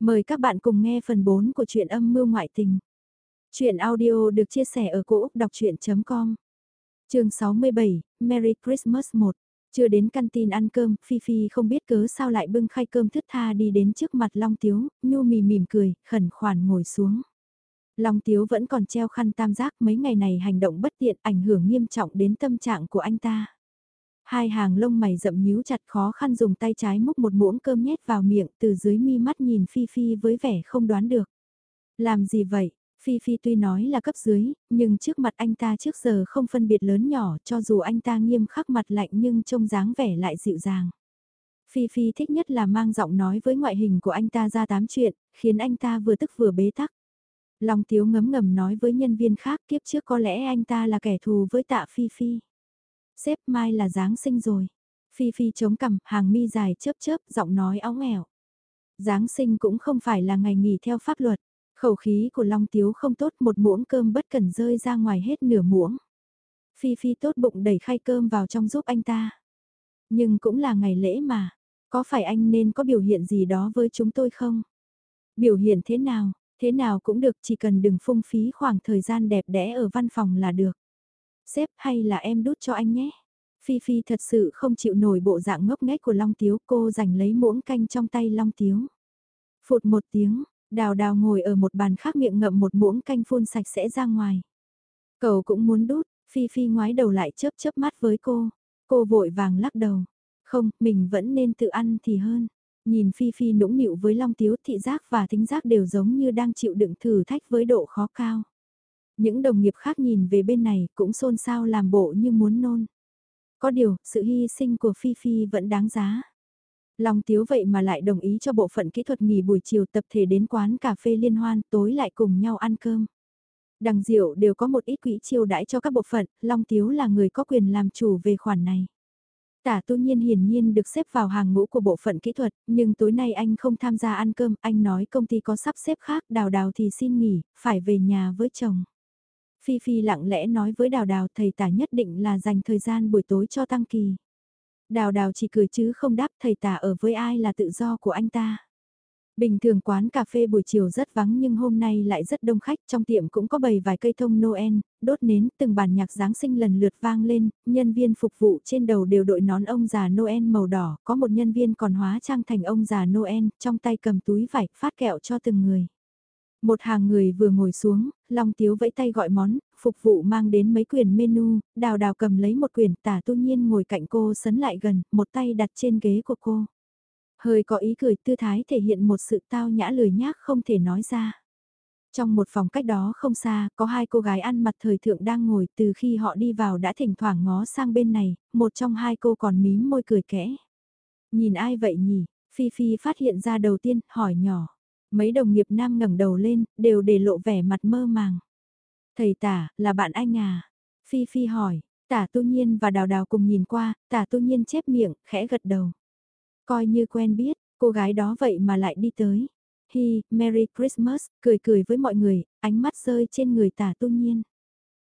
Mời các bạn cùng nghe phần 4 của truyện âm mưu ngoại tình. Chuyện audio được chia sẻ ở cỗ đọc chuyện.com Trường 67, Merry Christmas 1 Chưa đến căn tin ăn cơm, Phi Phi không biết cớ sao lại bưng khay cơm thức tha đi đến trước mặt Long Tiếu, nhu mì mỉm cười, khẩn khoản ngồi xuống. Long Tiếu vẫn còn treo khăn tam giác mấy ngày này hành động bất tiện ảnh hưởng nghiêm trọng đến tâm trạng của anh ta. Hai hàng lông mày rậm nhíu chặt khó khăn dùng tay trái múc một muỗng cơm nhét vào miệng từ dưới mi mắt nhìn Phi Phi với vẻ không đoán được. Làm gì vậy? Phi Phi tuy nói là cấp dưới, nhưng trước mặt anh ta trước giờ không phân biệt lớn nhỏ cho dù anh ta nghiêm khắc mặt lạnh nhưng trông dáng vẻ lại dịu dàng. Phi Phi thích nhất là mang giọng nói với ngoại hình của anh ta ra tám chuyện, khiến anh ta vừa tức vừa bế tắc. Long Tiếu ngấm ngầm nói với nhân viên khác kiếp trước có lẽ anh ta là kẻ thù với tạ Phi Phi. Sếp mai là Giáng sinh rồi. Phi Phi chống cằm, hàng mi dài chớp chớp, giọng nói áo nghèo. Giáng sinh cũng không phải là ngày nghỉ theo pháp luật. Khẩu khí của Long Tiếu không tốt một muỗng cơm bất cần rơi ra ngoài hết nửa muỗng. Phi Phi tốt bụng đẩy khay cơm vào trong giúp anh ta. Nhưng cũng là ngày lễ mà. Có phải anh nên có biểu hiện gì đó với chúng tôi không? Biểu hiện thế nào, thế nào cũng được chỉ cần đừng phung phí khoảng thời gian đẹp đẽ ở văn phòng là được. Sếp hay là em đút cho anh nhé. Phi Phi thật sự không chịu nổi bộ dạng ngốc nghếch của Long Tiếu cô giành lấy muỗng canh trong tay Long Tiếu. Phụt một tiếng, đào đào ngồi ở một bàn khác miệng ngậm một muỗng canh phun sạch sẽ ra ngoài. Cậu cũng muốn đút, Phi Phi ngoái đầu lại chớp chớp mắt với cô. Cô vội vàng lắc đầu. Không, mình vẫn nên tự ăn thì hơn. Nhìn Phi Phi nũng nịu với Long Tiếu thị giác và thính giác đều giống như đang chịu đựng thử thách với độ khó cao. Những đồng nghiệp khác nhìn về bên này cũng xôn xao làm bộ như muốn nôn. Có điều, sự hy sinh của Phi Phi vẫn đáng giá. Long Tiếu vậy mà lại đồng ý cho bộ phận kỹ thuật nghỉ buổi chiều tập thể đến quán cà phê liên hoan tối lại cùng nhau ăn cơm. Đằng diệu đều có một ít quỹ chiêu đãi cho các bộ phận, Long Tiếu là người có quyền làm chủ về khoản này. Tả tu nhiên hiển nhiên được xếp vào hàng ngũ của bộ phận kỹ thuật, nhưng tối nay anh không tham gia ăn cơm, anh nói công ty có sắp xếp khác, đào đào thì xin nghỉ, phải về nhà với chồng. Phi Phi lặng lẽ nói với Đào Đào thầy tả nhất định là dành thời gian buổi tối cho Tăng Kỳ. Đào Đào chỉ cười chứ không đáp thầy tả ở với ai là tự do của anh ta. Bình thường quán cà phê buổi chiều rất vắng nhưng hôm nay lại rất đông khách, trong tiệm cũng có bày vài cây thông Noel, đốt nến, từng bản nhạc Giáng sinh lần lượt vang lên, nhân viên phục vụ trên đầu đều đội nón ông già Noel màu đỏ, có một nhân viên còn hóa trang thành ông già Noel, trong tay cầm túi vải, phát kẹo cho từng người. Một hàng người vừa ngồi xuống, Long Tiếu vẫy tay gọi món, phục vụ mang đến mấy quyển menu, đào đào cầm lấy một quyển tả tu nhiên ngồi cạnh cô sấn lại gần, một tay đặt trên ghế của cô. Hơi có ý cười tư thái thể hiện một sự tao nhã lười nhác không thể nói ra. Trong một phòng cách đó không xa, có hai cô gái ăn mặt thời thượng đang ngồi từ khi họ đi vào đã thỉnh thoảng ngó sang bên này, một trong hai cô còn mím môi cười kẽ. Nhìn ai vậy nhỉ? Phi Phi phát hiện ra đầu tiên, hỏi nhỏ. Mấy đồng nghiệp nam ngẩng đầu lên, đều để lộ vẻ mặt mơ màng. Thầy tả, là bạn anh à? Phi Phi hỏi, tả tu nhiên và đào đào cùng nhìn qua, tả tu nhiên chép miệng, khẽ gật đầu. Coi như quen biết, cô gái đó vậy mà lại đi tới. Hi, Merry Christmas, cười cười với mọi người, ánh mắt rơi trên người tả tu nhiên.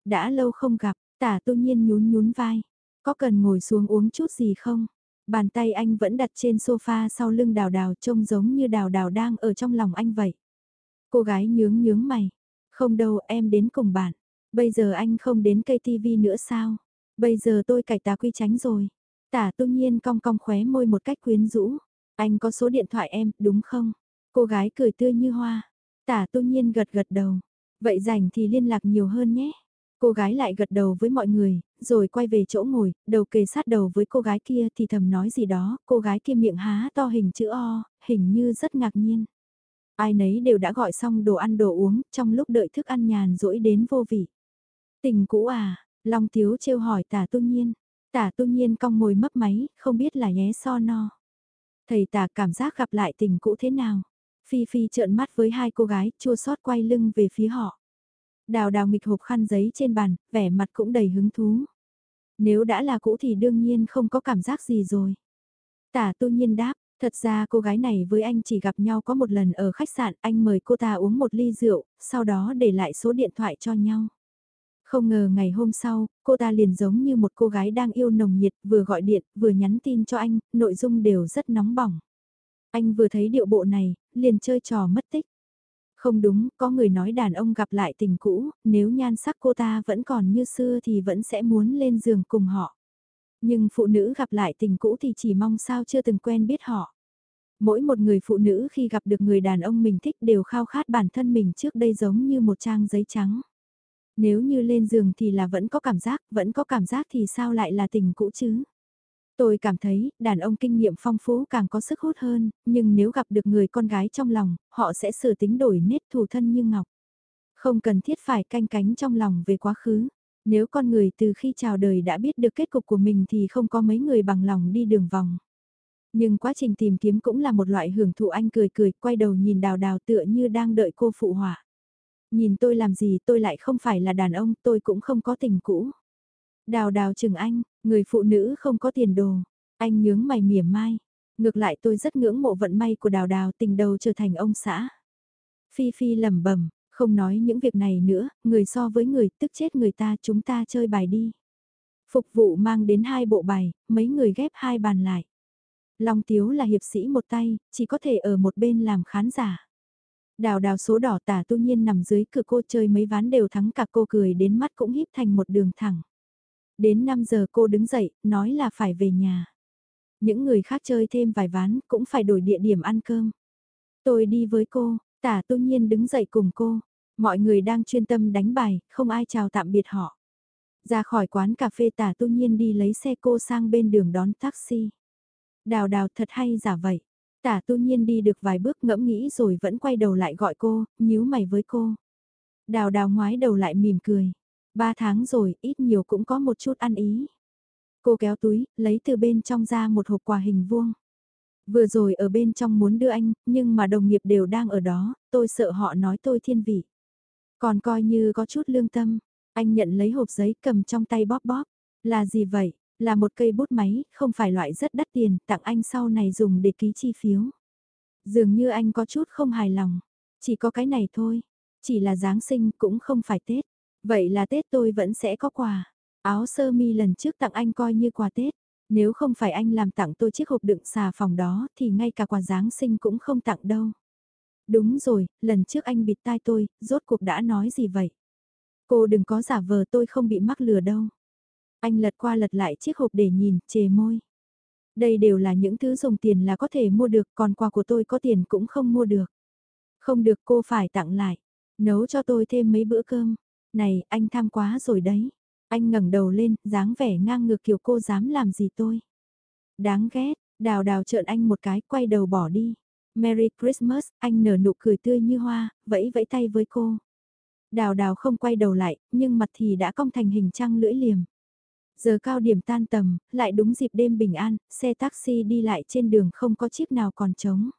Đã lâu không gặp, tả tu nhiên nhún nhún vai. Có cần ngồi xuống uống chút gì không? Bàn tay anh vẫn đặt trên sofa sau lưng đào đào trông giống như đào đào đang ở trong lòng anh vậy. Cô gái nhướng nhướng mày. Không đâu em đến cùng bạn. Bây giờ anh không đến cây TV nữa sao? Bây giờ tôi cải tà quy tránh rồi. Tả tu nhiên cong cong khóe môi một cách quyến rũ. Anh có số điện thoại em, đúng không? Cô gái cười tươi như hoa. Tả tu nhiên gật gật đầu. Vậy rảnh thì liên lạc nhiều hơn nhé. Cô gái lại gật đầu với mọi người, rồi quay về chỗ ngồi, đầu kề sát đầu với cô gái kia thì thầm nói gì đó, cô gái kia miệng há to hình chữ O, hình như rất ngạc nhiên. Ai nấy đều đã gọi xong đồ ăn đồ uống, trong lúc đợi thức ăn nhàn rỗi đến vô vị. Tình cũ à, Long Tiếu trêu hỏi tả tu nhiên. Tả tu nhiên cong môi mấp máy, không biết là nhé so no. Thầy tả cảm giác gặp lại tình cũ thế nào? Phi Phi trợn mắt với hai cô gái, chua xót quay lưng về phía họ. Đào đào nghịch hộp khăn giấy trên bàn, vẻ mặt cũng đầy hứng thú. Nếu đã là cũ thì đương nhiên không có cảm giác gì rồi. Tả tu nhiên đáp, thật ra cô gái này với anh chỉ gặp nhau có một lần ở khách sạn, anh mời cô ta uống một ly rượu, sau đó để lại số điện thoại cho nhau. Không ngờ ngày hôm sau, cô ta liền giống như một cô gái đang yêu nồng nhiệt, vừa gọi điện, vừa nhắn tin cho anh, nội dung đều rất nóng bỏng. Anh vừa thấy điệu bộ này, liền chơi trò mất tích. Không đúng, có người nói đàn ông gặp lại tình cũ, nếu nhan sắc cô ta vẫn còn như xưa thì vẫn sẽ muốn lên giường cùng họ. Nhưng phụ nữ gặp lại tình cũ thì chỉ mong sao chưa từng quen biết họ. Mỗi một người phụ nữ khi gặp được người đàn ông mình thích đều khao khát bản thân mình trước đây giống như một trang giấy trắng. Nếu như lên giường thì là vẫn có cảm giác, vẫn có cảm giác thì sao lại là tình cũ chứ? Tôi cảm thấy, đàn ông kinh nghiệm phong phú càng có sức hút hơn, nhưng nếu gặp được người con gái trong lòng, họ sẽ sửa tính đổi nết thù thân như ngọc. Không cần thiết phải canh cánh trong lòng về quá khứ. Nếu con người từ khi chào đời đã biết được kết cục của mình thì không có mấy người bằng lòng đi đường vòng. Nhưng quá trình tìm kiếm cũng là một loại hưởng thụ anh cười cười, quay đầu nhìn đào đào tựa như đang đợi cô phụ họa. Nhìn tôi làm gì tôi lại không phải là đàn ông, tôi cũng không có tình cũ. Đào đào chừng anh, người phụ nữ không có tiền đồ. Anh nhướng mày mỉa mai. Ngược lại tôi rất ngưỡng mộ vận may của đào đào tình đầu trở thành ông xã. Phi Phi lẩm bẩm không nói những việc này nữa, người so với người tức chết người ta chúng ta chơi bài đi. Phục vụ mang đến hai bộ bài, mấy người ghép hai bàn lại. Long Tiếu là hiệp sĩ một tay, chỉ có thể ở một bên làm khán giả. Đào đào số đỏ tả tu nhiên nằm dưới cửa cô chơi mấy ván đều thắng cả cô cười đến mắt cũng híp thành một đường thẳng. Đến 5 giờ cô đứng dậy, nói là phải về nhà. Những người khác chơi thêm vài ván cũng phải đổi địa điểm ăn cơm. Tôi đi với cô, tả tu nhiên đứng dậy cùng cô. Mọi người đang chuyên tâm đánh bài, không ai chào tạm biệt họ. Ra khỏi quán cà phê tả tu nhiên đi lấy xe cô sang bên đường đón taxi. Đào đào thật hay giả vậy. Tả tu nhiên đi được vài bước ngẫm nghĩ rồi vẫn quay đầu lại gọi cô, nhíu mày với cô. Đào đào ngoái đầu lại mỉm cười. Ba tháng rồi, ít nhiều cũng có một chút ăn ý. Cô kéo túi, lấy từ bên trong ra một hộp quà hình vuông. Vừa rồi ở bên trong muốn đưa anh, nhưng mà đồng nghiệp đều đang ở đó, tôi sợ họ nói tôi thiên vị. Còn coi như có chút lương tâm, anh nhận lấy hộp giấy cầm trong tay bóp bóp. Là gì vậy? Là một cây bút máy, không phải loại rất đắt tiền, tặng anh sau này dùng để ký chi phiếu. Dường như anh có chút không hài lòng. Chỉ có cái này thôi. Chỉ là Giáng sinh cũng không phải Tết. Vậy là Tết tôi vẫn sẽ có quà. Áo sơ mi lần trước tặng anh coi như quà Tết. Nếu không phải anh làm tặng tôi chiếc hộp đựng xà phòng đó thì ngay cả quà Giáng sinh cũng không tặng đâu. Đúng rồi, lần trước anh bịt tai tôi, rốt cuộc đã nói gì vậy? Cô đừng có giả vờ tôi không bị mắc lừa đâu. Anh lật qua lật lại chiếc hộp để nhìn, chề môi. Đây đều là những thứ dùng tiền là có thể mua được, còn quà của tôi có tiền cũng không mua được. Không được cô phải tặng lại. Nấu cho tôi thêm mấy bữa cơm. Này, anh tham quá rồi đấy. Anh ngẩng đầu lên, dáng vẻ ngang ngược kiểu cô dám làm gì tôi. Đáng ghét, đào đào trợn anh một cái, quay đầu bỏ đi. Merry Christmas, anh nở nụ cười tươi như hoa, vẫy vẫy tay với cô. Đào đào không quay đầu lại, nhưng mặt thì đã cong thành hình trăng lưỡi liềm. Giờ cao điểm tan tầm, lại đúng dịp đêm bình an, xe taxi đi lại trên đường không có chiếc nào còn trống.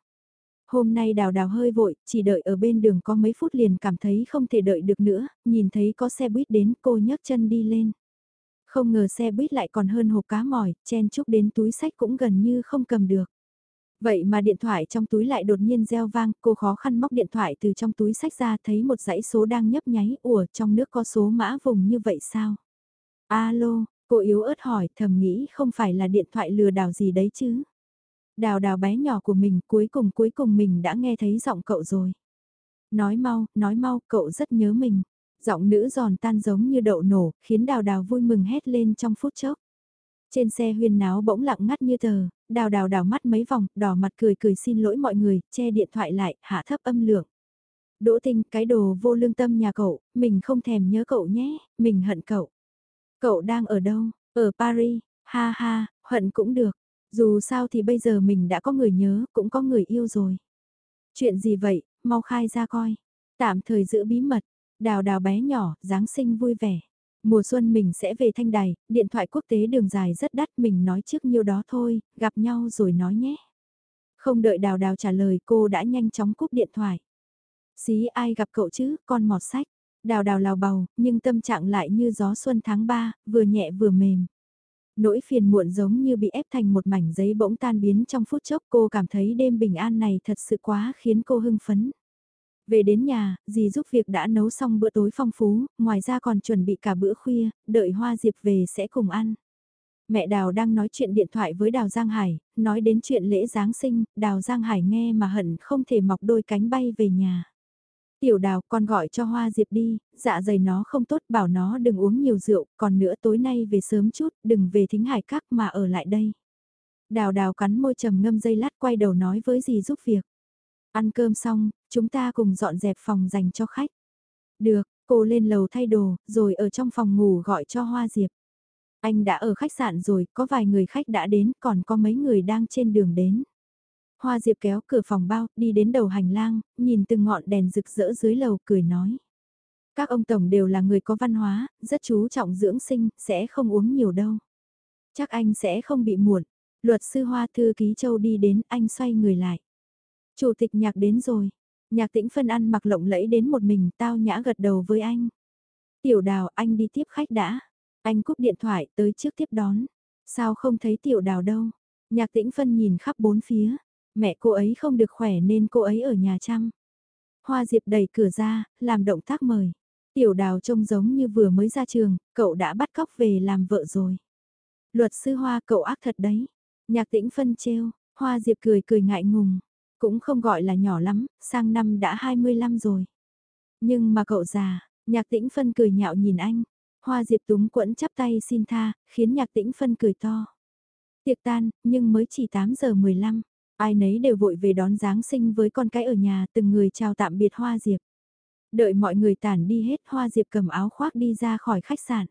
Hôm nay đào đào hơi vội, chỉ đợi ở bên đường có mấy phút liền cảm thấy không thể đợi được nữa, nhìn thấy có xe buýt đến cô nhấc chân đi lên. Không ngờ xe buýt lại còn hơn hộp cá mỏi, chen chúc đến túi sách cũng gần như không cầm được. Vậy mà điện thoại trong túi lại đột nhiên reo vang, cô khó khăn móc điện thoại từ trong túi sách ra thấy một dãy số đang nhấp nháy, ủa trong nước có số mã vùng như vậy sao? Alo, cô yếu ớt hỏi thầm nghĩ không phải là điện thoại lừa đảo gì đấy chứ? Đào đào bé nhỏ của mình cuối cùng cuối cùng mình đã nghe thấy giọng cậu rồi. Nói mau, nói mau, cậu rất nhớ mình. Giọng nữ giòn tan giống như đậu nổ, khiến đào đào vui mừng hét lên trong phút chốc. Trên xe huyên náo bỗng lặng ngắt như tờ, đào đào đào mắt mấy vòng, đỏ mặt cười cười xin lỗi mọi người, che điện thoại lại, hạ thấp âm lượng. Đỗ tinh, cái đồ vô lương tâm nhà cậu, mình không thèm nhớ cậu nhé, mình hận cậu. Cậu đang ở đâu? Ở Paris, ha ha, hận cũng được. Dù sao thì bây giờ mình đã có người nhớ, cũng có người yêu rồi. Chuyện gì vậy, mau khai ra coi. Tạm thời giữ bí mật, đào đào bé nhỏ, Giáng sinh vui vẻ. Mùa xuân mình sẽ về thanh đài, điện thoại quốc tế đường dài rất đắt mình nói trước nhiêu đó thôi, gặp nhau rồi nói nhé. Không đợi đào đào trả lời cô đã nhanh chóng cúp điện thoại. Xí ai gặp cậu chứ, con mọt sách. Đào đào lào bầu, nhưng tâm trạng lại như gió xuân tháng 3, vừa nhẹ vừa mềm. Nỗi phiền muộn giống như bị ép thành một mảnh giấy bỗng tan biến trong phút chốc cô cảm thấy đêm bình an này thật sự quá khiến cô hưng phấn. Về đến nhà, dì giúp việc đã nấu xong bữa tối phong phú, ngoài ra còn chuẩn bị cả bữa khuya, đợi Hoa Diệp về sẽ cùng ăn. Mẹ Đào đang nói chuyện điện thoại với Đào Giang Hải, nói đến chuyện lễ Giáng sinh, Đào Giang Hải nghe mà hận không thể mọc đôi cánh bay về nhà. Tiểu Đào con gọi cho Hoa Diệp đi, dạ dày nó không tốt bảo nó đừng uống nhiều rượu, còn nữa tối nay về sớm chút, đừng về thính hải các mà ở lại đây. Đào Đào cắn môi trầm ngâm dây lát quay đầu nói với dì giúp việc. Ăn cơm xong, chúng ta cùng dọn dẹp phòng dành cho khách. Được, cô lên lầu thay đồ, rồi ở trong phòng ngủ gọi cho Hoa Diệp. Anh đã ở khách sạn rồi, có vài người khách đã đến, còn có mấy người đang trên đường đến. Hoa Diệp kéo cửa phòng bao, đi đến đầu hành lang, nhìn từng ngọn đèn rực rỡ dưới lầu, cười nói. Các ông tổng đều là người có văn hóa, rất chú trọng dưỡng sinh, sẽ không uống nhiều đâu. Chắc anh sẽ không bị muộn. Luật sư Hoa Thư Ký Châu đi đến, anh xoay người lại. Chủ tịch nhạc đến rồi. Nhạc tĩnh phân ăn mặc lộng lẫy đến một mình, tao nhã gật đầu với anh. Tiểu đào, anh đi tiếp khách đã. Anh cúp điện thoại tới trước tiếp đón. Sao không thấy tiểu đào đâu? Nhạc tĩnh phân nhìn khắp bốn phía. Mẹ cô ấy không được khỏe nên cô ấy ở nhà chăm. Hoa Diệp đẩy cửa ra, làm động tác mời. Tiểu đào trông giống như vừa mới ra trường, cậu đã bắt cóc về làm vợ rồi. Luật sư Hoa cậu ác thật đấy. Nhạc tĩnh phân trêu, Hoa Diệp cười cười ngại ngùng. Cũng không gọi là nhỏ lắm, sang năm đã 25 rồi. Nhưng mà cậu già, nhạc tĩnh phân cười nhạo nhìn anh. Hoa Diệp túng quẫn chắp tay xin tha, khiến nhạc tĩnh phân cười to. Tiệc tan, nhưng mới chỉ 8 giờ 15. Ai nấy đều vội về đón Giáng sinh với con cái ở nhà, từng người chào tạm biệt Hoa Diệp. Đợi mọi người tản đi hết, Hoa Diệp cầm áo khoác đi ra khỏi khách sạn.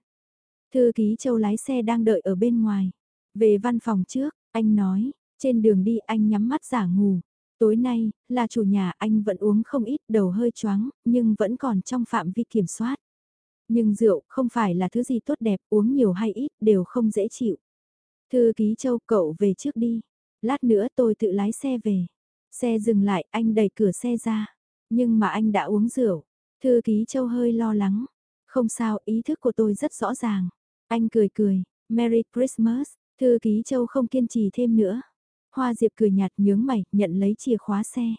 Thư ký Châu lái xe đang đợi ở bên ngoài. Về văn phòng trước, anh nói, trên đường đi anh nhắm mắt giả ngủ. Tối nay, là chủ nhà anh vẫn uống không ít đầu hơi choáng, nhưng vẫn còn trong phạm vi kiểm soát. Nhưng rượu không phải là thứ gì tốt đẹp, uống nhiều hay ít đều không dễ chịu. Thư ký Châu cậu về trước đi. Lát nữa tôi tự lái xe về. Xe dừng lại, anh đẩy cửa xe ra. Nhưng mà anh đã uống rượu. Thư ký Châu hơi lo lắng. Không sao, ý thức của tôi rất rõ ràng. Anh cười cười, Merry Christmas, thư ký Châu không kiên trì thêm nữa. Hoa Diệp cười nhạt nhướng mày, nhận lấy chìa khóa xe.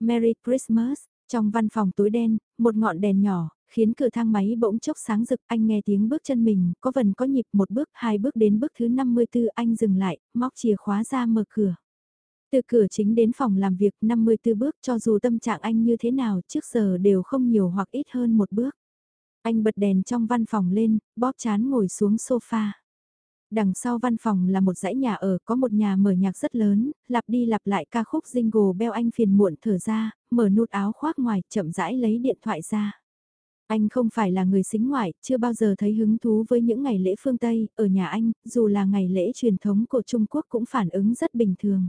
Merry Christmas, trong văn phòng tối đen, một ngọn đèn nhỏ, khiến cửa thang máy bỗng chốc sáng rực, anh nghe tiếng bước chân mình, có vần có nhịp một bước, hai bước đến bước thứ 54 anh dừng lại, móc chìa khóa ra mở cửa. Từ cửa chính đến phòng làm việc 54 bước cho dù tâm trạng anh như thế nào trước giờ đều không nhiều hoặc ít hơn một bước. Anh bật đèn trong văn phòng lên, bóp chán ngồi xuống sofa. Đằng sau văn phòng là một dãy nhà ở, có một nhà mở nhạc rất lớn, lặp đi lặp lại ca khúc jingle beo anh phiền muộn thở ra, mở nút áo khoác ngoài, chậm rãi lấy điện thoại ra. Anh không phải là người xính ngoại, chưa bao giờ thấy hứng thú với những ngày lễ phương Tây, ở nhà anh, dù là ngày lễ truyền thống của Trung Quốc cũng phản ứng rất bình thường.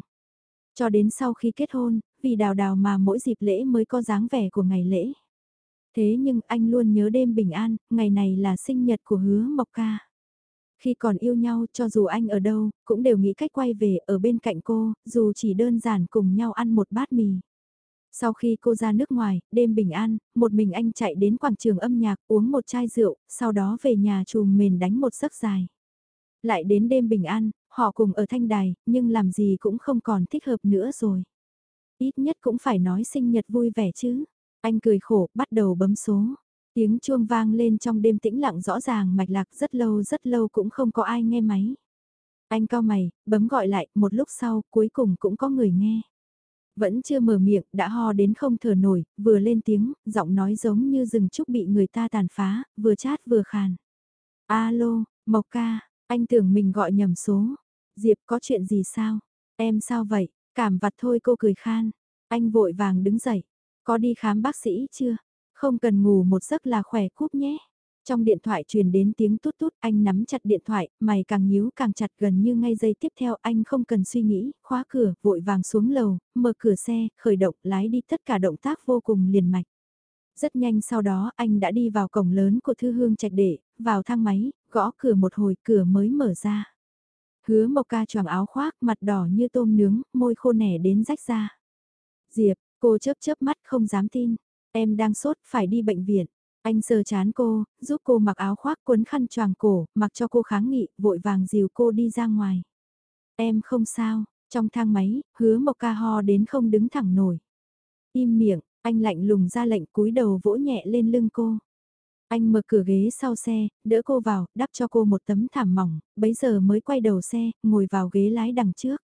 Cho đến sau khi kết hôn, vì đào đào mà mỗi dịp lễ mới có dáng vẻ của ngày lễ. Thế nhưng anh luôn nhớ đêm bình an, ngày này là sinh nhật của hứa Mộc Ca. Khi còn yêu nhau cho dù anh ở đâu, cũng đều nghĩ cách quay về ở bên cạnh cô, dù chỉ đơn giản cùng nhau ăn một bát mì. Sau khi cô ra nước ngoài, đêm bình an, một mình anh chạy đến quảng trường âm nhạc uống một chai rượu, sau đó về nhà chùm mền đánh một giấc dài. Lại đến đêm bình an, họ cùng ở thanh đài, nhưng làm gì cũng không còn thích hợp nữa rồi. Ít nhất cũng phải nói sinh nhật vui vẻ chứ. Anh cười khổ, bắt đầu bấm số. Tiếng chuông vang lên trong đêm tĩnh lặng rõ ràng mạch lạc rất lâu rất lâu cũng không có ai nghe máy. Anh cao mày, bấm gọi lại, một lúc sau, cuối cùng cũng có người nghe. Vẫn chưa mở miệng, đã ho đến không thở nổi, vừa lên tiếng, giọng nói giống như rừng trúc bị người ta tàn phá, vừa chát vừa khàn. Alo, Mộc ca, anh tưởng mình gọi nhầm số. Diệp có chuyện gì sao? Em sao vậy? Cảm vặt thôi cô cười khan. Anh vội vàng đứng dậy. Có đi khám bác sĩ chưa? Không cần ngủ một giấc là khỏe cúp nhé. Trong điện thoại truyền đến tiếng tút tút, anh nắm chặt điện thoại, mày càng nhíu càng chặt gần như ngay giây tiếp theo anh không cần suy nghĩ, khóa cửa, vội vàng xuống lầu, mở cửa xe, khởi động, lái đi tất cả động tác vô cùng liền mạch. Rất nhanh sau đó anh đã đi vào cổng lớn của thư hương trạch để, vào thang máy, gõ cửa một hồi cửa mới mở ra. Hứa Mộc Ca choàng áo khoác, mặt đỏ như tôm nướng, môi khô nẻ đến rách ra. Diệp, cô chớp chớp mắt không dám tin. Em đang sốt, phải đi bệnh viện. Anh sờ chán cô, giúp cô mặc áo khoác quấn khăn choàng cổ, mặc cho cô kháng nghị, vội vàng dìu cô đi ra ngoài. Em không sao, trong thang máy, hứa Mộc Ca ho đến không đứng thẳng nổi. Im miệng, anh lạnh lùng ra lệnh cúi đầu vỗ nhẹ lên lưng cô. Anh mở cửa ghế sau xe, đỡ cô vào, đắp cho cô một tấm thảm mỏng, bấy giờ mới quay đầu xe, ngồi vào ghế lái đằng trước.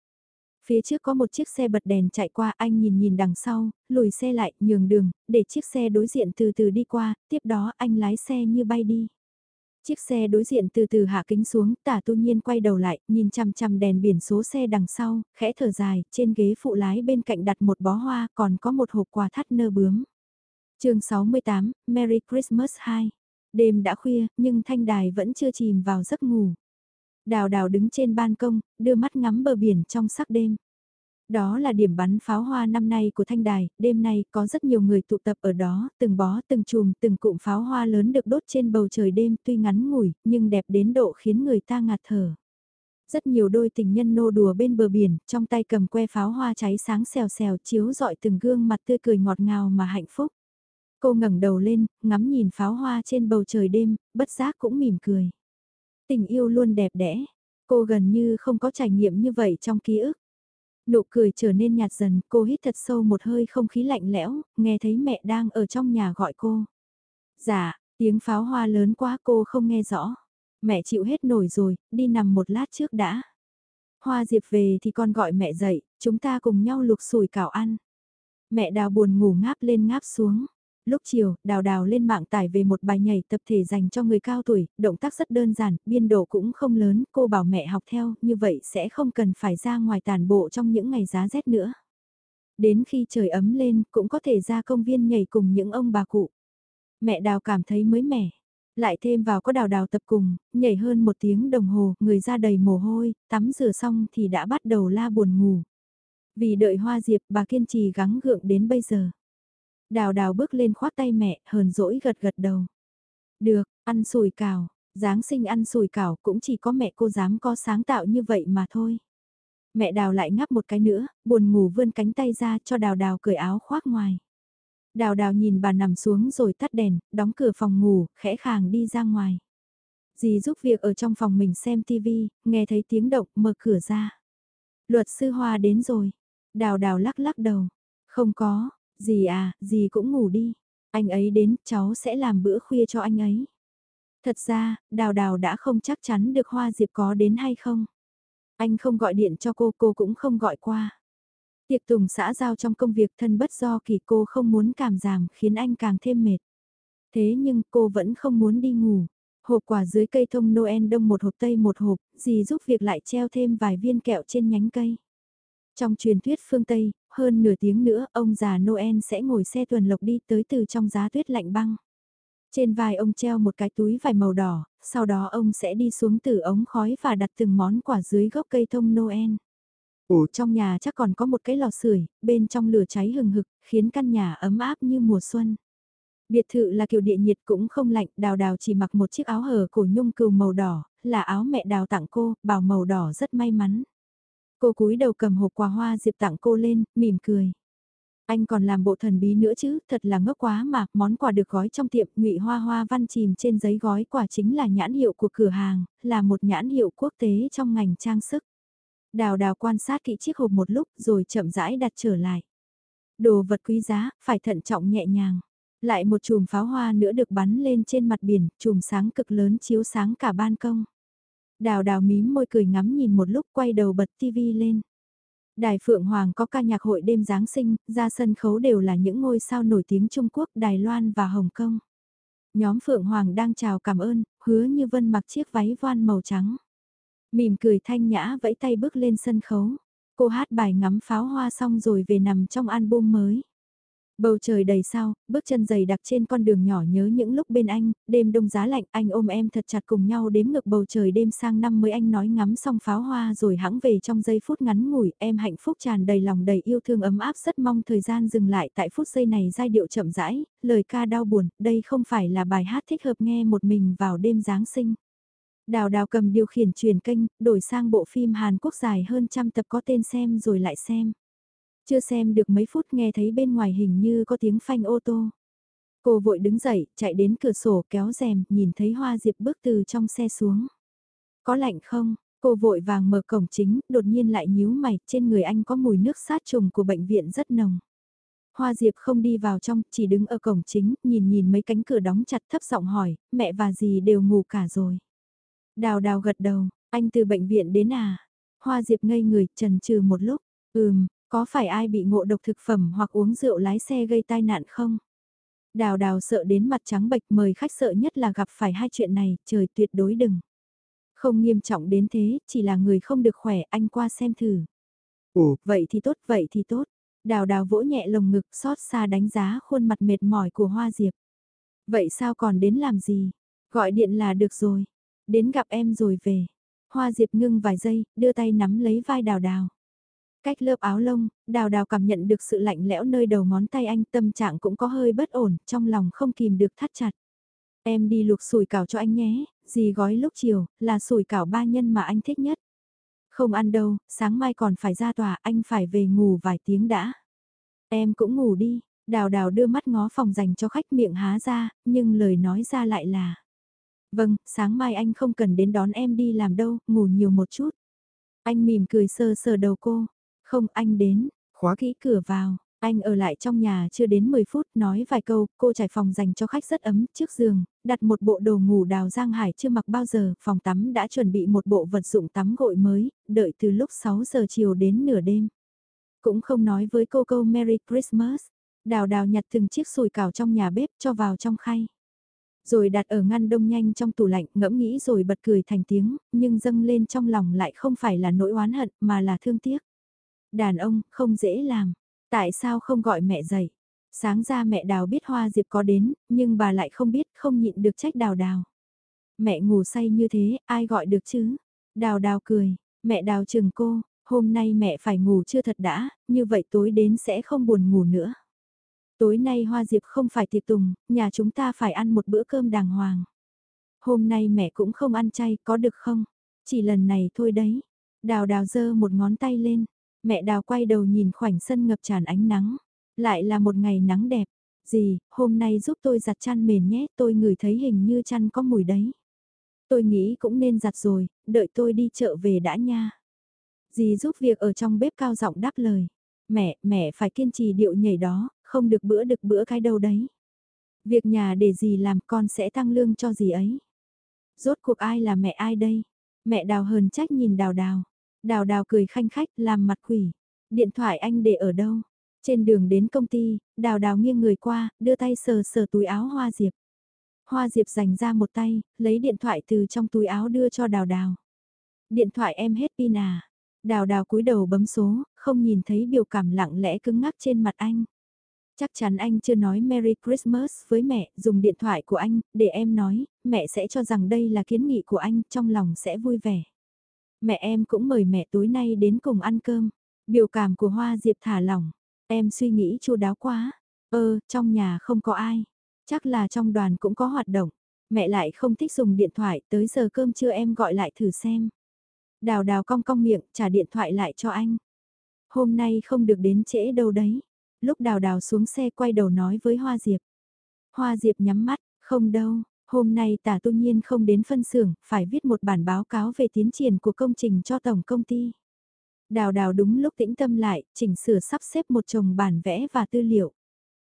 Phía trước có một chiếc xe bật đèn chạy qua, anh nhìn nhìn đằng sau, lùi xe lại, nhường đường, để chiếc xe đối diện từ từ đi qua, tiếp đó anh lái xe như bay đi. Chiếc xe đối diện từ từ hạ kính xuống, tả tu nhiên quay đầu lại, nhìn chằm chằm đèn biển số xe đằng sau, khẽ thở dài, trên ghế phụ lái bên cạnh đặt một bó hoa, còn có một hộp quà thắt nơ bướm. chương 68, Merry Christmas 2. Đêm đã khuya, nhưng thanh đài vẫn chưa chìm vào giấc ngủ. Đào đào đứng trên ban công, đưa mắt ngắm bờ biển trong sắc đêm. Đó là điểm bắn pháo hoa năm nay của Thanh Đài, đêm nay có rất nhiều người tụ tập ở đó, từng bó, từng chùm, từng cụm pháo hoa lớn được đốt trên bầu trời đêm tuy ngắn ngủi, nhưng đẹp đến độ khiến người ta ngạt thở. Rất nhiều đôi tình nhân nô đùa bên bờ biển, trong tay cầm que pháo hoa cháy sáng xèo xèo chiếu rọi từng gương mặt tươi cười ngọt ngào mà hạnh phúc. Cô ngẩng đầu lên, ngắm nhìn pháo hoa trên bầu trời đêm, bất giác cũng mỉm cười. Tình yêu luôn đẹp đẽ, cô gần như không có trải nghiệm như vậy trong ký ức. Nụ cười trở nên nhạt dần, cô hít thật sâu một hơi không khí lạnh lẽo, nghe thấy mẹ đang ở trong nhà gọi cô. Dạ, tiếng pháo hoa lớn quá cô không nghe rõ. Mẹ chịu hết nổi rồi, đi nằm một lát trước đã. Hoa Diệp về thì con gọi mẹ dậy, chúng ta cùng nhau luộc sủi cảo ăn. Mẹ đào buồn ngủ ngáp lên ngáp xuống. Lúc chiều, đào đào lên mạng tải về một bài nhảy tập thể dành cho người cao tuổi, động tác rất đơn giản, biên độ cũng không lớn, cô bảo mẹ học theo, như vậy sẽ không cần phải ra ngoài tàn bộ trong những ngày giá rét nữa. Đến khi trời ấm lên, cũng có thể ra công viên nhảy cùng những ông bà cụ. Mẹ đào cảm thấy mới mẻ. Lại thêm vào có đào đào tập cùng, nhảy hơn một tiếng đồng hồ, người ra đầy mồ hôi, tắm rửa xong thì đã bắt đầu la buồn ngủ. Vì đợi hoa diệp bà kiên trì gắng gượng đến bây giờ. Đào đào bước lên khoát tay mẹ, hờn dỗi gật gật đầu. Được, ăn sùi cảo, Giáng sinh ăn sùi cảo cũng chỉ có mẹ cô dám có sáng tạo như vậy mà thôi. Mẹ đào lại ngắp một cái nữa, buồn ngủ vươn cánh tay ra cho đào đào cởi áo khoác ngoài. Đào đào nhìn bà nằm xuống rồi tắt đèn, đóng cửa phòng ngủ, khẽ khàng đi ra ngoài. Dì giúp việc ở trong phòng mình xem tivi, nghe thấy tiếng động, mở cửa ra. Luật sư Hoa đến rồi. Đào đào lắc lắc đầu. Không có, Dì à, dì cũng ngủ đi. Anh ấy đến, cháu sẽ làm bữa khuya cho anh ấy. Thật ra, đào đào đã không chắc chắn được Hoa Diệp có đến hay không. Anh không gọi điện cho cô, cô cũng không gọi qua. Tiệc tùng xã giao trong công việc thân bất do kỳ cô không muốn cảm giảm khiến anh càng thêm mệt. Thế nhưng cô vẫn không muốn đi ngủ. Hộp quả dưới cây thông Noel đông một hộp tây một hộp, dì giúp việc lại treo thêm vài viên kẹo trên nhánh cây. Trong truyền thuyết phương Tây, hơn nửa tiếng nữa ông già Noel sẽ ngồi xe tuần lộc đi tới từ trong giá tuyết lạnh băng. Trên vai ông treo một cái túi vải màu đỏ, sau đó ông sẽ đi xuống từ ống khói và đặt từng món quả dưới gốc cây thông Noel. ồ trong nhà chắc còn có một cái lò sưởi, bên trong lửa cháy hừng hực, khiến căn nhà ấm áp như mùa xuân. Biệt thự là kiểu địa nhiệt cũng không lạnh, đào đào chỉ mặc một chiếc áo hở cổ nhung cừu màu đỏ, là áo mẹ đào tặng cô, bảo màu đỏ rất may mắn. Cô cúi đầu cầm hộp quà hoa Diệp tặng cô lên, mỉm cười. Anh còn làm bộ thần bí nữa chứ, thật là ngốc quá mà, món quà được gói trong tiệm ngụy hoa hoa văn chìm trên giấy gói quà chính là nhãn hiệu của cửa hàng, là một nhãn hiệu quốc tế trong ngành trang sức. Đào đào quan sát kỹ chiếc hộp một lúc rồi chậm rãi đặt trở lại. Đồ vật quý giá, phải thận trọng nhẹ nhàng. Lại một chùm pháo hoa nữa được bắn lên trên mặt biển, chùm sáng cực lớn chiếu sáng cả ban công. Đào đào mím môi cười ngắm nhìn một lúc quay đầu bật tivi lên. Đài Phượng Hoàng có ca nhạc hội đêm Giáng sinh, ra sân khấu đều là những ngôi sao nổi tiếng Trung Quốc, Đài Loan và Hồng Kông. Nhóm Phượng Hoàng đang chào cảm ơn, hứa như vân mặc chiếc váy voan màu trắng. Mỉm cười thanh nhã vẫy tay bước lên sân khấu. Cô hát bài ngắm pháo hoa xong rồi về nằm trong album mới. Bầu trời đầy sao, bước chân dày đặc trên con đường nhỏ nhớ những lúc bên anh, đêm đông giá lạnh, anh ôm em thật chặt cùng nhau đếm ngược bầu trời đêm sang năm mới anh nói ngắm xong pháo hoa rồi hãng về trong giây phút ngắn ngủi, em hạnh phúc tràn đầy lòng đầy yêu thương ấm áp rất mong thời gian dừng lại tại phút giây này giai điệu chậm rãi, lời ca đau buồn, đây không phải là bài hát thích hợp nghe một mình vào đêm Giáng sinh. Đào đào cầm điều khiển truyền kênh, đổi sang bộ phim Hàn Quốc dài hơn trăm tập có tên xem rồi lại xem. Chưa xem được mấy phút nghe thấy bên ngoài hình như có tiếng phanh ô tô. Cô vội đứng dậy, chạy đến cửa sổ kéo rèm, nhìn thấy Hoa Diệp bước từ trong xe xuống. Có lạnh không? Cô vội vàng mở cổng chính, đột nhiên lại nhíu mày, trên người anh có mùi nước sát trùng của bệnh viện rất nồng. Hoa Diệp không đi vào trong, chỉ đứng ở cổng chính, nhìn nhìn mấy cánh cửa đóng chặt thấp giọng hỏi, mẹ và dì đều ngủ cả rồi. Đào đào gật đầu, anh từ bệnh viện đến à? Hoa Diệp ngây người, trần trừ một lúc, ừm, có phải ai bị ngộ độc thực phẩm hoặc uống rượu lái xe gây tai nạn không? Đào đào sợ đến mặt trắng bệch mời khách sợ nhất là gặp phải hai chuyện này, trời tuyệt đối đừng. Không nghiêm trọng đến thế, chỉ là người không được khỏe, anh qua xem thử. Ồ, vậy thì tốt, vậy thì tốt. Đào đào vỗ nhẹ lồng ngực xót xa đánh giá khuôn mặt mệt mỏi của Hoa Diệp. Vậy sao còn đến làm gì? Gọi điện là được rồi. Đến gặp em rồi về. Hoa Diệp ngưng vài giây, đưa tay nắm lấy vai đào đào. Cách lớp áo lông, đào đào cảm nhận được sự lạnh lẽo nơi đầu ngón tay anh tâm trạng cũng có hơi bất ổn, trong lòng không kìm được thắt chặt. Em đi luộc sủi cảo cho anh nhé, gì gói lúc chiều, là sủi cảo ba nhân mà anh thích nhất. Không ăn đâu, sáng mai còn phải ra tòa, anh phải về ngủ vài tiếng đã. Em cũng ngủ đi, đào đào đưa mắt ngó phòng dành cho khách miệng há ra, nhưng lời nói ra lại là. Vâng, sáng mai anh không cần đến đón em đi làm đâu, ngủ nhiều một chút. Anh mỉm cười sờ sờ đầu cô. Không anh đến, khóa kỹ cửa vào. Anh ở lại trong nhà chưa đến 10 phút nói vài câu, cô trải phòng dành cho khách rất ấm trước giường, đặt một bộ đồ ngủ đào Giang Hải chưa mặc bao giờ, phòng tắm đã chuẩn bị một bộ vật dụng tắm gội mới, đợi từ lúc 6 giờ chiều đến nửa đêm. Cũng không nói với cô câu Merry Christmas, đào đào nhặt từng chiếc sùi cảo trong nhà bếp cho vào trong khay. Rồi đặt ở ngăn đông nhanh trong tủ lạnh ngẫm nghĩ rồi bật cười thành tiếng, nhưng dâng lên trong lòng lại không phải là nỗi oán hận mà là thương tiếc. Đàn ông không dễ làm Tại sao không gọi mẹ dậy? Sáng ra mẹ đào biết hoa diệp có đến, nhưng bà lại không biết, không nhịn được trách đào đào. Mẹ ngủ say như thế, ai gọi được chứ? Đào đào cười, mẹ đào chừng cô, hôm nay mẹ phải ngủ chưa thật đã, như vậy tối đến sẽ không buồn ngủ nữa. Tối nay hoa diệp không phải tiệc tùng, nhà chúng ta phải ăn một bữa cơm đàng hoàng. Hôm nay mẹ cũng không ăn chay, có được không? Chỉ lần này thôi đấy. Đào đào giơ một ngón tay lên, Mẹ đào quay đầu nhìn khoảnh sân ngập tràn ánh nắng. Lại là một ngày nắng đẹp. Dì, hôm nay giúp tôi giặt chăn mền nhé, tôi ngửi thấy hình như chăn có mùi đấy. Tôi nghĩ cũng nên giặt rồi, đợi tôi đi chợ về đã nha. Dì giúp việc ở trong bếp cao giọng đáp lời. Mẹ, mẹ phải kiên trì điệu nhảy đó, không được bữa được bữa cái đâu đấy. Việc nhà để dì làm con sẽ tăng lương cho dì ấy. Rốt cuộc ai là mẹ ai đây? Mẹ đào hờn trách nhìn đào đào. Đào đào cười khanh khách làm mặt quỷ. Điện thoại anh để ở đâu? Trên đường đến công ty, đào đào nghiêng người qua, đưa tay sờ sờ túi áo hoa diệp. Hoa diệp dành ra một tay, lấy điện thoại từ trong túi áo đưa cho đào đào. Điện thoại em hết pin à? Đào đào cúi đầu bấm số, không nhìn thấy biểu cảm lặng lẽ cứng ngắc trên mặt anh. Chắc chắn anh chưa nói Merry Christmas với mẹ, dùng điện thoại của anh, để em nói, mẹ sẽ cho rằng đây là kiến nghị của anh, trong lòng sẽ vui vẻ. Mẹ em cũng mời mẹ tối nay đến cùng ăn cơm. Biểu cảm của Hoa Diệp thả lỏng. Em suy nghĩ chu đáo quá. Ơ, trong nhà không có ai. Chắc là trong đoàn cũng có hoạt động. Mẹ lại không thích dùng điện thoại, tới giờ cơm trưa em gọi lại thử xem. Đào đào cong cong miệng, trả điện thoại lại cho anh. Hôm nay không được đến trễ đâu đấy. Lúc đào đào xuống xe quay đầu nói với Hoa Diệp. Hoa Diệp nhắm mắt, không đâu, Hôm nay tả tu nhiên không đến phân xưởng, phải viết một bản báo cáo về tiến triển của công trình cho tổng công ty. Đào đào đúng lúc tĩnh tâm lại, chỉnh sửa sắp xếp một chồng bản vẽ và tư liệu.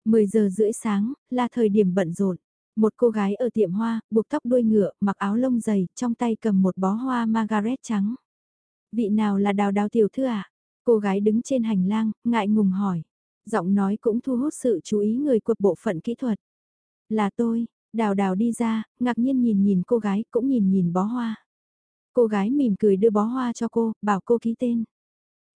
10 giờ rưỡi sáng, là thời điểm bận rộn. Một cô gái ở tiệm hoa, buộc tóc đuôi ngựa, mặc áo lông dày, trong tay cầm một bó hoa Margaret trắng. Vị nào là đào đào tiểu thư ạ? À? Cô gái đứng trên hành lang, ngại ngùng hỏi. Giọng nói cũng thu hút sự chú ý người của bộ phận kỹ thuật. Là tôi, Đào đào đi ra, ngạc nhiên nhìn nhìn cô gái, cũng nhìn nhìn bó hoa. Cô gái mỉm cười đưa bó hoa cho cô, bảo cô ký tên.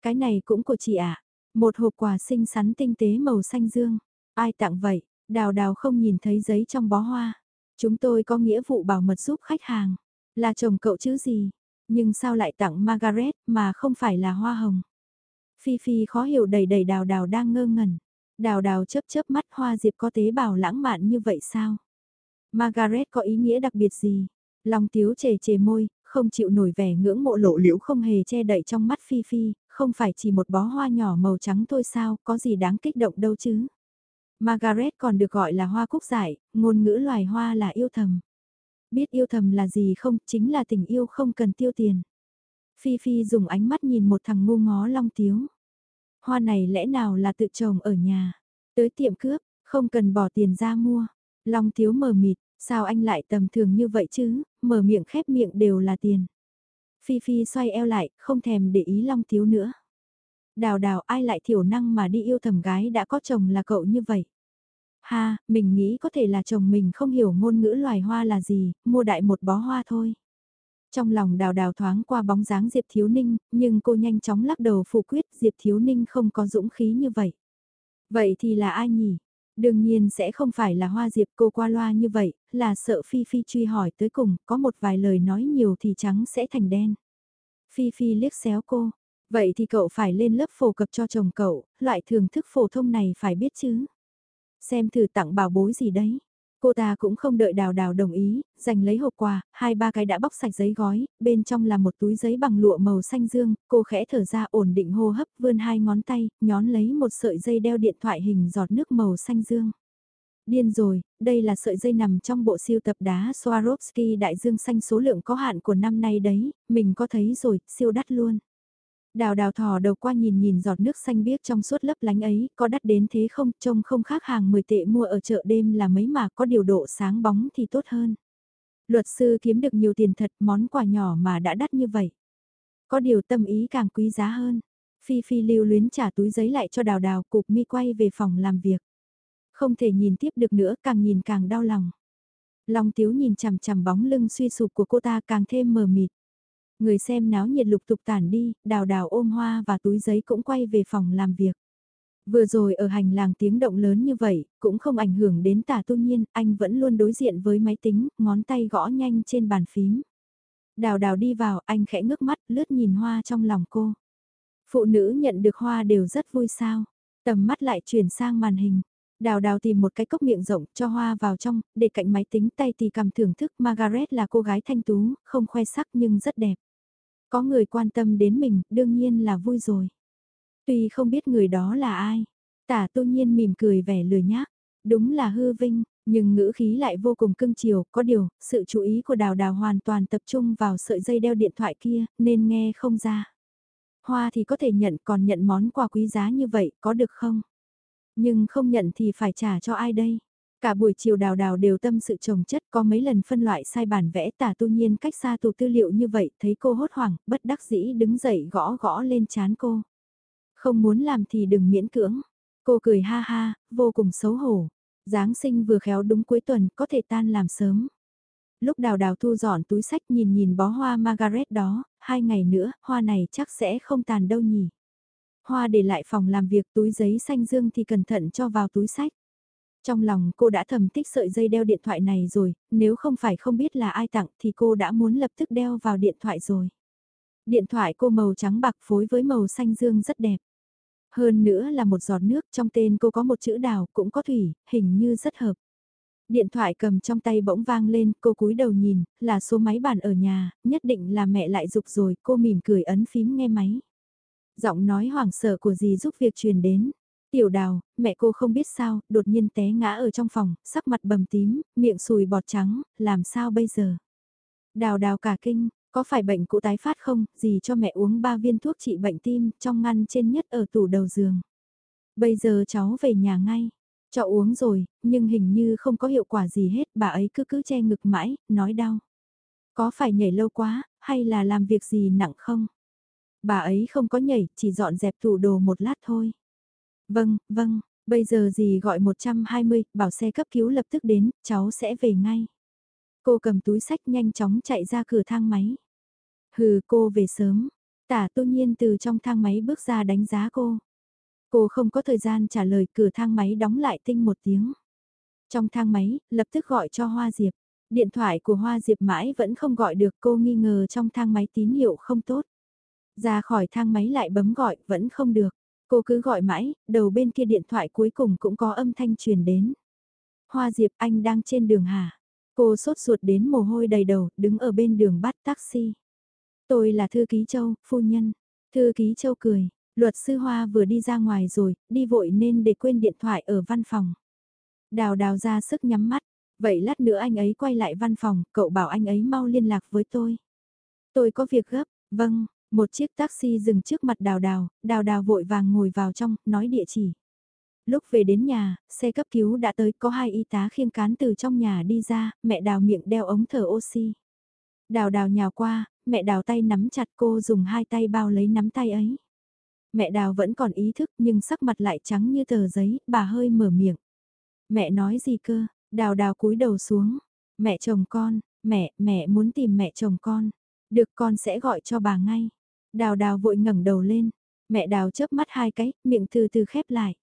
Cái này cũng của chị ạ. À? Một hộp quà xinh xắn tinh tế màu xanh dương. Ai tặng vậy? Đào đào không nhìn thấy giấy trong bó hoa. Chúng tôi có nghĩa vụ bảo mật giúp khách hàng. Là chồng cậu chứ gì? Nhưng sao lại tặng Margaret mà không phải là hoa hồng? Phi Phi khó hiểu đầy đầy đào đào đang ngơ ngẩn. Đào đào chớp chớp mắt hoa diệp có tế bào lãng mạn như vậy sao? Margaret có ý nghĩa đặc biệt gì? Long tiếu chề chề môi, không chịu nổi vẻ ngưỡng mộ lộ liễu không hề che đậy trong mắt Phi Phi, không phải chỉ một bó hoa nhỏ màu trắng thôi sao, có gì đáng kích động đâu chứ. Margaret còn được gọi là hoa cúc giải, ngôn ngữ loài hoa là yêu thầm. Biết yêu thầm là gì không, chính là tình yêu không cần tiêu tiền. Phi Phi dùng ánh mắt nhìn một thằng ngu ngó long tiếu. Hoa này lẽ nào là tự trồng ở nhà? Tới tiệm cướp, không cần bỏ tiền ra mua. Long Tiếu mờ mịt, sao anh lại tầm thường như vậy chứ, mở miệng khép miệng đều là tiền. Phi Phi xoay eo lại, không thèm để ý Long Tiếu nữa. Đào đào ai lại thiểu năng mà đi yêu thầm gái đã có chồng là cậu như vậy. Ha, mình nghĩ có thể là chồng mình không hiểu ngôn ngữ loài hoa là gì, mua đại một bó hoa thôi. Trong lòng đào đào thoáng qua bóng dáng Diệp Thiếu Ninh, nhưng cô nhanh chóng lắc đầu phủ quyết Diệp Thiếu Ninh không có dũng khí như vậy. Vậy thì là ai nhỉ? Đương nhiên sẽ không phải là hoa diệp cô qua loa như vậy, là sợ Phi Phi truy hỏi tới cùng, có một vài lời nói nhiều thì trắng sẽ thành đen. Phi Phi liếc xéo cô, vậy thì cậu phải lên lớp phổ cập cho chồng cậu, loại thưởng thức phổ thông này phải biết chứ. Xem thử tặng bảo bối gì đấy. Cô ta cũng không đợi đào đào đồng ý, giành lấy hộp quà, hai ba cái đã bóc sạch giấy gói, bên trong là một túi giấy bằng lụa màu xanh dương, cô khẽ thở ra ổn định hô hấp, vươn hai ngón tay, nhón lấy một sợi dây đeo điện thoại hình giọt nước màu xanh dương. Điên rồi, đây là sợi dây nằm trong bộ siêu tập đá Swarovski đại dương xanh số lượng có hạn của năm nay đấy, mình có thấy rồi, siêu đắt luôn. Đào đào thò đầu qua nhìn nhìn giọt nước xanh biếc trong suốt lấp lánh ấy, có đắt đến thế không, trông không khác hàng 10 tệ mua ở chợ đêm là mấy mà có điều độ sáng bóng thì tốt hơn. Luật sư kiếm được nhiều tiền thật, món quà nhỏ mà đã đắt như vậy. Có điều tâm ý càng quý giá hơn. Phi Phi lưu luyến trả túi giấy lại cho đào đào, cục mi quay về phòng làm việc. Không thể nhìn tiếp được nữa, càng nhìn càng đau lòng. Long Tiếu nhìn chằm chằm bóng lưng suy sụp của cô ta càng thêm mờ mịt. Người xem náo nhiệt lục tục tản đi, đào đào ôm hoa và túi giấy cũng quay về phòng làm việc. Vừa rồi ở hành lang tiếng động lớn như vậy, cũng không ảnh hưởng đến tả tu nhiên, anh vẫn luôn đối diện với máy tính, ngón tay gõ nhanh trên bàn phím. Đào đào đi vào, anh khẽ ngước mắt, lướt nhìn hoa trong lòng cô. Phụ nữ nhận được hoa đều rất vui sao. Tầm mắt lại chuyển sang màn hình. Đào đào tìm một cái cốc miệng rộng cho hoa vào trong, để cạnh máy tính tay thì cầm thưởng thức Margaret là cô gái thanh tú, không khoe sắc nhưng rất đẹp. Có người quan tâm đến mình, đương nhiên là vui rồi. Tuy không biết người đó là ai, tả tu nhiên mỉm cười vẻ lười nhác, đúng là hư vinh, nhưng ngữ khí lại vô cùng cưng chiều, có điều, sự chú ý của đào đào hoàn toàn tập trung vào sợi dây đeo điện thoại kia, nên nghe không ra. Hoa thì có thể nhận còn nhận món quà quý giá như vậy, có được không? Nhưng không nhận thì phải trả cho ai đây? Cả buổi chiều đào đào đều tâm sự trồng chất có mấy lần phân loại sai bản vẽ tả tu nhiên cách xa tủ tư liệu như vậy thấy cô hốt hoảng, bất đắc dĩ đứng dậy gõ gõ lên chán cô. Không muốn làm thì đừng miễn cưỡng. Cô cười ha ha, vô cùng xấu hổ. Giáng sinh vừa khéo đúng cuối tuần có thể tan làm sớm. Lúc đào đào thu dọn túi sách nhìn nhìn bó hoa Margaret đó, hai ngày nữa, hoa này chắc sẽ không tàn đâu nhỉ. Hoa để lại phòng làm việc túi giấy xanh dương thì cẩn thận cho vào túi sách. Trong lòng cô đã thầm tích sợi dây đeo điện thoại này rồi, nếu không phải không biết là ai tặng thì cô đã muốn lập tức đeo vào điện thoại rồi. Điện thoại cô màu trắng bạc phối với màu xanh dương rất đẹp. Hơn nữa là một giọt nước trong tên cô có một chữ đào cũng có thủy, hình như rất hợp. Điện thoại cầm trong tay bỗng vang lên, cô cúi đầu nhìn, là số máy bàn ở nhà, nhất định là mẹ lại dục rồi, cô mỉm cười ấn phím nghe máy. Giọng nói hoảng sợ của dì giúp việc truyền đến. Tiểu đào, mẹ cô không biết sao, đột nhiên té ngã ở trong phòng, sắc mặt bầm tím, miệng sùi bọt trắng, làm sao bây giờ? Đào đào cả kinh, có phải bệnh cũ tái phát không, gì cho mẹ uống 3 viên thuốc trị bệnh tim trong ngăn trên nhất ở tủ đầu giường. Bây giờ cháu về nhà ngay, cho uống rồi, nhưng hình như không có hiệu quả gì hết, bà ấy cứ cứ che ngực mãi, nói đau. Có phải nhảy lâu quá, hay là làm việc gì nặng không? Bà ấy không có nhảy, chỉ dọn dẹp tủ đồ một lát thôi. Vâng, vâng, bây giờ gì gọi 120, bảo xe cấp cứu lập tức đến, cháu sẽ về ngay. Cô cầm túi sách nhanh chóng chạy ra cửa thang máy. Hừ cô về sớm, tả tu nhiên từ trong thang máy bước ra đánh giá cô. Cô không có thời gian trả lời cửa thang máy đóng lại tinh một tiếng. Trong thang máy, lập tức gọi cho Hoa Diệp. Điện thoại của Hoa Diệp mãi vẫn không gọi được cô nghi ngờ trong thang máy tín hiệu không tốt. Ra khỏi thang máy lại bấm gọi, vẫn không được. Cô cứ gọi mãi, đầu bên kia điện thoại cuối cùng cũng có âm thanh truyền đến. Hoa Diệp anh đang trên đường hả? Cô sốt ruột đến mồ hôi đầy đầu, đứng ở bên đường bắt taxi. Tôi là Thư Ký Châu, phu nhân. Thư Ký Châu cười, luật sư Hoa vừa đi ra ngoài rồi, đi vội nên để quên điện thoại ở văn phòng. Đào đào ra sức nhắm mắt, vậy lát nữa anh ấy quay lại văn phòng, cậu bảo anh ấy mau liên lạc với tôi. Tôi có việc gấp, vâng, một chiếc taxi dừng trước mặt đào đào, đào đào vội vàng ngồi vào trong, nói địa chỉ. Lúc về đến nhà, xe cấp cứu đã tới có hai y tá khiêng cán từ trong nhà đi ra, mẹ đào miệng đeo ống thở oxy. Đào đào nhào qua, mẹ đào tay nắm chặt cô dùng hai tay bao lấy nắm tay ấy. Mẹ đào vẫn còn ý thức nhưng sắc mặt lại trắng như tờ giấy, bà hơi mở miệng. Mẹ nói gì cơ, đào đào cúi đầu xuống. Mẹ chồng con, mẹ, mẹ muốn tìm mẹ chồng con. Được con sẽ gọi cho bà ngay. Đào đào vội ngẩng đầu lên. Mẹ đào chớp mắt hai cái, miệng từ từ khép lại.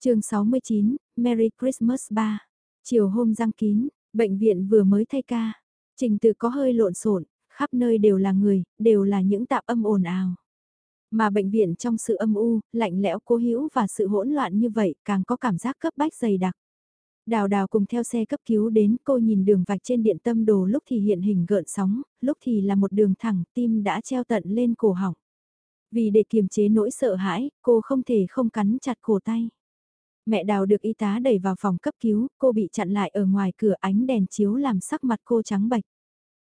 chương 69, Merry Christmas 3. Chiều hôm răng kín, bệnh viện vừa mới thay ca. Trình tự có hơi lộn xộn, khắp nơi đều là người, đều là những tạp âm ồn ào. Mà bệnh viện trong sự âm u, lạnh lẽo cố hữu và sự hỗn loạn như vậy càng có cảm giác cấp bách dày đặc. Đào đào cùng theo xe cấp cứu đến cô nhìn đường vạch trên điện tâm đồ lúc thì hiện hình gợn sóng, lúc thì là một đường thẳng tim đã treo tận lên cổ họng. Vì để kiềm chế nỗi sợ hãi, cô không thể không cắn chặt cổ tay. Mẹ đào được y tá đẩy vào phòng cấp cứu, cô bị chặn lại ở ngoài cửa ánh đèn chiếu làm sắc mặt cô trắng bệch.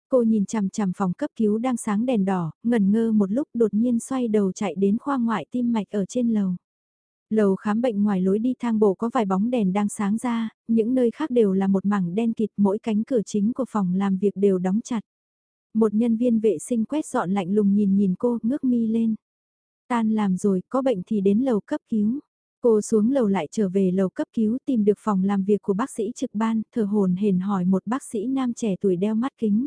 Cô nhìn chằm chằm phòng cấp cứu đang sáng đèn đỏ, ngần ngơ một lúc đột nhiên xoay đầu chạy đến khoa ngoại tim mạch ở trên lầu. Lầu khám bệnh ngoài lối đi thang bộ có vài bóng đèn đang sáng ra, những nơi khác đều là một mảng đen kịt mỗi cánh cửa chính của phòng làm việc đều đóng chặt. Một nhân viên vệ sinh quét dọn lạnh lùng nhìn nhìn cô, ngước mi lên. Tan làm rồi, có bệnh thì đến lầu cấp cứu. Cô xuống lầu lại trở về lầu cấp cứu tìm được phòng làm việc của bác sĩ trực ban, thở hồn hển hỏi một bác sĩ nam trẻ tuổi đeo mắt kính.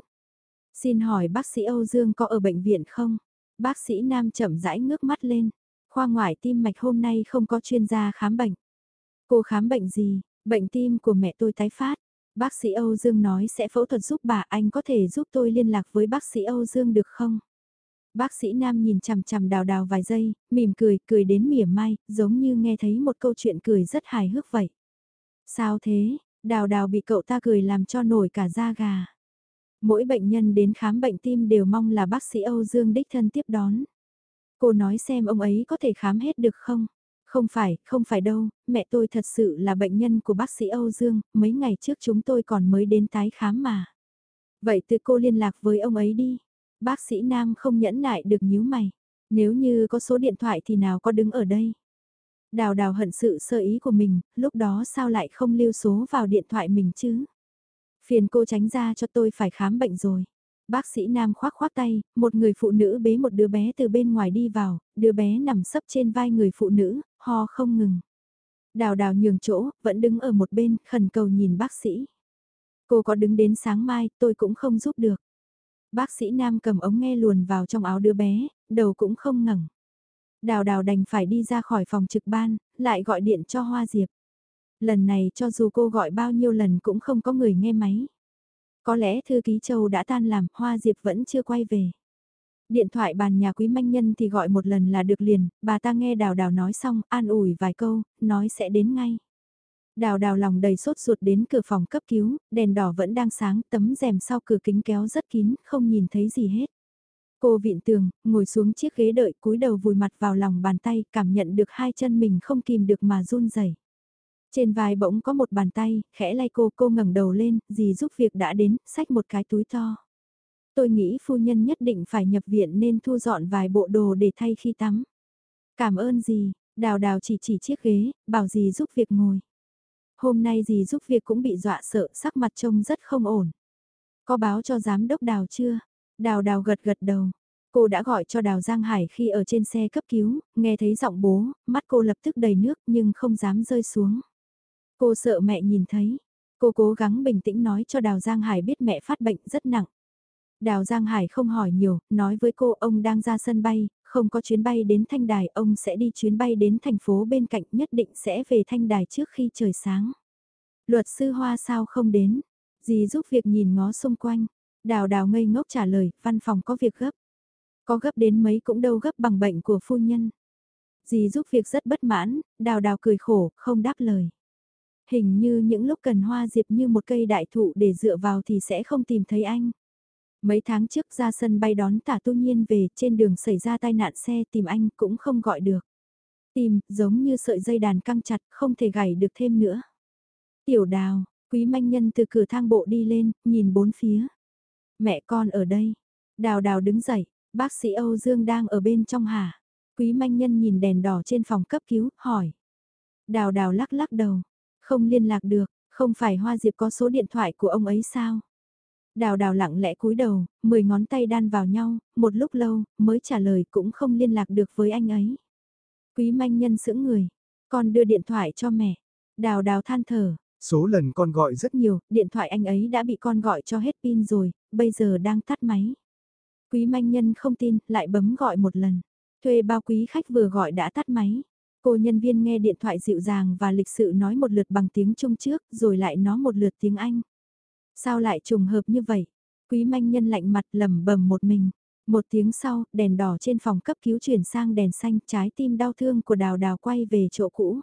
Xin hỏi bác sĩ Âu Dương có ở bệnh viện không? Bác sĩ nam chậm rãi ngước mắt lên. Khoa ngoại tim mạch hôm nay không có chuyên gia khám bệnh. Cô khám bệnh gì? Bệnh tim của mẹ tôi tái phát. Bác sĩ Âu Dương nói sẽ phẫu thuật giúp bà anh có thể giúp tôi liên lạc với bác sĩ Âu Dương được không? Bác sĩ Nam nhìn chằm chằm đào đào vài giây, mỉm cười, cười đến mỉa mai, giống như nghe thấy một câu chuyện cười rất hài hước vậy. Sao thế, đào đào bị cậu ta cười làm cho nổi cả da gà. Mỗi bệnh nhân đến khám bệnh tim đều mong là bác sĩ Âu Dương đích thân tiếp đón. Cô nói xem ông ấy có thể khám hết được không? Không phải, không phải đâu, mẹ tôi thật sự là bệnh nhân của bác sĩ Âu Dương, mấy ngày trước chúng tôi còn mới đến tái khám mà. Vậy từ cô liên lạc với ông ấy đi. Bác sĩ Nam không nhẫn nại được nhíu mày. Nếu như có số điện thoại thì nào có đứng ở đây. Đào đào hận sự sơ ý của mình, lúc đó sao lại không lưu số vào điện thoại mình chứ? Phiền cô tránh ra cho tôi phải khám bệnh rồi. Bác sĩ Nam khoác khoác tay, một người phụ nữ bế một đứa bé từ bên ngoài đi vào, đứa bé nằm sấp trên vai người phụ nữ, ho không ngừng. Đào đào nhường chỗ, vẫn đứng ở một bên, khẩn cầu nhìn bác sĩ. Cô có đứng đến sáng mai, tôi cũng không giúp được. Bác sĩ Nam cầm ống nghe luồn vào trong áo đứa bé, đầu cũng không ngẩng. Đào đào đành phải đi ra khỏi phòng trực ban, lại gọi điện cho Hoa Diệp. Lần này cho dù cô gọi bao nhiêu lần cũng không có người nghe máy. Có lẽ thư ký Châu đã tan làm, Hoa Diệp vẫn chưa quay về. Điện thoại bàn nhà quý manh nhân thì gọi một lần là được liền, bà ta nghe đào đào nói xong, an ủi vài câu, nói sẽ đến ngay. Đào đào lòng đầy sốt ruột đến cửa phòng cấp cứu, đèn đỏ vẫn đang sáng, tấm rèm sau cửa kính kéo rất kín, không nhìn thấy gì hết. Cô viện tường, ngồi xuống chiếc ghế đợi cúi đầu vùi mặt vào lòng bàn tay, cảm nhận được hai chân mình không kìm được mà run rẩy. Trên vai bỗng có một bàn tay, khẽ lay cô, cô ngẩng đầu lên, dì giúp việc đã đến, xách một cái túi to. Tôi nghĩ phu nhân nhất định phải nhập viện nên thu dọn vài bộ đồ để thay khi tắm. Cảm ơn dì, đào đào chỉ chỉ chiếc ghế, bảo dì giúp việc ngồi. Hôm nay dì giúp việc cũng bị dọa sợ, sắc mặt trông rất không ổn. Có báo cho giám đốc đào chưa? Đào đào gật gật đầu. Cô đã gọi cho Đào Giang Hải khi ở trên xe cấp cứu, nghe thấy giọng bố, mắt cô lập tức đầy nước nhưng không dám rơi xuống. Cô sợ mẹ nhìn thấy. Cô cố gắng bình tĩnh nói cho Đào Giang Hải biết mẹ phát bệnh rất nặng. Đào Giang Hải không hỏi nhiều, nói với cô ông đang ra sân bay, không có chuyến bay đến Thanh Đài, ông sẽ đi chuyến bay đến thành phố bên cạnh nhất định sẽ về Thanh Đài trước khi trời sáng. Luật sư Hoa sao không đến? Dì giúp việc nhìn ngó xung quanh. Đào đào ngây ngốc trả lời, văn phòng có việc gấp. Có gấp đến mấy cũng đâu gấp bằng bệnh của phu nhân. Dì giúp việc rất bất mãn, đào đào cười khổ, không đáp lời. Hình như những lúc cần hoa diệp như một cây đại thụ để dựa vào thì sẽ không tìm thấy anh. Mấy tháng trước ra sân bay đón tả tu nhiên về trên đường xảy ra tai nạn xe tìm anh cũng không gọi được. Tìm, giống như sợi dây đàn căng chặt, không thể gảy được thêm nữa. Tiểu đào, quý manh nhân từ cửa thang bộ đi lên, nhìn bốn phía. Mẹ con ở đây. Đào đào đứng dậy, bác sĩ Âu Dương đang ở bên trong hả? Quý manh nhân nhìn đèn đỏ trên phòng cấp cứu, hỏi. Đào đào lắc lắc đầu, không liên lạc được, không phải Hoa Diệp có số điện thoại của ông ấy sao? Đào đào lặng lẽ cúi đầu, mười ngón tay đan vào nhau, một lúc lâu, mới trả lời cũng không liên lạc được với anh ấy. Quý manh nhân sững người, con đưa điện thoại cho mẹ. Đào đào than thở, Số lần con gọi rất nhiều, điện thoại anh ấy đã bị con gọi cho hết pin rồi, bây giờ đang tắt máy. Quý manh nhân không tin, lại bấm gọi một lần. Thuê bao quý khách vừa gọi đã tắt máy. Cô nhân viên nghe điện thoại dịu dàng và lịch sự nói một lượt bằng tiếng Trung trước, rồi lại nói một lượt tiếng Anh. Sao lại trùng hợp như vậy? Quý manh nhân lạnh mặt lầm bầm một mình. Một tiếng sau, đèn đỏ trên phòng cấp cứu chuyển sang đèn xanh, trái tim đau thương của đào đào quay về chỗ cũ.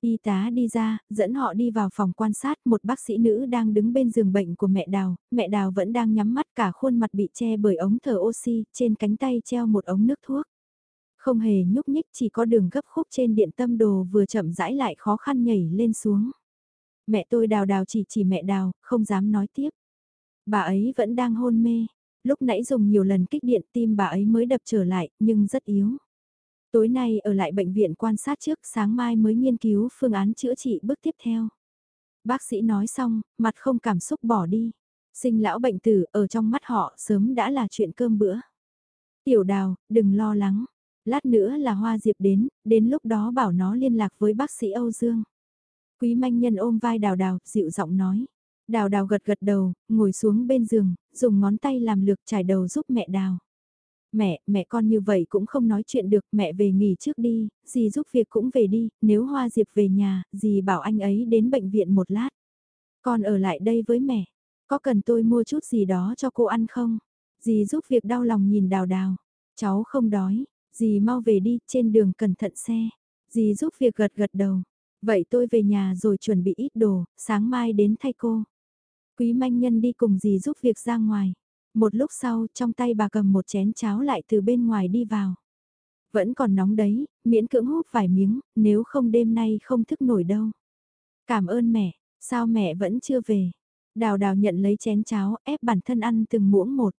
Y tá đi ra, dẫn họ đi vào phòng quan sát một bác sĩ nữ đang đứng bên giường bệnh của mẹ Đào, mẹ Đào vẫn đang nhắm mắt cả khuôn mặt bị che bởi ống thở oxy, trên cánh tay treo một ống nước thuốc. Không hề nhúc nhích chỉ có đường gấp khúc trên điện tâm đồ vừa chậm rãi lại khó khăn nhảy lên xuống. Mẹ tôi Đào Đào chỉ chỉ mẹ Đào, không dám nói tiếp. Bà ấy vẫn đang hôn mê, lúc nãy dùng nhiều lần kích điện tim bà ấy mới đập trở lại, nhưng rất yếu. Tối nay ở lại bệnh viện quan sát trước sáng mai mới nghiên cứu phương án chữa trị bước tiếp theo. Bác sĩ nói xong, mặt không cảm xúc bỏ đi. Sinh lão bệnh tử ở trong mắt họ sớm đã là chuyện cơm bữa. Tiểu đào, đừng lo lắng. Lát nữa là Hoa Diệp đến, đến lúc đó bảo nó liên lạc với bác sĩ Âu Dương. Quý manh nhân ôm vai đào đào, dịu giọng nói. Đào đào gật gật đầu, ngồi xuống bên giường, dùng ngón tay làm lược trải đầu giúp mẹ đào. Mẹ, mẹ con như vậy cũng không nói chuyện được, mẹ về nghỉ trước đi, dì giúp việc cũng về đi, nếu Hoa Diệp về nhà, dì bảo anh ấy đến bệnh viện một lát. Con ở lại đây với mẹ, có cần tôi mua chút gì đó cho cô ăn không? Dì giúp việc đau lòng nhìn đào đào, cháu không đói, dì mau về đi, trên đường cẩn thận xe. Dì giúp việc gật gật đầu, vậy tôi về nhà rồi chuẩn bị ít đồ, sáng mai đến thay cô. Quý manh nhân đi cùng dì giúp việc ra ngoài. Một lúc sau, trong tay bà cầm một chén cháo lại từ bên ngoài đi vào. Vẫn còn nóng đấy, miễn cưỡng hút vài miếng, nếu không đêm nay không thức nổi đâu. Cảm ơn mẹ, sao mẹ vẫn chưa về? Đào đào nhận lấy chén cháo, ép bản thân ăn từng muỗng một.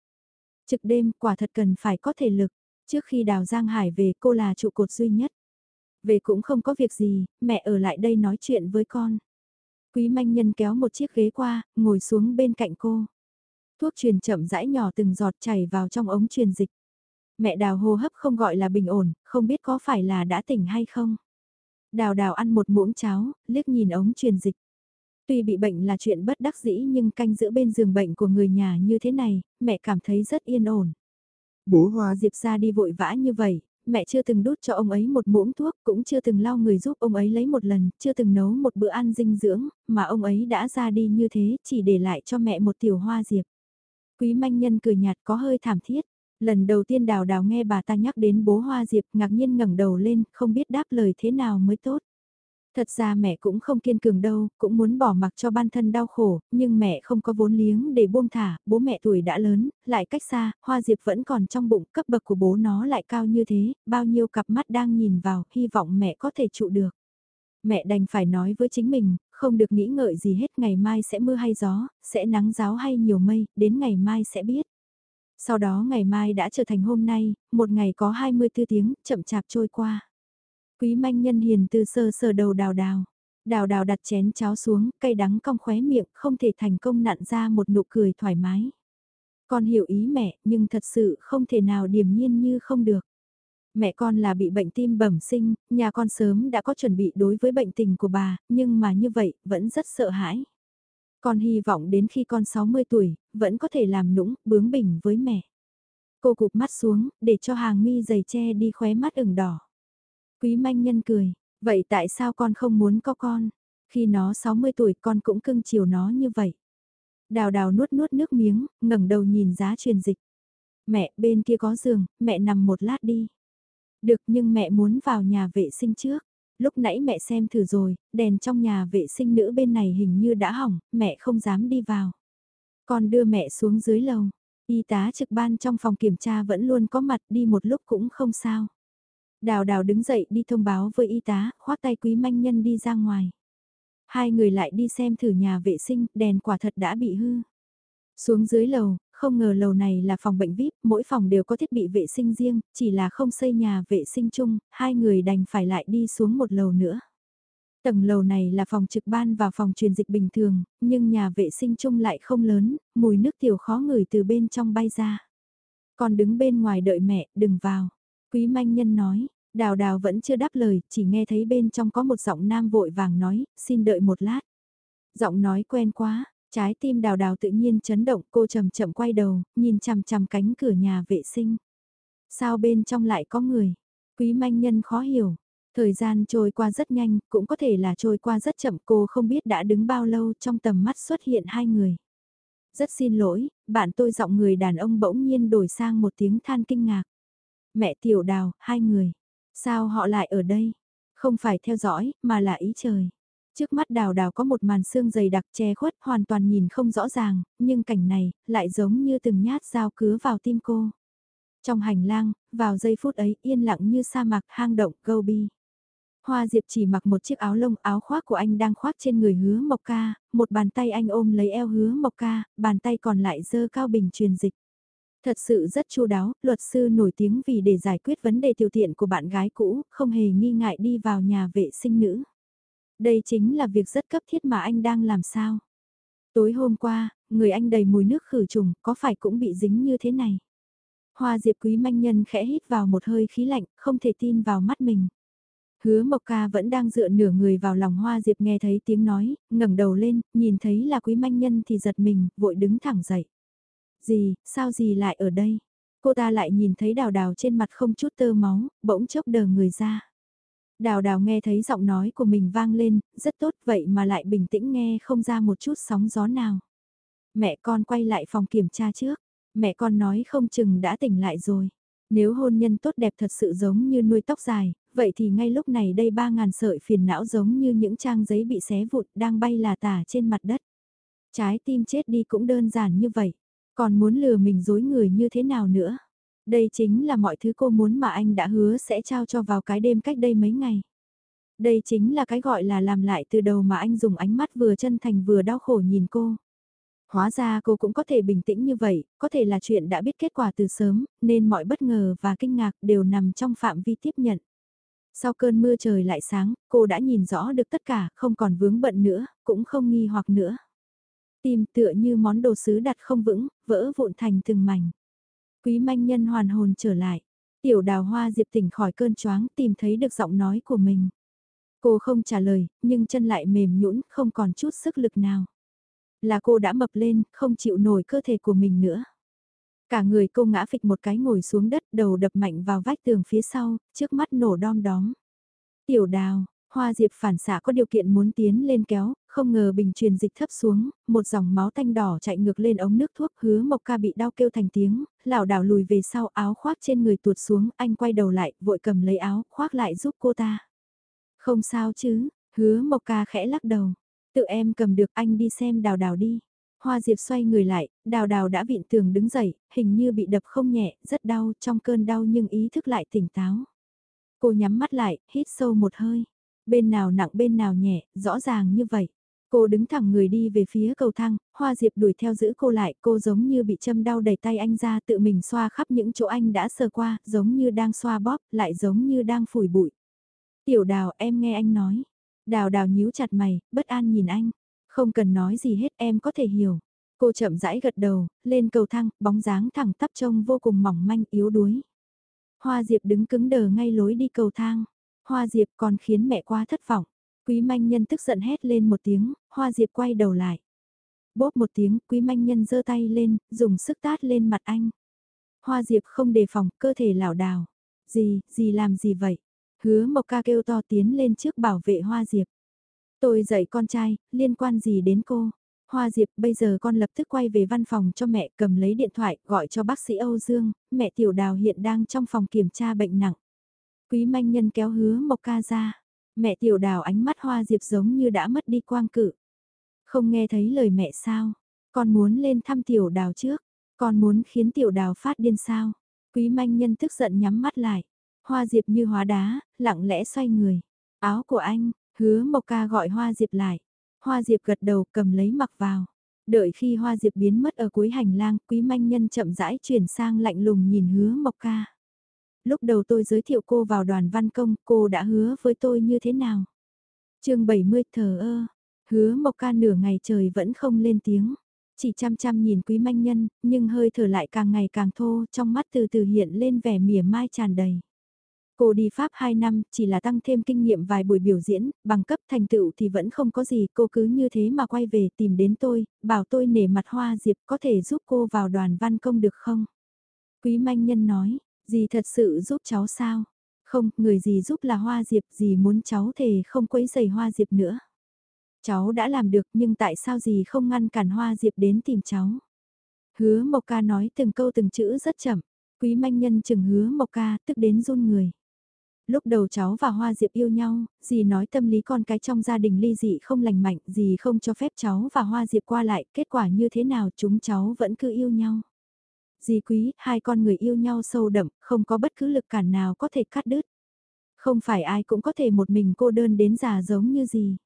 Trực đêm, quả thật cần phải có thể lực. Trước khi đào Giang Hải về cô là trụ cột duy nhất. Về cũng không có việc gì, mẹ ở lại đây nói chuyện với con. Quý manh nhân kéo một chiếc ghế qua, ngồi xuống bên cạnh cô. Thuốc truyền chậm rãi nhỏ từng giọt chảy vào trong ống truyền dịch. Mẹ đào hô hấp không gọi là bình ổn, không biết có phải là đã tỉnh hay không. Đào đào ăn một muỗng cháo, liếc nhìn ống truyền dịch. Tuy bị bệnh là chuyện bất đắc dĩ nhưng canh giữ bên giường bệnh của người nhà như thế này, mẹ cảm thấy rất yên ổn. Bố Hoa Diệp ra đi vội vã như vậy, mẹ chưa từng đút cho ông ấy một muỗng thuốc, cũng chưa từng lau người giúp ông ấy lấy một lần, chưa từng nấu một bữa ăn dinh dưỡng, mà ông ấy đã ra đi như thế, chỉ để lại cho mẹ một tiểu Hoa Diệp. Quý manh nhân cười nhạt có hơi thảm thiết. Lần đầu tiên đào đào nghe bà ta nhắc đến bố Hoa Diệp ngạc nhiên ngẩng đầu lên, không biết đáp lời thế nào mới tốt. Thật ra mẹ cũng không kiên cường đâu, cũng muốn bỏ mặc cho ban thân đau khổ, nhưng mẹ không có vốn liếng để buông thả, bố mẹ tuổi đã lớn, lại cách xa, Hoa Diệp vẫn còn trong bụng, cấp bậc của bố nó lại cao như thế, bao nhiêu cặp mắt đang nhìn vào, hy vọng mẹ có thể trụ được. Mẹ đành phải nói với chính mình, không được nghĩ ngợi gì hết ngày mai sẽ mưa hay gió, sẽ nắng giáo hay nhiều mây, đến ngày mai sẽ biết. Sau đó ngày mai đã trở thành hôm nay, một ngày có 24 tiếng, chậm chạp trôi qua. Quý manh nhân hiền từ sơ sờ đầu đào đào. Đào đào đặt chén cháo xuống, cay đắng cong khóe miệng, không thể thành công nặn ra một nụ cười thoải mái. Con hiểu ý mẹ, nhưng thật sự không thể nào điềm nhiên như không được. Mẹ con là bị bệnh tim bẩm sinh, nhà con sớm đã có chuẩn bị đối với bệnh tình của bà, nhưng mà như vậy, vẫn rất sợ hãi. Con hy vọng đến khi con 60 tuổi, vẫn có thể làm nũng, bướng bỉnh với mẹ. Cô cụp mắt xuống, để cho hàng mi dày che đi khóe mắt ửng đỏ. Quý manh nhân cười, vậy tại sao con không muốn có con? Khi nó 60 tuổi con cũng cưng chiều nó như vậy. Đào đào nuốt nuốt nước miếng, ngẩng đầu nhìn giá truyền dịch. Mẹ, bên kia có giường, mẹ nằm một lát đi. Được nhưng mẹ muốn vào nhà vệ sinh trước. Lúc nãy mẹ xem thử rồi, đèn trong nhà vệ sinh nữ bên này hình như đã hỏng, mẹ không dám đi vào. Con đưa mẹ xuống dưới lầu. Y tá trực ban trong phòng kiểm tra vẫn luôn có mặt đi một lúc cũng không sao. Đào đào đứng dậy đi thông báo với y tá, khoác tay quý manh nhân đi ra ngoài. Hai người lại đi xem thử nhà vệ sinh, đèn quả thật đã bị hư. Xuống dưới lầu, không ngờ lầu này là phòng bệnh VIP, mỗi phòng đều có thiết bị vệ sinh riêng, chỉ là không xây nhà vệ sinh chung, hai người đành phải lại đi xuống một lầu nữa. Tầng lầu này là phòng trực ban và phòng truyền dịch bình thường, nhưng nhà vệ sinh chung lại không lớn, mùi nước tiểu khó ngửi từ bên trong bay ra. Còn đứng bên ngoài đợi mẹ, đừng vào. Quý manh nhân nói, đào đào vẫn chưa đáp lời, chỉ nghe thấy bên trong có một giọng nam vội vàng nói, xin đợi một lát. Giọng nói quen quá, trái tim đào đào tự nhiên chấn động, cô chậm chậm quay đầu, nhìn chằm chằm cánh cửa nhà vệ sinh. Sao bên trong lại có người? Quý manh nhân khó hiểu. Thời gian trôi qua rất nhanh, cũng có thể là trôi qua rất chậm cô không biết đã đứng bao lâu trong tầm mắt xuất hiện hai người. Rất xin lỗi, bạn tôi giọng người đàn ông bỗng nhiên đổi sang một tiếng than kinh ngạc. Mẹ tiểu đào, hai người. Sao họ lại ở đây? Không phải theo dõi, mà là ý trời. Trước mắt đào đào có một màn xương dày đặc che khuất hoàn toàn nhìn không rõ ràng, nhưng cảnh này, lại giống như từng nhát dao cứa vào tim cô. Trong hành lang, vào giây phút ấy yên lặng như sa mạc hang động Gobi. Hoa Diệp chỉ mặc một chiếc áo lông áo khoác của anh đang khoác trên người hứa Mộc Ca, một bàn tay anh ôm lấy eo hứa Mộc Ca, bàn tay còn lại dơ cao bình truyền dịch. Thật sự rất chu đáo, luật sư nổi tiếng vì để giải quyết vấn đề tiểu tiện của bạn gái cũ, không hề nghi ngại đi vào nhà vệ sinh nữ. Đây chính là việc rất cấp thiết mà anh đang làm sao. Tối hôm qua, người anh đầy mùi nước khử trùng, có phải cũng bị dính như thế này? Hoa Diệp Quý Manh Nhân khẽ hít vào một hơi khí lạnh, không thể tin vào mắt mình. Hứa Mộc Ca vẫn đang dựa nửa người vào lòng Hoa Diệp nghe thấy tiếng nói, ngẩng đầu lên, nhìn thấy là Quý Manh Nhân thì giật mình, vội đứng thẳng dậy. Gì, sao gì lại ở đây? Cô ta lại nhìn thấy đào đào trên mặt không chút tơ máu, bỗng chốc đờ người ra. Đào đào nghe thấy giọng nói của mình vang lên, rất tốt vậy mà lại bình tĩnh nghe không ra một chút sóng gió nào. Mẹ con quay lại phòng kiểm tra trước, mẹ con nói không chừng đã tỉnh lại rồi. Nếu hôn nhân tốt đẹp thật sự giống như nuôi tóc dài, vậy thì ngay lúc này đây ba ngàn sợi phiền não giống như những trang giấy bị xé vụt đang bay là tả trên mặt đất. Trái tim chết đi cũng đơn giản như vậy, còn muốn lừa mình dối người như thế nào nữa. Đây chính là mọi thứ cô muốn mà anh đã hứa sẽ trao cho vào cái đêm cách đây mấy ngày. Đây chính là cái gọi là làm lại từ đầu mà anh dùng ánh mắt vừa chân thành vừa đau khổ nhìn cô. Hóa ra cô cũng có thể bình tĩnh như vậy, có thể là chuyện đã biết kết quả từ sớm, nên mọi bất ngờ và kinh ngạc đều nằm trong phạm vi tiếp nhận. Sau cơn mưa trời lại sáng, cô đã nhìn rõ được tất cả, không còn vướng bận nữa, cũng không nghi hoặc nữa. Tim tựa như món đồ sứ đặt không vững, vỡ vụn thành từng mảnh. Quý manh nhân hoàn hồn trở lại. Tiểu đào hoa diệp tỉnh khỏi cơn choáng tìm thấy được giọng nói của mình. Cô không trả lời, nhưng chân lại mềm nhũn, không còn chút sức lực nào. Là cô đã mập lên, không chịu nổi cơ thể của mình nữa. Cả người cô ngã phịch một cái ngồi xuống đất, đầu đập mạnh vào vách tường phía sau, trước mắt nổ đom đóm. Tiểu đào, hoa diệp phản xạ có điều kiện muốn tiến lên kéo, không ngờ bình truyền dịch thấp xuống, một dòng máu tanh đỏ chạy ngược lên ống nước thuốc hứa mộc ca bị đau kêu thành tiếng, lảo đảo lùi về sau áo khoác trên người tuột xuống, anh quay đầu lại, vội cầm lấy áo, khoác lại giúp cô ta. Không sao chứ, hứa mộc ca khẽ lắc đầu, tự em cầm được anh đi xem đào đào đi. Hoa Diệp xoay người lại, đào đào đã vịn tường đứng dậy, hình như bị đập không nhẹ, rất đau, trong cơn đau nhưng ý thức lại tỉnh táo. Cô nhắm mắt lại, hít sâu một hơi. Bên nào nặng bên nào nhẹ, rõ ràng như vậy. Cô đứng thẳng người đi về phía cầu thang, Hoa Diệp đuổi theo giữ cô lại, cô giống như bị châm đau đẩy tay anh ra tự mình xoa khắp những chỗ anh đã sờ qua, giống như đang xoa bóp, lại giống như đang phủi bụi. Tiểu đào em nghe anh nói. Đào đào nhíu chặt mày, bất an nhìn anh. Không cần nói gì hết em có thể hiểu. Cô chậm rãi gật đầu, lên cầu thang, bóng dáng thẳng tắp trông vô cùng mỏng manh yếu đuối. Hoa Diệp đứng cứng đờ ngay lối đi cầu thang. Hoa Diệp còn khiến mẹ quá thất vọng. Quý manh nhân tức giận hét lên một tiếng, Hoa Diệp quay đầu lại. Bốp một tiếng, quý manh nhân giơ tay lên, dùng sức tát lên mặt anh. Hoa Diệp không đề phòng, cơ thể lảo đảo. Gì, gì làm gì vậy? Hứa Mộc Ca kêu to tiến lên trước bảo vệ Hoa Diệp. Tôi dạy con trai, liên quan gì đến cô? Hoa Diệp, bây giờ con lập tức quay về văn phòng cho mẹ cầm lấy điện thoại, gọi cho bác sĩ Âu Dương, mẹ Tiểu Đào hiện đang trong phòng kiểm tra bệnh nặng. Quý manh nhân kéo hứa Mộc Ca ra. Mẹ Tiểu Đào ánh mắt Hoa Diệp giống như đã mất đi quang cự. Không nghe thấy lời mẹ sao? Con muốn lên thăm Tiểu Đào trước. Con muốn khiến Tiểu Đào phát điên sao? Quý manh nhân tức giận nhắm mắt lại. Hoa Diệp như hóa đá, lặng lẽ xoay người. Áo của anh, hứa Mộc Ca gọi Hoa Diệp lại. Hoa Diệp gật đầu cầm lấy mặc vào. Đợi khi Hoa Diệp biến mất ở cuối hành lang, quý manh nhân chậm rãi chuyển sang lạnh lùng nhìn hứa Mộc Ca. Lúc đầu tôi giới thiệu cô vào đoàn văn công, cô đã hứa với tôi như thế nào? chương 70 thờ ơ, hứa mộc ca nửa ngày trời vẫn không lên tiếng. Chỉ chăm chăm nhìn quý manh nhân, nhưng hơi thở lại càng ngày càng thô, trong mắt từ từ hiện lên vẻ mỉa mai tràn đầy. Cô đi Pháp 2 năm, chỉ là tăng thêm kinh nghiệm vài buổi biểu diễn, bằng cấp thành tựu thì vẫn không có gì, cô cứ như thế mà quay về tìm đến tôi, bảo tôi nể mặt hoa diệp có thể giúp cô vào đoàn văn công được không? Quý manh nhân nói, dì thật sự giúp cháu sao? Không, người gì giúp là hoa diệp, gì muốn cháu thề không quấy giày hoa diệp nữa. Cháu đã làm được nhưng tại sao gì không ngăn cản hoa diệp đến tìm cháu? Hứa Mộc Ca nói từng câu từng chữ rất chậm, quý manh nhân chừng hứa Mộc Ca tức đến run người. Lúc đầu cháu và Hoa Diệp yêu nhau, dì nói tâm lý con cái trong gia đình ly dị không lành mạnh, dì không cho phép cháu và Hoa Diệp qua lại, kết quả như thế nào chúng cháu vẫn cứ yêu nhau. Dì quý, hai con người yêu nhau sâu đậm, không có bất cứ lực cản nào có thể cắt đứt. Không phải ai cũng có thể một mình cô đơn đến già giống như gì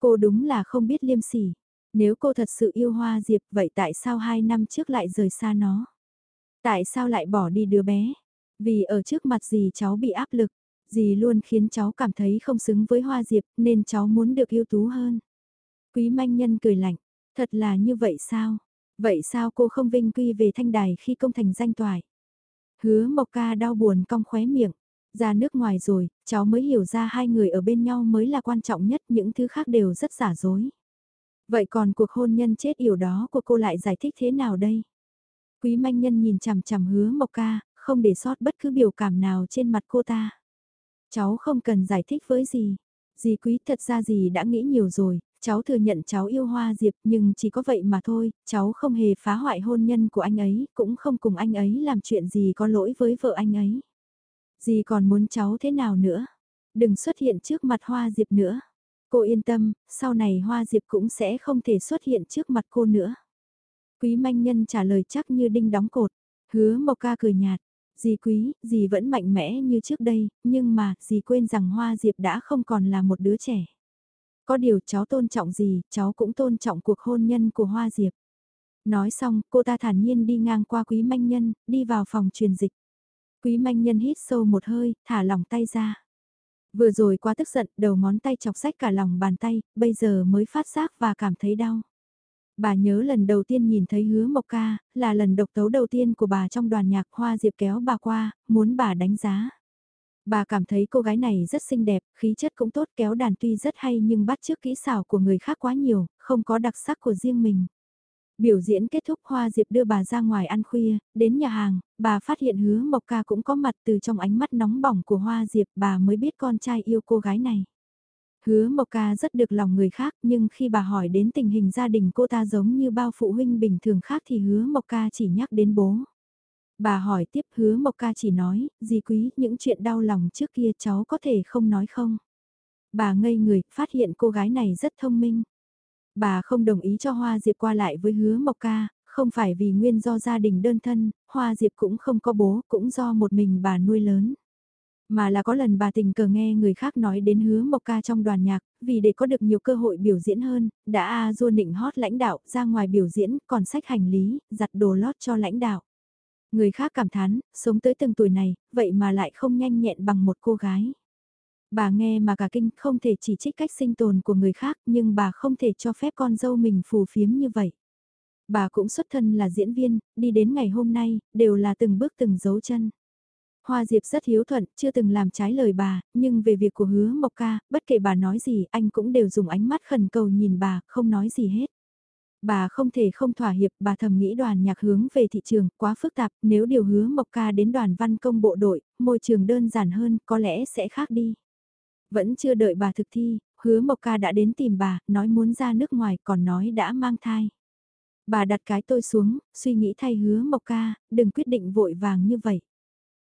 Cô đúng là không biết liêm sỉ. Nếu cô thật sự yêu Hoa Diệp vậy tại sao hai năm trước lại rời xa nó? Tại sao lại bỏ đi đứa bé? Vì ở trước mặt dì cháu bị áp lực dì luôn khiến cháu cảm thấy không xứng với Hoa Diệp nên cháu muốn được yêu tú hơn. Quý manh nhân cười lạnh, thật là như vậy sao? Vậy sao cô không vinh quy về thanh đài khi công thành danh toại? Hứa Mộc Ca đau buồn cong khóe miệng. Ra nước ngoài rồi, cháu mới hiểu ra hai người ở bên nhau mới là quan trọng nhất, những thứ khác đều rất giả dối. Vậy còn cuộc hôn nhân chết yểu đó của cô lại giải thích thế nào đây? Quý manh nhân nhìn chằm chằm hứa Mộc Ca, không để sót bất cứ biểu cảm nào trên mặt cô ta. Cháu không cần giải thích với gì. Dì quý thật ra dì đã nghĩ nhiều rồi, cháu thừa nhận cháu yêu Hoa Diệp nhưng chỉ có vậy mà thôi, cháu không hề phá hoại hôn nhân của anh ấy, cũng không cùng anh ấy làm chuyện gì có lỗi với vợ anh ấy. Dì còn muốn cháu thế nào nữa? Đừng xuất hiện trước mặt Hoa Diệp nữa. Cô yên tâm, sau này Hoa Diệp cũng sẽ không thể xuất hiện trước mặt cô nữa. Quý manh nhân trả lời chắc như đinh đóng cột. Hứa Mộc Ca cười nhạt, dì quý, dì vẫn mạnh mẽ như trước đây, nhưng mà, dì quên rằng Hoa Diệp đã không còn là một đứa trẻ. Có điều cháu tôn trọng gì cháu cũng tôn trọng cuộc hôn nhân của Hoa Diệp. Nói xong, cô ta thản nhiên đi ngang qua quý manh nhân, đi vào phòng truyền dịch. Quý manh nhân hít sâu một hơi, thả lỏng tay ra. Vừa rồi quá tức giận, đầu ngón tay chọc sách cả lòng bàn tay, bây giờ mới phát giác và cảm thấy đau. Bà nhớ lần đầu tiên nhìn thấy hứa mộc ca, là lần độc tấu đầu tiên của bà trong đoàn nhạc Hoa Diệp kéo bà qua, muốn bà đánh giá. Bà cảm thấy cô gái này rất xinh đẹp, khí chất cũng tốt kéo đàn tuy rất hay nhưng bắt chước kỹ xảo của người khác quá nhiều, không có đặc sắc của riêng mình. Biểu diễn kết thúc Hoa Diệp đưa bà ra ngoài ăn khuya, đến nhà hàng, bà phát hiện hứa Mộc Ca cũng có mặt từ trong ánh mắt nóng bỏng của Hoa Diệp bà mới biết con trai yêu cô gái này. Hứa Mộc Ca rất được lòng người khác nhưng khi bà hỏi đến tình hình gia đình cô ta giống như bao phụ huynh bình thường khác thì hứa Mộc Ca chỉ nhắc đến bố. Bà hỏi tiếp hứa Mộc Ca chỉ nói, di quý, những chuyện đau lòng trước kia cháu có thể không nói không? Bà ngây người, phát hiện cô gái này rất thông minh. Bà không đồng ý cho Hoa Diệp qua lại với hứa Mộc Ca, không phải vì nguyên do gia đình đơn thân, Hoa Diệp cũng không có bố, cũng do một mình bà nuôi lớn. Mà là có lần bà tình cờ nghe người khác nói đến hứa mộc ca trong đoàn nhạc, vì để có được nhiều cơ hội biểu diễn hơn, đã a du nịnh hót lãnh đạo ra ngoài biểu diễn, còn sách hành lý, giặt đồ lót cho lãnh đạo. Người khác cảm thán, sống tới từng tuổi này, vậy mà lại không nhanh nhẹn bằng một cô gái. Bà nghe mà cả kinh không thể chỉ trích cách sinh tồn của người khác nhưng bà không thể cho phép con dâu mình phù phiếm như vậy. Bà cũng xuất thân là diễn viên, đi đến ngày hôm nay, đều là từng bước từng dấu chân. Hoa Diệp rất hiếu thuận, chưa từng làm trái lời bà, nhưng về việc của hứa Mộc Ca, bất kể bà nói gì, anh cũng đều dùng ánh mắt khẩn cầu nhìn bà, không nói gì hết. Bà không thể không thỏa hiệp, bà thầm nghĩ đoàn nhạc hướng về thị trường, quá phức tạp, nếu điều hứa Mộc Ca đến đoàn văn công bộ đội, môi trường đơn giản hơn, có lẽ sẽ khác đi. Vẫn chưa đợi bà thực thi, hứa Mộc Ca đã đến tìm bà, nói muốn ra nước ngoài, còn nói đã mang thai. Bà đặt cái tôi xuống, suy nghĩ thay hứa Mộc Ca, đừng quyết định vội vàng như vậy.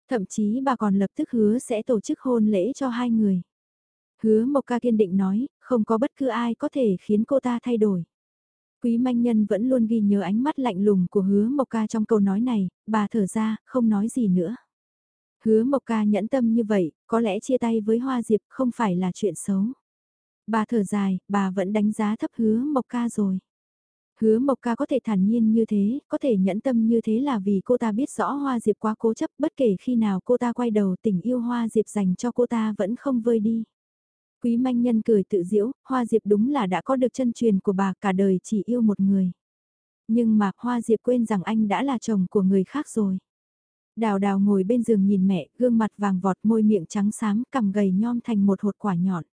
Thậm chí bà còn lập tức hứa sẽ tổ chức hôn lễ cho hai người. Hứa Mộc Ca kiên định nói, không có bất cứ ai có thể khiến cô ta thay đổi. Quý manh nhân vẫn luôn ghi nhớ ánh mắt lạnh lùng của hứa Mộc Ca trong câu nói này, bà thở ra, không nói gì nữa. Hứa Mộc Ca nhẫn tâm như vậy, có lẽ chia tay với Hoa Diệp không phải là chuyện xấu. Bà thở dài, bà vẫn đánh giá thấp hứa Mộc Ca rồi. Hứa Mộc Ca có thể thản nhiên như thế, có thể nhẫn tâm như thế là vì cô ta biết rõ Hoa Diệp quá cố chấp bất kể khi nào cô ta quay đầu tình yêu Hoa Diệp dành cho cô ta vẫn không vơi đi. Quý manh nhân cười tự diễu, Hoa Diệp đúng là đã có được chân truyền của bà cả đời chỉ yêu một người. Nhưng mà Hoa Diệp quên rằng anh đã là chồng của người khác rồi. Đào đào ngồi bên giường nhìn mẹ, gương mặt vàng vọt môi miệng trắng xám, cằm gầy nhom thành một hột quả nhọn.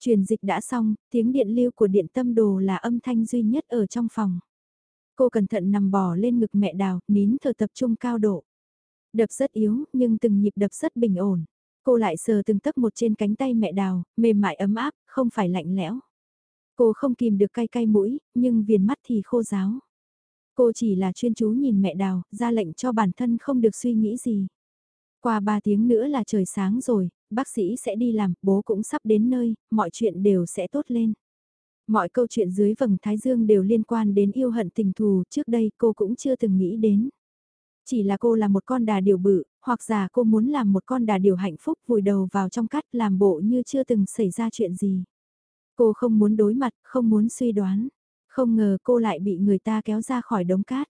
Truyền dịch đã xong, tiếng điện lưu của điện tâm đồ là âm thanh duy nhất ở trong phòng. Cô cẩn thận nằm bò lên ngực mẹ đào, nín thở tập trung cao độ. Đập rất yếu, nhưng từng nhịp đập rất bình ổn. Cô lại sờ từng tấc một trên cánh tay mẹ đào, mềm mại ấm áp, không phải lạnh lẽo. Cô không kìm được cay cay mũi, nhưng viền mắt thì khô ráo. Cô chỉ là chuyên chú nhìn mẹ đào, ra lệnh cho bản thân không được suy nghĩ gì. Qua ba tiếng nữa là trời sáng rồi, bác sĩ sẽ đi làm, bố cũng sắp đến nơi, mọi chuyện đều sẽ tốt lên. Mọi câu chuyện dưới vầng thái dương đều liên quan đến yêu hận tình thù, trước đây cô cũng chưa từng nghĩ đến. Chỉ là cô là một con đà điều bự, hoặc giả cô muốn làm một con đà điều hạnh phúc vùi đầu vào trong cắt làm bộ như chưa từng xảy ra chuyện gì. Cô không muốn đối mặt, không muốn suy đoán. Không ngờ cô lại bị người ta kéo ra khỏi đống cát.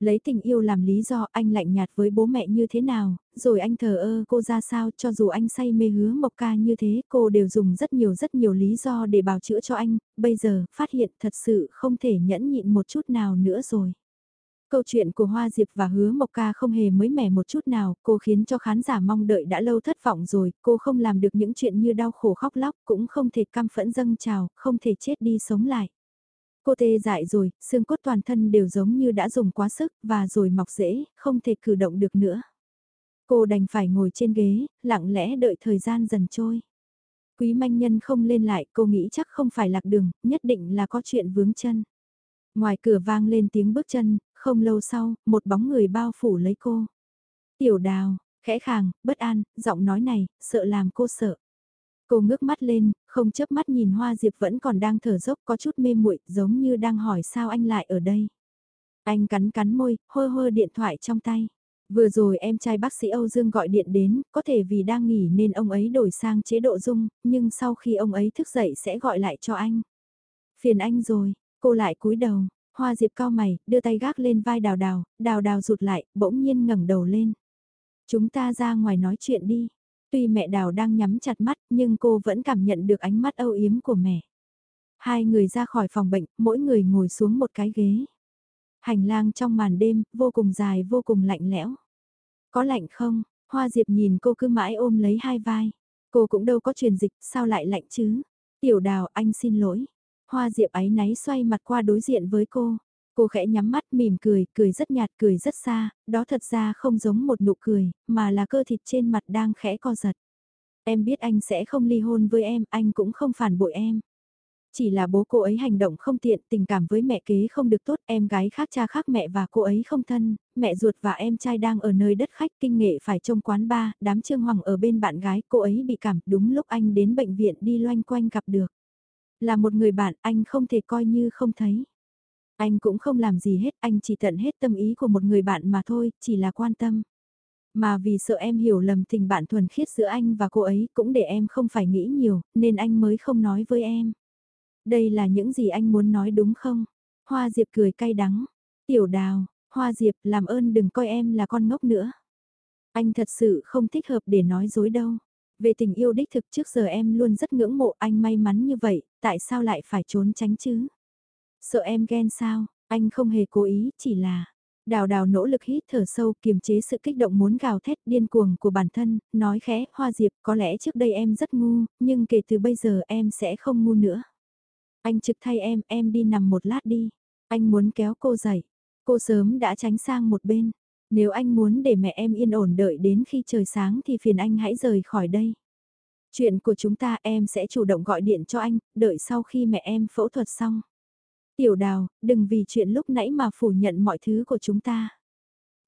Lấy tình yêu làm lý do anh lạnh nhạt với bố mẹ như thế nào, rồi anh thờ ơ cô ra sao cho dù anh say mê hứa mộc ca như thế cô đều dùng rất nhiều rất nhiều lý do để bào chữa cho anh, bây giờ phát hiện thật sự không thể nhẫn nhịn một chút nào nữa rồi. Câu chuyện của Hoa Diệp và Hứa Mộc Ca không hề mới mẻ một chút nào, cô khiến cho khán giả mong đợi đã lâu thất vọng rồi, cô không làm được những chuyện như đau khổ khóc lóc, cũng không thể căm phẫn dâng trào, không thể chết đi sống lại. Cô tê dại rồi, xương cốt toàn thân đều giống như đã dùng quá sức, và rồi mọc rễ, không thể cử động được nữa. Cô đành phải ngồi trên ghế, lặng lẽ đợi thời gian dần trôi. Quý manh nhân không lên lại, cô nghĩ chắc không phải lạc đường, nhất định là có chuyện vướng chân. Ngoài cửa vang lên tiếng bước chân, không lâu sau, một bóng người bao phủ lấy cô. Tiểu đào, khẽ khàng, bất an, giọng nói này, sợ làm cô sợ. Cô ngước mắt lên, không chớp mắt nhìn Hoa Diệp vẫn còn đang thở dốc có chút mê muội, giống như đang hỏi sao anh lại ở đây. Anh cắn cắn môi, hơ hơ điện thoại trong tay. Vừa rồi em trai bác sĩ Âu Dương gọi điện đến, có thể vì đang nghỉ nên ông ấy đổi sang chế độ dung, nhưng sau khi ông ấy thức dậy sẽ gọi lại cho anh. Phiền anh rồi, cô lại cúi đầu, Hoa Diệp cao mày, đưa tay gác lên vai đào đào, đào đào rụt lại, bỗng nhiên ngẩng đầu lên. Chúng ta ra ngoài nói chuyện đi. Tuy mẹ đào đang nhắm chặt mắt nhưng cô vẫn cảm nhận được ánh mắt âu yếm của mẹ. Hai người ra khỏi phòng bệnh, mỗi người ngồi xuống một cái ghế. Hành lang trong màn đêm, vô cùng dài vô cùng lạnh lẽo. Có lạnh không? Hoa Diệp nhìn cô cứ mãi ôm lấy hai vai. Cô cũng đâu có truyền dịch, sao lại lạnh chứ? Tiểu đào, anh xin lỗi. Hoa Diệp áy náy xoay mặt qua đối diện với cô. Cô khẽ nhắm mắt mỉm cười, cười rất nhạt, cười rất xa, đó thật ra không giống một nụ cười, mà là cơ thịt trên mặt đang khẽ co giật. Em biết anh sẽ không ly hôn với em, anh cũng không phản bội em. Chỉ là bố cô ấy hành động không tiện, tình cảm với mẹ kế không được tốt, em gái khác cha khác mẹ và cô ấy không thân, mẹ ruột và em trai đang ở nơi đất khách kinh nghệ phải trông quán ba, đám trương hoàng ở bên bạn gái, cô ấy bị cảm, đúng lúc anh đến bệnh viện đi loanh quanh gặp được. Là một người bạn anh không thể coi như không thấy. Anh cũng không làm gì hết, anh chỉ tận hết tâm ý của một người bạn mà thôi, chỉ là quan tâm. Mà vì sợ em hiểu lầm tình bạn thuần khiết giữa anh và cô ấy cũng để em không phải nghĩ nhiều, nên anh mới không nói với em. Đây là những gì anh muốn nói đúng không? Hoa Diệp cười cay đắng. Tiểu đào, Hoa Diệp làm ơn đừng coi em là con ngốc nữa. Anh thật sự không thích hợp để nói dối đâu. Về tình yêu đích thực trước giờ em luôn rất ngưỡng mộ anh may mắn như vậy, tại sao lại phải trốn tránh chứ? Sợ em ghen sao, anh không hề cố ý, chỉ là... Đào đào nỗ lực hít thở sâu kiềm chế sự kích động muốn gào thét điên cuồng của bản thân, nói khẽ, Hoa Diệp, có lẽ trước đây em rất ngu, nhưng kể từ bây giờ em sẽ không ngu nữa. Anh trực thay em, em đi nằm một lát đi. Anh muốn kéo cô dậy. Cô sớm đã tránh sang một bên. Nếu anh muốn để mẹ em yên ổn đợi đến khi trời sáng thì phiền anh hãy rời khỏi đây. Chuyện của chúng ta em sẽ chủ động gọi điện cho anh, đợi sau khi mẹ em phẫu thuật xong. Tiểu đào, đừng vì chuyện lúc nãy mà phủ nhận mọi thứ của chúng ta.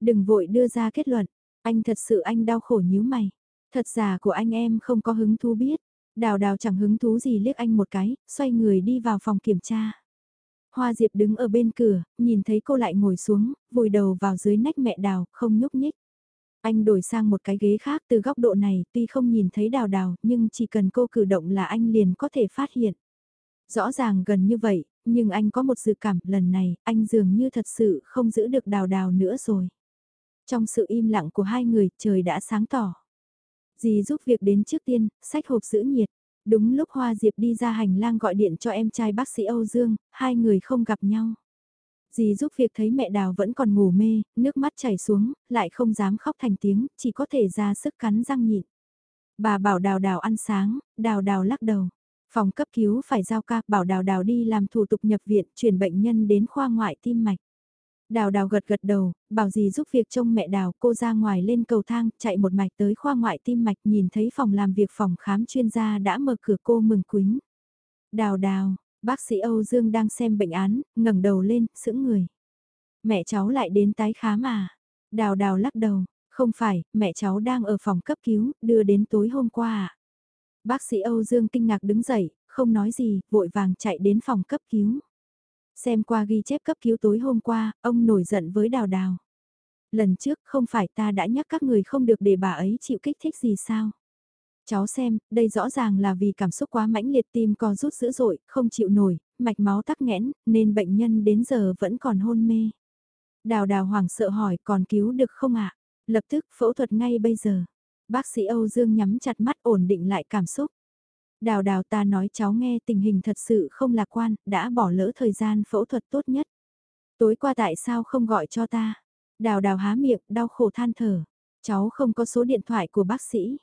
Đừng vội đưa ra kết luận, anh thật sự anh đau khổ nhíu mày. Thật giả của anh em không có hứng thú biết. Đào đào chẳng hứng thú gì liếc anh một cái, xoay người đi vào phòng kiểm tra. Hoa Diệp đứng ở bên cửa, nhìn thấy cô lại ngồi xuống, vùi đầu vào dưới nách mẹ đào, không nhúc nhích. Anh đổi sang một cái ghế khác từ góc độ này, tuy không nhìn thấy đào đào, nhưng chỉ cần cô cử động là anh liền có thể phát hiện. Rõ ràng gần như vậy, nhưng anh có một dự cảm lần này, anh dường như thật sự không giữ được đào đào nữa rồi. Trong sự im lặng của hai người, trời đã sáng tỏ. Dì giúp việc đến trước tiên, sách hộp giữ nhiệt. Đúng lúc Hoa Diệp đi ra hành lang gọi điện cho em trai bác sĩ Âu Dương, hai người không gặp nhau. Dì giúp việc thấy mẹ đào vẫn còn ngủ mê, nước mắt chảy xuống, lại không dám khóc thành tiếng, chỉ có thể ra sức cắn răng nhịn. Bà bảo đào đào ăn sáng, đào đào lắc đầu. Phòng cấp cứu phải giao ca, bảo đào đào đi làm thủ tục nhập viện, chuyển bệnh nhân đến khoa ngoại tim mạch. Đào đào gật gật đầu, bảo gì giúp việc trông mẹ đào, cô ra ngoài lên cầu thang, chạy một mạch tới khoa ngoại tim mạch nhìn thấy phòng làm việc phòng khám chuyên gia đã mở cửa cô mừng quính. Đào đào, bác sĩ Âu Dương đang xem bệnh án, ngẩng đầu lên, sững người. Mẹ cháu lại đến tái khám à? Đào đào lắc đầu, không phải, mẹ cháu đang ở phòng cấp cứu, đưa đến tối hôm qua à? Bác sĩ Âu Dương kinh ngạc đứng dậy, không nói gì, vội vàng chạy đến phòng cấp cứu. Xem qua ghi chép cấp cứu tối hôm qua, ông nổi giận với đào đào. Lần trước không phải ta đã nhắc các người không được để bà ấy chịu kích thích gì sao? Cháu xem, đây rõ ràng là vì cảm xúc quá mãnh liệt tim co rút dữ dội, không chịu nổi, mạch máu tắc nghẽn, nên bệnh nhân đến giờ vẫn còn hôn mê. Đào đào hoảng sợ hỏi còn cứu được không ạ? Lập tức phẫu thuật ngay bây giờ. Bác sĩ Âu Dương nhắm chặt mắt ổn định lại cảm xúc. Đào đào ta nói cháu nghe tình hình thật sự không lạc quan, đã bỏ lỡ thời gian phẫu thuật tốt nhất. Tối qua tại sao không gọi cho ta? Đào đào há miệng, đau khổ than thở. Cháu không có số điện thoại của bác sĩ.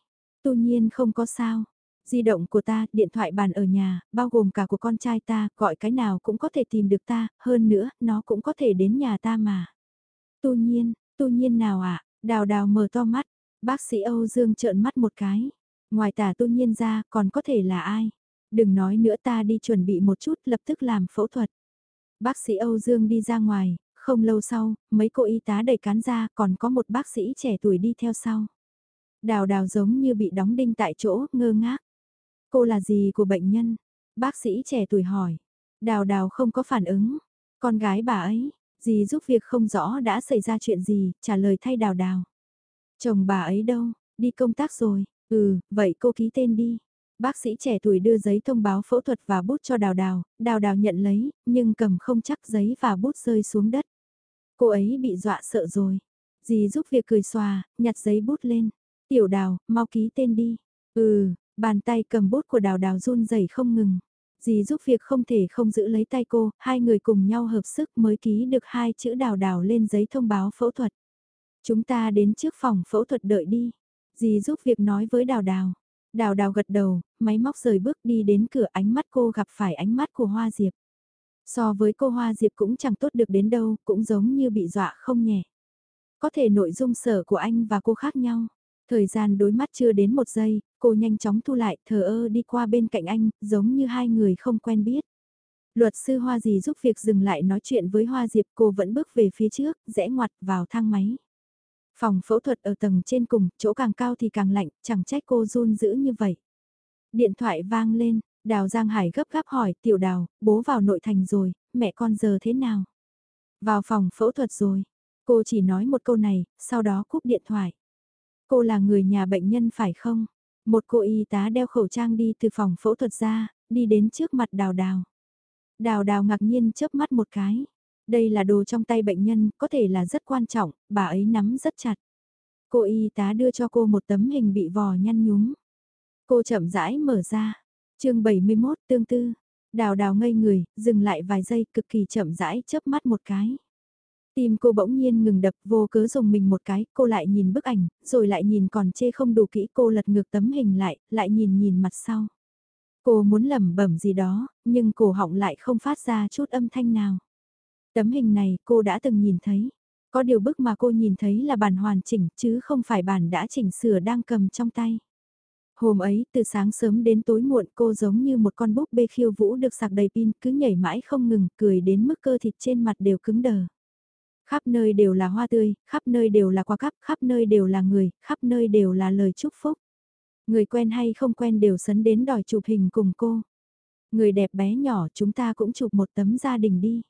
Tu nhiên không có sao. Di động của ta, điện thoại bàn ở nhà, bao gồm cả của con trai ta, gọi cái nào cũng có thể tìm được ta, hơn nữa, nó cũng có thể đến nhà ta mà. Tu nhiên, tu nhiên nào ạ? À? Đào đào mở to mắt, bác sĩ Âu Dương trợn mắt một cái. Ngoài tả tu nhiên ra còn có thể là ai? Đừng nói nữa ta đi chuẩn bị một chút lập tức làm phẫu thuật. Bác sĩ Âu Dương đi ra ngoài, không lâu sau, mấy cô y tá đẩy cán ra còn có một bác sĩ trẻ tuổi đi theo sau. Đào đào giống như bị đóng đinh tại chỗ, ngơ ngác. Cô là gì của bệnh nhân? Bác sĩ trẻ tuổi hỏi. Đào đào không có phản ứng. Con gái bà ấy, gì giúp việc không rõ đã xảy ra chuyện gì, trả lời thay đào đào. Chồng bà ấy đâu, đi công tác rồi, Ừ, vậy cô ký tên đi. Bác sĩ trẻ tuổi đưa giấy thông báo phẫu thuật và bút cho Đào Đào, Đào Đào nhận lấy, nhưng cầm không chắc giấy và bút rơi xuống đất. Cô ấy bị dọa sợ rồi. Dì giúp việc cười xòa, nhặt giấy bút lên. Tiểu Đào, mau ký tên đi. Ừ, bàn tay cầm bút của Đào Đào run rẩy không ngừng. Dì giúp việc không thể không giữ lấy tay cô, hai người cùng nhau hợp sức mới ký được hai chữ Đào Đào lên giấy thông báo phẫu thuật. Chúng ta đến trước phòng phẫu thuật đợi đi. Dì giúp việc nói với Đào Đào. Đào Đào gật đầu, máy móc rời bước đi đến cửa ánh mắt cô gặp phải ánh mắt của Hoa Diệp. So với cô Hoa Diệp cũng chẳng tốt được đến đâu, cũng giống như bị dọa không nhẹ. Có thể nội dung sở của anh và cô khác nhau. Thời gian đối mắt chưa đến một giây, cô nhanh chóng thu lại, thờ ơ đi qua bên cạnh anh, giống như hai người không quen biết. Luật sư Hoa Dì giúp việc dừng lại nói chuyện với Hoa Diệp, cô vẫn bước về phía trước, rẽ ngoặt vào thang máy. Phòng phẫu thuật ở tầng trên cùng, chỗ càng cao thì càng lạnh, chẳng trách cô run dữ như vậy. Điện thoại vang lên, Đào Giang Hải gấp gáp hỏi, tiểu đào, bố vào nội thành rồi, mẹ con giờ thế nào? Vào phòng phẫu thuật rồi. Cô chỉ nói một câu này, sau đó cúp điện thoại. Cô là người nhà bệnh nhân phải không? Một cô y tá đeo khẩu trang đi từ phòng phẫu thuật ra, đi đến trước mặt đào đào. Đào đào ngạc nhiên chớp mắt một cái. Đây là đồ trong tay bệnh nhân, có thể là rất quan trọng, bà ấy nắm rất chặt. Cô y tá đưa cho cô một tấm hình bị vò nhăn nhúm. Cô chậm rãi mở ra. chương 71 tương tư. Đào đào ngây người, dừng lại vài giây cực kỳ chậm rãi chớp mắt một cái. Tim cô bỗng nhiên ngừng đập vô cớ dùng mình một cái, cô lại nhìn bức ảnh, rồi lại nhìn còn chê không đủ kỹ cô lật ngược tấm hình lại, lại nhìn nhìn mặt sau. Cô muốn lẩm bẩm gì đó, nhưng cổ họng lại không phát ra chút âm thanh nào. Tấm hình này cô đã từng nhìn thấy. Có điều bức mà cô nhìn thấy là bản hoàn chỉnh chứ không phải bản đã chỉnh sửa đang cầm trong tay. Hôm ấy, từ sáng sớm đến tối muộn cô giống như một con búp bê khiêu vũ được sạc đầy pin cứ nhảy mãi không ngừng, cười đến mức cơ thịt trên mặt đều cứng đờ. Khắp nơi đều là hoa tươi, khắp nơi đều là quà cắp, khắp nơi đều là người, khắp nơi đều là lời chúc phúc. Người quen hay không quen đều sấn đến đòi chụp hình cùng cô. Người đẹp bé nhỏ chúng ta cũng chụp một tấm gia đình đi.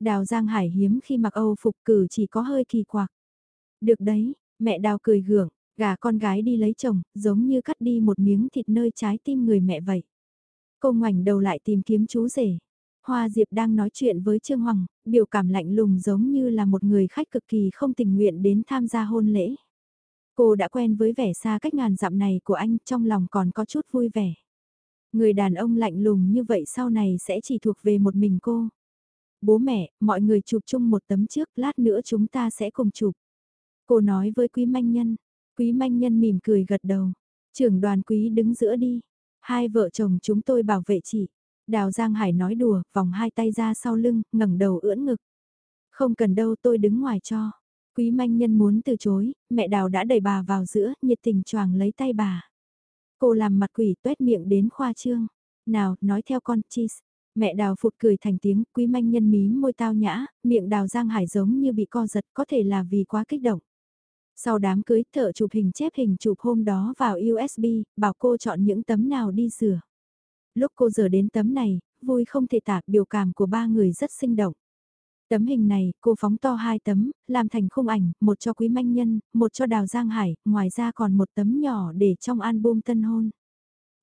Đào Giang Hải hiếm khi mặc Âu phục cử chỉ có hơi kỳ quặc. Được đấy, mẹ Đào cười gượng, gả con gái đi lấy chồng, giống như cắt đi một miếng thịt nơi trái tim người mẹ vậy. Cô ngoảnh đầu lại tìm kiếm chú rể. Hoa Diệp đang nói chuyện với Trương Hoàng, biểu cảm lạnh lùng giống như là một người khách cực kỳ không tình nguyện đến tham gia hôn lễ. Cô đã quen với vẻ xa cách ngàn dặm này của anh trong lòng còn có chút vui vẻ. Người đàn ông lạnh lùng như vậy sau này sẽ chỉ thuộc về một mình cô. Bố mẹ, mọi người chụp chung một tấm trước, lát nữa chúng ta sẽ cùng chụp. Cô nói với quý manh nhân. Quý manh nhân mỉm cười gật đầu. Trưởng đoàn quý đứng giữa đi. Hai vợ chồng chúng tôi bảo vệ chị. Đào Giang Hải nói đùa, vòng hai tay ra sau lưng, ngẩng đầu ưỡn ngực. Không cần đâu tôi đứng ngoài cho. Quý manh nhân muốn từ chối, mẹ đào đã đẩy bà vào giữa, nhiệt tình choàng lấy tay bà. Cô làm mặt quỷ tuét miệng đến khoa trương. Nào, nói theo con, cheese. Mẹ đào phụt cười thành tiếng, quý manh nhân mí môi tao nhã, miệng đào giang hải giống như bị co giật, có thể là vì quá kích động. Sau đám cưới, thợ chụp hình chép hình chụp hôm đó vào USB, bảo cô chọn những tấm nào đi rửa. Lúc cô rửa đến tấm này, vui không thể tả biểu cảm của ba người rất sinh động. Tấm hình này, cô phóng to hai tấm, làm thành khung ảnh, một cho Quý Manh Nhân, một cho Đào Giang Hải, ngoài ra còn một tấm nhỏ để trong album tân hôn.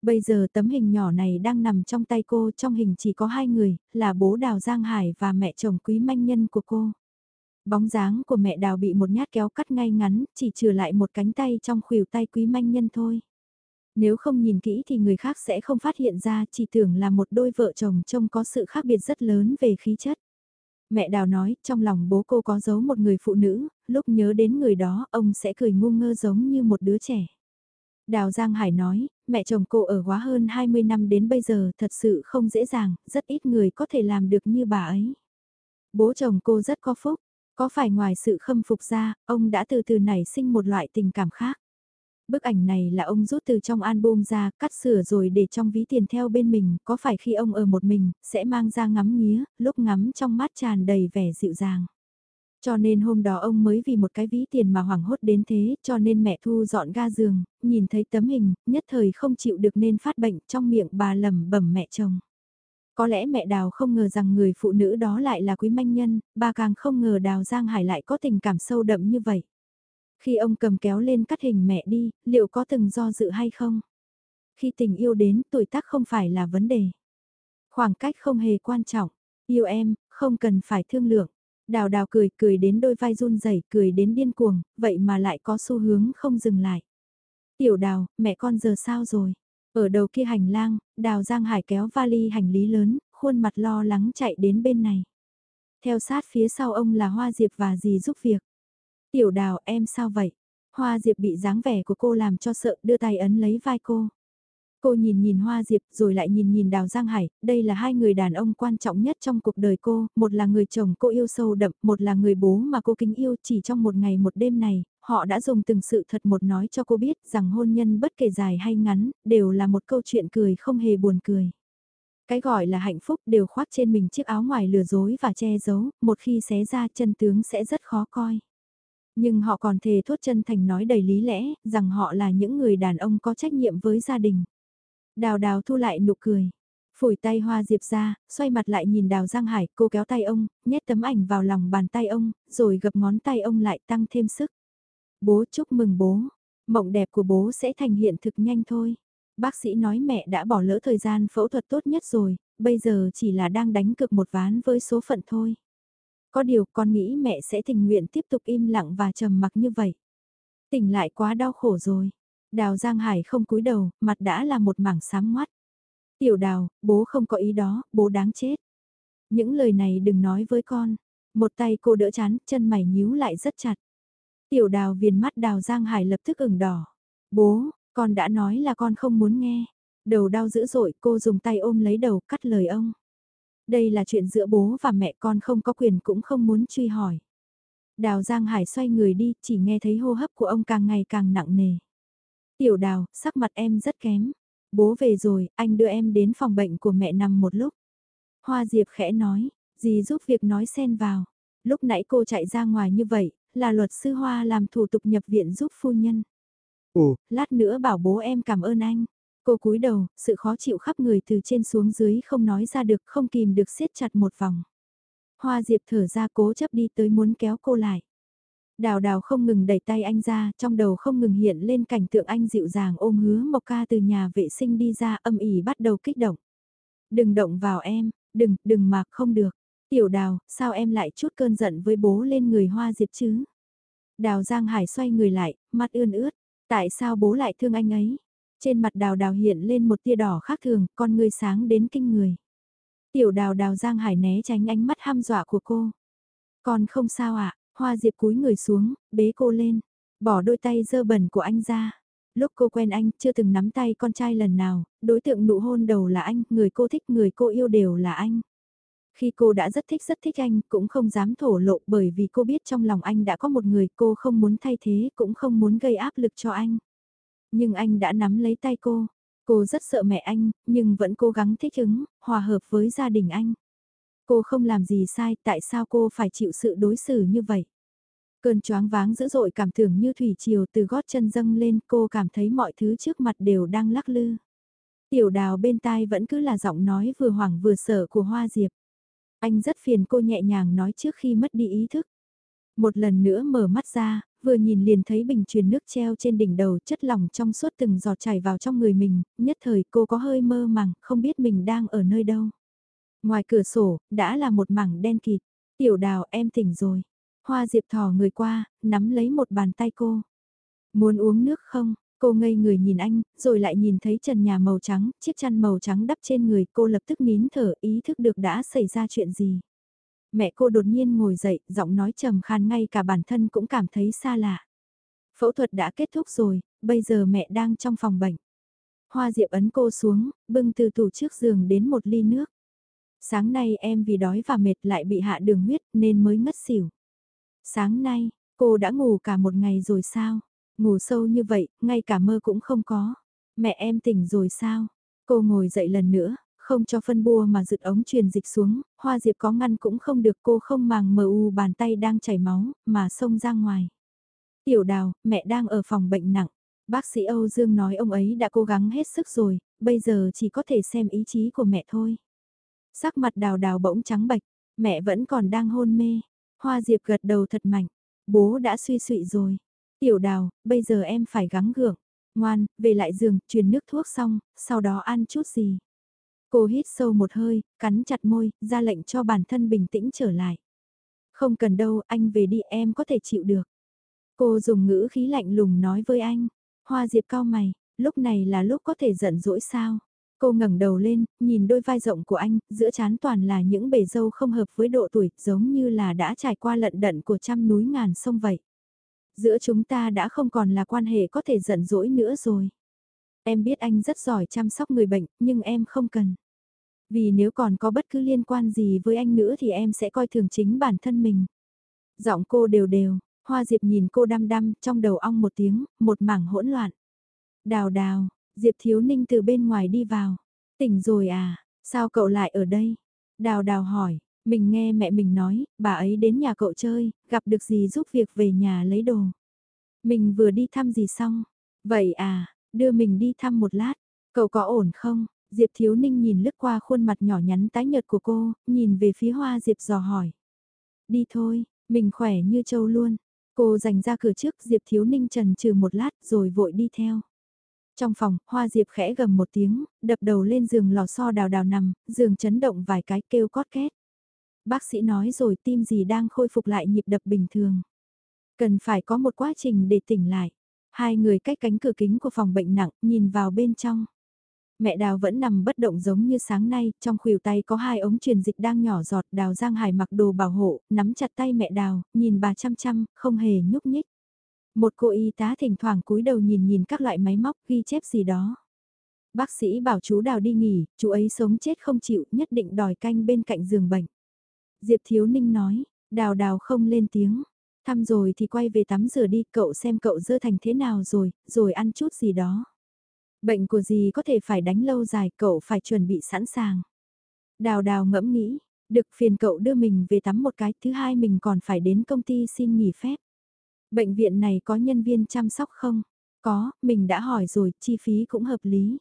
Bây giờ tấm hình nhỏ này đang nằm trong tay cô, trong hình chỉ có hai người, là bố Đào Giang Hải và mẹ chồng Quý Manh Nhân của cô. Bóng dáng của mẹ Đào bị một nhát kéo cắt ngay ngắn, chỉ trừ lại một cánh tay trong khuỷu tay Quý Manh Nhân thôi. Nếu không nhìn kỹ thì người khác sẽ không phát hiện ra, chỉ tưởng là một đôi vợ chồng trông có sự khác biệt rất lớn về khí chất. Mẹ Đào nói, trong lòng bố cô có giấu một người phụ nữ, lúc nhớ đến người đó, ông sẽ cười ngu ngơ giống như một đứa trẻ. Đào Giang Hải nói, mẹ chồng cô ở quá hơn 20 năm đến bây giờ thật sự không dễ dàng, rất ít người có thể làm được như bà ấy. Bố chồng cô rất có phúc, có phải ngoài sự khâm phục ra, ông đã từ từ nảy sinh một loại tình cảm khác. Bức ảnh này là ông rút từ trong album ra, cắt sửa rồi để trong ví tiền theo bên mình, có phải khi ông ở một mình, sẽ mang ra ngắm nghía, lúc ngắm trong mắt tràn đầy vẻ dịu dàng. Cho nên hôm đó ông mới vì một cái ví tiền mà hoảng hốt đến thế, cho nên mẹ thu dọn ga giường, nhìn thấy tấm hình, nhất thời không chịu được nên phát bệnh trong miệng bà lẩm bẩm mẹ chồng. Có lẽ mẹ Đào không ngờ rằng người phụ nữ đó lại là quý manh nhân, bà càng không ngờ Đào Giang Hải lại có tình cảm sâu đậm như vậy. Khi ông cầm kéo lên cắt hình mẹ đi, liệu có từng do dự hay không? Khi tình yêu đến, tuổi tác không phải là vấn đề. Khoảng cách không hề quan trọng. Yêu em, không cần phải thương lượng. Đào đào cười, cười đến đôi vai run rẩy, cười đến điên cuồng, vậy mà lại có xu hướng không dừng lại. Tiểu đào, mẹ con giờ sao rồi? Ở đầu kia hành lang, đào Giang Hải kéo vali hành lý lớn, khuôn mặt lo lắng chạy đến bên này. Theo sát phía sau ông là Hoa Diệp và dì giúp việc. Tiểu đào em sao vậy? Hoa Diệp bị dáng vẻ của cô làm cho sợ đưa tay ấn lấy vai cô. Cô nhìn nhìn Hoa Diệp rồi lại nhìn nhìn Đào Giang Hải, đây là hai người đàn ông quan trọng nhất trong cuộc đời cô, một là người chồng cô yêu sâu đậm, một là người bố mà cô kính yêu chỉ trong một ngày một đêm này, họ đã dùng từng sự thật một nói cho cô biết rằng hôn nhân bất kể dài hay ngắn, đều là một câu chuyện cười không hề buồn cười. Cái gọi là hạnh phúc đều khoác trên mình chiếc áo ngoài lừa dối và che giấu, một khi xé ra chân tướng sẽ rất khó coi. Nhưng họ còn thề thốt chân thành nói đầy lý lẽ, rằng họ là những người đàn ông có trách nhiệm với gia đình. Đào đào thu lại nụ cười. Phủi tay hoa diệp ra, xoay mặt lại nhìn đào Giang Hải, cô kéo tay ông, nhét tấm ảnh vào lòng bàn tay ông, rồi gập ngón tay ông lại tăng thêm sức. Bố chúc mừng bố, mộng đẹp của bố sẽ thành hiện thực nhanh thôi. Bác sĩ nói mẹ đã bỏ lỡ thời gian phẫu thuật tốt nhất rồi, bây giờ chỉ là đang đánh cực một ván với số phận thôi. Có điều con nghĩ mẹ sẽ tình nguyện tiếp tục im lặng và trầm mặc như vậy. Tỉnh lại quá đau khổ rồi. Đào Giang Hải không cúi đầu, mặt đã là một mảng sáng ngoắt. Tiểu đào, bố không có ý đó, bố đáng chết. Những lời này đừng nói với con. Một tay cô đỡ chán, chân mày nhíu lại rất chặt. Tiểu đào viền mắt đào Giang Hải lập tức ửng đỏ. Bố, con đã nói là con không muốn nghe. Đầu đau dữ dội, cô dùng tay ôm lấy đầu cắt lời ông. Đây là chuyện giữa bố và mẹ con không có quyền cũng không muốn truy hỏi. Đào Giang Hải xoay người đi, chỉ nghe thấy hô hấp của ông càng ngày càng nặng nề. Tiểu đào, sắc mặt em rất kém. Bố về rồi, anh đưa em đến phòng bệnh của mẹ nằm một lúc. Hoa Diệp khẽ nói, gì giúp việc nói xen vào. Lúc nãy cô chạy ra ngoài như vậy, là luật sư Hoa làm thủ tục nhập viện giúp phu nhân. Ồ, lát nữa bảo bố em cảm ơn anh. Cô cúi đầu, sự khó chịu khắp người từ trên xuống dưới không nói ra được không kìm được siết chặt một vòng. Hoa Diệp thở ra cố chấp đi tới muốn kéo cô lại. Đào đào không ngừng đẩy tay anh ra, trong đầu không ngừng hiện lên cảnh tượng anh dịu dàng ôm hứa Mộc Ca từ nhà vệ sinh đi ra âm ỉ bắt đầu kích động. Đừng động vào em, đừng, đừng mà không được. Tiểu đào, sao em lại chút cơn giận với bố lên người Hoa Diệp chứ? Đào Giang Hải xoay người lại, mắt ươn ướt. Tại sao bố lại thương anh ấy? Trên mặt đào đào hiện lên một tia đỏ khác thường, con người sáng đến kinh người. Tiểu đào đào Giang Hải né tránh ánh mắt ham dọa của cô. Con không sao ạ, Hoa Diệp cúi người xuống, bế cô lên, bỏ đôi tay dơ bẩn của anh ra. Lúc cô quen anh, chưa từng nắm tay con trai lần nào, đối tượng nụ hôn đầu là anh, người cô thích, người cô yêu đều là anh. Khi cô đã rất thích rất thích anh, cũng không dám thổ lộ bởi vì cô biết trong lòng anh đã có một người cô không muốn thay thế, cũng không muốn gây áp lực cho anh. Nhưng anh đã nắm lấy tay cô. Cô rất sợ mẹ anh, nhưng vẫn cố gắng thích ứng, hòa hợp với gia đình anh. Cô không làm gì sai, tại sao cô phải chịu sự đối xử như vậy? Cơn choáng váng dữ dội cảm tưởng như thủy triều từ gót chân dâng lên cô cảm thấy mọi thứ trước mặt đều đang lắc lư. Tiểu đào bên tai vẫn cứ là giọng nói vừa hoảng vừa sợ của Hoa Diệp. Anh rất phiền cô nhẹ nhàng nói trước khi mất đi ý thức. Một lần nữa mở mắt ra, vừa nhìn liền thấy bình truyền nước treo trên đỉnh đầu chất lỏng trong suốt từng giọt chảy vào trong người mình, nhất thời cô có hơi mơ màng, không biết mình đang ở nơi đâu. Ngoài cửa sổ, đã là một mảng đen kịt. Tiểu đào em tỉnh rồi. Hoa Diệp thò người qua, nắm lấy một bàn tay cô. Muốn uống nước không? Cô ngây người nhìn anh, rồi lại nhìn thấy trần nhà màu trắng, chiếc chăn màu trắng đắp trên người cô lập tức nín thở ý thức được đã xảy ra chuyện gì. Mẹ cô đột nhiên ngồi dậy, giọng nói trầm khan ngay cả bản thân cũng cảm thấy xa lạ. Phẫu thuật đã kết thúc rồi, bây giờ mẹ đang trong phòng bệnh. Hoa Diệp ấn cô xuống, bưng từ tủ trước giường đến một ly nước. Sáng nay em vì đói và mệt lại bị hạ đường huyết nên mới ngất xỉu. Sáng nay, cô đã ngủ cả một ngày rồi sao? Ngủ sâu như vậy, ngay cả mơ cũng không có. Mẹ em tỉnh rồi sao? Cô ngồi dậy lần nữa, không cho phân bua mà rực ống truyền dịch xuống, hoa diệp có ngăn cũng không được cô không màng mờ u bàn tay đang chảy máu, mà xông ra ngoài. Tiểu đào, mẹ đang ở phòng bệnh nặng. Bác sĩ Âu Dương nói ông ấy đã cố gắng hết sức rồi, bây giờ chỉ có thể xem ý chí của mẹ thôi. Sắc mặt đào đào bỗng trắng bạch, mẹ vẫn còn đang hôn mê. Hoa Diệp gật đầu thật mạnh, bố đã suy sụy rồi. Tiểu đào, bây giờ em phải gắng gượng. Ngoan, về lại giường, truyền nước thuốc xong, sau đó ăn chút gì. Cô hít sâu một hơi, cắn chặt môi, ra lệnh cho bản thân bình tĩnh trở lại. Không cần đâu, anh về đi em có thể chịu được. Cô dùng ngữ khí lạnh lùng nói với anh. Hoa Diệp cao mày, lúc này là lúc có thể giận dỗi sao? Cô ngẩng đầu lên, nhìn đôi vai rộng của anh, giữa chán toàn là những bể dâu không hợp với độ tuổi, giống như là đã trải qua lận đận của trăm núi ngàn sông vậy. Giữa chúng ta đã không còn là quan hệ có thể giận dỗi nữa rồi. Em biết anh rất giỏi chăm sóc người bệnh, nhưng em không cần. Vì nếu còn có bất cứ liên quan gì với anh nữa thì em sẽ coi thường chính bản thân mình. Giọng cô đều đều, Hoa Diệp nhìn cô đăm đăm, trong đầu ong một tiếng, một mảng hỗn loạn. Đào đào, Diệp Thiếu Ninh từ bên ngoài đi vào. Tỉnh rồi à, sao cậu lại ở đây? Đào đào hỏi, mình nghe mẹ mình nói, bà ấy đến nhà cậu chơi, gặp được gì giúp việc về nhà lấy đồ. Mình vừa đi thăm gì xong. Vậy à, đưa mình đi thăm một lát. Cậu có ổn không? Diệp Thiếu Ninh nhìn lướt qua khuôn mặt nhỏ nhắn tái nhợt của cô, nhìn về phía hoa Diệp dò hỏi. Đi thôi, mình khỏe như trâu luôn. Cô dành ra cửa trước Diệp Thiếu Ninh trần trừ một lát rồi vội đi theo. Trong phòng, Hoa Diệp khẽ gầm một tiếng, đập đầu lên giường lò xo đào đào nằm, giường chấn động vài cái kêu cót két. Bác sĩ nói rồi tim gì đang khôi phục lại nhịp đập bình thường. Cần phải có một quá trình để tỉnh lại. Hai người cách cánh cửa kính của phòng bệnh nặng, nhìn vào bên trong. Mẹ Đào vẫn nằm bất động giống như sáng nay, trong khuỷu tay có hai ống truyền dịch đang nhỏ giọt. Đào Giang Hải mặc đồ bảo hộ, nắm chặt tay mẹ Đào, nhìn bà chăm chăm, không hề nhúc nhích. Một cô y tá thỉnh thoảng cúi đầu nhìn nhìn các loại máy móc ghi chép gì đó. Bác sĩ bảo chú Đào đi nghỉ, chú ấy sống chết không chịu, nhất định đòi canh bên cạnh giường bệnh. Diệp Thiếu Ninh nói, Đào Đào không lên tiếng. Thăm rồi thì quay về tắm rửa đi, cậu xem cậu dơ thành thế nào rồi, rồi ăn chút gì đó. Bệnh của gì có thể phải đánh lâu dài, cậu phải chuẩn bị sẵn sàng. Đào đào ngẫm nghĩ, được phiền cậu đưa mình về tắm một cái, thứ hai mình còn phải đến công ty xin nghỉ phép. Bệnh viện này có nhân viên chăm sóc không? Có, mình đã hỏi rồi, chi phí cũng hợp lý.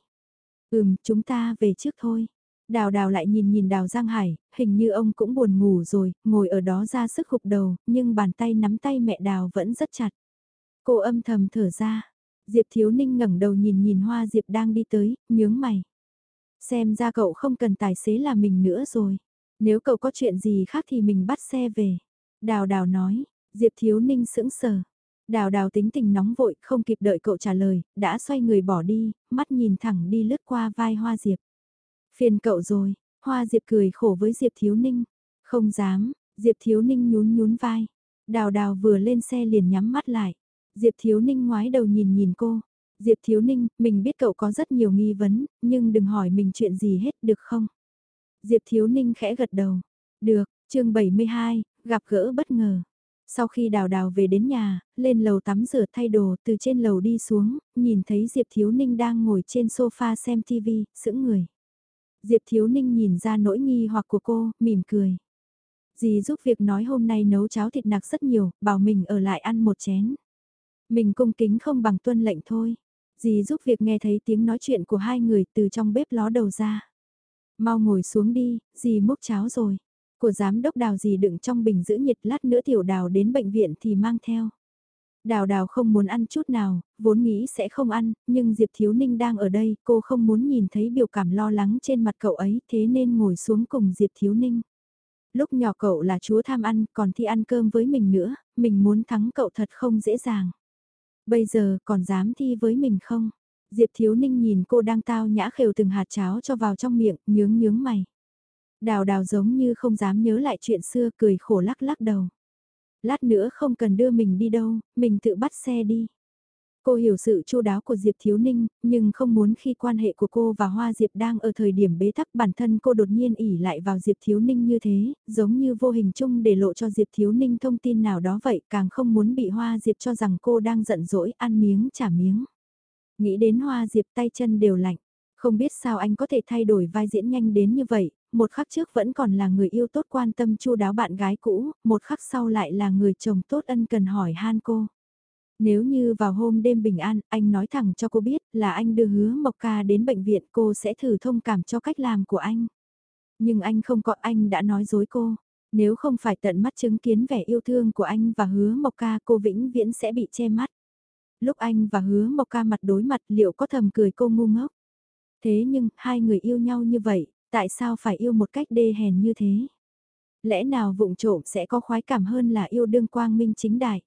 Ừm, chúng ta về trước thôi. Đào đào lại nhìn nhìn đào Giang Hải, hình như ông cũng buồn ngủ rồi, ngồi ở đó ra sức gục đầu, nhưng bàn tay nắm tay mẹ đào vẫn rất chặt. Cô âm thầm thở ra. Diệp Thiếu Ninh ngẩng đầu nhìn nhìn Hoa Diệp đang đi tới, nhướng mày. Xem ra cậu không cần tài xế là mình nữa rồi. Nếu cậu có chuyện gì khác thì mình bắt xe về. Đào đào nói, Diệp Thiếu Ninh sững sờ. Đào đào tính tình nóng vội, không kịp đợi cậu trả lời, đã xoay người bỏ đi, mắt nhìn thẳng đi lướt qua vai Hoa Diệp. Phiền cậu rồi, Hoa Diệp cười khổ với Diệp Thiếu Ninh. Không dám, Diệp Thiếu Ninh nhún nhún vai. Đào đào vừa lên xe liền nhắm mắt lại. Diệp Thiếu Ninh ngoái đầu nhìn nhìn cô. Diệp Thiếu Ninh, mình biết cậu có rất nhiều nghi vấn, nhưng đừng hỏi mình chuyện gì hết được không? Diệp Thiếu Ninh khẽ gật đầu. Được, chương 72, gặp gỡ bất ngờ. Sau khi đào đào về đến nhà, lên lầu tắm rửa thay đồ từ trên lầu đi xuống, nhìn thấy Diệp Thiếu Ninh đang ngồi trên sofa xem TV, sững người. Diệp Thiếu Ninh nhìn ra nỗi nghi hoặc của cô, mỉm cười. Dì giúp việc nói hôm nay nấu cháo thịt nạc rất nhiều, bảo mình ở lại ăn một chén. Mình cung kính không bằng tuân lệnh thôi. Dì giúp việc nghe thấy tiếng nói chuyện của hai người từ trong bếp ló đầu ra. Mau ngồi xuống đi, dì múc cháo rồi. Của giám đốc đào gì đựng trong bình giữ nhiệt lát nữa tiểu đào đến bệnh viện thì mang theo. Đào đào không muốn ăn chút nào, vốn nghĩ sẽ không ăn, nhưng Diệp Thiếu Ninh đang ở đây, cô không muốn nhìn thấy biểu cảm lo lắng trên mặt cậu ấy, thế nên ngồi xuống cùng Diệp Thiếu Ninh. Lúc nhỏ cậu là chúa tham ăn, còn thi ăn cơm với mình nữa, mình muốn thắng cậu thật không dễ dàng. Bây giờ còn dám thi với mình không? Diệp Thiếu Ninh nhìn cô đang tao nhã khều từng hạt cháo cho vào trong miệng, nhướng nhướng mày. Đào đào giống như không dám nhớ lại chuyện xưa cười khổ lắc lắc đầu. Lát nữa không cần đưa mình đi đâu, mình tự bắt xe đi. Cô hiểu sự chu đáo của Diệp Thiếu Ninh, nhưng không muốn khi quan hệ của cô và Hoa Diệp đang ở thời điểm bế tắc bản thân cô đột nhiên ỉ lại vào Diệp Thiếu Ninh như thế, giống như vô hình chung để lộ cho Diệp Thiếu Ninh thông tin nào đó vậy, càng không muốn bị Hoa Diệp cho rằng cô đang giận dỗi ăn miếng trả miếng. Nghĩ đến Hoa Diệp tay chân đều lạnh, không biết sao anh có thể thay đổi vai diễn nhanh đến như vậy, một khắc trước vẫn còn là người yêu tốt quan tâm chu đáo bạn gái cũ, một khắc sau lại là người chồng tốt ân cần hỏi han cô. Nếu như vào hôm đêm bình an, anh nói thẳng cho cô biết là anh đưa hứa Mộc Ca đến bệnh viện cô sẽ thử thông cảm cho cách làm của anh. Nhưng anh không có anh đã nói dối cô. Nếu không phải tận mắt chứng kiến vẻ yêu thương của anh và hứa Mộc Ca cô vĩnh viễn sẽ bị che mắt. Lúc anh và hứa Mộc Ca mặt đối mặt liệu có thầm cười cô ngu ngốc. Thế nhưng, hai người yêu nhau như vậy, tại sao phải yêu một cách đê hèn như thế? Lẽ nào vụng trộm sẽ có khoái cảm hơn là yêu đương quang minh chính đại?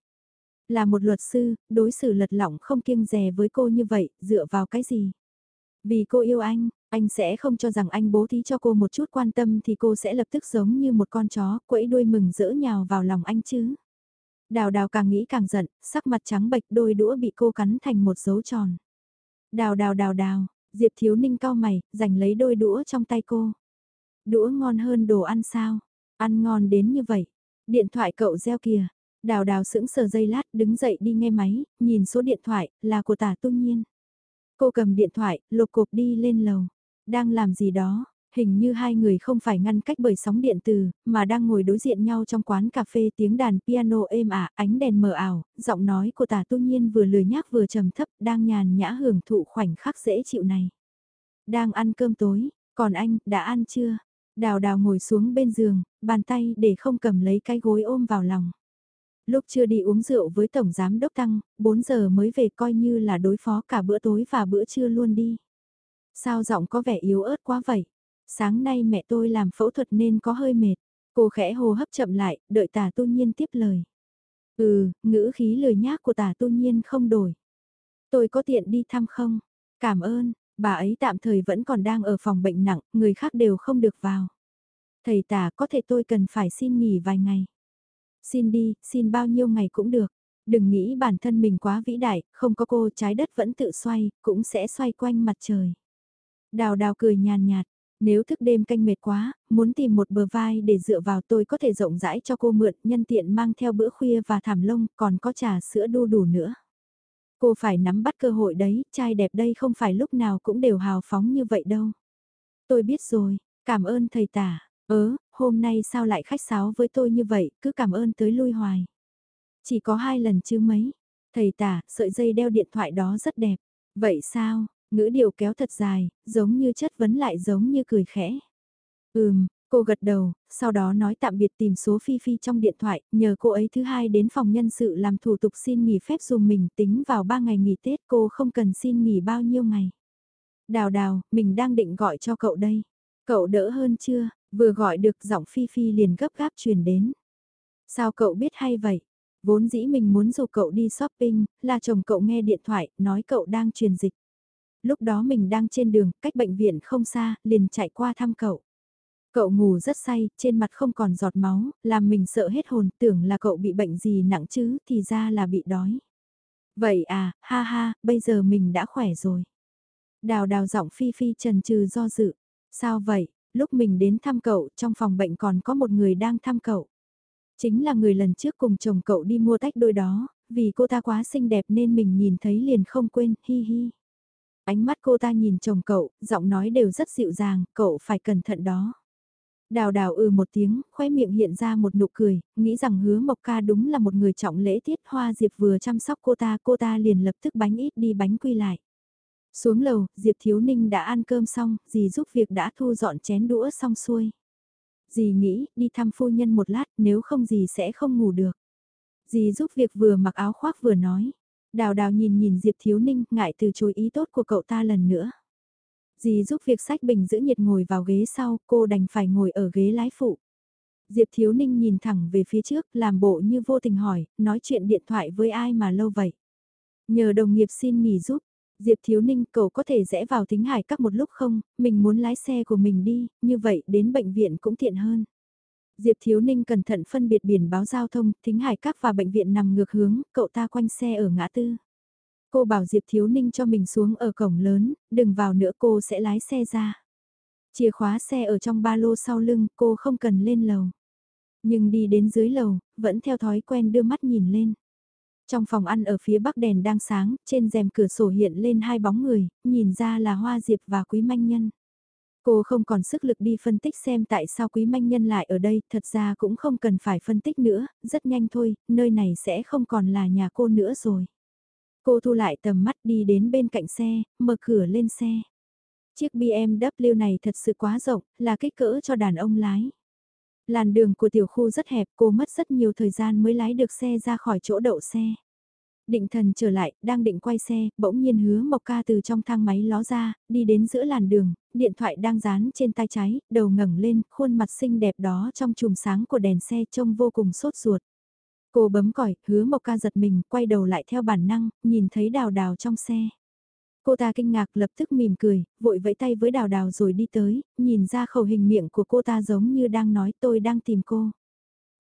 Là một luật sư, đối xử lật lỏng không kiêng dè với cô như vậy, dựa vào cái gì? Vì cô yêu anh, anh sẽ không cho rằng anh bố thí cho cô một chút quan tâm thì cô sẽ lập tức giống như một con chó, quẫy đuôi mừng rỡ nhào vào lòng anh chứ. Đào đào càng nghĩ càng giận, sắc mặt trắng bệch đôi đũa bị cô cắn thành một dấu tròn. Đào đào đào đào, Diệp Thiếu Ninh cao mày, giành lấy đôi đũa trong tay cô. Đũa ngon hơn đồ ăn sao? Ăn ngon đến như vậy. Điện thoại cậu reo kìa. Đào đào sững sờ dây lát đứng dậy đi nghe máy, nhìn số điện thoại, là của tả tu nhiên. Cô cầm điện thoại, lục cục đi lên lầu. Đang làm gì đó, hình như hai người không phải ngăn cách bởi sóng điện từ, mà đang ngồi đối diện nhau trong quán cà phê tiếng đàn piano êm ả, ánh đèn mờ ảo, giọng nói của tả tu nhiên vừa lười nhác vừa trầm thấp, đang nhàn nhã hưởng thụ khoảnh khắc dễ chịu này. Đang ăn cơm tối, còn anh, đã ăn chưa? Đào đào ngồi xuống bên giường, bàn tay để không cầm lấy cái gối ôm vào lòng. Lúc chưa đi uống rượu với Tổng Giám Đốc Tăng, 4 giờ mới về coi như là đối phó cả bữa tối và bữa trưa luôn đi. Sao giọng có vẻ yếu ớt quá vậy? Sáng nay mẹ tôi làm phẫu thuật nên có hơi mệt. Cô khẽ hô hấp chậm lại, đợi tả tu nhiên tiếp lời. Ừ, ngữ khí lời nhác của tả tu nhiên không đổi. Tôi có tiện đi thăm không? Cảm ơn, bà ấy tạm thời vẫn còn đang ở phòng bệnh nặng, người khác đều không được vào. Thầy tả có thể tôi cần phải xin nghỉ vài ngày. Xin đi, xin bao nhiêu ngày cũng được. Đừng nghĩ bản thân mình quá vĩ đại, không có cô trái đất vẫn tự xoay, cũng sẽ xoay quanh mặt trời. Đào đào cười nhàn nhạt, nếu thức đêm canh mệt quá, muốn tìm một bờ vai để dựa vào tôi có thể rộng rãi cho cô mượn, nhân tiện mang theo bữa khuya và thảm lông, còn có trà sữa đu đủ nữa. Cô phải nắm bắt cơ hội đấy, trai đẹp đây không phải lúc nào cũng đều hào phóng như vậy đâu. Tôi biết rồi, cảm ơn thầy tả. Ớ, hôm nay sao lại khách sáo với tôi như vậy, cứ cảm ơn tới lui hoài. Chỉ có hai lần chứ mấy. Thầy tả, sợi dây đeo điện thoại đó rất đẹp. Vậy sao, ngữ điệu kéo thật dài, giống như chất vấn lại giống như cười khẽ. Ừm, cô gật đầu, sau đó nói tạm biệt tìm số Phi Phi trong điện thoại, nhờ cô ấy thứ hai đến phòng nhân sự làm thủ tục xin nghỉ phép dùm mình tính vào 3 ngày nghỉ Tết cô không cần xin nghỉ bao nhiêu ngày. Đào đào, mình đang định gọi cho cậu đây. Cậu đỡ hơn chưa? Vừa gọi được giọng Phi Phi liền gấp gáp truyền đến. Sao cậu biết hay vậy? Vốn dĩ mình muốn dù cậu đi shopping, là chồng cậu nghe điện thoại, nói cậu đang truyền dịch. Lúc đó mình đang trên đường, cách bệnh viện không xa, liền chạy qua thăm cậu. Cậu ngủ rất say, trên mặt không còn giọt máu, làm mình sợ hết hồn, tưởng là cậu bị bệnh gì nặng chứ, thì ra là bị đói. Vậy à, ha ha, bây giờ mình đã khỏe rồi. Đào đào giọng phi phi trần trừ do dự. Sao vậy, lúc mình đến thăm cậu, trong phòng bệnh còn có một người đang thăm cậu. Chính là người lần trước cùng chồng cậu đi mua tách đôi đó, vì cô ta quá xinh đẹp nên mình nhìn thấy liền không quên, hi hi. Ánh mắt cô ta nhìn chồng cậu, giọng nói đều rất dịu dàng, cậu phải cẩn thận đó. Đào đào ừ một tiếng, khóe miệng hiện ra một nụ cười, nghĩ rằng hứa Mộc Ca đúng là một người trọng lễ tiết hoa Diệp vừa chăm sóc cô ta, cô ta liền lập tức bánh ít đi bánh quy lại. Xuống lầu, Diệp Thiếu Ninh đã ăn cơm xong, dì giúp việc đã thu dọn chén đũa xong xuôi. Dì nghĩ, đi thăm phu nhân một lát, nếu không dì sẽ không ngủ được. Dì giúp việc vừa mặc áo khoác vừa nói. Đào đào nhìn nhìn Diệp Thiếu Ninh, ngại từ chối ý tốt của cậu ta lần nữa. Dì giúp việc sách bình giữ nhiệt ngồi vào ghế sau, cô đành phải ngồi ở ghế lái phụ. Diệp Thiếu Ninh nhìn thẳng về phía trước, làm bộ như vô tình hỏi, nói chuyện điện thoại với ai mà lâu vậy. Nhờ đồng nghiệp xin nghỉ giúp, Diệp Thiếu Ninh cậu có thể rẽ vào thính hải các một lúc không, mình muốn lái xe của mình đi, như vậy đến bệnh viện cũng tiện hơn. Diệp Thiếu Ninh cẩn thận phân biệt biển báo giao thông, thính hải các và bệnh viện nằm ngược hướng, cậu ta quanh xe ở ngã tư. Cô bảo Diệp Thiếu Ninh cho mình xuống ở cổng lớn, đừng vào nữa cô sẽ lái xe ra. Chìa khóa xe ở trong ba lô sau lưng, cô không cần lên lầu. Nhưng đi đến dưới lầu, vẫn theo thói quen đưa mắt nhìn lên. Trong phòng ăn ở phía bắc đèn đang sáng, trên rèm cửa sổ hiện lên hai bóng người, nhìn ra là Hoa Diệp và Quý Manh Nhân. Cô không còn sức lực đi phân tích xem tại sao Quý Manh Nhân lại ở đây, thật ra cũng không cần phải phân tích nữa, rất nhanh thôi, nơi này sẽ không còn là nhà cô nữa rồi. Cô thu lại tầm mắt đi đến bên cạnh xe, mở cửa lên xe. Chiếc BMW này thật sự quá rộng, là kích cỡ cho đàn ông lái. Làn đường của tiểu khu rất hẹp, cô mất rất nhiều thời gian mới lái được xe ra khỏi chỗ đậu xe. Định thần trở lại, đang định quay xe, bỗng nhiên hứa Mộc Ca từ trong thang máy ló ra, đi đến giữa làn đường, điện thoại đang dán trên tay trái, đầu ngẩng lên, khuôn mặt xinh đẹp đó trong chùm sáng của đèn xe trông vô cùng sốt ruột. Cô bấm còi, hứa Mộc Ca giật mình, quay đầu lại theo bản năng, nhìn thấy đào đào trong xe. Cô ta kinh ngạc lập tức mỉm cười, vội vẫy tay với đào đào rồi đi tới, nhìn ra khẩu hình miệng của cô ta giống như đang nói tôi đang tìm cô.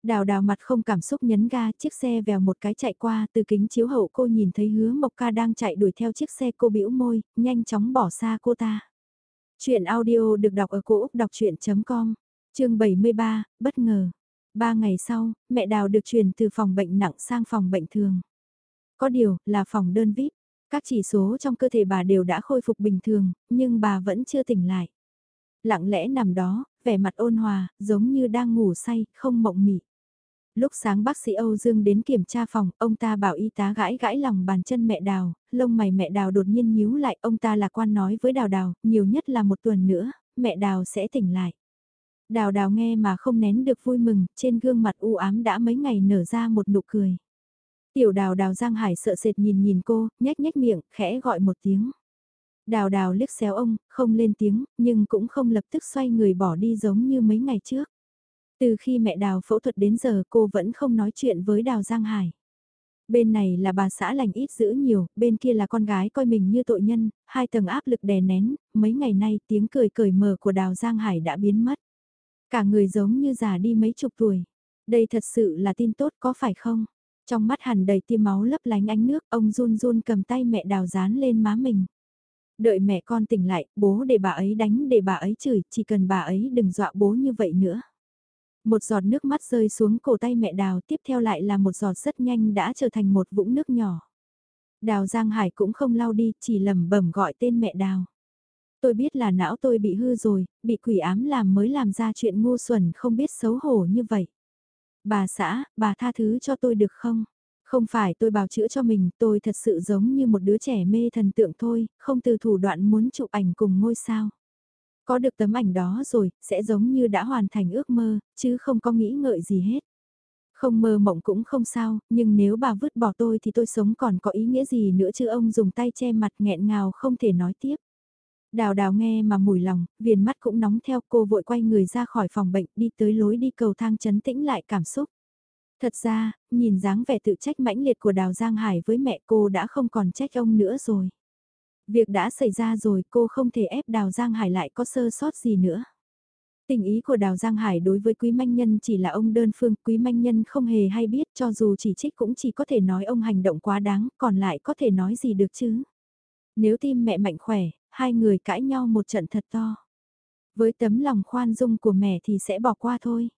Đào đào mặt không cảm xúc nhấn ga, chiếc xe vèo một cái chạy qua, từ kính chiếu hậu cô nhìn thấy hứa Mộc Ca đang chạy đuổi theo chiếc xe cô bĩu môi, nhanh chóng bỏ xa cô ta. Chuyện audio được đọc ở cổ Úc đọc chuyện.com, chương 73, bất ngờ. Ba ngày sau, mẹ Đào được chuyển từ phòng bệnh nặng sang phòng bệnh thường. Có điều, là phòng đơn vip. Các chỉ số trong cơ thể bà đều đã khôi phục bình thường, nhưng bà vẫn chưa tỉnh lại. Lặng lẽ nằm đó, vẻ mặt ôn hòa, giống như đang ngủ say, không mộng mị. Lúc sáng bác sĩ Âu Dương đến kiểm tra phòng, ông ta bảo y tá gãi gãi lòng bàn chân mẹ đào, lông mày mẹ đào đột nhiên nhíu lại, ông ta lạc quan nói với đào đào, nhiều nhất là một tuần nữa, mẹ đào sẽ tỉnh lại. Đào đào nghe mà không nén được vui mừng, trên gương mặt u ám đã mấy ngày nở ra một nụ cười. Tiểu đào đào Giang Hải sợ sệt nhìn nhìn cô, nhếch nhếch miệng, khẽ gọi một tiếng. Đào đào liếc xéo ông, không lên tiếng, nhưng cũng không lập tức xoay người bỏ đi giống như mấy ngày trước. Từ khi mẹ đào phẫu thuật đến giờ cô vẫn không nói chuyện với đào Giang Hải. Bên này là bà xã lành ít giữ nhiều, bên kia là con gái coi mình như tội nhân, hai tầng áp lực đè nén, mấy ngày nay tiếng cười cởi mở của đào Giang Hải đã biến mất. Cả người giống như già đi mấy chục tuổi. Đây thật sự là tin tốt có phải không? Trong mắt hẳn đầy tia máu lấp lánh ánh nước, ông run run cầm tay mẹ đào dán lên má mình. Đợi mẹ con tỉnh lại, bố để bà ấy đánh để bà ấy chửi, chỉ cần bà ấy đừng dọa bố như vậy nữa. Một giọt nước mắt rơi xuống cổ tay mẹ đào, tiếp theo lại là một giọt rất nhanh đã trở thành một vũng nước nhỏ. Đào Giang Hải cũng không lau đi, chỉ lẩm bẩm gọi tên mẹ đào. Tôi biết là não tôi bị hư rồi, bị quỷ ám làm mới làm ra chuyện ngu xuẩn không biết xấu hổ như vậy. Bà xã, bà tha thứ cho tôi được không? Không phải tôi bào chữa cho mình, tôi thật sự giống như một đứa trẻ mê thần tượng thôi, không từ thủ đoạn muốn chụp ảnh cùng ngôi sao. Có được tấm ảnh đó rồi, sẽ giống như đã hoàn thành ước mơ, chứ không có nghĩ ngợi gì hết. Không mơ mộng cũng không sao, nhưng nếu bà vứt bỏ tôi thì tôi sống còn có ý nghĩa gì nữa chứ ông dùng tay che mặt nghẹn ngào không thể nói tiếp. Đào đào nghe mà mùi lòng, viền mắt cũng nóng theo cô vội quay người ra khỏi phòng bệnh đi tới lối đi cầu thang chấn tĩnh lại cảm xúc. Thật ra, nhìn dáng vẻ tự trách mãnh liệt của Đào Giang Hải với mẹ cô đã không còn trách ông nữa rồi. Việc đã xảy ra rồi cô không thể ép Đào Giang Hải lại có sơ sót gì nữa. Tình ý của Đào Giang Hải đối với Quý Manh Nhân chỉ là ông đơn phương, Quý Manh Nhân không hề hay biết cho dù chỉ trích cũng chỉ có thể nói ông hành động quá đáng, còn lại có thể nói gì được chứ. Nếu tim mẹ mạnh khỏe, hai người cãi nhau một trận thật to. Với tấm lòng khoan dung của mẹ thì sẽ bỏ qua thôi.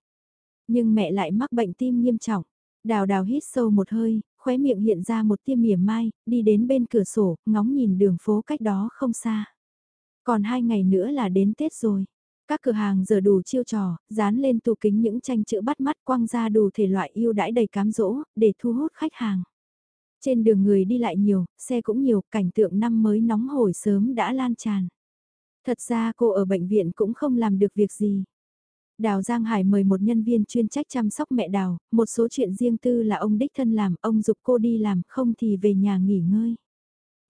Nhưng mẹ lại mắc bệnh tim nghiêm trọng. Đào đào hít sâu một hơi, khóe miệng hiện ra một tia mỉa mai, đi đến bên cửa sổ, ngóng nhìn đường phố cách đó không xa. Còn hai ngày nữa là đến Tết rồi. Các cửa hàng giờ đủ chiêu trò, dán lên tủ kính những tranh chữ bắt mắt quăng ra đủ thể loại yêu đãi đầy cám dỗ, để thu hút khách hàng. Trên đường người đi lại nhiều, xe cũng nhiều, cảnh tượng năm mới nóng hổi sớm đã lan tràn. Thật ra cô ở bệnh viện cũng không làm được việc gì. Đào Giang Hải mời một nhân viên chuyên trách chăm sóc mẹ Đào, một số chuyện riêng tư là ông đích thân làm, ông dục cô đi làm, không thì về nhà nghỉ ngơi.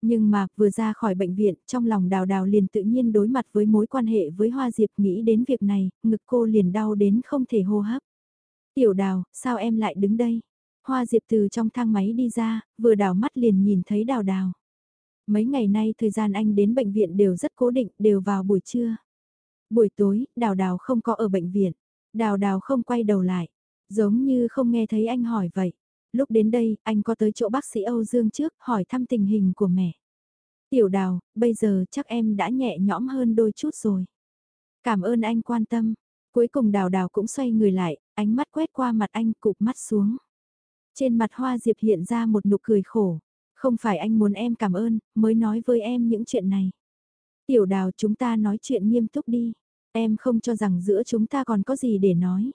Nhưng mà, vừa ra khỏi bệnh viện, trong lòng Đào Đào liền tự nhiên đối mặt với mối quan hệ với Hoa Diệp nghĩ đến việc này, ngực cô liền đau đến không thể hô hấp. Tiểu Đào, sao em lại đứng đây? Hoa Diệp từ trong thang máy đi ra, vừa đào mắt liền nhìn thấy Đào Đào. Mấy ngày nay thời gian anh đến bệnh viện đều rất cố định, đều vào buổi trưa. Buổi tối, Đào Đào không có ở bệnh viện. Đào Đào không quay đầu lại, giống như không nghe thấy anh hỏi vậy. Lúc đến đây, anh có tới chỗ bác sĩ Âu Dương trước, hỏi thăm tình hình của mẹ. Tiểu Đào, bây giờ chắc em đã nhẹ nhõm hơn đôi chút rồi. Cảm ơn anh quan tâm. Cuối cùng Đào Đào cũng xoay người lại, ánh mắt quét qua mặt anh cụp mắt xuống. Trên mặt Hoa Diệp hiện ra một nụ cười khổ. Không phải anh muốn em cảm ơn, mới nói với em những chuyện này. Tiểu đào chúng ta nói chuyện nghiêm túc đi. Em không cho rằng giữa chúng ta còn có gì để nói.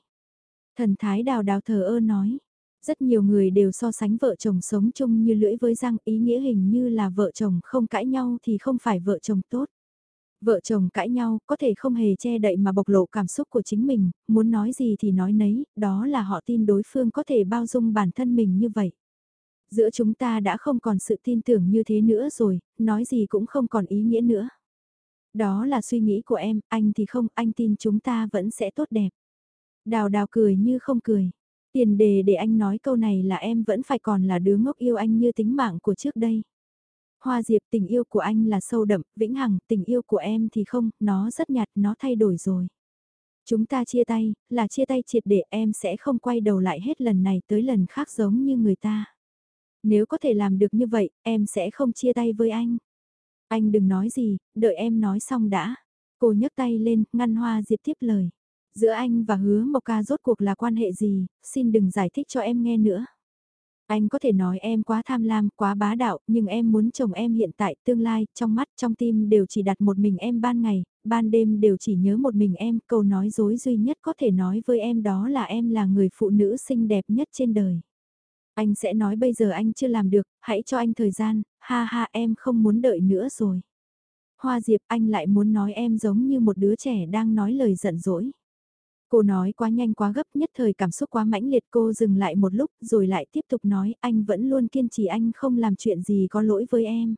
Thần thái đào đào thờ ơ nói. Rất nhiều người đều so sánh vợ chồng sống chung như lưỡi với răng ý nghĩa hình như là vợ chồng không cãi nhau thì không phải vợ chồng tốt. Vợ chồng cãi nhau có thể không hề che đậy mà bộc lộ cảm xúc của chính mình, muốn nói gì thì nói nấy, đó là họ tin đối phương có thể bao dung bản thân mình như vậy. Giữa chúng ta đã không còn sự tin tưởng như thế nữa rồi, nói gì cũng không còn ý nghĩa nữa. Đó là suy nghĩ của em, anh thì không, anh tin chúng ta vẫn sẽ tốt đẹp. Đào đào cười như không cười. Tiền đề để anh nói câu này là em vẫn phải còn là đứa ngốc yêu anh như tính mạng của trước đây. Hoa Diệp tình yêu của anh là sâu đậm, vĩnh hằng, tình yêu của em thì không, nó rất nhạt, nó thay đổi rồi. Chúng ta chia tay, là chia tay triệt để em sẽ không quay đầu lại hết lần này tới lần khác giống như người ta. Nếu có thể làm được như vậy, em sẽ không chia tay với anh. Anh đừng nói gì, đợi em nói xong đã. Cô nhấc tay lên, ngăn Hoa Diệp tiếp lời. Giữa anh và hứa Mộc Ca rốt cuộc là quan hệ gì, xin đừng giải thích cho em nghe nữa. Anh có thể nói em quá tham lam, quá bá đạo, nhưng em muốn chồng em hiện tại, tương lai, trong mắt, trong tim đều chỉ đặt một mình em ban ngày, ban đêm đều chỉ nhớ một mình em. Câu nói dối duy nhất có thể nói với em đó là em là người phụ nữ xinh đẹp nhất trên đời. Anh sẽ nói bây giờ anh chưa làm được, hãy cho anh thời gian, ha ha em không muốn đợi nữa rồi. Hoa Diệp anh lại muốn nói em giống như một đứa trẻ đang nói lời giận dỗi. Cô nói quá nhanh quá gấp nhất thời cảm xúc quá mãnh liệt cô dừng lại một lúc rồi lại tiếp tục nói anh vẫn luôn kiên trì anh không làm chuyện gì có lỗi với em.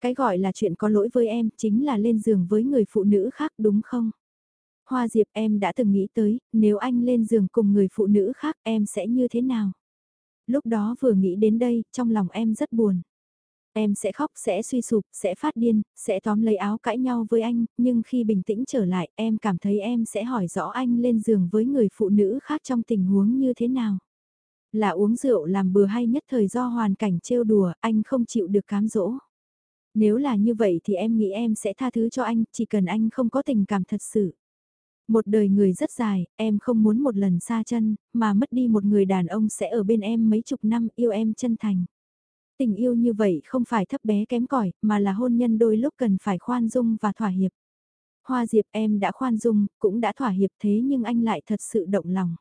Cái gọi là chuyện có lỗi với em chính là lên giường với người phụ nữ khác đúng không? Hoa Diệp em đã từng nghĩ tới nếu anh lên giường cùng người phụ nữ khác em sẽ như thế nào? Lúc đó vừa nghĩ đến đây trong lòng em rất buồn. Em sẽ khóc, sẽ suy sụp, sẽ phát điên, sẽ tóm lấy áo cãi nhau với anh, nhưng khi bình tĩnh trở lại em cảm thấy em sẽ hỏi rõ anh lên giường với người phụ nữ khác trong tình huống như thế nào. Là uống rượu làm bừa hay nhất thời do hoàn cảnh trêu đùa, anh không chịu được cám dỗ. Nếu là như vậy thì em nghĩ em sẽ tha thứ cho anh, chỉ cần anh không có tình cảm thật sự. Một đời người rất dài, em không muốn một lần xa chân, mà mất đi một người đàn ông sẽ ở bên em mấy chục năm yêu em chân thành. Tình yêu như vậy không phải thấp bé kém cỏi mà là hôn nhân đôi lúc cần phải khoan dung và thỏa hiệp. Hoa Diệp em đã khoan dung, cũng đã thỏa hiệp thế nhưng anh lại thật sự động lòng.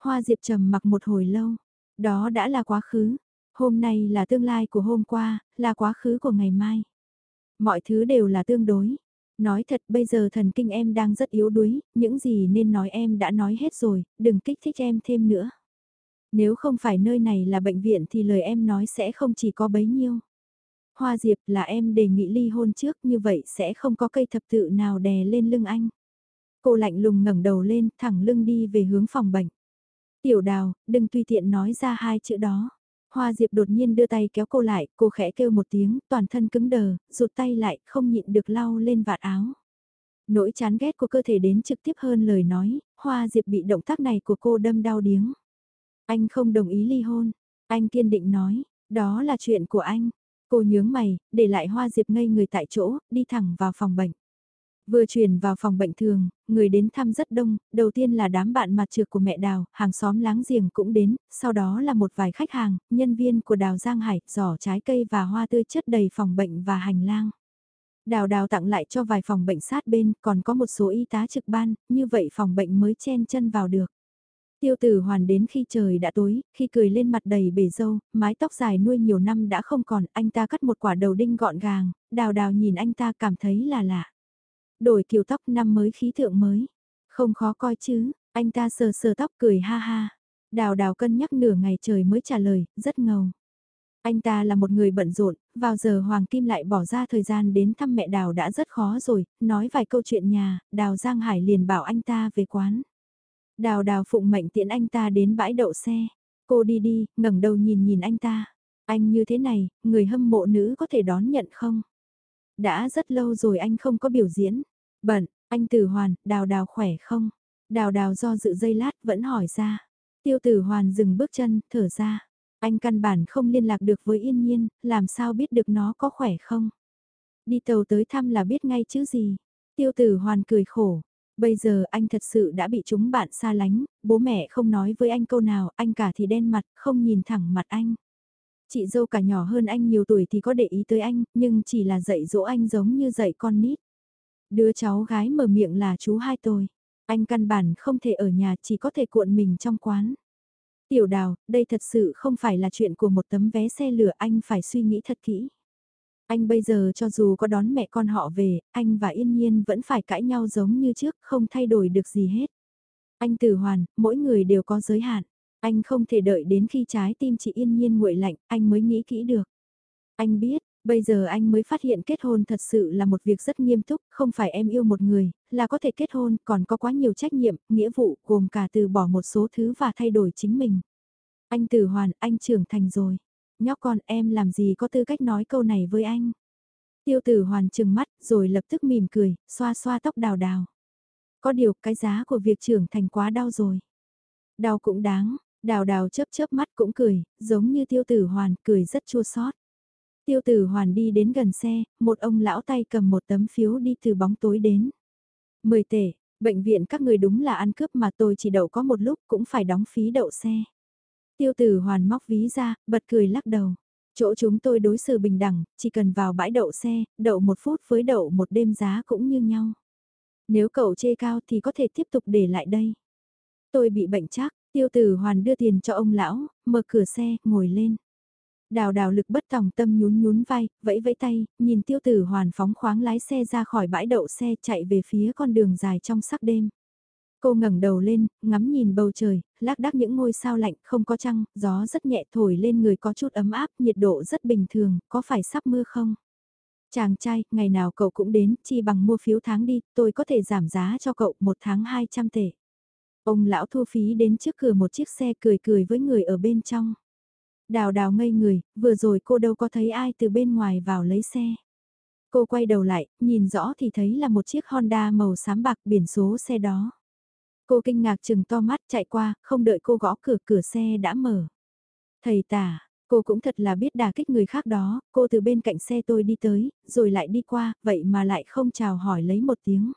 Hoa Diệp trầm mặc một hồi lâu, đó đã là quá khứ, hôm nay là tương lai của hôm qua, là quá khứ của ngày mai. Mọi thứ đều là tương đối. Nói thật bây giờ thần kinh em đang rất yếu đuối, những gì nên nói em đã nói hết rồi, đừng kích thích em thêm nữa. Nếu không phải nơi này là bệnh viện thì lời em nói sẽ không chỉ có bấy nhiêu. Hoa Diệp là em đề nghị ly hôn trước như vậy sẽ không có cây thập tự nào đè lên lưng anh. Cô lạnh lùng ngẩng đầu lên thẳng lưng đi về hướng phòng bệnh. Tiểu đào, đừng tùy tiện nói ra hai chữ đó. Hoa Diệp đột nhiên đưa tay kéo cô lại, cô khẽ kêu một tiếng, toàn thân cứng đờ, rụt tay lại, không nhịn được lau lên vạt áo. Nỗi chán ghét của cơ thể đến trực tiếp hơn lời nói, Hoa Diệp bị động tác này của cô đâm đau điếng. Anh không đồng ý ly hôn, anh kiên định nói, đó là chuyện của anh. Cô nhướng mày, để lại Hoa Diệp ngây người tại chỗ, đi thẳng vào phòng bệnh. Vừa chuyển vào phòng bệnh thường, người đến thăm rất đông, đầu tiên là đám bạn mặt trược của mẹ Đào, hàng xóm láng giềng cũng đến, sau đó là một vài khách hàng, nhân viên của Đào Giang Hải, giỏ trái cây và hoa tươi chất đầy phòng bệnh và hành lang. Đào đào tặng lại cho vài phòng bệnh sát bên, còn có một số y tá trực ban, như vậy phòng bệnh mới chen chân vào được. Tiêu tử hoàn đến khi trời đã tối, khi cười lên mặt đầy bể dâu, mái tóc dài nuôi nhiều năm đã không còn, anh ta cắt một quả đầu đinh gọn gàng, đào đào nhìn anh ta cảm thấy là lạ. Đổi kiểu tóc năm mới khí thượng mới. Không khó coi chứ, anh ta sờ sờ tóc cười ha ha. Đào đào cân nhắc nửa ngày trời mới trả lời, rất ngầu. Anh ta là một người bận rộn, vào giờ Hoàng Kim lại bỏ ra thời gian đến thăm mẹ Đào đã rất khó rồi, nói vài câu chuyện nhà, Đào Giang Hải liền bảo anh ta về quán. Đào Đào phụng mệnh tiện anh ta đến bãi đậu xe. Cô đi đi, ngẩng đầu nhìn nhìn anh ta. Anh như thế này, người hâm mộ nữ có thể đón nhận không? Đã rất lâu rồi anh không có biểu diễn. Bận, anh Tử Hoàn, Đào Đào khỏe không? Đào Đào do dự dây lát vẫn hỏi ra. Tiêu Tử Hoàn dừng bước chân, thở ra. Anh căn bản không liên lạc được với Yên Nhiên, làm sao biết được nó có khỏe không? Đi tàu tới thăm là biết ngay chứ gì. Tiêu Tử Hoàn cười khổ. Bây giờ anh thật sự đã bị chúng bạn xa lánh, bố mẹ không nói với anh câu nào, anh cả thì đen mặt, không nhìn thẳng mặt anh. Chị dâu cả nhỏ hơn anh nhiều tuổi thì có để ý tới anh, nhưng chỉ là dạy dỗ anh giống như dạy con nít. Đứa cháu gái mở miệng là chú hai tôi. Anh căn bản không thể ở nhà chỉ có thể cuộn mình trong quán. Tiểu đào, đây thật sự không phải là chuyện của một tấm vé xe lửa anh phải suy nghĩ thật kỹ. Anh bây giờ cho dù có đón mẹ con họ về, anh và Yên Nhiên vẫn phải cãi nhau giống như trước, không thay đổi được gì hết. Anh tử hoàn, mỗi người đều có giới hạn. Anh không thể đợi đến khi trái tim chị Yên Nhiên nguội lạnh, anh mới nghĩ kỹ được. Anh biết, Bây giờ anh mới phát hiện kết hôn thật sự là một việc rất nghiêm túc, không phải em yêu một người, là có thể kết hôn, còn có quá nhiều trách nhiệm, nghĩa vụ, gồm cả từ bỏ một số thứ và thay đổi chính mình. Anh Tử Hoàn, anh trưởng thành rồi. Nhóc con em làm gì có tư cách nói câu này với anh. Tiêu Tử Hoàn trừng mắt, rồi lập tức mỉm cười, xoa xoa tóc đào đào. Có điều, cái giá của việc trưởng thành quá đau rồi. Đau cũng đáng, đào đào chớp chớp mắt cũng cười, giống như tiêu tử hoàn, cười rất chua xót. Tiêu tử hoàn đi đến gần xe, một ông lão tay cầm một tấm phiếu đi từ bóng tối đến. Mười tể, bệnh viện các người đúng là ăn cướp mà tôi chỉ đậu có một lúc cũng phải đóng phí đậu xe. Tiêu tử hoàn móc ví ra, bật cười lắc đầu. Chỗ chúng tôi đối xử bình đẳng, chỉ cần vào bãi đậu xe, đậu một phút với đậu một đêm giá cũng như nhau. Nếu cậu chê cao thì có thể tiếp tục để lại đây. Tôi bị bệnh chắc, tiêu tử hoàn đưa tiền cho ông lão, mở cửa xe, ngồi lên. Đào đào lực bất tòng tâm nhún nhún vai, vẫy vẫy tay, nhìn tiêu tử hoàn phóng khoáng lái xe ra khỏi bãi đậu xe chạy về phía con đường dài trong sắc đêm. Cô ngẩng đầu lên, ngắm nhìn bầu trời, lác đác những ngôi sao lạnh, không có trăng, gió rất nhẹ thổi lên người có chút ấm áp, nhiệt độ rất bình thường, có phải sắp mưa không? Chàng trai, ngày nào cậu cũng đến, chi bằng mua phiếu tháng đi, tôi có thể giảm giá cho cậu một tháng 200 tệ. Ông lão thu phí đến trước cửa một chiếc xe cười cười với người ở bên trong. Đào đào ngây người, vừa rồi cô đâu có thấy ai từ bên ngoài vào lấy xe. Cô quay đầu lại, nhìn rõ thì thấy là một chiếc Honda màu xám bạc biển số xe đó. Cô kinh ngạc chừng to mắt chạy qua, không đợi cô gõ cửa cửa xe đã mở. Thầy tả, cô cũng thật là biết đà kích người khác đó, cô từ bên cạnh xe tôi đi tới, rồi lại đi qua, vậy mà lại không chào hỏi lấy một tiếng.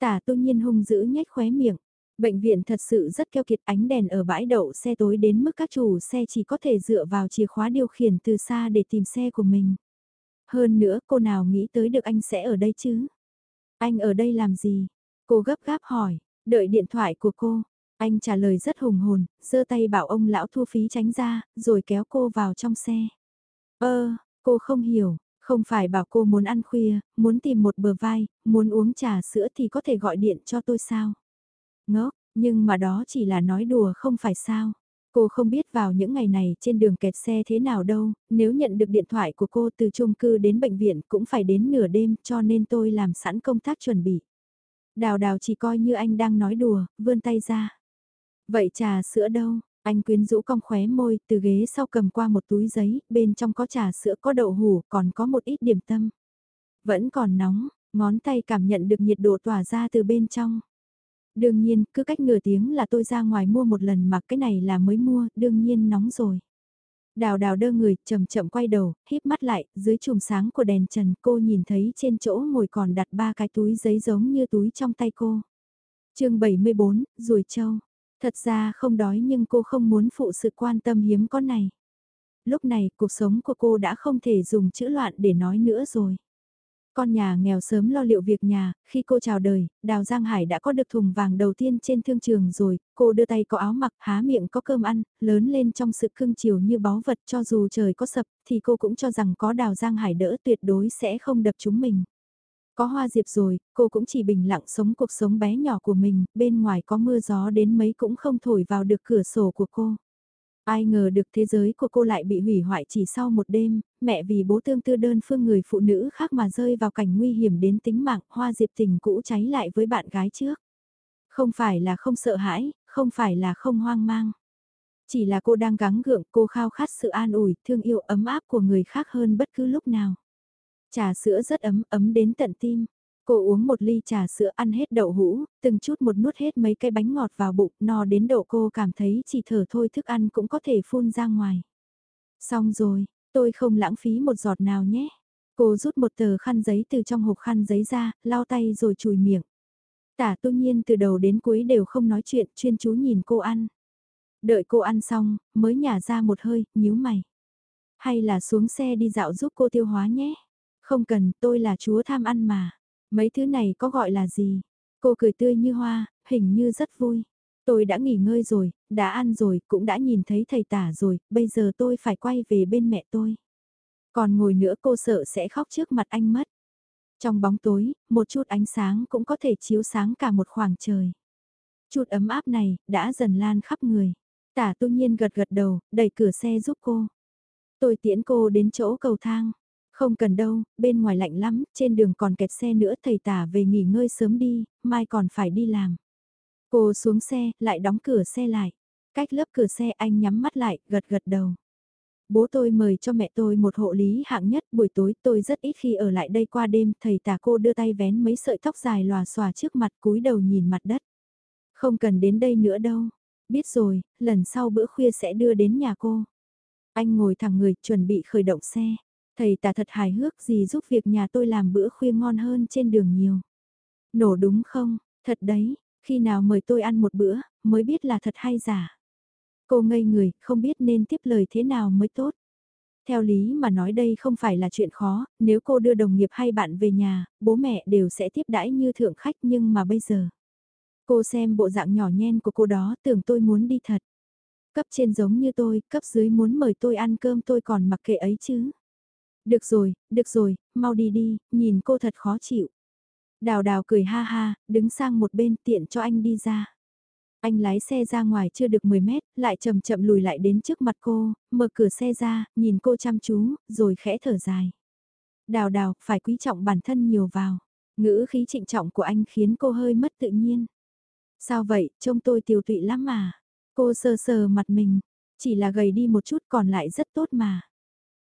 Tả tu nhiên hung dữ nhếch khóe miệng, Bệnh viện thật sự rất keo kiệt ánh đèn ở bãi đậu xe tối đến mức các chủ xe chỉ có thể dựa vào chìa khóa điều khiển từ xa để tìm xe của mình. Hơn nữa cô nào nghĩ tới được anh sẽ ở đây chứ? Anh ở đây làm gì? Cô gấp gáp hỏi, đợi điện thoại của cô. Anh trả lời rất hùng hồn, giơ tay bảo ông lão thu phí tránh ra, rồi kéo cô vào trong xe. Ơ, cô không hiểu, không phải bảo cô muốn ăn khuya, muốn tìm một bờ vai, muốn uống trà sữa thì có thể gọi điện cho tôi sao? Ngốc, nhưng mà đó chỉ là nói đùa không phải sao. Cô không biết vào những ngày này trên đường kẹt xe thế nào đâu, nếu nhận được điện thoại của cô từ chung cư đến bệnh viện cũng phải đến nửa đêm cho nên tôi làm sẵn công tác chuẩn bị. Đào đào chỉ coi như anh đang nói đùa, vươn tay ra. Vậy trà sữa đâu? Anh quyến rũ cong khóe môi, từ ghế sau cầm qua một túi giấy, bên trong có trà sữa có đậu hủ, còn có một ít điểm tâm. Vẫn còn nóng, ngón tay cảm nhận được nhiệt độ tỏa ra từ bên trong. Đương nhiên, cứ cách nửa tiếng là tôi ra ngoài mua một lần mà cái này là mới mua, đương nhiên nóng rồi. Đào đào đơ người, chậm chậm quay đầu, híp mắt lại, dưới chùm sáng của đèn trần cô nhìn thấy trên chỗ ngồi còn đặt ba cái túi giấy giống như túi trong tay cô. chương 74, Rùi Châu. Thật ra không đói nhưng cô không muốn phụ sự quan tâm hiếm có này. Lúc này cuộc sống của cô đã không thể dùng chữ loạn để nói nữa rồi. Con nhà nghèo sớm lo liệu việc nhà, khi cô chào đời, Đào Giang Hải đã có được thùng vàng đầu tiên trên thương trường rồi, cô đưa tay có áo mặc, há miệng có cơm ăn, lớn lên trong sự cưng chiều như báu vật cho dù trời có sập, thì cô cũng cho rằng có Đào Giang Hải đỡ tuyệt đối sẽ không đập chúng mình. Có hoa diệp rồi, cô cũng chỉ bình lặng sống cuộc sống bé nhỏ của mình, bên ngoài có mưa gió đến mấy cũng không thổi vào được cửa sổ của cô. Ai ngờ được thế giới của cô lại bị hủy hoại chỉ sau một đêm, mẹ vì bố tương tư đơn phương người phụ nữ khác mà rơi vào cảnh nguy hiểm đến tính mạng, hoa diệp tình cũ cháy lại với bạn gái trước. Không phải là không sợ hãi, không phải là không hoang mang. Chỉ là cô đang gắng gượng, cô khao khát sự an ủi, thương yêu ấm áp của người khác hơn bất cứ lúc nào. Trà sữa rất ấm, ấm đến tận tim. Cô uống một ly trà sữa ăn hết đậu hũ, từng chút một nuốt hết mấy cái bánh ngọt vào bụng, no đến độ cô cảm thấy chỉ thở thôi thức ăn cũng có thể phun ra ngoài. Xong rồi, tôi không lãng phí một giọt nào nhé. Cô rút một tờ khăn giấy từ trong hộp khăn giấy ra, lau tay rồi chùi miệng. Tả tu nhiên từ đầu đến cuối đều không nói chuyện, chuyên chú nhìn cô ăn. Đợi cô ăn xong, mới nhả ra một hơi, nhíu mày. Hay là xuống xe đi dạo giúp cô tiêu hóa nhé. Không cần, tôi là chúa tham ăn mà. Mấy thứ này có gọi là gì? Cô cười tươi như hoa, hình như rất vui. Tôi đã nghỉ ngơi rồi, đã ăn rồi, cũng đã nhìn thấy thầy tả rồi, bây giờ tôi phải quay về bên mẹ tôi. Còn ngồi nữa cô sợ sẽ khóc trước mặt anh mất. Trong bóng tối, một chút ánh sáng cũng có thể chiếu sáng cả một khoảng trời. Chút ấm áp này, đã dần lan khắp người. Tả tu nhiên gật gật đầu, đẩy cửa xe giúp cô. Tôi tiễn cô đến chỗ cầu thang. Không cần đâu, bên ngoài lạnh lắm, trên đường còn kẹt xe nữa thầy tả về nghỉ ngơi sớm đi, mai còn phải đi làm. Cô xuống xe, lại đóng cửa xe lại. Cách lớp cửa xe anh nhắm mắt lại, gật gật đầu. Bố tôi mời cho mẹ tôi một hộ lý hạng nhất, buổi tối tôi rất ít khi ở lại đây qua đêm, thầy tả cô đưa tay vén mấy sợi tóc dài lòa xòa trước mặt cúi đầu nhìn mặt đất. Không cần đến đây nữa đâu. Biết rồi, lần sau bữa khuya sẽ đưa đến nhà cô. Anh ngồi thẳng người, chuẩn bị khởi động xe. Thầy tả thật hài hước gì giúp việc nhà tôi làm bữa khuya ngon hơn trên đường nhiều. Nổ đúng không? Thật đấy, khi nào mời tôi ăn một bữa, mới biết là thật hay giả. Cô ngây người, không biết nên tiếp lời thế nào mới tốt. Theo lý mà nói đây không phải là chuyện khó, nếu cô đưa đồng nghiệp hay bạn về nhà, bố mẹ đều sẽ tiếp đãi như thượng khách nhưng mà bây giờ. Cô xem bộ dạng nhỏ nhen của cô đó tưởng tôi muốn đi thật. Cấp trên giống như tôi, cấp dưới muốn mời tôi ăn cơm tôi còn mặc kệ ấy chứ. Được rồi, được rồi, mau đi đi, nhìn cô thật khó chịu. Đào đào cười ha ha, đứng sang một bên tiện cho anh đi ra. Anh lái xe ra ngoài chưa được 10 mét, lại chậm chậm lùi lại đến trước mặt cô, mở cửa xe ra, nhìn cô chăm chú, rồi khẽ thở dài. Đào đào, phải quý trọng bản thân nhiều vào. Ngữ khí trịnh trọng của anh khiến cô hơi mất tự nhiên. Sao vậy, trông tôi tiêu tụy lắm mà. Cô sờ sờ mặt mình, chỉ là gầy đi một chút còn lại rất tốt mà.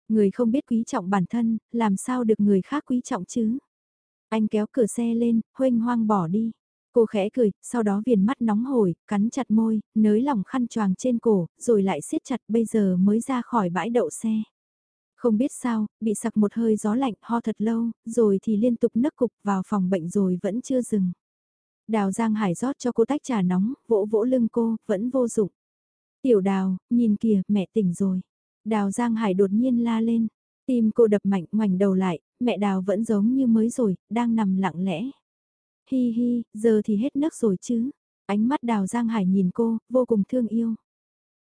Người không biết quý trọng bản thân, làm sao được người khác quý trọng chứ? Anh kéo cửa xe lên, huênh hoang bỏ đi. Cô khẽ cười, sau đó viền mắt nóng hổi, cắn chặt môi, nới lỏng khăn choàng trên cổ, rồi lại siết chặt bây giờ mới ra khỏi bãi đậu xe. Không biết sao, bị sặc một hơi gió lạnh ho thật lâu, rồi thì liên tục nấc cục vào phòng bệnh rồi vẫn chưa dừng. Đào Giang Hải rót cho cô tách trà nóng, vỗ vỗ lưng cô, vẫn vô dụng. Tiểu đào, nhìn kìa, mẹ tỉnh rồi. Đào Giang Hải đột nhiên la lên. Tim cô đập mạnh ngoảnh đầu lại, mẹ đào vẫn giống như mới rồi, đang nằm lặng lẽ. Hi hi, giờ thì hết nước rồi chứ. Ánh mắt đào Giang Hải nhìn cô, vô cùng thương yêu.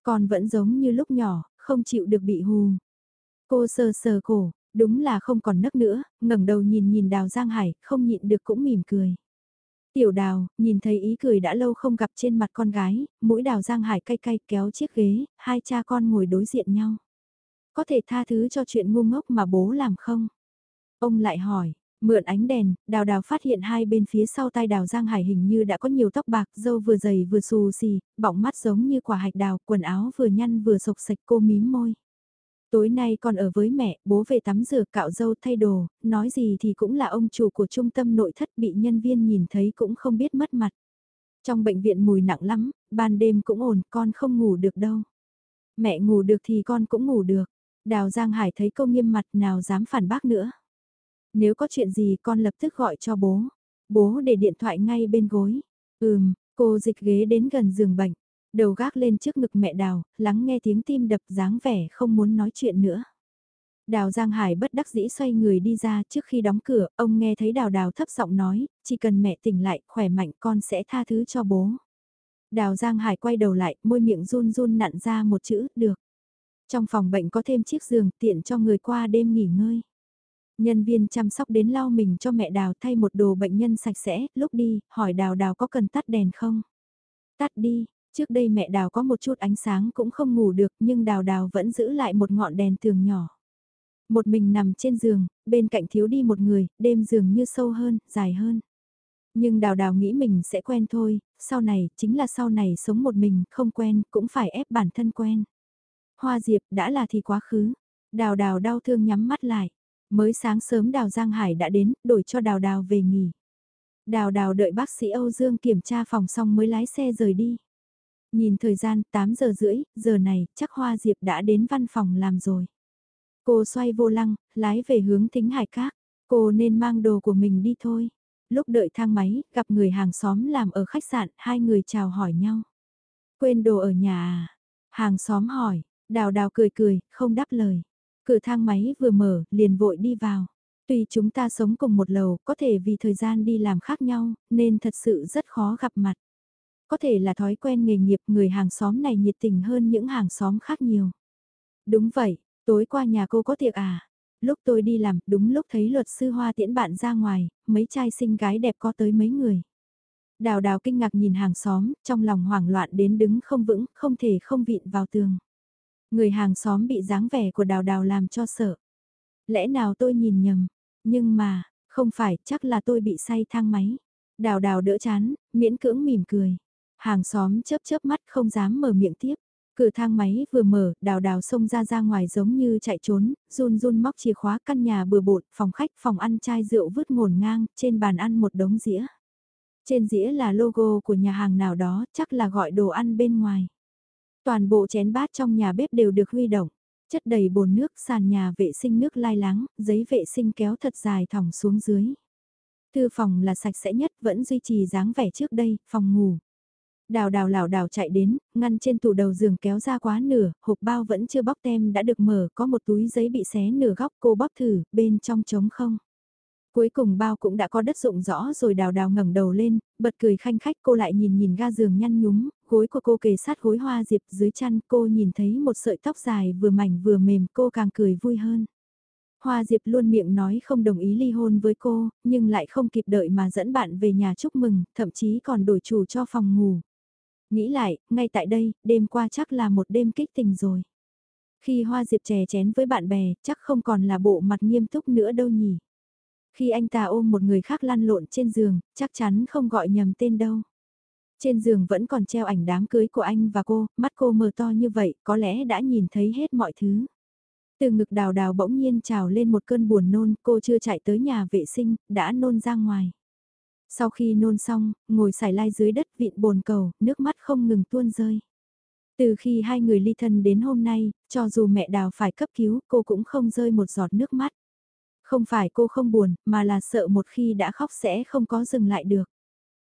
Còn vẫn giống như lúc nhỏ, không chịu được bị hù. Cô sờ sờ cổ, đúng là không còn nấc nữa, ngẩng đầu nhìn nhìn đào Giang Hải, không nhịn được cũng mỉm cười. Tiểu đào, nhìn thấy ý cười đã lâu không gặp trên mặt con gái, mũi đào Giang Hải cay cay kéo chiếc ghế, hai cha con ngồi đối diện nhau. Có thể tha thứ cho chuyện ngu ngốc mà bố làm không? Ông lại hỏi, Mượn ánh đèn, đào đào phát hiện hai bên phía sau tai đào Giang Hải hình như đã có nhiều tóc bạc, dâu vừa dày vừa xù xì, bọng mắt giống như quả hạch đào, quần áo vừa nhăn vừa sộc sạch cô mím môi. Tối nay còn ở với mẹ, bố về tắm rửa cạo dâu thay đồ, nói gì thì cũng là ông chủ của trung tâm nội thất bị nhân viên nhìn thấy cũng không biết mất mặt. Trong bệnh viện mùi nặng lắm, ban đêm cũng ổn, con không ngủ được đâu. Mẹ ngủ được thì con cũng ngủ được. Đào Giang Hải thấy cô nghiêm mặt nào dám phản bác nữa. Nếu có chuyện gì con lập tức gọi cho bố. Bố để điện thoại ngay bên gối. Ừm, cô dịch ghế đến gần giường bệnh. Đầu gác lên trước ngực mẹ Đào, lắng nghe tiếng tim đập dáng vẻ không muốn nói chuyện nữa. Đào Giang Hải bất đắc dĩ xoay người đi ra trước khi đóng cửa, ông nghe thấy Đào Đào thấp giọng nói, chỉ cần mẹ tỉnh lại, khỏe mạnh con sẽ tha thứ cho bố. Đào Giang Hải quay đầu lại, môi miệng run run nặn ra một chữ, được. Trong phòng bệnh có thêm chiếc giường tiện cho người qua đêm nghỉ ngơi. Nhân viên chăm sóc đến lau mình cho mẹ Đào thay một đồ bệnh nhân sạch sẽ, lúc đi, hỏi Đào Đào có cần tắt đèn không? Tắt đi, trước đây mẹ Đào có một chút ánh sáng cũng không ngủ được nhưng Đào Đào vẫn giữ lại một ngọn đèn tường nhỏ. Một mình nằm trên giường, bên cạnh thiếu đi một người, đêm giường như sâu hơn, dài hơn. Nhưng Đào Đào nghĩ mình sẽ quen thôi, sau này, chính là sau này sống một mình, không quen, cũng phải ép bản thân quen. Hoa Diệp đã là thì quá khứ. Đào Đào đau thương nhắm mắt lại. Mới sáng sớm Đào Giang Hải đã đến, đổi cho Đào Đào về nghỉ. Đào Đào đợi bác sĩ Âu Dương kiểm tra phòng xong mới lái xe rời đi. Nhìn thời gian 8 giờ rưỡi, giờ này chắc Hoa Diệp đã đến văn phòng làm rồi. Cô xoay vô lăng, lái về hướng thính hải các. Cô nên mang đồ của mình đi thôi. Lúc đợi thang máy, gặp người hàng xóm làm ở khách sạn, hai người chào hỏi nhau. Quên đồ ở nhà à? Hàng xóm hỏi, đào đào cười cười, không đáp lời. Cửa thang máy vừa mở, liền vội đi vào. Tuy chúng ta sống cùng một lầu, có thể vì thời gian đi làm khác nhau, nên thật sự rất khó gặp mặt. Có thể là thói quen nghề nghiệp người hàng xóm này nhiệt tình hơn những hàng xóm khác nhiều. Đúng vậy, tối qua nhà cô có tiệc à? Lúc tôi đi làm, đúng lúc thấy luật sư Hoa tiễn bạn ra ngoài, mấy trai xinh gái đẹp có tới mấy người. Đào đào kinh ngạc nhìn hàng xóm, trong lòng hoảng loạn đến đứng không vững, không thể không vịn vào tường. Người hàng xóm bị dáng vẻ của đào đào làm cho sợ. Lẽ nào tôi nhìn nhầm, nhưng mà, không phải, chắc là tôi bị say thang máy. Đào đào đỡ chán, miễn cưỡng mỉm cười. Hàng xóm chớp chớp mắt không dám mở miệng tiếp. Cửa thang máy vừa mở, đào đào xông ra ra ngoài giống như chạy trốn, run run móc chìa khóa căn nhà bừa bộn, phòng khách, phòng ăn chai rượu vứt ngổn ngang, trên bàn ăn một đống dĩa. Trên dĩa là logo của nhà hàng nào đó, chắc là gọi đồ ăn bên ngoài. Toàn bộ chén bát trong nhà bếp đều được huy động, chất đầy bồn nước, sàn nhà vệ sinh nước lai láng, giấy vệ sinh kéo thật dài thỏng xuống dưới. Thư phòng là sạch sẽ nhất, vẫn duy trì dáng vẻ trước đây, phòng ngủ. Đào đào lảo đảo chạy đến, ngăn trên tủ đầu giường kéo ra quá nửa, hộp bao vẫn chưa bóc tem đã được mở, có một túi giấy bị xé nửa góc cô bóc thử, bên trong trống không. Cuối cùng bao cũng đã có đất rộng rõ rồi đào đào ngẩng đầu lên, bật cười khanh khách cô lại nhìn nhìn ga giường nhăn nhúm, gối của cô kề sát gối hoa diệp dưới chăn cô nhìn thấy một sợi tóc dài vừa mảnh vừa mềm cô càng cười vui hơn. Hoa Diệp luôn miệng nói không đồng ý ly hôn với cô, nhưng lại không kịp đợi mà dẫn bạn về nhà chúc mừng, thậm chí còn đổi chủ cho phòng ngủ. Nghĩ lại, ngay tại đây, đêm qua chắc là một đêm kích tình rồi. Khi Hoa Diệp chè chén với bạn bè, chắc không còn là bộ mặt nghiêm túc nữa đâu nhỉ. Khi anh ta ôm một người khác lăn lộn trên giường, chắc chắn không gọi nhầm tên đâu. Trên giường vẫn còn treo ảnh đám cưới của anh và cô, mắt cô mờ to như vậy, có lẽ đã nhìn thấy hết mọi thứ. Từ ngực đào đào bỗng nhiên trào lên một cơn buồn nôn, cô chưa chạy tới nhà vệ sinh, đã nôn ra ngoài. Sau khi nôn xong, ngồi xài lai dưới đất vịn bồn cầu, nước mắt không ngừng tuôn rơi. Từ khi hai người ly thân đến hôm nay, cho dù mẹ đào phải cấp cứu, cô cũng không rơi một giọt nước mắt. Không phải cô không buồn, mà là sợ một khi đã khóc sẽ không có dừng lại được.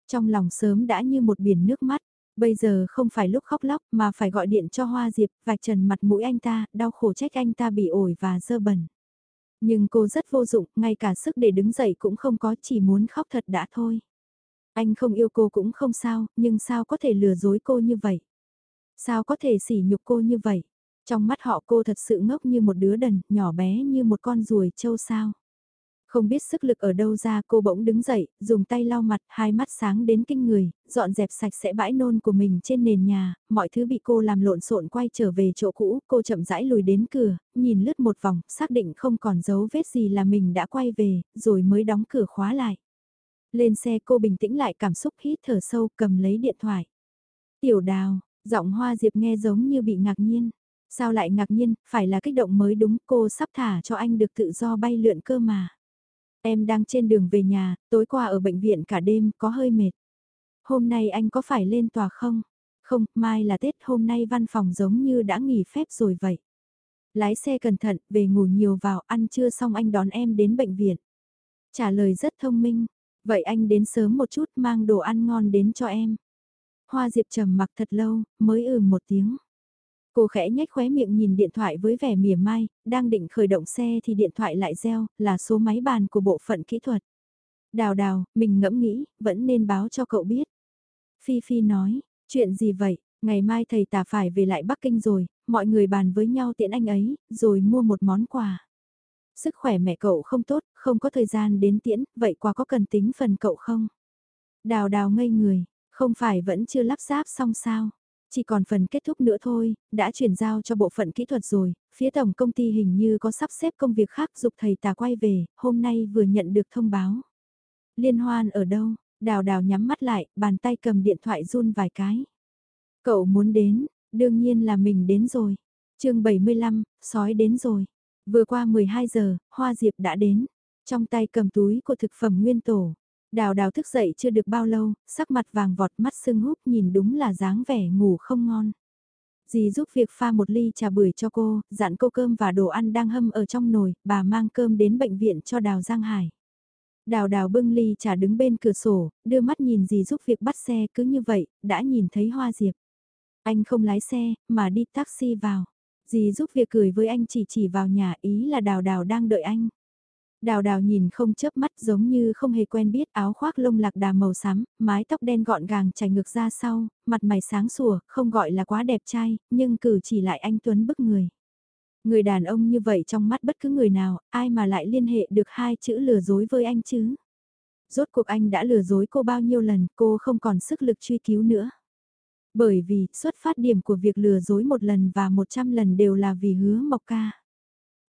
Trong lòng sớm đã như một biển nước mắt, bây giờ không phải lúc khóc lóc mà phải gọi điện cho Hoa Diệp, vạch trần mặt mũi anh ta, đau khổ trách anh ta bị ổi và dơ bẩn. Nhưng cô rất vô dụng, ngay cả sức để đứng dậy cũng không có, chỉ muốn khóc thật đã thôi. Anh không yêu cô cũng không sao, nhưng sao có thể lừa dối cô như vậy? Sao có thể sỉ nhục cô như vậy? Trong mắt họ cô thật sự ngốc như một đứa đần, nhỏ bé như một con ruồi trâu sao. Không biết sức lực ở đâu ra cô bỗng đứng dậy, dùng tay lau mặt, hai mắt sáng đến kinh người, dọn dẹp sạch sẽ bãi nôn của mình trên nền nhà, mọi thứ bị cô làm lộn xộn quay trở về chỗ cũ, cô chậm rãi lùi đến cửa, nhìn lướt một vòng, xác định không còn dấu vết gì là mình đã quay về, rồi mới đóng cửa khóa lại. Lên xe cô bình tĩnh lại cảm xúc hít thở sâu cầm lấy điện thoại. Tiểu đào, giọng hoa diệp nghe giống như bị ngạc nhiên. Sao lại ngạc nhiên, phải là kích động mới đúng cô sắp thả cho anh được tự do bay lượn cơ mà. Em đang trên đường về nhà, tối qua ở bệnh viện cả đêm có hơi mệt. Hôm nay anh có phải lên tòa không? Không, mai là Tết hôm nay văn phòng giống như đã nghỉ phép rồi vậy. Lái xe cẩn thận, về ngủ nhiều vào, ăn trưa xong anh đón em đến bệnh viện. Trả lời rất thông minh, vậy anh đến sớm một chút mang đồ ăn ngon đến cho em. Hoa Diệp trầm mặc thật lâu, mới ừ một tiếng. Cô khẽ nhếch khóe miệng nhìn điện thoại với vẻ mỉa mai, đang định khởi động xe thì điện thoại lại reo, là số máy bàn của bộ phận kỹ thuật. Đào đào, mình ngẫm nghĩ, vẫn nên báo cho cậu biết. Phi Phi nói, chuyện gì vậy, ngày mai thầy tả phải về lại Bắc Kinh rồi, mọi người bàn với nhau tiện anh ấy, rồi mua một món quà. Sức khỏe mẹ cậu không tốt, không có thời gian đến tiễn, vậy quà có cần tính phần cậu không? Đào đào ngây người, không phải vẫn chưa lắp ráp xong sao? Chỉ còn phần kết thúc nữa thôi, đã chuyển giao cho bộ phận kỹ thuật rồi, phía tổng công ty hình như có sắp xếp công việc khác dục thầy tà quay về, hôm nay vừa nhận được thông báo. Liên hoan ở đâu? Đào đào nhắm mắt lại, bàn tay cầm điện thoại run vài cái. Cậu muốn đến, đương nhiên là mình đến rồi. chương 75, sói đến rồi. Vừa qua 12 giờ, Hoa Diệp đã đến. Trong tay cầm túi của thực phẩm nguyên tổ. Đào đào thức dậy chưa được bao lâu, sắc mặt vàng vọt mắt sưng húp nhìn đúng là dáng vẻ ngủ không ngon. Dì giúp việc pha một ly trà bưởi cho cô, dặn cô cơm và đồ ăn đang hâm ở trong nồi, bà mang cơm đến bệnh viện cho Đào Giang Hải. Đào đào bưng ly trà đứng bên cửa sổ, đưa mắt nhìn dì giúp việc bắt xe cứ như vậy, đã nhìn thấy hoa diệp. Anh không lái xe, mà đi taxi vào. Dì giúp việc cười với anh chỉ chỉ vào nhà ý là đào đào đang đợi anh. Đào đào nhìn không chớp mắt giống như không hề quen biết áo khoác lông lạc đà màu xám, mái tóc đen gọn gàng chảy ngược ra sau, mặt mày sáng sủa, không gọi là quá đẹp trai, nhưng cử chỉ lại anh Tuấn bức người. Người đàn ông như vậy trong mắt bất cứ người nào, ai mà lại liên hệ được hai chữ lừa dối với anh chứ? Rốt cuộc anh đã lừa dối cô bao nhiêu lần, cô không còn sức lực truy cứu nữa. Bởi vì, xuất phát điểm của việc lừa dối một lần và một trăm lần đều là vì hứa mộc ca.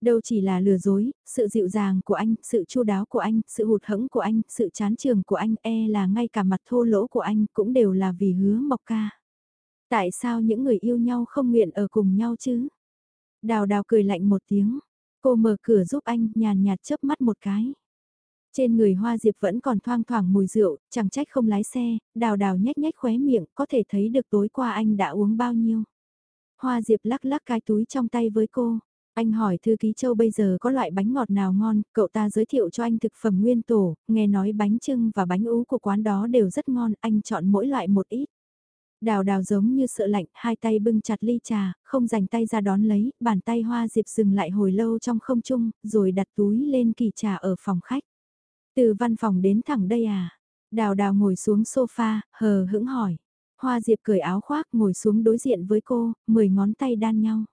Đâu chỉ là lừa dối, sự dịu dàng của anh, sự chu đáo của anh, sự hụt hẫng của anh, sự chán trường của anh, e là ngay cả mặt thô lỗ của anh cũng đều là vì hứa mộc ca. Tại sao những người yêu nhau không nguyện ở cùng nhau chứ? Đào đào cười lạnh một tiếng, cô mở cửa giúp anh nhàn nhạt chớp mắt một cái. Trên người Hoa Diệp vẫn còn thoang thoảng mùi rượu, chẳng trách không lái xe, đào đào nhếch nhếch khóe miệng, có thể thấy được tối qua anh đã uống bao nhiêu. Hoa Diệp lắc lắc cái túi trong tay với cô, anh hỏi thư ký châu bây giờ có loại bánh ngọt nào ngon, cậu ta giới thiệu cho anh thực phẩm nguyên tổ, nghe nói bánh trưng và bánh ú của quán đó đều rất ngon, anh chọn mỗi loại một ít. Đào đào giống như sợ lạnh, hai tay bưng chặt ly trà, không dành tay ra đón lấy, bàn tay hoa diệp dừng lại hồi lâu trong không trung, rồi đặt túi lên kỳ trà ở phòng khách. Từ văn phòng đến thẳng đây à? Đào đào ngồi xuống sofa, hờ hững hỏi. Hoa diệp cởi áo khoác ngồi xuống đối diện với cô, mười ngón tay đan nhau.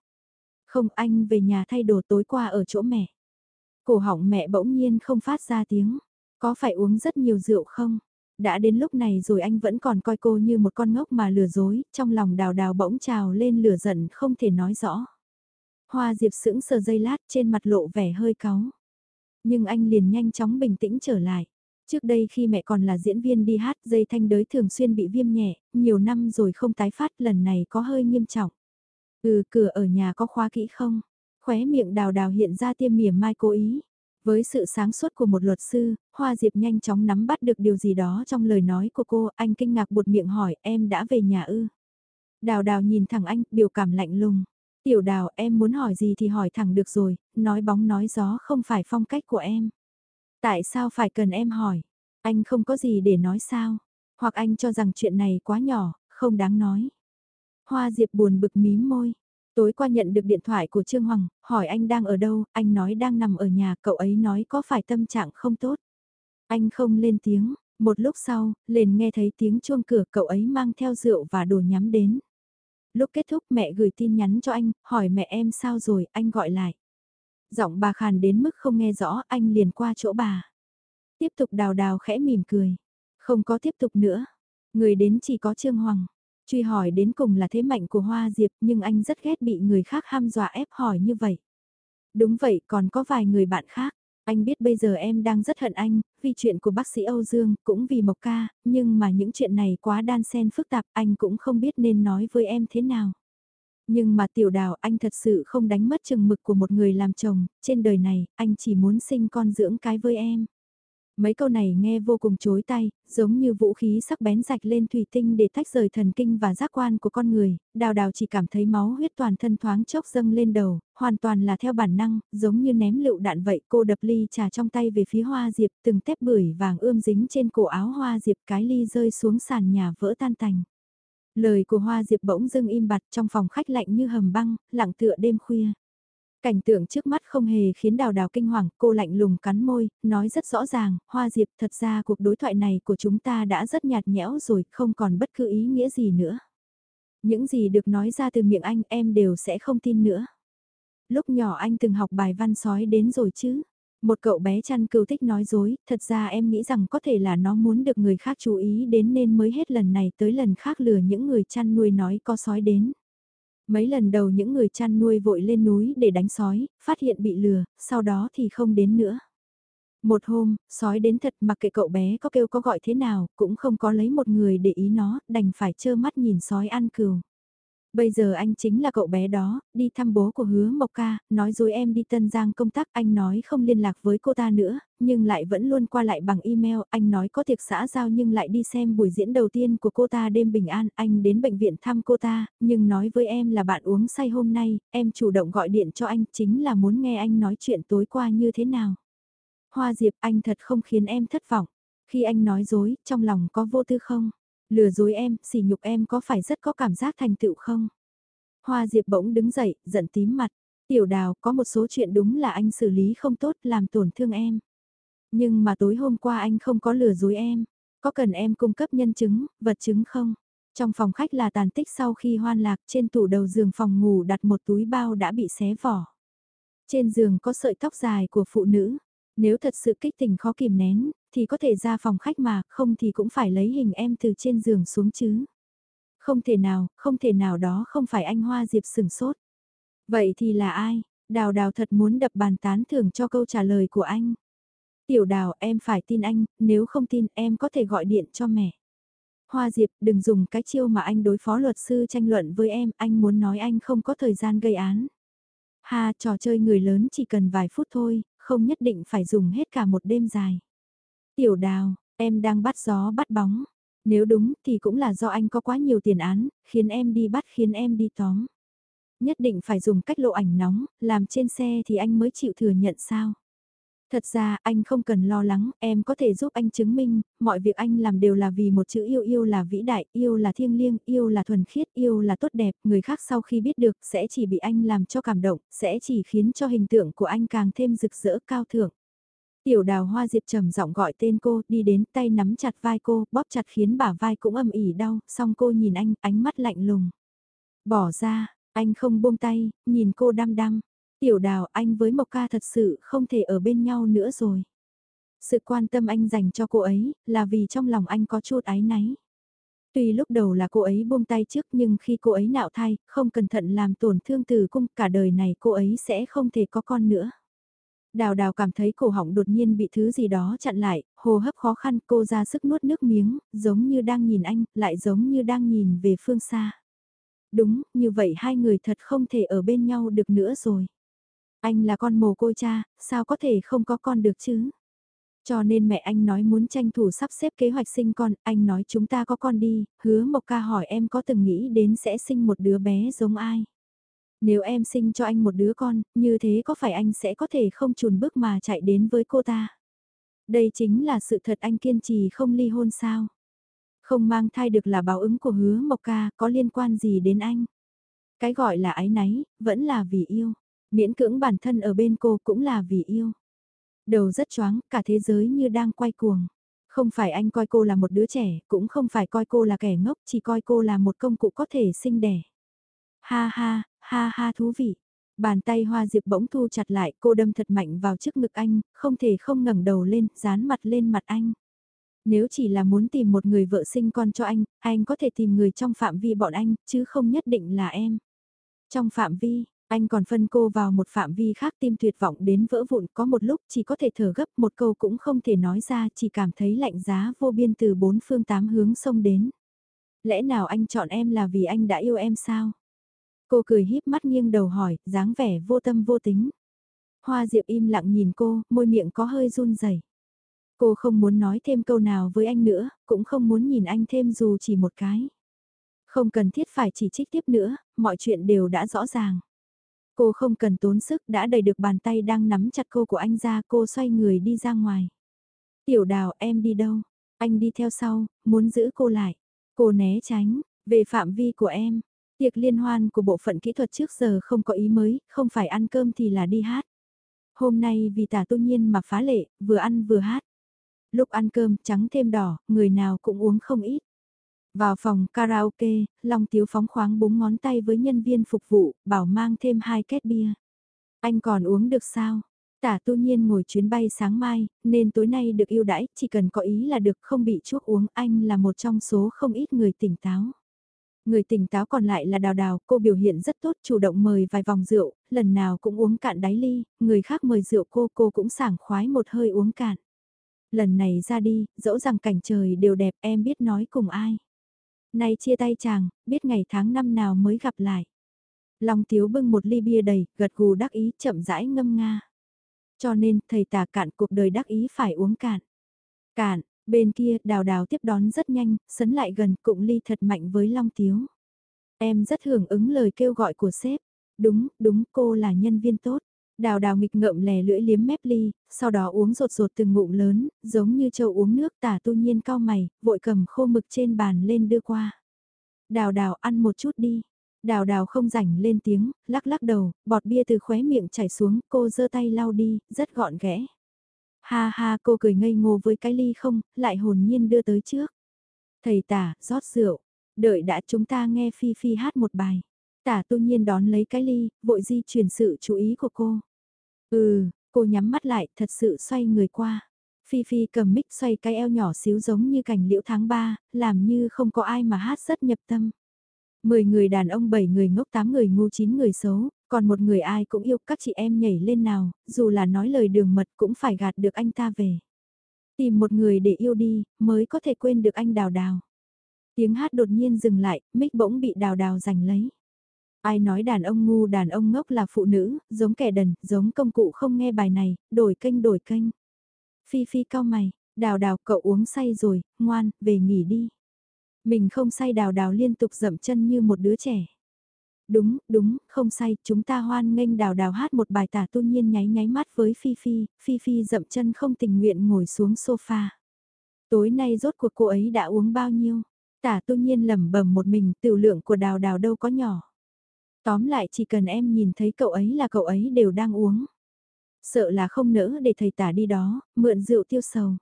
Không anh về nhà thay đồ tối qua ở chỗ mẹ. Cổ họng mẹ bỗng nhiên không phát ra tiếng. Có phải uống rất nhiều rượu không? Đã đến lúc này rồi anh vẫn còn coi cô như một con ngốc mà lừa dối, trong lòng đào đào bỗng trào lên lửa giận không thể nói rõ. Hoa Diệp sững sờ dây lát trên mặt lộ vẻ hơi cáu. Nhưng anh liền nhanh chóng bình tĩnh trở lại. Trước đây khi mẹ còn là diễn viên đi hát dây thanh đới thường xuyên bị viêm nhẹ, nhiều năm rồi không tái phát lần này có hơi nghiêm trọng. Ừ cửa ở nhà có khóa kỹ không? Khóe miệng đào đào hiện ra tiêm mỉa mai cố ý. Với sự sáng suốt của một luật sư, Hoa Diệp nhanh chóng nắm bắt được điều gì đó trong lời nói của cô, anh kinh ngạc buột miệng hỏi em đã về nhà ư. Đào đào nhìn thẳng anh, biểu cảm lạnh lùng. Tiểu đào em muốn hỏi gì thì hỏi thẳng được rồi, nói bóng nói gió không phải phong cách của em. Tại sao phải cần em hỏi? Anh không có gì để nói sao? Hoặc anh cho rằng chuyện này quá nhỏ, không đáng nói. Hoa Diệp buồn bực mím môi. Tối qua nhận được điện thoại của Trương Hoàng, hỏi anh đang ở đâu, anh nói đang nằm ở nhà, cậu ấy nói có phải tâm trạng không tốt. Anh không lên tiếng, một lúc sau, liền nghe thấy tiếng chuông cửa cậu ấy mang theo rượu và đồ nhắm đến. Lúc kết thúc mẹ gửi tin nhắn cho anh, hỏi mẹ em sao rồi, anh gọi lại. Giọng bà khàn đến mức không nghe rõ, anh liền qua chỗ bà. Tiếp tục đào đào khẽ mỉm cười. Không có tiếp tục nữa. Người đến chỉ có Trương Hoàng. Truy hỏi đến cùng là thế mạnh của Hoa Diệp nhưng anh rất ghét bị người khác ham dọa ép hỏi như vậy. Đúng vậy còn có vài người bạn khác. Anh biết bây giờ em đang rất hận anh, vì chuyện của bác sĩ Âu Dương, cũng vì Mộc Ca, nhưng mà những chuyện này quá đan xen phức tạp, anh cũng không biết nên nói với em thế nào. Nhưng mà tiểu đào anh thật sự không đánh mất chừng mực của một người làm chồng, trên đời này, anh chỉ muốn sinh con dưỡng cái với em. Mấy câu này nghe vô cùng chối tay, giống như vũ khí sắc bén rạch lên thủy tinh để tách rời thần kinh và giác quan của con người, đào đào chỉ cảm thấy máu huyết toàn thân thoáng chốc dâng lên đầu, hoàn toàn là theo bản năng, giống như ném lựu đạn vậy cô đập ly trà trong tay về phía hoa diệp từng tép bưởi vàng ươm dính trên cổ áo hoa diệp cái ly rơi xuống sàn nhà vỡ tan tành. Lời của Hoa Diệp bỗng dưng im bặt trong phòng khách lạnh như hầm băng, lặng tựa đêm khuya. Cảnh tượng trước mắt không hề khiến đào đào kinh hoàng, cô lạnh lùng cắn môi, nói rất rõ ràng, Hoa Diệp thật ra cuộc đối thoại này của chúng ta đã rất nhạt nhẽo rồi, không còn bất cứ ý nghĩa gì nữa. Những gì được nói ra từ miệng anh em đều sẽ không tin nữa. Lúc nhỏ anh từng học bài văn sói đến rồi chứ. Một cậu bé chăn cừu thích nói dối, thật ra em nghĩ rằng có thể là nó muốn được người khác chú ý đến nên mới hết lần này tới lần khác lừa những người chăn nuôi nói có sói đến. Mấy lần đầu những người chăn nuôi vội lên núi để đánh sói, phát hiện bị lừa, sau đó thì không đến nữa. Một hôm, sói đến thật mặc kệ cậu bé có kêu có gọi thế nào, cũng không có lấy một người để ý nó, đành phải trơ mắt nhìn sói ăn cừu. Bây giờ anh chính là cậu bé đó, đi thăm bố của hứa Mộc Ca, nói dối em đi Tân Giang công tác, anh nói không liên lạc với cô ta nữa, nhưng lại vẫn luôn qua lại bằng email, anh nói có tiệc xã giao nhưng lại đi xem buổi diễn đầu tiên của cô ta đêm bình an, anh đến bệnh viện thăm cô ta, nhưng nói với em là bạn uống say hôm nay, em chủ động gọi điện cho anh chính là muốn nghe anh nói chuyện tối qua như thế nào. Hoa Diệp anh thật không khiến em thất vọng, khi anh nói dối, trong lòng có vô tư không? Lừa dối em, sỉ nhục em có phải rất có cảm giác thành tựu không? Hoa Diệp bỗng đứng dậy, giận tím mặt. Tiểu đào, có một số chuyện đúng là anh xử lý không tốt, làm tổn thương em. Nhưng mà tối hôm qua anh không có lừa dối em. Có cần em cung cấp nhân chứng, vật chứng không? Trong phòng khách là tàn tích sau khi hoan lạc trên tủ đầu giường phòng ngủ đặt một túi bao đã bị xé vỏ. Trên giường có sợi tóc dài của phụ nữ. Nếu thật sự kích tình khó kìm nén, thì có thể ra phòng khách mà, không thì cũng phải lấy hình em từ trên giường xuống chứ. Không thể nào, không thể nào đó không phải anh Hoa Diệp sừng sốt. Vậy thì là ai? Đào đào thật muốn đập bàn tán thưởng cho câu trả lời của anh. Tiểu đào em phải tin anh, nếu không tin em có thể gọi điện cho mẹ. Hoa Diệp đừng dùng cái chiêu mà anh đối phó luật sư tranh luận với em, anh muốn nói anh không có thời gian gây án. Ha, trò chơi người lớn chỉ cần vài phút thôi, không nhất định phải dùng hết cả một đêm dài. Tiểu đào, em đang bắt gió bắt bóng. Nếu đúng thì cũng là do anh có quá nhiều tiền án, khiến em đi bắt khiến em đi tóm. Nhất định phải dùng cách lộ ảnh nóng, làm trên xe thì anh mới chịu thừa nhận sao. Thật ra anh không cần lo lắng, em có thể giúp anh chứng minh, mọi việc anh làm đều là vì một chữ yêu yêu là vĩ đại, yêu là thiêng liêng, yêu là thuần khiết, yêu là tốt đẹp, người khác sau khi biết được sẽ chỉ bị anh làm cho cảm động, sẽ chỉ khiến cho hình tượng của anh càng thêm rực rỡ cao thượng. Tiểu đào hoa diệp trầm giọng gọi tên cô, đi đến tay nắm chặt vai cô, bóp chặt khiến bả vai cũng âm ỉ đau, xong cô nhìn anh, ánh mắt lạnh lùng. Bỏ ra, anh không buông tay, nhìn cô đăm đăm. Tiểu đào anh với Mộc Ca thật sự không thể ở bên nhau nữa rồi. Sự quan tâm anh dành cho cô ấy là vì trong lòng anh có chút ái náy. Tuy lúc đầu là cô ấy buông tay trước nhưng khi cô ấy nạo thai, không cẩn thận làm tổn thương từ cung cả đời này cô ấy sẽ không thể có con nữa. Đào đào cảm thấy cổ họng đột nhiên bị thứ gì đó chặn lại, hô hấp khó khăn cô ra sức nuốt nước miếng, giống như đang nhìn anh, lại giống như đang nhìn về phương xa. Đúng, như vậy hai người thật không thể ở bên nhau được nữa rồi. Anh là con mồ côi cha, sao có thể không có con được chứ? Cho nên mẹ anh nói muốn tranh thủ sắp xếp kế hoạch sinh con, anh nói chúng ta có con đi, hứa Mộc Ca hỏi em có từng nghĩ đến sẽ sinh một đứa bé giống ai? Nếu em sinh cho anh một đứa con, như thế có phải anh sẽ có thể không chùn bước mà chạy đến với cô ta? Đây chính là sự thật anh kiên trì không ly hôn sao? Không mang thai được là báo ứng của hứa Mộc Ca, có liên quan gì đến anh? Cái gọi là ái náy, vẫn là vì yêu. Miễn cưỡng bản thân ở bên cô cũng là vì yêu. Đầu rất choáng, cả thế giới như đang quay cuồng. Không phải anh coi cô là một đứa trẻ, cũng không phải coi cô là kẻ ngốc, chỉ coi cô là một công cụ có thể sinh đẻ. Ha ha, ha ha thú vị. Bàn tay hoa diệp bỗng thu chặt lại, cô đâm thật mạnh vào trước ngực anh, không thể không ngẩng đầu lên, dán mặt lên mặt anh. Nếu chỉ là muốn tìm một người vợ sinh con cho anh, anh có thể tìm người trong phạm vi bọn anh, chứ không nhất định là em. Trong phạm vi, anh còn phân cô vào một phạm vi khác tim tuyệt vọng đến vỡ vụn có một lúc chỉ có thể thở gấp một câu cũng không thể nói ra chỉ cảm thấy lạnh giá vô biên từ bốn phương tám hướng xông đến. Lẽ nào anh chọn em là vì anh đã yêu em sao? Cô cười híp mắt nghiêng đầu hỏi, dáng vẻ vô tâm vô tính. Hoa Diệp im lặng nhìn cô, môi miệng có hơi run rẩy. Cô không muốn nói thêm câu nào với anh nữa, cũng không muốn nhìn anh thêm dù chỉ một cái. Không cần thiết phải chỉ trích tiếp nữa, mọi chuyện đều đã rõ ràng. Cô không cần tốn sức đã đầy được bàn tay đang nắm chặt cô của anh ra cô xoay người đi ra ngoài. Tiểu đào em đi đâu? Anh đi theo sau, muốn giữ cô lại. Cô né tránh, về phạm vi của em. Tiệc liên hoan của bộ phận kỹ thuật trước giờ không có ý mới, không phải ăn cơm thì là đi hát. Hôm nay vì tả tu nhiên mà phá lệ, vừa ăn vừa hát. Lúc ăn cơm trắng thêm đỏ, người nào cũng uống không ít. Vào phòng karaoke, Long Tiếu phóng khoáng búng ngón tay với nhân viên phục vụ, bảo mang thêm hai két bia. Anh còn uống được sao? Tả tu nhiên ngồi chuyến bay sáng mai, nên tối nay được yêu đãi, chỉ cần có ý là được không bị chuốc uống. Anh là một trong số không ít người tỉnh táo. Người tỉnh táo còn lại là đào đào, cô biểu hiện rất tốt, chủ động mời vài vòng rượu, lần nào cũng uống cạn đáy ly, người khác mời rượu cô, cô cũng sảng khoái một hơi uống cạn. Lần này ra đi, dẫu rằng cảnh trời đều đẹp em biết nói cùng ai. Nay chia tay chàng, biết ngày tháng năm nào mới gặp lại. Long Tiếu bưng một ly bia đầy, gật gù đắc ý, chậm rãi ngâm nga. Cho nên, thầy tà cạn cuộc đời đắc ý phải uống cạn. Cạn, bên kia, đào đào tiếp đón rất nhanh, sấn lại gần, cụng ly thật mạnh với Long Tiếu. Em rất hưởng ứng lời kêu gọi của sếp. Đúng, đúng, cô là nhân viên tốt. Đào đào nghịch ngợm lè lưỡi liếm mép ly, sau đó uống rột rột từng ngụm lớn, giống như châu uống nước tả tu nhiên cao mày, vội cầm khô mực trên bàn lên đưa qua. Đào đào ăn một chút đi. Đào đào không rảnh lên tiếng, lắc lắc đầu, bọt bia từ khóe miệng chảy xuống, cô giơ tay lau đi, rất gọn ghẽ. Ha ha cô cười ngây ngô với cái ly không, lại hồn nhiên đưa tới trước. Thầy tả, rót rượu, đợi đã chúng ta nghe Phi Phi hát một bài. Tả tu nhiên đón lấy cái ly, vội di chuyển sự chú ý của cô. Ừ, cô nhắm mắt lại, thật sự xoay người qua. Phi Phi cầm mic xoay cái eo nhỏ xíu giống như cành liễu tháng 3, làm như không có ai mà hát rất nhập tâm. Mười người đàn ông, bảy người ngốc, tám người ngu, chín người xấu, còn một người ai cũng yêu các chị em nhảy lên nào, dù là nói lời đường mật cũng phải gạt được anh ta về. Tìm một người để yêu đi, mới có thể quên được anh đào đào. Tiếng hát đột nhiên dừng lại, mic bỗng bị đào đào giành lấy. Ai nói đàn ông ngu đàn ông ngốc là phụ nữ, giống kẻ đần, giống công cụ không nghe bài này, đổi kênh đổi kênh. Phi Phi cao mày, đào đào cậu uống say rồi, ngoan, về nghỉ đi. Mình không say đào đào liên tục dậm chân như một đứa trẻ. Đúng, đúng, không say, chúng ta hoan nghênh đào đào hát một bài tả tu nhiên nháy nháy mắt với Phi Phi, Phi Phi dậm chân không tình nguyện ngồi xuống sofa. Tối nay rốt cuộc cô ấy đã uống bao nhiêu? Tả tu nhiên lẩm bẩm một mình, tiểu lượng của đào đào đâu có nhỏ. Tóm lại chỉ cần em nhìn thấy cậu ấy là cậu ấy đều đang uống. Sợ là không nỡ để thầy tả đi đó, mượn rượu tiêu sầu.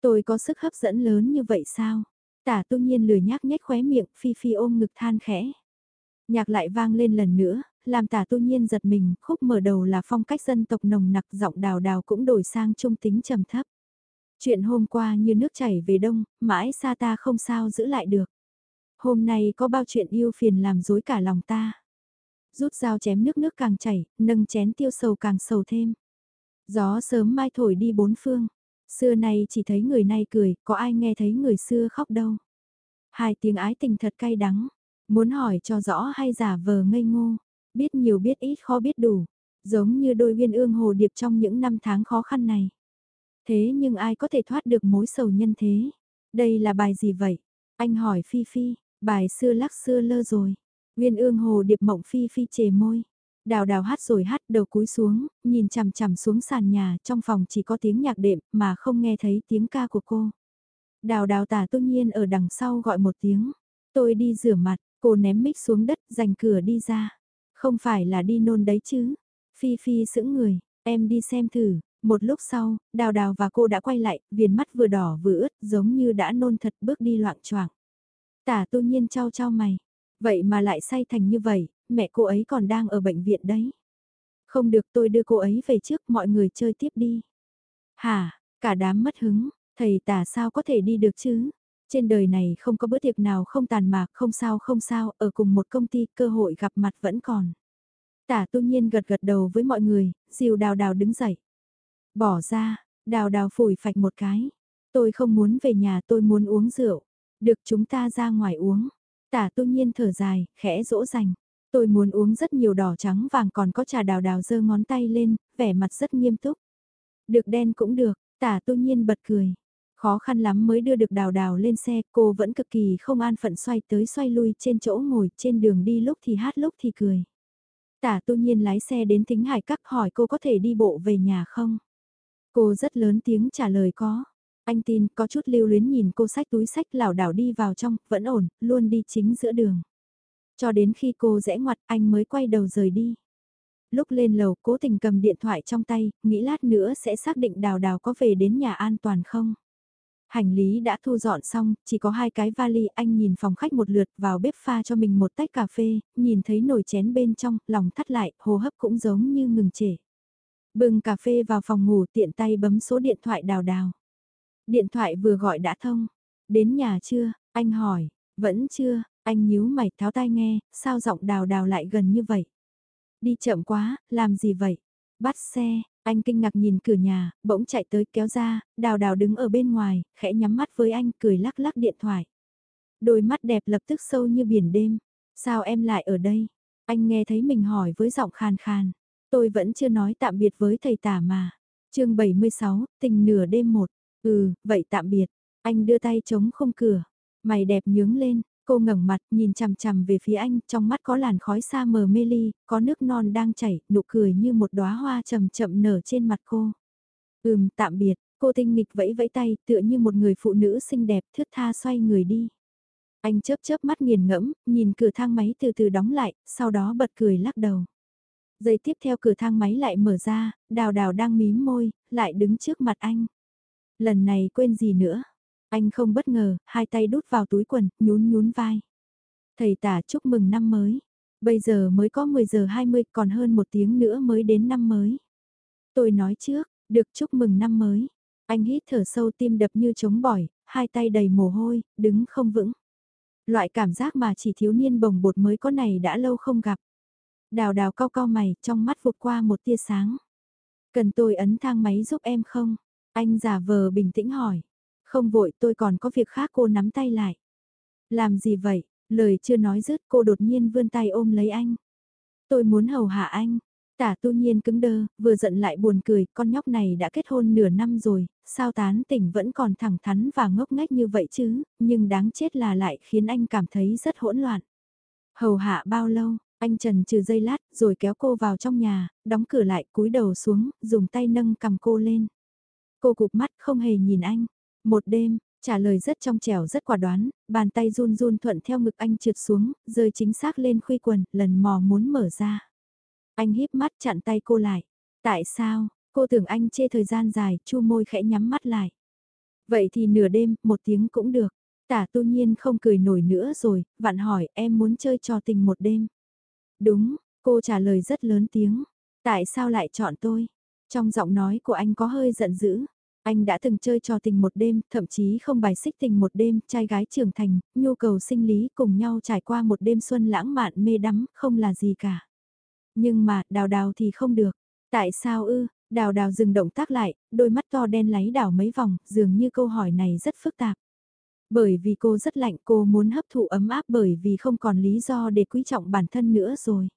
Tôi có sức hấp dẫn lớn như vậy sao? Tả tu nhiên lười nhác nhếch khóe miệng, phi phi ôm ngực than khẽ. Nhạc lại vang lên lần nữa, làm tả tu nhiên giật mình, khúc mở đầu là phong cách dân tộc nồng nặc giọng đào đào cũng đổi sang trung tính trầm thấp. Chuyện hôm qua như nước chảy về đông, mãi xa ta không sao giữ lại được. Hôm nay có bao chuyện yêu phiền làm dối cả lòng ta rút dao chém nước nước càng chảy, nâng chén tiêu sầu càng sầu thêm. Gió sớm mai thổi đi bốn phương, xưa nay chỉ thấy người nay cười, có ai nghe thấy người xưa khóc đâu. Hai tiếng ái tình thật cay đắng, muốn hỏi cho rõ hay giả vờ ngây ngô, biết nhiều biết ít khó biết đủ, giống như đôi viên ương hồ điệp trong những năm tháng khó khăn này. Thế nhưng ai có thể thoát được mối sầu nhân thế? Đây là bài gì vậy? Anh hỏi Phi Phi, bài xưa lắc xưa lơ rồi. Nguyên ương hồ điệp mộng phi phi chề môi. Đào đào hát rồi hát đầu cúi xuống, nhìn chằm chằm xuống sàn nhà, trong phòng chỉ có tiếng nhạc đệm mà không nghe thấy tiếng ca của cô. Đào đào tả tự nhiên ở đằng sau gọi một tiếng. Tôi đi rửa mặt, cô ném mic xuống đất, dành cửa đi ra. Không phải là đi nôn đấy chứ. Phi Phi sững người, em đi xem thử. Một lúc sau, đào đào và cô đã quay lại, viền mắt vừa đỏ vừa ướt, giống như đã nôn thật bước đi loạn choạng. Tả tu nhiên trao trao mày, Vậy mà lại say thành như vậy, mẹ cô ấy còn đang ở bệnh viện đấy. Không được tôi đưa cô ấy về trước mọi người chơi tiếp đi. Hả, cả đám mất hứng, thầy tả sao có thể đi được chứ? Trên đời này không có bữa tiệc nào không tàn mạc, không sao không sao, ở cùng một công ty cơ hội gặp mặt vẫn còn. Tả tu nhiên gật gật đầu với mọi người, dìu đào đào đứng dậy. Bỏ ra, đào đào phủi phạch một cái. Tôi không muốn về nhà tôi muốn uống rượu. Được chúng ta ra ngoài uống. Tả tu nhiên thở dài, khẽ dỗ dành. Tôi muốn uống rất nhiều đỏ trắng vàng còn có trà đào đào giơ ngón tay lên, vẻ mặt rất nghiêm túc. Được đen cũng được, tả tu nhiên bật cười. Khó khăn lắm mới đưa được đào đào lên xe, cô vẫn cực kỳ không an phận xoay tới xoay lui trên chỗ ngồi, trên đường đi lúc thì hát lúc thì cười. Tả tu nhiên lái xe đến thính hải các hỏi cô có thể đi bộ về nhà không? Cô rất lớn tiếng trả lời có. Anh tin có chút lưu luyến nhìn cô sách túi sách lảo đảo đi vào trong, vẫn ổn, luôn đi chính giữa đường. Cho đến khi cô rẽ ngoặt anh mới quay đầu rời đi. Lúc lên lầu cố tình cầm điện thoại trong tay, nghĩ lát nữa sẽ xác định đào đào có về đến nhà an toàn không. Hành lý đã thu dọn xong, chỉ có hai cái vali anh nhìn phòng khách một lượt vào bếp pha cho mình một tách cà phê, nhìn thấy nồi chén bên trong, lòng thắt lại, hô hấp cũng giống như ngừng trễ. Bưng cà phê vào phòng ngủ tiện tay bấm số điện thoại đào đào. Điện thoại vừa gọi đã thông. Đến nhà chưa? Anh hỏi. Vẫn chưa, anh nhíu mày tháo tai nghe, sao giọng đào đào lại gần như vậy? Đi chậm quá, làm gì vậy? Bắt xe, anh kinh ngạc nhìn cửa nhà, bỗng chạy tới kéo ra, đào đào đứng ở bên ngoài, khẽ nhắm mắt với anh cười lắc lắc điện thoại. Đôi mắt đẹp lập tức sâu như biển đêm. Sao em lại ở đây? Anh nghe thấy mình hỏi với giọng khàn khàn. Tôi vẫn chưa nói tạm biệt với thầy tả mà. chương 76, tình nửa đêm một. Ừ, vậy tạm biệt. Anh đưa tay chống không cửa. Mày đẹp nhướng lên, cô ngẩng mặt nhìn chằm chằm về phía anh, trong mắt có làn khói xa mờ mê ly, có nước non đang chảy, nụ cười như một đóa hoa chậm chậm nở trên mặt cô. Ừm, tạm biệt, cô tinh nghịch vẫy vẫy tay, tựa như một người phụ nữ xinh đẹp thướt tha xoay người đi. Anh chớp chớp mắt nghiền ngẫm, nhìn cửa thang máy từ từ đóng lại, sau đó bật cười lắc đầu. Giây tiếp theo cửa thang máy lại mở ra, đào đào đang mím môi, lại đứng trước mặt anh. Lần này quên gì nữa? Anh không bất ngờ, hai tay đút vào túi quần, nhún nhún vai. Thầy tả chúc mừng năm mới. Bây giờ mới có 10 giờ 20 còn hơn một tiếng nữa mới đến năm mới. Tôi nói trước, được chúc mừng năm mới. Anh hít thở sâu tim đập như trống bỏi, hai tay đầy mồ hôi, đứng không vững. Loại cảm giác mà chỉ thiếu niên bồng bột mới có này đã lâu không gặp. Đào đào cao cao mày, trong mắt vụt qua một tia sáng. Cần tôi ấn thang máy giúp em không? Anh giả vờ bình tĩnh hỏi. Không vội tôi còn có việc khác cô nắm tay lại. Làm gì vậy? Lời chưa nói dứt cô đột nhiên vươn tay ôm lấy anh. Tôi muốn hầu hạ anh. Tả tu nhiên cứng đơ, vừa giận lại buồn cười, con nhóc này đã kết hôn nửa năm rồi, sao tán tỉnh vẫn còn thẳng thắn và ngốc nghếch như vậy chứ, nhưng đáng chết là lại khiến anh cảm thấy rất hỗn loạn. Hầu hạ bao lâu, anh Trần trừ dây lát, rồi kéo cô vào trong nhà, đóng cửa lại, cúi đầu xuống, dùng tay nâng cầm cô lên. Cô cụp mắt không hề nhìn anh. Một đêm, trả lời rất trong trẻo rất quả đoán, bàn tay run run thuận theo ngực anh trượt xuống, rơi chính xác lên khuy quần, lần mò muốn mở ra. Anh híp mắt chặn tay cô lại. Tại sao, cô tưởng anh chê thời gian dài, chu môi khẽ nhắm mắt lại. Vậy thì nửa đêm, một tiếng cũng được. Tả tu nhiên không cười nổi nữa rồi, vặn hỏi em muốn chơi trò tình một đêm. Đúng, cô trả lời rất lớn tiếng. Tại sao lại chọn tôi? Trong giọng nói của anh có hơi giận dữ. Anh đã từng chơi trò tình một đêm, thậm chí không bài xích tình một đêm, trai gái trưởng thành, nhu cầu sinh lý cùng nhau trải qua một đêm xuân lãng mạn mê đắm, không là gì cả. Nhưng mà, đào đào thì không được. Tại sao ư? Đào đào dừng động tác lại, đôi mắt to đen láy đảo mấy vòng, dường như câu hỏi này rất phức tạp. Bởi vì cô rất lạnh cô muốn hấp thụ ấm áp bởi vì không còn lý do để quý trọng bản thân nữa rồi.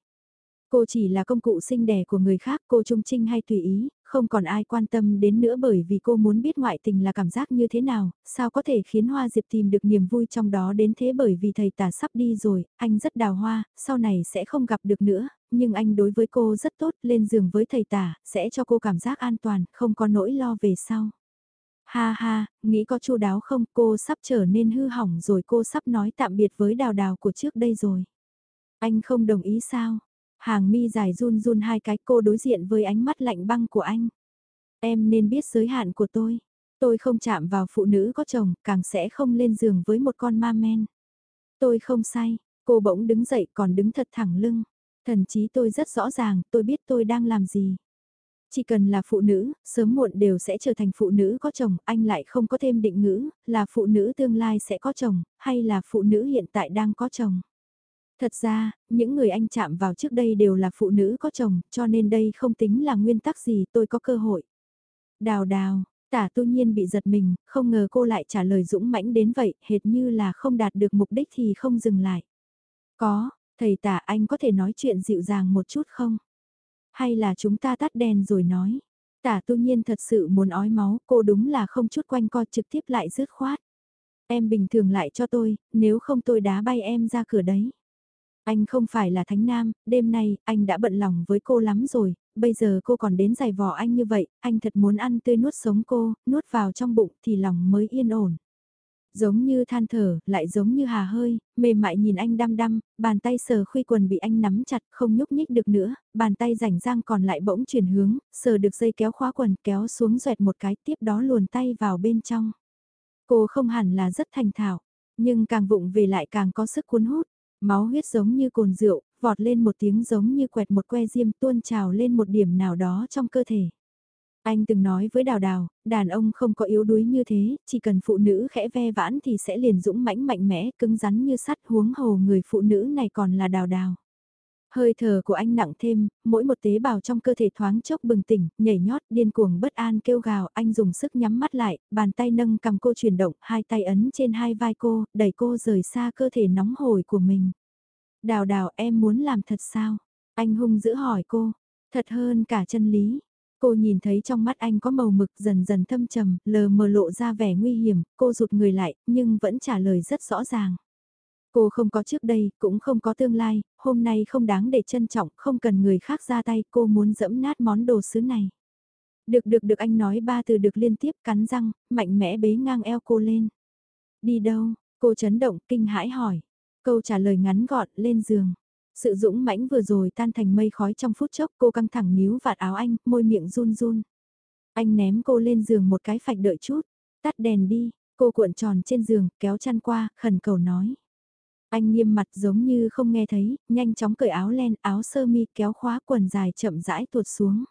Cô chỉ là công cụ sinh đẻ của người khác, cô trung trinh hay tùy ý, không còn ai quan tâm đến nữa bởi vì cô muốn biết ngoại tình là cảm giác như thế nào, sao có thể khiến Hoa Diệp tìm được niềm vui trong đó đến thế bởi vì thầy tả sắp đi rồi, anh rất đào hoa, sau này sẽ không gặp được nữa, nhưng anh đối với cô rất tốt, lên giường với thầy tả, sẽ cho cô cảm giác an toàn, không có nỗi lo về sau. Ha ha, nghĩ có chu đáo không, cô sắp trở nên hư hỏng rồi cô sắp nói tạm biệt với đào đào của trước đây rồi. Anh không đồng ý sao? Hàng mi dài run run hai cái cô đối diện với ánh mắt lạnh băng của anh. Em nên biết giới hạn của tôi. Tôi không chạm vào phụ nữ có chồng, càng sẽ không lên giường với một con ma men. Tôi không say, cô bỗng đứng dậy còn đứng thật thẳng lưng. Thần chí tôi rất rõ ràng, tôi biết tôi đang làm gì. Chỉ cần là phụ nữ, sớm muộn đều sẽ trở thành phụ nữ có chồng, anh lại không có thêm định ngữ, là phụ nữ tương lai sẽ có chồng, hay là phụ nữ hiện tại đang có chồng. Thật ra, những người anh chạm vào trước đây đều là phụ nữ có chồng, cho nên đây không tính là nguyên tắc gì tôi có cơ hội. Đào đào, tả tu nhiên bị giật mình, không ngờ cô lại trả lời dũng mãnh đến vậy, hệt như là không đạt được mục đích thì không dừng lại. Có, thầy tả anh có thể nói chuyện dịu dàng một chút không? Hay là chúng ta tắt đèn rồi nói? Tả tu nhiên thật sự muốn ói máu, cô đúng là không chút quanh co trực tiếp lại rứt khoát. Em bình thường lại cho tôi, nếu không tôi đá bay em ra cửa đấy. Anh không phải là thánh nam, đêm nay, anh đã bận lòng với cô lắm rồi, bây giờ cô còn đến giày vò anh như vậy, anh thật muốn ăn tươi nuốt sống cô, nuốt vào trong bụng thì lòng mới yên ổn. Giống như than thở, lại giống như hà hơi, mềm mại nhìn anh đăm đăm, bàn tay sờ khuy quần bị anh nắm chặt không nhúc nhích được nữa, bàn tay rảnh rang còn lại bỗng chuyển hướng, sờ được dây kéo khóa quần kéo xuống xoẹt một cái tiếp đó luồn tay vào bên trong. Cô không hẳn là rất thành thạo, nhưng càng vụng về lại càng có sức cuốn hút. Máu huyết giống như cồn rượu, vọt lên một tiếng giống như quẹt một que diêm tuôn trào lên một điểm nào đó trong cơ thể. Anh từng nói với Đào Đào, đàn ông không có yếu đuối như thế, chỉ cần phụ nữ khẽ ve vãn thì sẽ liền dũng mãnh mạnh mẽ, cứng rắn như sắt huống hồ người phụ nữ này còn là Đào Đào. Hơi thở của anh nặng thêm, mỗi một tế bào trong cơ thể thoáng chốc bừng tỉnh, nhảy nhót, điên cuồng bất an kêu gào, anh dùng sức nhắm mắt lại, bàn tay nâng cầm cô chuyển động, hai tay ấn trên hai vai cô, đẩy cô rời xa cơ thể nóng hổi của mình. Đào đào em muốn làm thật sao? Anh hung dữ hỏi cô, thật hơn cả chân lý. Cô nhìn thấy trong mắt anh có màu mực dần dần thâm trầm, lờ mờ lộ ra vẻ nguy hiểm, cô rụt người lại, nhưng vẫn trả lời rất rõ ràng. Cô không có trước đây, cũng không có tương lai, hôm nay không đáng để trân trọng, không cần người khác ra tay, cô muốn dẫm nát món đồ sứ này. Được được được anh nói ba từ được liên tiếp cắn răng, mạnh mẽ bế ngang eo cô lên. Đi đâu, cô chấn động, kinh hãi hỏi. Câu trả lời ngắn gọn, lên giường. Sự dũng mãnh vừa rồi tan thành mây khói trong phút chốc cô căng thẳng níu vạt áo anh, môi miệng run run. Anh ném cô lên giường một cái phạch đợi chút, tắt đèn đi, cô cuộn tròn trên giường, kéo chăn qua, khẩn cầu nói. Anh nghiêm mặt giống như không nghe thấy, nhanh chóng cởi áo len, áo sơ mi kéo khóa quần dài chậm rãi tuột xuống.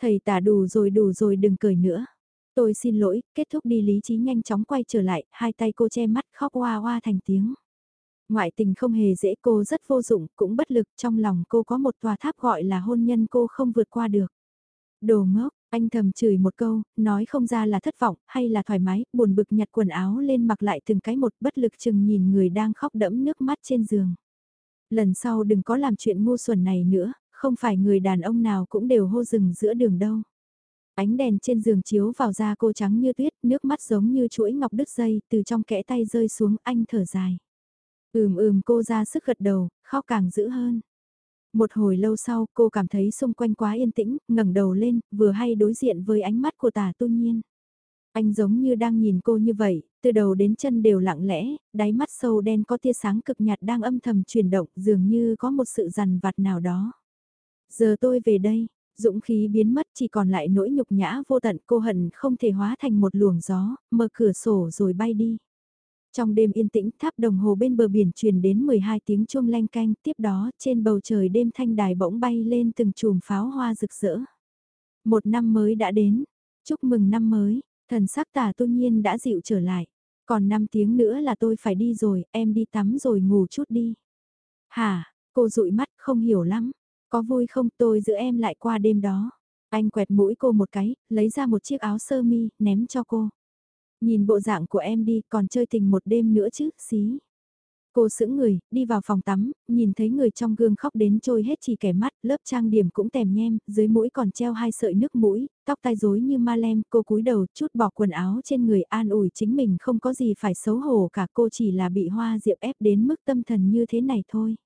Thầy tả đủ rồi đủ rồi đừng cười nữa. Tôi xin lỗi, kết thúc đi lý trí nhanh chóng quay trở lại, hai tay cô che mắt khóc hoa hoa thành tiếng. Ngoại tình không hề dễ cô rất vô dụng, cũng bất lực, trong lòng cô có một tòa tháp gọi là hôn nhân cô không vượt qua được. Đồ ngốc, anh thầm chửi một câu, nói không ra là thất vọng, hay là thoải mái, buồn bực nhặt quần áo lên mặc lại từng cái một bất lực chừng nhìn người đang khóc đẫm nước mắt trên giường. Lần sau đừng có làm chuyện ngu xuẩn này nữa, không phải người đàn ông nào cũng đều hô rừng giữa đường đâu. Ánh đèn trên giường chiếu vào da cô trắng như tuyết, nước mắt giống như chuỗi ngọc đứt dây, từ trong kẽ tay rơi xuống anh thở dài. Ừm ừm cô ra sức gật đầu, khóc càng dữ hơn. Một hồi lâu sau cô cảm thấy xung quanh quá yên tĩnh, ngẩng đầu lên, vừa hay đối diện với ánh mắt của tả tu nhiên. Anh giống như đang nhìn cô như vậy, từ đầu đến chân đều lặng lẽ, đáy mắt sâu đen có tia sáng cực nhạt đang âm thầm chuyển động dường như có một sự rằn vặt nào đó. Giờ tôi về đây, dũng khí biến mất chỉ còn lại nỗi nhục nhã vô tận cô hận không thể hóa thành một luồng gió, mở cửa sổ rồi bay đi. Trong đêm yên tĩnh tháp đồng hồ bên bờ biển truyền đến 12 tiếng chuông leng canh, tiếp đó trên bầu trời đêm thanh đài bỗng bay lên từng chùm pháo hoa rực rỡ. Một năm mới đã đến, chúc mừng năm mới, thần sắc tả tu nhiên đã dịu trở lại. Còn 5 tiếng nữa là tôi phải đi rồi, em đi tắm rồi ngủ chút đi. Hả, cô dụi mắt không hiểu lắm, có vui không tôi giữ em lại qua đêm đó. Anh quẹt mũi cô một cái, lấy ra một chiếc áo sơ mi, ném cho cô. Nhìn bộ dạng của em đi, còn chơi tình một đêm nữa chứ, xí. Cô sững người, đi vào phòng tắm, nhìn thấy người trong gương khóc đến trôi hết chỉ kẻ mắt, lớp trang điểm cũng tèm nhem, dưới mũi còn treo hai sợi nước mũi, tóc tai rối như ma lem, cô cúi đầu chút bỏ quần áo trên người an ủi chính mình không có gì phải xấu hổ cả cô chỉ là bị hoa diệp ép đến mức tâm thần như thế này thôi.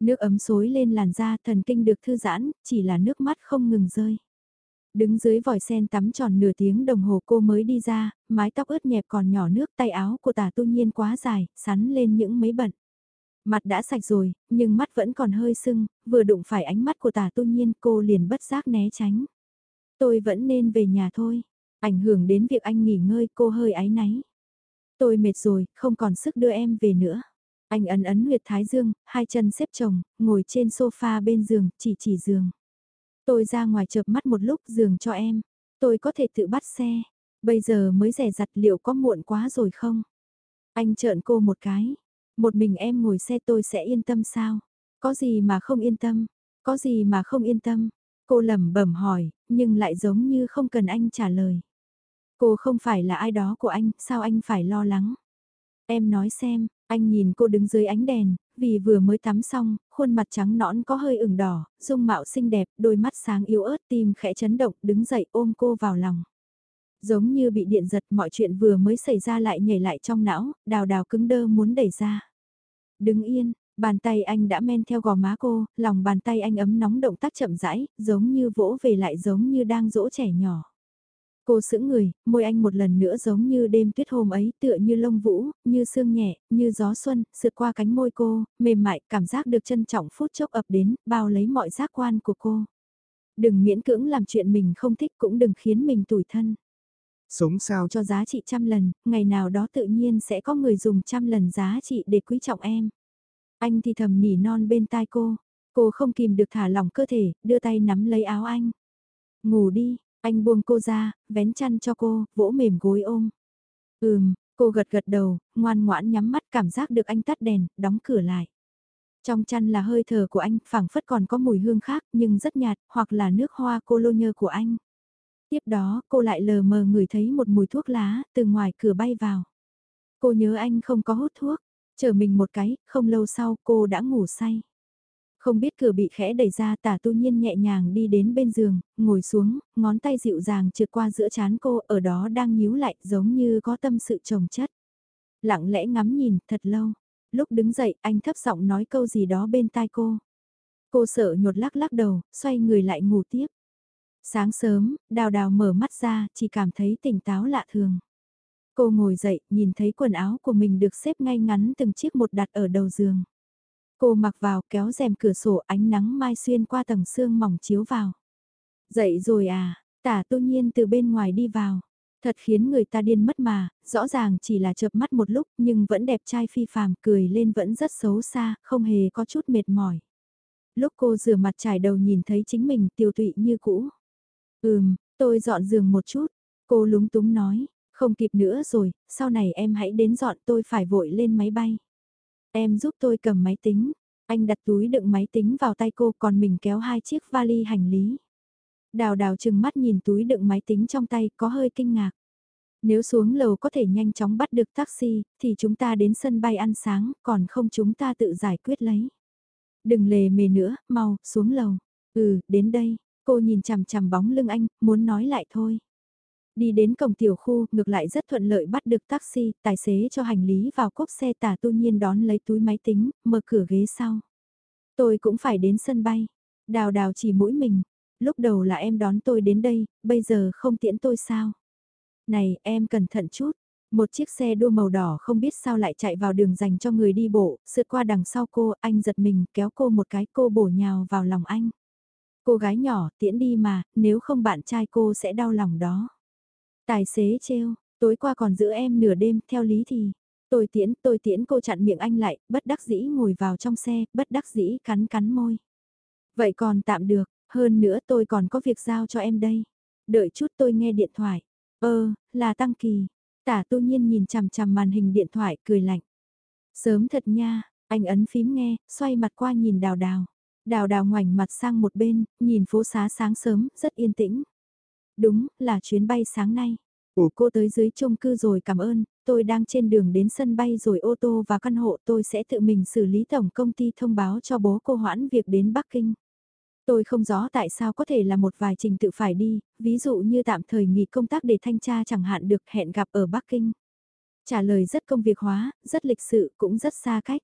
Nước ấm xối lên làn da thần kinh được thư giãn, chỉ là nước mắt không ngừng rơi. Đứng dưới vòi sen tắm tròn nửa tiếng đồng hồ cô mới đi ra, mái tóc ướt nhẹp còn nhỏ nước tay áo của tả tu nhiên quá dài, sắn lên những mấy bận. Mặt đã sạch rồi, nhưng mắt vẫn còn hơi sưng, vừa đụng phải ánh mắt của tả tu nhiên cô liền bất giác né tránh. Tôi vẫn nên về nhà thôi, ảnh hưởng đến việc anh nghỉ ngơi cô hơi áy náy. Tôi mệt rồi, không còn sức đưa em về nữa. Anh ấn ấn huyệt thái dương, hai chân xếp chồng, ngồi trên sofa bên giường, chỉ chỉ giường. Tôi ra ngoài chợp mắt một lúc giường cho em. Tôi có thể tự bắt xe. Bây giờ mới rẻ rặt liệu có muộn quá rồi không? Anh trợn cô một cái. Một mình em ngồi xe tôi sẽ yên tâm sao? Có gì mà không yên tâm? Có gì mà không yên tâm? Cô lẩm bẩm hỏi, nhưng lại giống như không cần anh trả lời. Cô không phải là ai đó của anh, sao anh phải lo lắng? Em nói xem, anh nhìn cô đứng dưới ánh đèn, vì vừa mới tắm xong, khuôn mặt trắng nõn có hơi ửng đỏ, dung mạo xinh đẹp, đôi mắt sáng yếu ớt tim khẽ chấn động, đứng dậy ôm cô vào lòng. Giống như bị điện giật mọi chuyện vừa mới xảy ra lại nhảy lại trong não, đào đào cứng đơ muốn đẩy ra. Đứng yên, bàn tay anh đã men theo gò má cô, lòng bàn tay anh ấm nóng động tác chậm rãi, giống như vỗ về lại giống như đang dỗ trẻ nhỏ. Cô sững người, môi anh một lần nữa giống như đêm tuyết hôm ấy tựa như lông vũ, như sương nhẹ, như gió xuân, sượt qua cánh môi cô, mềm mại, cảm giác được trân trọng phút chốc ập đến, bao lấy mọi giác quan của cô. Đừng miễn cưỡng làm chuyện mình không thích cũng đừng khiến mình tủi thân. Sống sao cho giá trị trăm lần, ngày nào đó tự nhiên sẽ có người dùng trăm lần giá trị để quý trọng em. Anh thì thầm nỉ non bên tai cô, cô không kìm được thả lỏng cơ thể, đưa tay nắm lấy áo anh. Ngủ đi, anh buông cô ra, vén chăn cho cô, vỗ mềm gối ôm. Ừm, cô gật gật đầu, ngoan ngoãn nhắm mắt cảm giác được anh tắt đèn, đóng cửa lại. Trong chăn là hơi thở của anh, phảng phất còn có mùi hương khác nhưng rất nhạt, hoặc là nước hoa cô lô nhơ của anh. Tiếp đó, cô lại lờ mờ ngửi thấy một mùi thuốc lá, từ ngoài cửa bay vào. Cô nhớ anh không có hút thuốc, chờ mình một cái, không lâu sau cô đã ngủ say. Không biết cửa bị khẽ đẩy ra tả tu nhiên nhẹ nhàng đi đến bên giường, ngồi xuống, ngón tay dịu dàng trượt qua giữa chán cô ở đó đang nhíu lại giống như có tâm sự trồng chất. Lặng lẽ ngắm nhìn thật lâu, lúc đứng dậy anh thấp giọng nói câu gì đó bên tai cô. Cô sợ nhột lắc lắc đầu, xoay người lại ngủ tiếp. Sáng sớm, đào đào mở mắt ra, chỉ cảm thấy tỉnh táo lạ thường. Cô ngồi dậy, nhìn thấy quần áo của mình được xếp ngay ngắn từng chiếc một đặt ở đầu giường. Cô mặc vào kéo rèm cửa sổ ánh nắng mai xuyên qua tầng xương mỏng chiếu vào. Dậy rồi à, tả tu nhiên từ bên ngoài đi vào. Thật khiến người ta điên mất mà, rõ ràng chỉ là chợp mắt một lúc nhưng vẫn đẹp trai phi phàm cười lên vẫn rất xấu xa, không hề có chút mệt mỏi. Lúc cô rửa mặt trải đầu nhìn thấy chính mình tiêu tụy như cũ. Ừm, tôi dọn giường một chút, cô lúng túng nói, không kịp nữa rồi, sau này em hãy đến dọn tôi phải vội lên máy bay. Em giúp tôi cầm máy tính. Anh đặt túi đựng máy tính vào tay cô còn mình kéo hai chiếc vali hành lý. Đào đào chừng mắt nhìn túi đựng máy tính trong tay có hơi kinh ngạc. Nếu xuống lầu có thể nhanh chóng bắt được taxi, thì chúng ta đến sân bay ăn sáng, còn không chúng ta tự giải quyết lấy. Đừng lề mề nữa, mau, xuống lầu. Ừ, đến đây, cô nhìn chằm chằm bóng lưng anh, muốn nói lại thôi. Đi đến cổng tiểu khu, ngược lại rất thuận lợi bắt được taxi, tài xế cho hành lý vào cốp xe tả tu nhiên đón lấy túi máy tính, mở cửa ghế sau. Tôi cũng phải đến sân bay. Đào đào chỉ mũi mình. Lúc đầu là em đón tôi đến đây, bây giờ không tiễn tôi sao? Này, em cẩn thận chút. Một chiếc xe đua màu đỏ không biết sao lại chạy vào đường dành cho người đi bộ, sượt qua đằng sau cô, anh giật mình, kéo cô một cái, cô bổ nhào vào lòng anh. Cô gái nhỏ, tiễn đi mà, nếu không bạn trai cô sẽ đau lòng đó. Tài xế trêu, tối qua còn giữ em nửa đêm, theo lý thì. Tôi tiễn, tôi tiễn cô chặn miệng anh lại, bất đắc dĩ ngồi vào trong xe, bất đắc dĩ cắn cắn môi. Vậy còn tạm được, hơn nữa tôi còn có việc giao cho em đây. Đợi chút tôi nghe điện thoại. Ơ, là Tăng Kỳ. Tả tu nhiên nhìn chằm chằm màn hình điện thoại cười lạnh. Sớm thật nha, anh ấn phím nghe, xoay mặt qua nhìn đào đào. Đào đào ngoảnh mặt sang một bên, nhìn phố xá sáng sớm, rất yên tĩnh. Đúng, là chuyến bay sáng nay. Ủa cô tới dưới chung cư rồi cảm ơn, tôi đang trên đường đến sân bay rồi ô tô và căn hộ tôi sẽ tự mình xử lý tổng công ty thông báo cho bố cô hoãn việc đến Bắc Kinh. Tôi không rõ tại sao có thể là một vài trình tự phải đi, ví dụ như tạm thời nghỉ công tác để thanh tra chẳng hạn được hẹn gặp ở Bắc Kinh. Trả lời rất công việc hóa, rất lịch sự, cũng rất xa cách.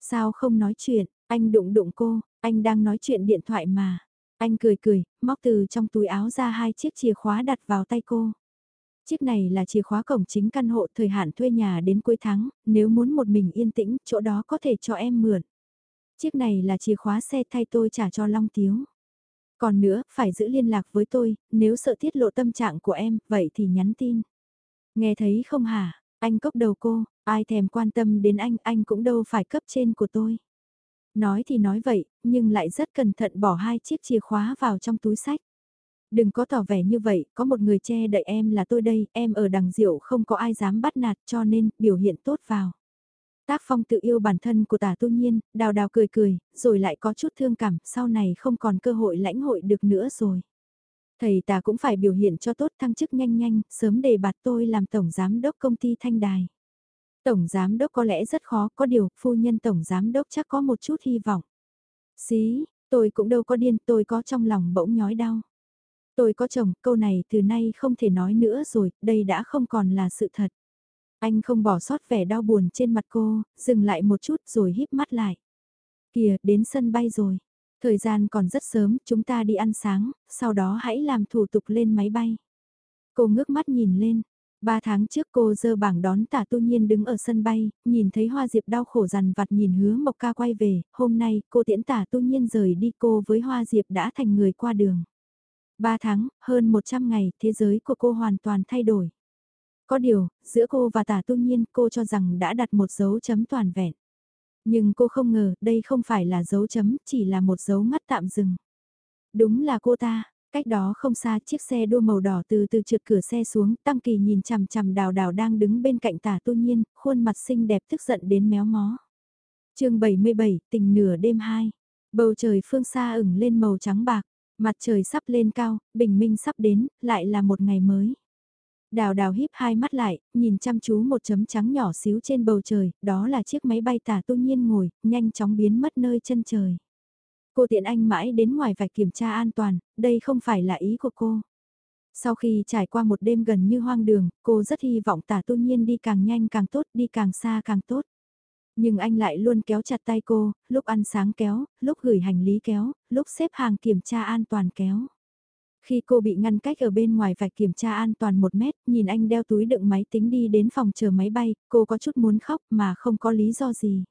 Sao không nói chuyện, anh đụng đụng cô, anh đang nói chuyện điện thoại mà. Anh cười cười, móc từ trong túi áo ra hai chiếc chìa khóa đặt vào tay cô. Chiếc này là chìa khóa cổng chính căn hộ thời hạn thuê nhà đến cuối tháng, nếu muốn một mình yên tĩnh, chỗ đó có thể cho em mượn. Chiếc này là chìa khóa xe thay tôi trả cho Long Tiếu. Còn nữa, phải giữ liên lạc với tôi, nếu sợ tiết lộ tâm trạng của em, vậy thì nhắn tin. Nghe thấy không hả? Anh cốc đầu cô, ai thèm quan tâm đến anh, anh cũng đâu phải cấp trên của tôi. Nói thì nói vậy, nhưng lại rất cẩn thận bỏ hai chiếc chìa khóa vào trong túi sách. Đừng có tỏ vẻ như vậy, có một người che đợi em là tôi đây, em ở đằng rượu không có ai dám bắt nạt cho nên biểu hiện tốt vào. Tác phong tự yêu bản thân của tả tu nhiên, đào đào cười cười, rồi lại có chút thương cảm, sau này không còn cơ hội lãnh hội được nữa rồi. Thầy ta cũng phải biểu hiện cho tốt thăng chức nhanh nhanh, sớm đề bạt tôi làm tổng giám đốc công ty Thanh Đài. Tổng giám đốc có lẽ rất khó, có điều, phu nhân tổng giám đốc chắc có một chút hy vọng. Xí, tôi cũng đâu có điên, tôi có trong lòng bỗng nhói đau. Tôi có chồng, câu này từ nay không thể nói nữa rồi, đây đã không còn là sự thật. Anh không bỏ sót vẻ đau buồn trên mặt cô, dừng lại một chút rồi híp mắt lại. Kìa, đến sân bay rồi. Thời gian còn rất sớm, chúng ta đi ăn sáng, sau đó hãy làm thủ tục lên máy bay. Cô ngước mắt nhìn lên. Ba tháng trước cô dơ bảng đón tả tu nhiên đứng ở sân bay, nhìn thấy hoa diệp đau khổ rằn vặt nhìn hứa mộc ca quay về, hôm nay cô tiễn tả tu nhiên rời đi cô với hoa diệp đã thành người qua đường. Ba tháng, hơn 100 ngày, thế giới của cô hoàn toàn thay đổi. Có điều, giữa cô và tả tu nhiên cô cho rằng đã đặt một dấu chấm toàn vẹn. Nhưng cô không ngờ, đây không phải là dấu chấm, chỉ là một dấu ngắt tạm dừng. Đúng là cô ta, cách đó không xa chiếc xe đua màu đỏ từ từ trượt cửa xe xuống, Tăng Kỳ nhìn chằm chằm đào đào đang đứng bên cạnh tả tu nhiên, khuôn mặt xinh đẹp tức giận đến méo mó. chương 77, tình nửa đêm 2, bầu trời phương xa ửng lên màu trắng bạc, mặt trời sắp lên cao, bình minh sắp đến, lại là một ngày mới. Đào đào híp hai mắt lại, nhìn chăm chú một chấm trắng nhỏ xíu trên bầu trời, đó là chiếc máy bay tả tu nhiên ngồi, nhanh chóng biến mất nơi chân trời. Cô tiện anh mãi đến ngoài vạch kiểm tra an toàn, đây không phải là ý của cô. Sau khi trải qua một đêm gần như hoang đường, cô rất hy vọng tả tu nhiên đi càng nhanh càng tốt, đi càng xa càng tốt. Nhưng anh lại luôn kéo chặt tay cô, lúc ăn sáng kéo, lúc gửi hành lý kéo, lúc xếp hàng kiểm tra an toàn kéo. Khi cô bị ngăn cách ở bên ngoài vạch kiểm tra an toàn một mét, nhìn anh đeo túi đựng máy tính đi đến phòng chờ máy bay, cô có chút muốn khóc mà không có lý do gì.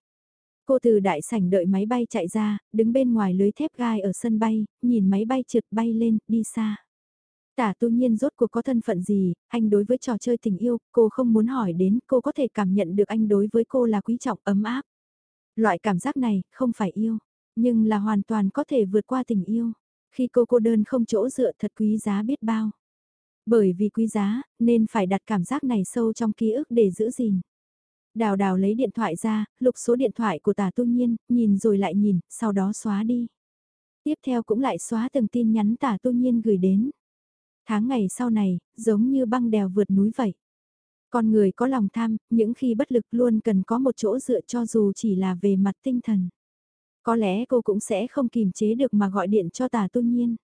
Cô từ đại sảnh đợi máy bay chạy ra, đứng bên ngoài lưới thép gai ở sân bay, nhìn máy bay trượt bay lên, đi xa. Tả tu nhiên rốt cuộc có thân phận gì, anh đối với trò chơi tình yêu, cô không muốn hỏi đến, cô có thể cảm nhận được anh đối với cô là quý trọng ấm áp. Loại cảm giác này, không phải yêu, nhưng là hoàn toàn có thể vượt qua tình yêu. Khi cô cô đơn không chỗ dựa thật quý giá biết bao. Bởi vì quý giá, nên phải đặt cảm giác này sâu trong ký ức để giữ gìn. Đào đào lấy điện thoại ra, lục số điện thoại của tả tu nhiên, nhìn rồi lại nhìn, sau đó xóa đi. Tiếp theo cũng lại xóa từng tin nhắn tả tu nhiên gửi đến. Tháng ngày sau này, giống như băng đèo vượt núi vậy. Con người có lòng tham, những khi bất lực luôn cần có một chỗ dựa cho dù chỉ là về mặt tinh thần. Có lẽ cô cũng sẽ không kìm chế được mà gọi điện cho tả tu nhiên.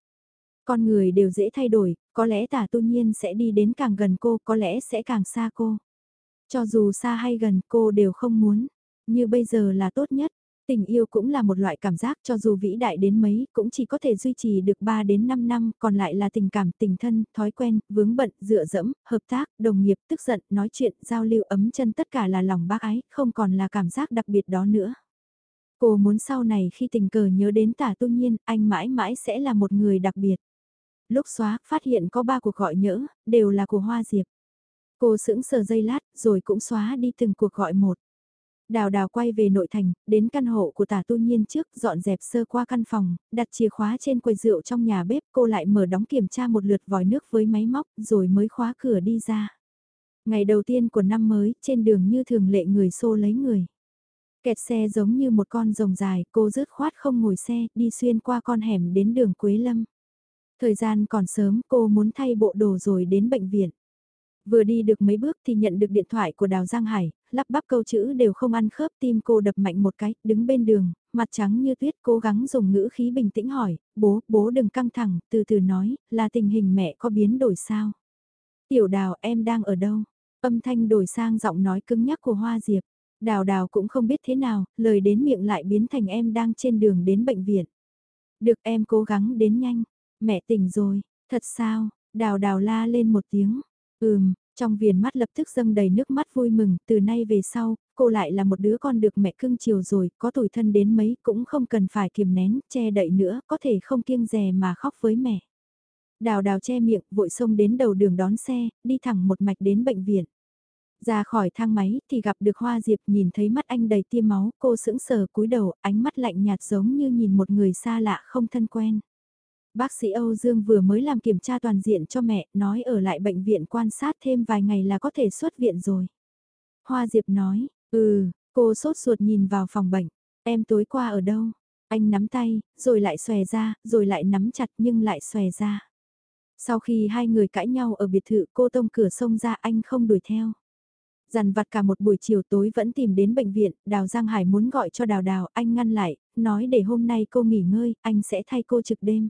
Con người đều dễ thay đổi, có lẽ tả tu nhiên sẽ đi đến càng gần cô, có lẽ sẽ càng xa cô. Cho dù xa hay gần cô đều không muốn, như bây giờ là tốt nhất. Tình yêu cũng là một loại cảm giác cho dù vĩ đại đến mấy cũng chỉ có thể duy trì được 3 đến 5 năm, còn lại là tình cảm, tình thân, thói quen, vướng bận, dựa dẫm, hợp tác, đồng nghiệp, tức giận, nói chuyện, giao lưu ấm chân tất cả là lòng bác ái, không còn là cảm giác đặc biệt đó nữa. Cô muốn sau này khi tình cờ nhớ đến tả tu nhiên, anh mãi mãi sẽ là một người đặc biệt. Lúc xóa, phát hiện có ba cuộc gọi nhỡ, đều là của Hoa Diệp. Cô sững sờ dây lát, rồi cũng xóa đi từng cuộc gọi một. Đào đào quay về nội thành, đến căn hộ của tả tu nhiên trước, dọn dẹp sơ qua căn phòng, đặt chìa khóa trên quầy rượu trong nhà bếp, cô lại mở đóng kiểm tra một lượt vòi nước với máy móc, rồi mới khóa cửa đi ra. Ngày đầu tiên của năm mới, trên đường như thường lệ người xô lấy người. Kẹt xe giống như một con rồng dài, cô rớt khoát không ngồi xe, đi xuyên qua con hẻm đến đường Quế Lâm. Thời gian còn sớm, cô muốn thay bộ đồ rồi đến bệnh viện. Vừa đi được mấy bước thì nhận được điện thoại của Đào Giang Hải, lắp bắp câu chữ đều không ăn khớp tim cô đập mạnh một cái, đứng bên đường, mặt trắng như tuyết cố gắng dùng ngữ khí bình tĩnh hỏi, bố, bố đừng căng thẳng, từ từ nói, là tình hình mẹ có biến đổi sao? Tiểu đào em đang ở đâu? Âm thanh đổi sang giọng nói cứng nhắc của Hoa Diệp. Đào đào cũng không biết thế nào, lời đến miệng lại biến thành em đang trên đường đến bệnh viện. Được em cố gắng đến nhanh, mẹ tỉnh rồi, thật sao, đào đào la lên một tiếng, ừm, trong viền mắt lập tức dâng đầy nước mắt vui mừng, từ nay về sau, cô lại là một đứa con được mẹ cưng chiều rồi, có tuổi thân đến mấy cũng không cần phải kiềm nén, che đậy nữa, có thể không kiêng dè mà khóc với mẹ. Đào đào che miệng, vội xông đến đầu đường đón xe, đi thẳng một mạch đến bệnh viện. Ra khỏi thang máy thì gặp được Hoa Diệp nhìn thấy mắt anh đầy tia máu, cô sững sờ cúi đầu, ánh mắt lạnh nhạt giống như nhìn một người xa lạ không thân quen. Bác sĩ Âu Dương vừa mới làm kiểm tra toàn diện cho mẹ, nói ở lại bệnh viện quan sát thêm vài ngày là có thể xuất viện rồi. Hoa Diệp nói, ừ, cô sốt ruột nhìn vào phòng bệnh, em tối qua ở đâu? Anh nắm tay, rồi lại xòe ra, rồi lại nắm chặt nhưng lại xòe ra. Sau khi hai người cãi nhau ở biệt thự cô tông cửa sông ra anh không đuổi theo. Dằn vặt cả một buổi chiều tối vẫn tìm đến bệnh viện, Đào Giang Hải muốn gọi cho Đào Đào, anh ngăn lại, nói để hôm nay cô nghỉ ngơi, anh sẽ thay cô trực đêm.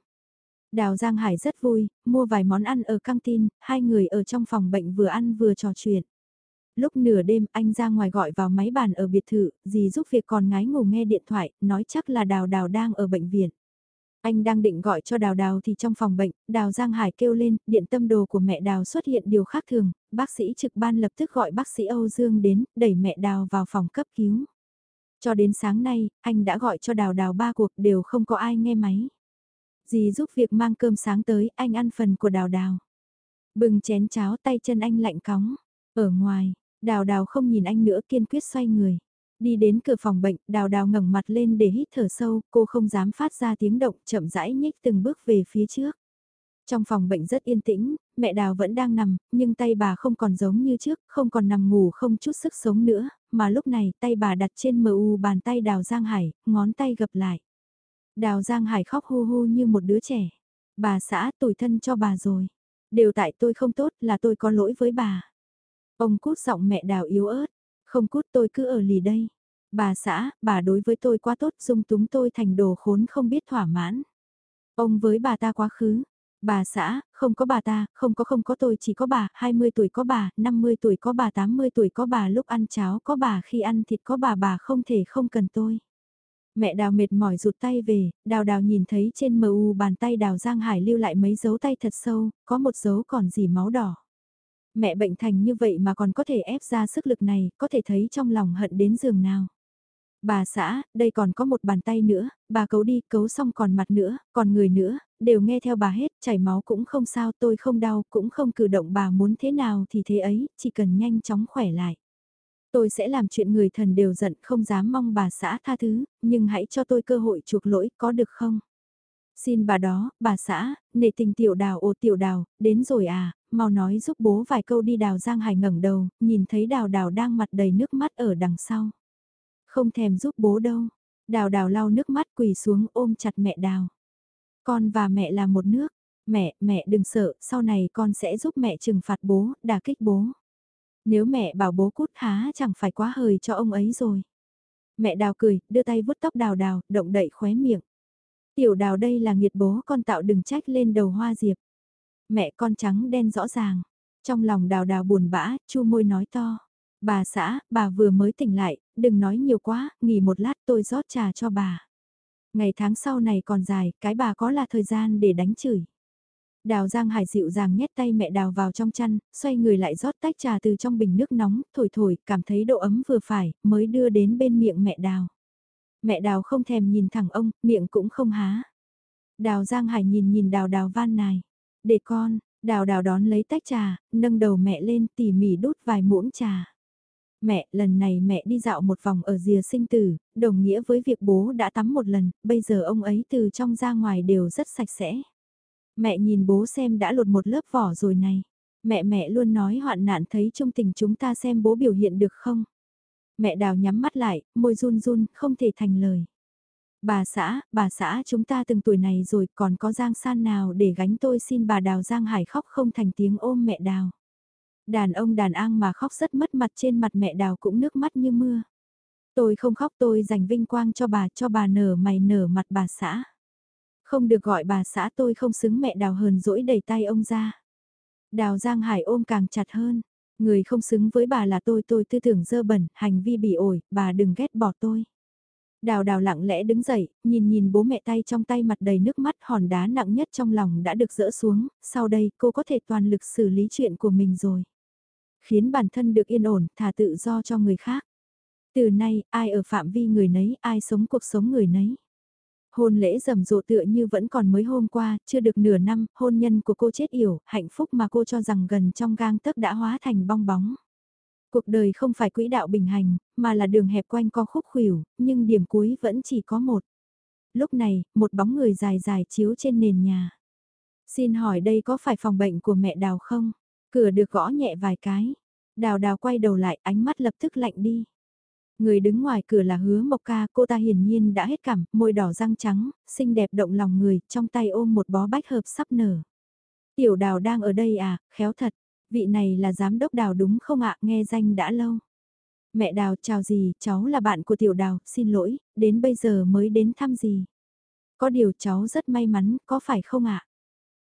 Đào Giang Hải rất vui, mua vài món ăn ở căng tin, hai người ở trong phòng bệnh vừa ăn vừa trò chuyện. Lúc nửa đêm anh ra ngoài gọi vào máy bàn ở biệt thự, dì giúp việc còn ngái ngủ nghe điện thoại, nói chắc là Đào Đào đang ở bệnh viện. Anh đang định gọi cho Đào Đào thì trong phòng bệnh, Đào Giang Hải kêu lên, điện tâm đồ của mẹ Đào xuất hiện điều khác thường, bác sĩ trực ban lập tức gọi bác sĩ Âu Dương đến, đẩy mẹ Đào vào phòng cấp cứu. Cho đến sáng nay, anh đã gọi cho Đào Đào ba cuộc đều không có ai nghe máy. Dì giúp việc mang cơm sáng tới, anh ăn phần của Đào Đào. Bừng chén cháo tay chân anh lạnh cóng. Ở ngoài, Đào Đào không nhìn anh nữa kiên quyết xoay người. Đi đến cửa phòng bệnh, đào đào ngẩng mặt lên để hít thở sâu, cô không dám phát ra tiếng động, chậm rãi nhích từng bước về phía trước. Trong phòng bệnh rất yên tĩnh, mẹ đào vẫn đang nằm, nhưng tay bà không còn giống như trước, không còn nằm ngủ không chút sức sống nữa, mà lúc này tay bà đặt trên mu bàn tay đào Giang Hải, ngón tay gập lại. Đào Giang Hải khóc hu hu như một đứa trẻ. Bà xã tủi thân cho bà rồi. Đều tại tôi không tốt là tôi có lỗi với bà. Ông cút giọng mẹ đào yếu ớt. Không cút tôi cứ ở lì đây. Bà xã, bà đối với tôi quá tốt dung túng tôi thành đồ khốn không biết thỏa mãn. Ông với bà ta quá khứ. Bà xã, không có bà ta, không có không có tôi chỉ có bà, 20 tuổi có bà, 50 tuổi có bà, 80 tuổi có bà, lúc ăn cháo có bà, khi ăn thịt có bà, bà không thể không cần tôi. Mẹ đào mệt mỏi rụt tay về, đào đào nhìn thấy trên mờ u bàn tay đào Giang Hải lưu lại mấy dấu tay thật sâu, có một dấu còn gì máu đỏ mẹ bệnh thành như vậy mà còn có thể ép ra sức lực này, có thể thấy trong lòng hận đến giường nào. Bà xã, đây còn có một bàn tay nữa, bà cấu đi, cấu xong còn mặt nữa, còn người nữa, đều nghe theo bà hết, chảy máu cũng không sao, tôi không đau, cũng không cử động bà muốn thế nào thì thế ấy, chỉ cần nhanh chóng khỏe lại. Tôi sẽ làm chuyện người thần đều giận, không dám mong bà xã tha thứ, nhưng hãy cho tôi cơ hội chuộc lỗi, có được không? Xin bà đó, bà xã, nể tình tiểu đào ô tiểu đào, đến rồi à, mau nói giúp bố vài câu đi đào Giang Hải ngẩng đầu, nhìn thấy đào đào đang mặt đầy nước mắt ở đằng sau. Không thèm giúp bố đâu, đào đào lau nước mắt quỳ xuống ôm chặt mẹ đào. Con và mẹ là một nước, mẹ, mẹ đừng sợ, sau này con sẽ giúp mẹ trừng phạt bố, đả kích bố. Nếu mẹ bảo bố cút há chẳng phải quá hời cho ông ấy rồi. Mẹ đào cười, đưa tay vuốt tóc đào đào, động đậy khóe miệng. Tiểu đào đây là nghiệt bố con tạo đừng trách lên đầu hoa diệp. Mẹ con trắng đen rõ ràng. Trong lòng đào đào buồn bã, chu môi nói to. Bà xã, bà vừa mới tỉnh lại, đừng nói nhiều quá, nghỉ một lát tôi rót trà cho bà. Ngày tháng sau này còn dài, cái bà có là thời gian để đánh chửi. Đào Giang Hải dịu dàng nhét tay mẹ đào vào trong chăn, xoay người lại rót tách trà từ trong bình nước nóng, thổi thổi, cảm thấy độ ấm vừa phải, mới đưa đến bên miệng mẹ đào. Mẹ đào không thèm nhìn thẳng ông, miệng cũng không há. Đào Giang Hải nhìn nhìn đào đào van nài. Để con, đào đào đón lấy tách trà, nâng đầu mẹ lên tỉ mỉ đút vài muỗng trà. Mẹ, lần này mẹ đi dạo một vòng ở rìa sinh tử, đồng nghĩa với việc bố đã tắm một lần, bây giờ ông ấy từ trong ra ngoài đều rất sạch sẽ. Mẹ nhìn bố xem đã lột một lớp vỏ rồi này. Mẹ mẹ luôn nói hoạn nạn thấy trong tình chúng ta xem bố biểu hiện được không. Mẹ đào nhắm mắt lại, môi run run, không thể thành lời. Bà xã, bà xã chúng ta từng tuổi này rồi còn có giang san nào để gánh tôi xin bà đào giang hải khóc không thành tiếng ôm mẹ đào. Đàn ông đàn an mà khóc rất mất mặt trên mặt mẹ đào cũng nước mắt như mưa. Tôi không khóc tôi dành vinh quang cho bà cho bà nở mày nở mặt bà xã. Không được gọi bà xã tôi không xứng mẹ đào hờn dỗi đẩy tay ông ra. Đào Giang Hải ôm càng chặt hơn. Người không xứng với bà là tôi tôi tư tưởng dơ bẩn, hành vi bị ổi, bà đừng ghét bỏ tôi. Đào đào lặng lẽ đứng dậy, nhìn nhìn bố mẹ tay trong tay mặt đầy nước mắt hòn đá nặng nhất trong lòng đã được dỡ xuống, sau đây cô có thể toàn lực xử lý chuyện của mình rồi. Khiến bản thân được yên ổn, thả tự do cho người khác. Từ nay, ai ở phạm vi người nấy, ai sống cuộc sống người nấy. Hôn lễ rầm rộ tựa như vẫn còn mới hôm qua, chưa được nửa năm, hôn nhân của cô chết yểu, hạnh phúc mà cô cho rằng gần trong gang tấc đã hóa thành bong bóng. Cuộc đời không phải quỹ đạo bình hành, mà là đường hẹp quanh co khúc khuỷu, nhưng điểm cuối vẫn chỉ có một. Lúc này, một bóng người dài dài chiếu trên nền nhà. Xin hỏi đây có phải phòng bệnh của mẹ Đào không? Cửa được gõ nhẹ vài cái. Đào đào quay đầu lại ánh mắt lập tức lạnh đi. Người đứng ngoài cửa là hứa mộc ca, cô ta hiển nhiên đã hết cảm, môi đỏ răng trắng, xinh đẹp động lòng người, trong tay ôm một bó bách hợp sắp nở. Tiểu đào đang ở đây à, khéo thật, vị này là giám đốc đào đúng không ạ, nghe danh đã lâu. Mẹ đào chào gì, cháu là bạn của tiểu đào, xin lỗi, đến bây giờ mới đến thăm gì. Có điều cháu rất may mắn, có phải không ạ?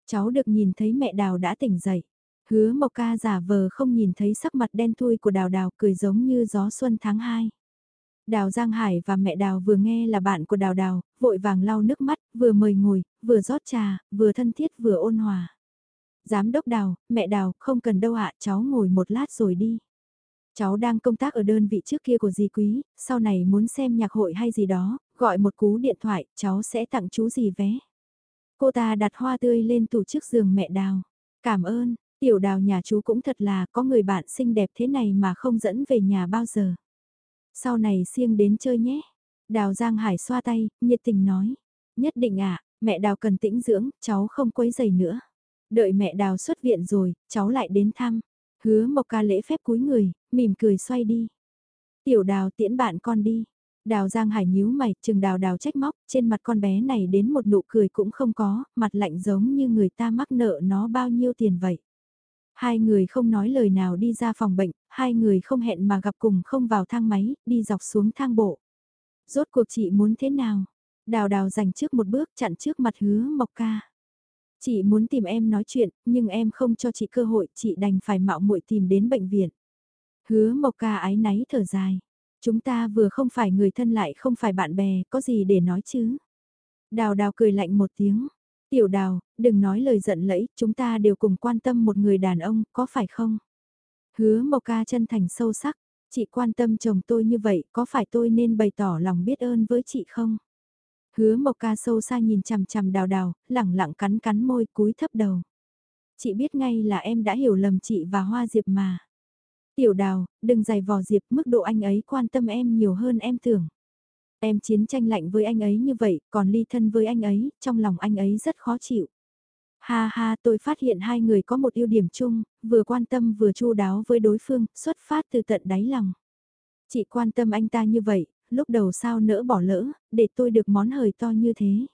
Cháu được nhìn thấy mẹ đào đã tỉnh dậy. Hứa Mộc Ca giả vờ không nhìn thấy sắc mặt đen thui của Đào Đào cười giống như gió xuân tháng 2. Đào Giang Hải và mẹ Đào vừa nghe là bạn của Đào Đào, vội vàng lau nước mắt, vừa mời ngồi, vừa rót trà, vừa thân thiết vừa ôn hòa. Giám đốc Đào, mẹ Đào, không cần đâu ạ, cháu ngồi một lát rồi đi. Cháu đang công tác ở đơn vị trước kia của dì quý, sau này muốn xem nhạc hội hay gì đó, gọi một cú điện thoại, cháu sẽ tặng chú dì vé. Cô ta đặt hoa tươi lên tủ trước giường mẹ Đào. Cảm ơn, tiểu đào nhà chú cũng thật là có người bạn xinh đẹp thế này mà không dẫn về nhà bao giờ. Sau này siêng đến chơi nhé. Đào Giang Hải xoa tay, nhiệt tình nói. Nhất định ạ, mẹ đào cần tĩnh dưỡng, cháu không quấy giày nữa. Đợi mẹ đào xuất viện rồi, cháu lại đến thăm. Hứa Mộc ca lễ phép cúi người, mỉm cười xoay đi. Tiểu đào tiễn bạn con đi. Đào Giang Hải nhíu mày, chừng đào đào trách móc, trên mặt con bé này đến một nụ cười cũng không có, mặt lạnh giống như người ta mắc nợ nó bao nhiêu tiền vậy. Hai người không nói lời nào đi ra phòng bệnh, hai người không hẹn mà gặp cùng không vào thang máy, đi dọc xuống thang bộ. Rốt cuộc chị muốn thế nào? Đào đào dành trước một bước chặn trước mặt hứa mộc ca. Chị muốn tìm em nói chuyện, nhưng em không cho chị cơ hội, chị đành phải mạo muội tìm đến bệnh viện. Hứa mộc ca ái náy thở dài. Chúng ta vừa không phải người thân lại không phải bạn bè, có gì để nói chứ? Đào đào cười lạnh một tiếng. Tiểu đào, đừng nói lời giận lẫy, chúng ta đều cùng quan tâm một người đàn ông, có phải không? Hứa Mộc Ca chân thành sâu sắc, chị quan tâm chồng tôi như vậy, có phải tôi nên bày tỏ lòng biết ơn với chị không? Hứa Mộc Ca sâu xa nhìn chằm chằm đào đào, lẳng lặng cắn cắn môi cúi thấp đầu. Chị biết ngay là em đã hiểu lầm chị và Hoa Diệp mà. Tiểu đào, đừng giày vò Diệp mức độ anh ấy quan tâm em nhiều hơn em tưởng. Em chiến tranh lạnh với anh ấy như vậy, còn ly thân với anh ấy, trong lòng anh ấy rất khó chịu. Ha ha, tôi phát hiện hai người có một ưu điểm chung, vừa quan tâm vừa chu đáo với đối phương, xuất phát từ tận đáy lòng. Chị quan tâm anh ta như vậy, lúc đầu sao nỡ bỏ lỡ, để tôi được món hời to như thế.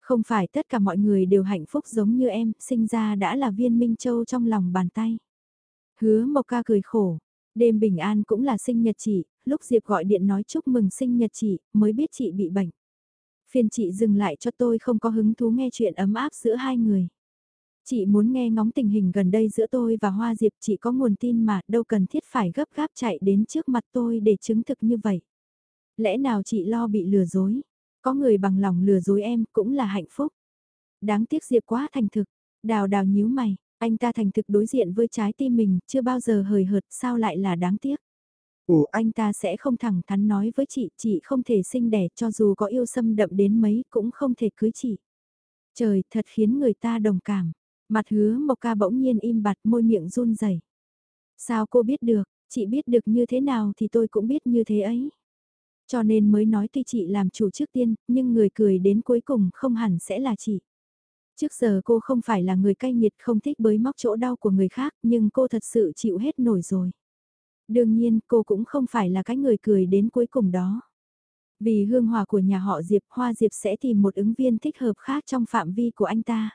Không phải tất cả mọi người đều hạnh phúc giống như em, sinh ra đã là viên minh châu trong lòng bàn tay. Hứa Mộc Ca cười khổ, đêm bình an cũng là sinh nhật chị, lúc Diệp gọi điện nói chúc mừng sinh nhật chị, mới biết chị bị bệnh. Phiền chị dừng lại cho tôi không có hứng thú nghe chuyện ấm áp giữa hai người. Chị muốn nghe ngóng tình hình gần đây giữa tôi và Hoa Diệp chị có nguồn tin mà đâu cần thiết phải gấp gáp chạy đến trước mặt tôi để chứng thực như vậy. Lẽ nào chị lo bị lừa dối? Có người bằng lòng lừa dối em cũng là hạnh phúc. Đáng tiếc Diệp quá thành thực. Đào đào nhíu mày, anh ta thành thực đối diện với trái tim mình, chưa bao giờ hời hợt, sao lại là đáng tiếc. Ủa anh ta sẽ không thẳng thắn nói với chị, chị không thể sinh đẻ cho dù có yêu xâm đậm đến mấy cũng không thể cưới chị. Trời thật khiến người ta đồng cảm. Mặt hứa Mộc Ca bỗng nhiên im bặt môi miệng run rẩy. Sao cô biết được, chị biết được như thế nào thì tôi cũng biết như thế ấy. Cho nên mới nói tuy chị làm chủ trước tiên, nhưng người cười đến cuối cùng không hẳn sẽ là chị. Trước giờ cô không phải là người cay nghiệt không thích bới móc chỗ đau của người khác, nhưng cô thật sự chịu hết nổi rồi. Đương nhiên cô cũng không phải là cái người cười đến cuối cùng đó. Vì hương hòa của nhà họ Diệp, Hoa Diệp sẽ tìm một ứng viên thích hợp khác trong phạm vi của anh ta.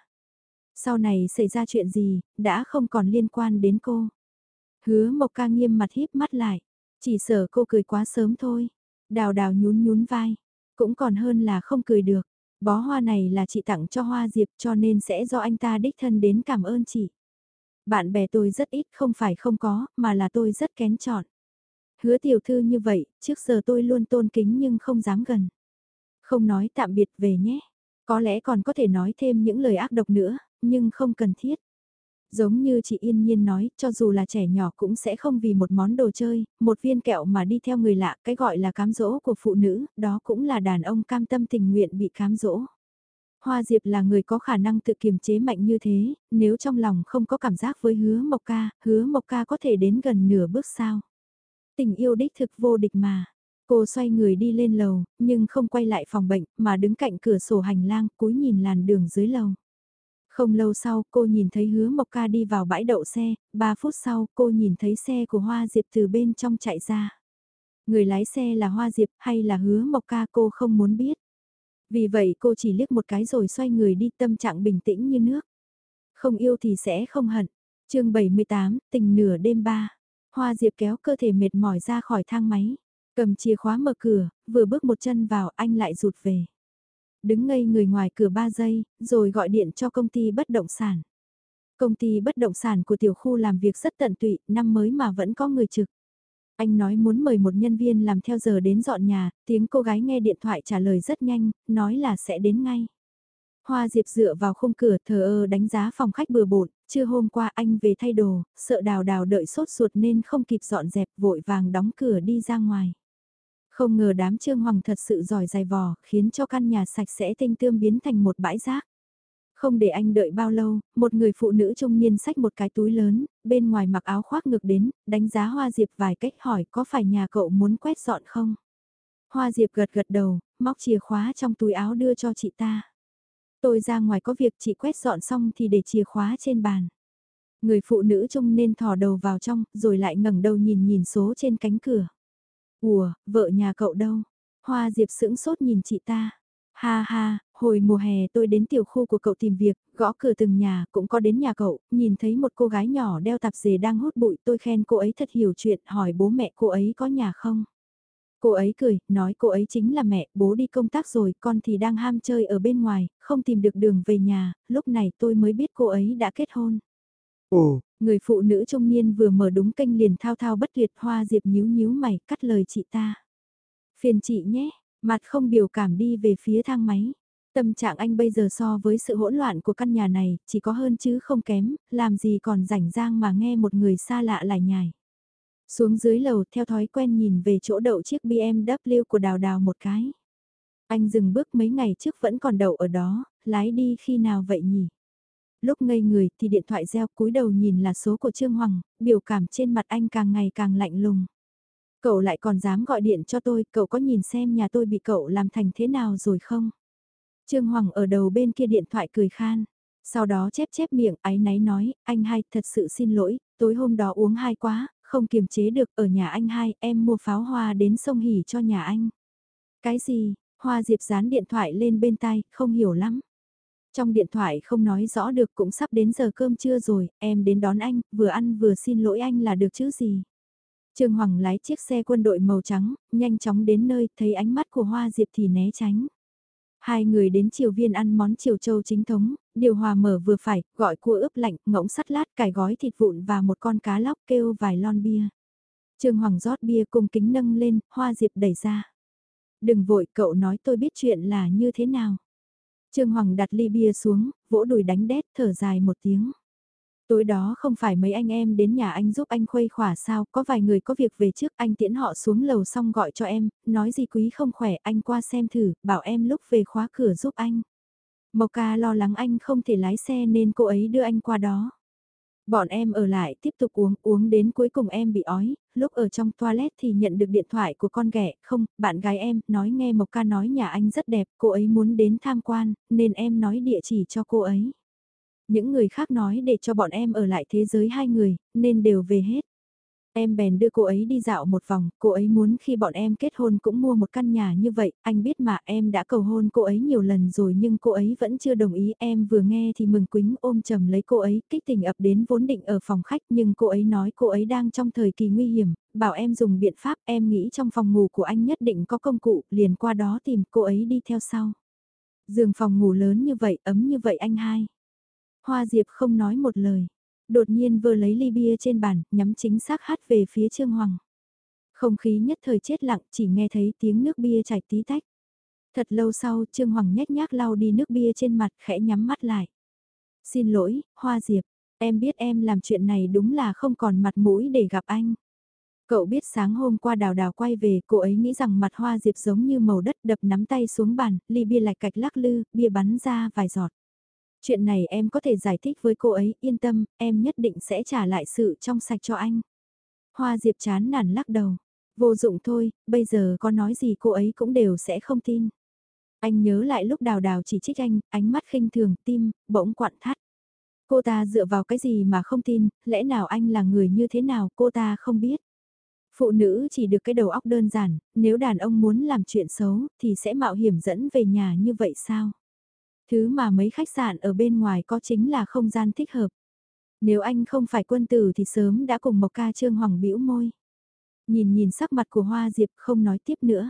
Sau này xảy ra chuyện gì, đã không còn liên quan đến cô. Hứa Mộc ca nghiêm mặt híp mắt lại. Chỉ sợ cô cười quá sớm thôi. Đào đào nhún nhún vai. Cũng còn hơn là không cười được. Bó hoa này là chị tặng cho Hoa Diệp cho nên sẽ do anh ta đích thân đến cảm ơn chị. Bạn bè tôi rất ít không phải không có, mà là tôi rất kén chọn. Hứa tiểu thư như vậy, trước giờ tôi luôn tôn kính nhưng không dám gần. Không nói tạm biệt về nhé. Có lẽ còn có thể nói thêm những lời ác độc nữa, nhưng không cần thiết. Giống như chị Yên Nhiên nói, cho dù là trẻ nhỏ cũng sẽ không vì một món đồ chơi, một viên kẹo mà đi theo người lạ, cái gọi là cám dỗ của phụ nữ, đó cũng là đàn ông cam tâm tình nguyện bị cám dỗ. Hoa Diệp là người có khả năng tự kiềm chế mạnh như thế, nếu trong lòng không có cảm giác với hứa Mộc Ca, hứa Mộc Ca có thể đến gần nửa bước sao. Tình yêu đích thực vô địch mà. Cô xoay người đi lên lầu, nhưng không quay lại phòng bệnh, mà đứng cạnh cửa sổ hành lang, cúi nhìn làn đường dưới lầu. Không lâu sau, cô nhìn thấy hứa Mộc Ca đi vào bãi đậu xe, 3 phút sau, cô nhìn thấy xe của Hoa Diệp từ bên trong chạy ra. Người lái xe là Hoa Diệp hay là hứa Mộc Ca cô không muốn biết. Vì vậy cô chỉ liếc một cái rồi xoay người đi tâm trạng bình tĩnh như nước. Không yêu thì sẽ không hận. chương 78, tình nửa đêm ba. Hoa Diệp kéo cơ thể mệt mỏi ra khỏi thang máy. Cầm chìa khóa mở cửa, vừa bước một chân vào anh lại rụt về. Đứng ngây người ngoài cửa 3 giây, rồi gọi điện cho công ty bất động sản. Công ty bất động sản của tiểu khu làm việc rất tận tụy, năm mới mà vẫn có người trực. Anh nói muốn mời một nhân viên làm theo giờ đến dọn nhà, tiếng cô gái nghe điện thoại trả lời rất nhanh, nói là sẽ đến ngay. Hoa Diệp dựa vào khung cửa thờ ơ đánh giá phòng khách bừa bộn, chưa hôm qua anh về thay đồ, sợ đào đào đợi sốt ruột nên không kịp dọn dẹp vội vàng đóng cửa đi ra ngoài. Không ngờ đám trương hoàng thật sự giỏi dài vò, khiến cho căn nhà sạch sẽ tinh tươm biến thành một bãi rác. Không để anh đợi bao lâu, một người phụ nữ trung niên xách một cái túi lớn, bên ngoài mặc áo khoác ngực đến, đánh giá Hoa Diệp vài cách hỏi có phải nhà cậu muốn quét dọn không? Hoa Diệp gật gật đầu, móc chìa khóa trong túi áo đưa cho chị ta. Tôi ra ngoài có việc chị quét dọn xong thì để chìa khóa trên bàn. Người phụ nữ trông nên thò đầu vào trong, rồi lại ngẩng đầu nhìn nhìn số trên cánh cửa. Ủa, vợ nhà cậu đâu? Hoa Diệp sững sốt nhìn chị ta. Ha ha, hồi mùa hè tôi đến tiểu khu của cậu tìm việc, gõ cửa từng nhà, cũng có đến nhà cậu, nhìn thấy một cô gái nhỏ đeo tạp dề đang hút bụi, tôi khen cô ấy thật hiểu chuyện, hỏi bố mẹ cô ấy có nhà không? Cô ấy cười, nói cô ấy chính là mẹ, bố đi công tác rồi, con thì đang ham chơi ở bên ngoài, không tìm được đường về nhà, lúc này tôi mới biết cô ấy đã kết hôn. Ồ, người phụ nữ trung niên vừa mở đúng kênh liền thao thao bất tuyệt hoa diệp nhíu nhíu mày, cắt lời chị ta. Phiền chị nhé, mặt không biểu cảm đi về phía thang máy. Tâm trạng anh bây giờ so với sự hỗn loạn của căn nhà này, chỉ có hơn chứ không kém, làm gì còn rảnh rang mà nghe một người xa lạ lại nhài. Xuống dưới lầu theo thói quen nhìn về chỗ đậu chiếc BMW của đào đào một cái. Anh dừng bước mấy ngày trước vẫn còn đậu ở đó, lái đi khi nào vậy nhỉ? Lúc ngây người thì điện thoại reo cúi đầu nhìn là số của Trương Hoàng, biểu cảm trên mặt anh càng ngày càng lạnh lùng. Cậu lại còn dám gọi điện cho tôi, cậu có nhìn xem nhà tôi bị cậu làm thành thế nào rồi không? Trương Hoàng ở đầu bên kia điện thoại cười khan. Sau đó chép chép miệng áy náy nói, anh hai thật sự xin lỗi, tối hôm đó uống hai quá, không kiềm chế được ở nhà anh hai, em mua pháo hoa đến sông hỉ cho nhà anh. Cái gì, Hoa Diệp dán điện thoại lên bên tai, không hiểu lắm. Trong điện thoại không nói rõ được cũng sắp đến giờ cơm trưa rồi, em đến đón anh, vừa ăn vừa xin lỗi anh là được chứ gì. Trương Hoàng lái chiếc xe quân đội màu trắng, nhanh chóng đến nơi, thấy ánh mắt của Hoa Diệp thì né tránh. Hai người đến chiều viên ăn món chiều châu chính thống, điều hòa mở vừa phải, gọi cua ướp lạnh, ngỗng sắt lát, cải gói thịt vụn và một con cá lóc kêu vài lon bia. Trương Hoàng rót bia cùng kính nâng lên, Hoa Diệp đẩy ra. Đừng vội, cậu nói tôi biết chuyện là như thế nào. Trương Hoàng đặt ly bia xuống, vỗ đùi đánh đét, thở dài một tiếng. Tối đó không phải mấy anh em đến nhà anh giúp anh khuây khỏa sao, có vài người có việc về trước anh tiễn họ xuống lầu xong gọi cho em, nói gì quý không khỏe anh qua xem thử, bảo em lúc về khóa cửa giúp anh. Mộc ca lo lắng anh không thể lái xe nên cô ấy đưa anh qua đó. Bọn em ở lại tiếp tục uống, uống đến cuối cùng em bị ói, lúc ở trong toilet thì nhận được điện thoại của con ghẻ, không, bạn gái em, nói nghe Mộc ca nói nhà anh rất đẹp, cô ấy muốn đến tham quan, nên em nói địa chỉ cho cô ấy. Những người khác nói để cho bọn em ở lại thế giới hai người, nên đều về hết. Em bèn đưa cô ấy đi dạo một vòng, cô ấy muốn khi bọn em kết hôn cũng mua một căn nhà như vậy, anh biết mà em đã cầu hôn cô ấy nhiều lần rồi nhưng cô ấy vẫn chưa đồng ý, em vừa nghe thì mừng quính ôm chầm lấy cô ấy, kích tình ập đến vốn định ở phòng khách nhưng cô ấy nói cô ấy đang trong thời kỳ nguy hiểm, bảo em dùng biện pháp, em nghĩ trong phòng ngủ của anh nhất định có công cụ, liền qua đó tìm cô ấy đi theo sau. Giường phòng ngủ lớn như vậy, ấm như vậy anh hai. Hoa Diệp không nói một lời. Đột nhiên vừa lấy ly bia trên bàn, nhắm chính xác hát về phía Trương Hoàng. Không khí nhất thời chết lặng, chỉ nghe thấy tiếng nước bia chảy tí tách. Thật lâu sau, Trương Hoàng nhét nhác lau đi nước bia trên mặt, khẽ nhắm mắt lại. Xin lỗi, Hoa Diệp, em biết em làm chuyện này đúng là không còn mặt mũi để gặp anh. Cậu biết sáng hôm qua đào đào quay về, cô ấy nghĩ rằng mặt Hoa Diệp giống như màu đất đập nắm tay xuống bàn, ly bia lạch cạch lắc lư, bia bắn ra vài giọt. Chuyện này em có thể giải thích với cô ấy, yên tâm, em nhất định sẽ trả lại sự trong sạch cho anh. Hoa Diệp chán nản lắc đầu. Vô dụng thôi, bây giờ có nói gì cô ấy cũng đều sẽ không tin. Anh nhớ lại lúc đào đào chỉ trích anh, ánh mắt khinh thường, tim, bỗng quặn thắt. Cô ta dựa vào cái gì mà không tin, lẽ nào anh là người như thế nào cô ta không biết. Phụ nữ chỉ được cái đầu óc đơn giản, nếu đàn ông muốn làm chuyện xấu thì sẽ mạo hiểm dẫn về nhà như vậy sao? Thứ mà mấy khách sạn ở bên ngoài có chính là không gian thích hợp. Nếu anh không phải quân tử thì sớm đã cùng Mộc Ca Trương Hoàng bĩu môi. Nhìn nhìn sắc mặt của Hoa Diệp không nói tiếp nữa.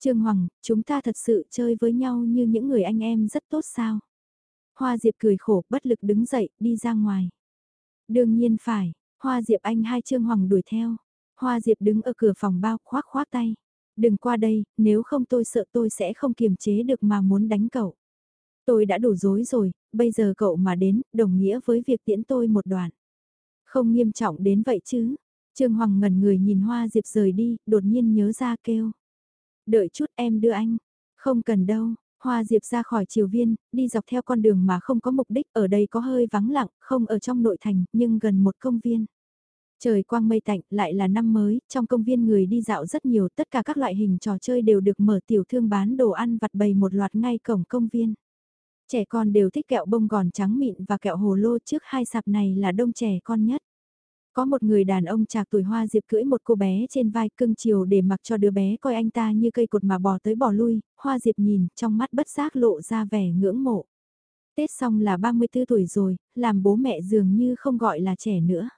Trương Hoàng, chúng ta thật sự chơi với nhau như những người anh em rất tốt sao? Hoa Diệp cười khổ bất lực đứng dậy, đi ra ngoài. Đương nhiên phải, Hoa Diệp anh hai Trương Hoàng đuổi theo. Hoa Diệp đứng ở cửa phòng bao khoác khoác tay. Đừng qua đây, nếu không tôi sợ tôi sẽ không kiềm chế được mà muốn đánh cậu. Tôi đã đủ dối rồi, bây giờ cậu mà đến, đồng nghĩa với việc tiễn tôi một đoạn. Không nghiêm trọng đến vậy chứ. Trương Hoàng ngẩn người nhìn Hoa Diệp rời đi, đột nhiên nhớ ra kêu. Đợi chút em đưa anh. Không cần đâu, Hoa Diệp ra khỏi triều viên, đi dọc theo con đường mà không có mục đích, ở đây có hơi vắng lặng, không ở trong nội thành, nhưng gần một công viên. Trời quang mây tạnh, lại là năm mới, trong công viên người đi dạo rất nhiều, tất cả các loại hình trò chơi đều được mở tiểu thương bán đồ ăn vặt bày một loạt ngay cổng công viên. Trẻ con đều thích kẹo bông gòn trắng mịn và kẹo hồ lô trước hai sạp này là đông trẻ con nhất. Có một người đàn ông trạc tuổi hoa diệp cưỡi một cô bé trên vai cưng chiều để mặc cho đứa bé coi anh ta như cây cột mà bò tới bò lui, hoa diệp nhìn, trong mắt bất giác lộ ra vẻ ngưỡng mộ. Tết xong là 34 tuổi rồi, làm bố mẹ dường như không gọi là trẻ nữa.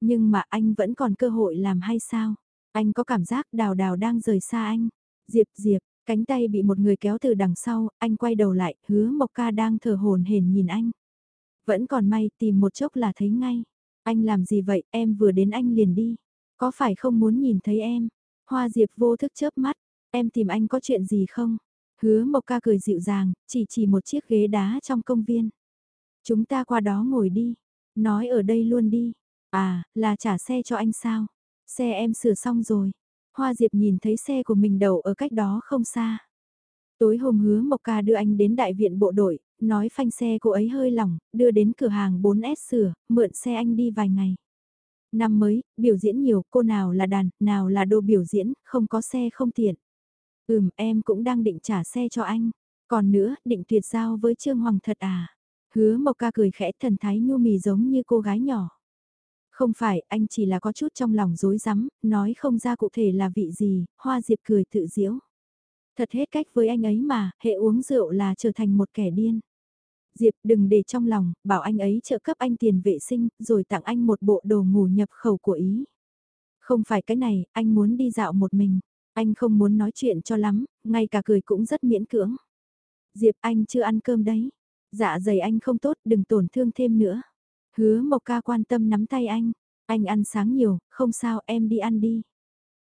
Nhưng mà anh vẫn còn cơ hội làm hay sao? Anh có cảm giác đào đào đang rời xa anh. Diệp Diệp, cánh tay bị một người kéo từ đằng sau, anh quay đầu lại, hứa Mộc Ca đang thở hồn hển nhìn anh. Vẫn còn may tìm một chốc là thấy ngay. Anh làm gì vậy, em vừa đến anh liền đi. Có phải không muốn nhìn thấy em? Hoa Diệp vô thức chớp mắt, em tìm anh có chuyện gì không? Hứa Mộc Ca cười dịu dàng, chỉ chỉ một chiếc ghế đá trong công viên. Chúng ta qua đó ngồi đi. Nói ở đây luôn đi. À, là trả xe cho anh sao? Xe em sửa xong rồi. Hoa Diệp nhìn thấy xe của mình đậu ở cách đó không xa. Tối hôm hứa Mộc Ca đưa anh đến đại viện bộ đội, nói phanh xe cô ấy hơi lỏng, đưa đến cửa hàng 4S sửa, mượn xe anh đi vài ngày. Năm mới, biểu diễn nhiều, cô nào là đàn, nào là đồ biểu diễn, không có xe không tiện. Ừm, em cũng đang định trả xe cho anh. Còn nữa, định tuyệt giao với Trương Hoàng thật à? Hứa Mộc Ca cười khẽ thần thái nhu mì giống như cô gái nhỏ. Không phải, anh chỉ là có chút trong lòng dối rắm nói không ra cụ thể là vị gì, Hoa Diệp cười tự diễu. Thật hết cách với anh ấy mà, hệ uống rượu là trở thành một kẻ điên. Diệp đừng để trong lòng, bảo anh ấy trợ cấp anh tiền vệ sinh, rồi tặng anh một bộ đồ ngủ nhập khẩu của Ý. Không phải cái này, anh muốn đi dạo một mình. Anh không muốn nói chuyện cho lắm, ngay cả cười cũng rất miễn cưỡng. Diệp anh chưa ăn cơm đấy. Dạ dày anh không tốt, đừng tổn thương thêm nữa. Hứa Mộc Ca quan tâm nắm tay anh. Anh ăn sáng nhiều, không sao em đi ăn đi.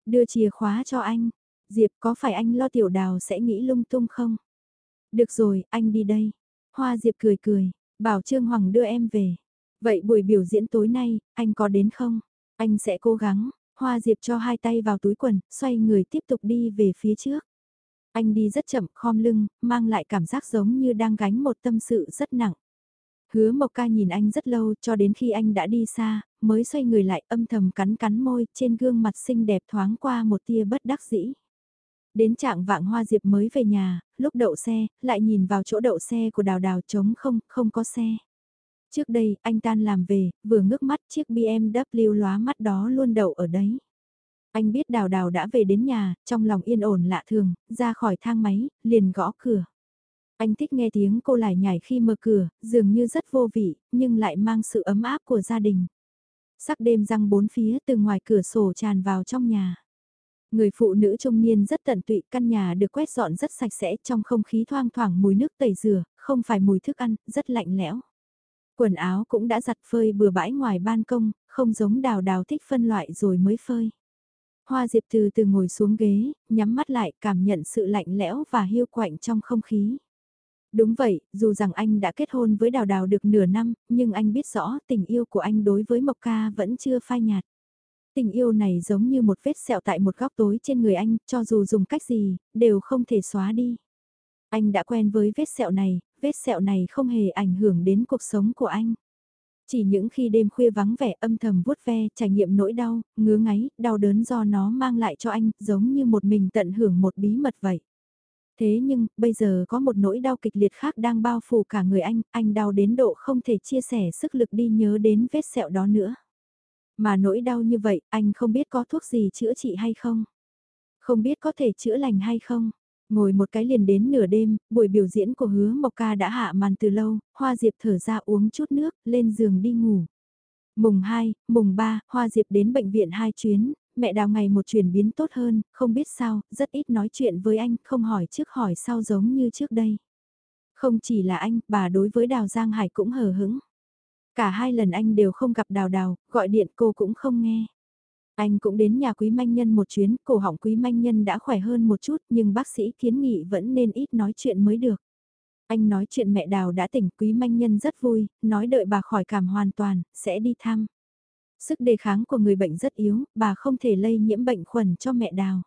Đưa chìa khóa cho anh. Diệp có phải anh lo tiểu đào sẽ nghĩ lung tung không? Được rồi, anh đi đây. Hoa Diệp cười cười, bảo Trương Hoàng đưa em về. Vậy buổi biểu diễn tối nay, anh có đến không? Anh sẽ cố gắng. Hoa Diệp cho hai tay vào túi quần, xoay người tiếp tục đi về phía trước. Anh đi rất chậm, khom lưng, mang lại cảm giác giống như đang gánh một tâm sự rất nặng. Hứa Mộc Ca nhìn anh rất lâu cho đến khi anh đã đi xa, mới xoay người lại âm thầm cắn cắn môi, trên gương mặt xinh đẹp thoáng qua một tia bất đắc dĩ. Đến trạng vạng hoa diệp mới về nhà, lúc đậu xe, lại nhìn vào chỗ đậu xe của đào đào trống không, không có xe. Trước đây, anh tan làm về, vừa ngước mắt chiếc BMW lóa mắt đó luôn đậu ở đấy. Anh biết đào đào đã về đến nhà, trong lòng yên ổn lạ thường, ra khỏi thang máy, liền gõ cửa. Anh thích nghe tiếng cô lại nhảy khi mở cửa, dường như rất vô vị, nhưng lại mang sự ấm áp của gia đình. Sắc đêm răng bốn phía từ ngoài cửa sổ tràn vào trong nhà. Người phụ nữ trung niên rất tận tụy, căn nhà được quét dọn rất sạch sẽ trong không khí thoang thoảng mùi nước tẩy rửa, không phải mùi thức ăn, rất lạnh lẽo. Quần áo cũng đã giặt phơi bừa bãi ngoài ban công, không giống đào đào thích phân loại rồi mới phơi. Hoa Diệp từ từ ngồi xuống ghế, nhắm mắt lại cảm nhận sự lạnh lẽo và hiu quạnh trong không khí. Đúng vậy, dù rằng anh đã kết hôn với Đào Đào được nửa năm, nhưng anh biết rõ tình yêu của anh đối với Mộc Ca vẫn chưa phai nhạt. Tình yêu này giống như một vết sẹo tại một góc tối trên người anh, cho dù dùng cách gì, đều không thể xóa đi. Anh đã quen với vết sẹo này, vết sẹo này không hề ảnh hưởng đến cuộc sống của anh. Chỉ những khi đêm khuya vắng vẻ âm thầm vuốt ve, trải nghiệm nỗi đau, ngứa ngáy, đau đớn do nó mang lại cho anh, giống như một mình tận hưởng một bí mật vậy. Thế nhưng, bây giờ có một nỗi đau kịch liệt khác đang bao phủ cả người anh, anh đau đến độ không thể chia sẻ sức lực đi nhớ đến vết sẹo đó nữa. Mà nỗi đau như vậy, anh không biết có thuốc gì chữa trị hay không. Không biết có thể chữa lành hay không. Ngồi một cái liền đến nửa đêm, buổi biểu diễn của hứa Mộc Ca đã hạ màn từ lâu, Hoa Diệp thở ra uống chút nước, lên giường đi ngủ. Mùng 2, mùng 3, Hoa Diệp đến bệnh viện hai chuyến, mẹ đào ngày một chuyển biến tốt hơn, không biết sao, rất ít nói chuyện với anh, không hỏi trước hỏi sau giống như trước đây. Không chỉ là anh, bà đối với đào Giang Hải cũng hờ hững. Cả hai lần anh đều không gặp đào đào, gọi điện cô cũng không nghe. Anh cũng đến nhà quý manh nhân một chuyến, cổ họng quý manh nhân đã khỏe hơn một chút nhưng bác sĩ kiến nghị vẫn nên ít nói chuyện mới được. Anh nói chuyện mẹ đào đã tỉnh quý manh nhân rất vui, nói đợi bà khỏi cảm hoàn toàn, sẽ đi thăm. Sức đề kháng của người bệnh rất yếu, bà không thể lây nhiễm bệnh khuẩn cho mẹ đào.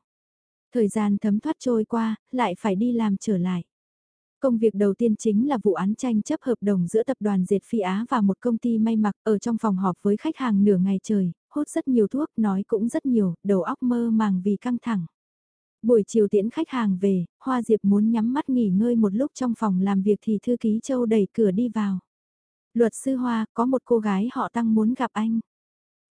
Thời gian thấm thoát trôi qua, lại phải đi làm trở lại. Công việc đầu tiên chính là vụ án tranh chấp hợp đồng giữa tập đoàn Dệt Phi Á và một công ty may mặc ở trong phòng họp với khách hàng nửa ngày trời, hút rất nhiều thuốc, nói cũng rất nhiều, đầu óc mơ màng vì căng thẳng. Buổi chiều tiễn khách hàng về, Hoa Diệp muốn nhắm mắt nghỉ ngơi một lúc trong phòng làm việc thì thư ký Châu đẩy cửa đi vào. Luật sư Hoa, có một cô gái họ tăng muốn gặp anh.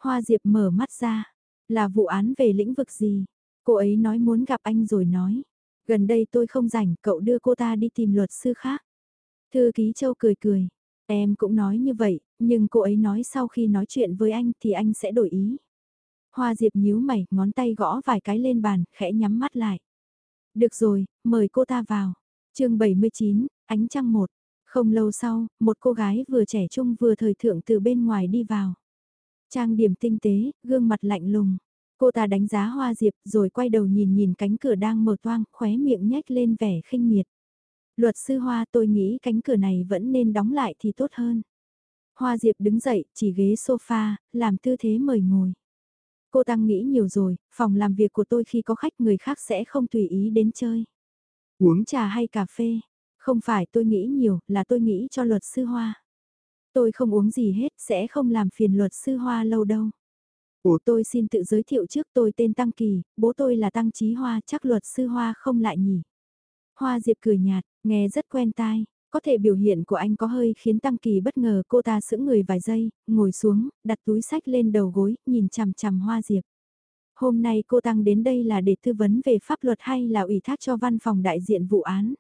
Hoa Diệp mở mắt ra, là vụ án về lĩnh vực gì? Cô ấy nói muốn gặp anh rồi nói. Gần đây tôi không rảnh, cậu đưa cô ta đi tìm luật sư khác. Thư ký Châu cười cười. Em cũng nói như vậy, nhưng cô ấy nói sau khi nói chuyện với anh thì anh sẽ đổi ý. Hoa Diệp nhíu mày, ngón tay gõ vài cái lên bàn, khẽ nhắm mắt lại. Được rồi, mời cô ta vào. chương 79, ánh trăng một. Không lâu sau, một cô gái vừa trẻ trung vừa thời thượng từ bên ngoài đi vào. Trang điểm tinh tế, gương mặt lạnh lùng. Cô ta đánh giá Hoa Diệp rồi quay đầu nhìn nhìn cánh cửa đang mở toang, khóe miệng nhếch lên vẻ khinh miệt. Luật sư Hoa tôi nghĩ cánh cửa này vẫn nên đóng lại thì tốt hơn. Hoa Diệp đứng dậy, chỉ ghế sofa, làm tư thế mời ngồi. Cô Tăng nghĩ nhiều rồi, phòng làm việc của tôi khi có khách người khác sẽ không tùy ý đến chơi. Uống trà hay cà phê? Không phải tôi nghĩ nhiều, là tôi nghĩ cho luật sư Hoa. Tôi không uống gì hết, sẽ không làm phiền luật sư Hoa lâu đâu. Ủa tôi xin tự giới thiệu trước tôi tên Tăng Kỳ, bố tôi là Tăng Chí Hoa, chắc luật sư Hoa không lại nhỉ. Hoa Diệp cười nhạt, nghe rất quen tai, có thể biểu hiện của anh có hơi khiến Tăng Kỳ bất ngờ cô ta sững người vài giây, ngồi xuống, đặt túi sách lên đầu gối, nhìn chằm chằm Hoa Diệp. Hôm nay cô Tăng đến đây là để tư vấn về pháp luật hay là ủy thác cho văn phòng đại diện vụ án?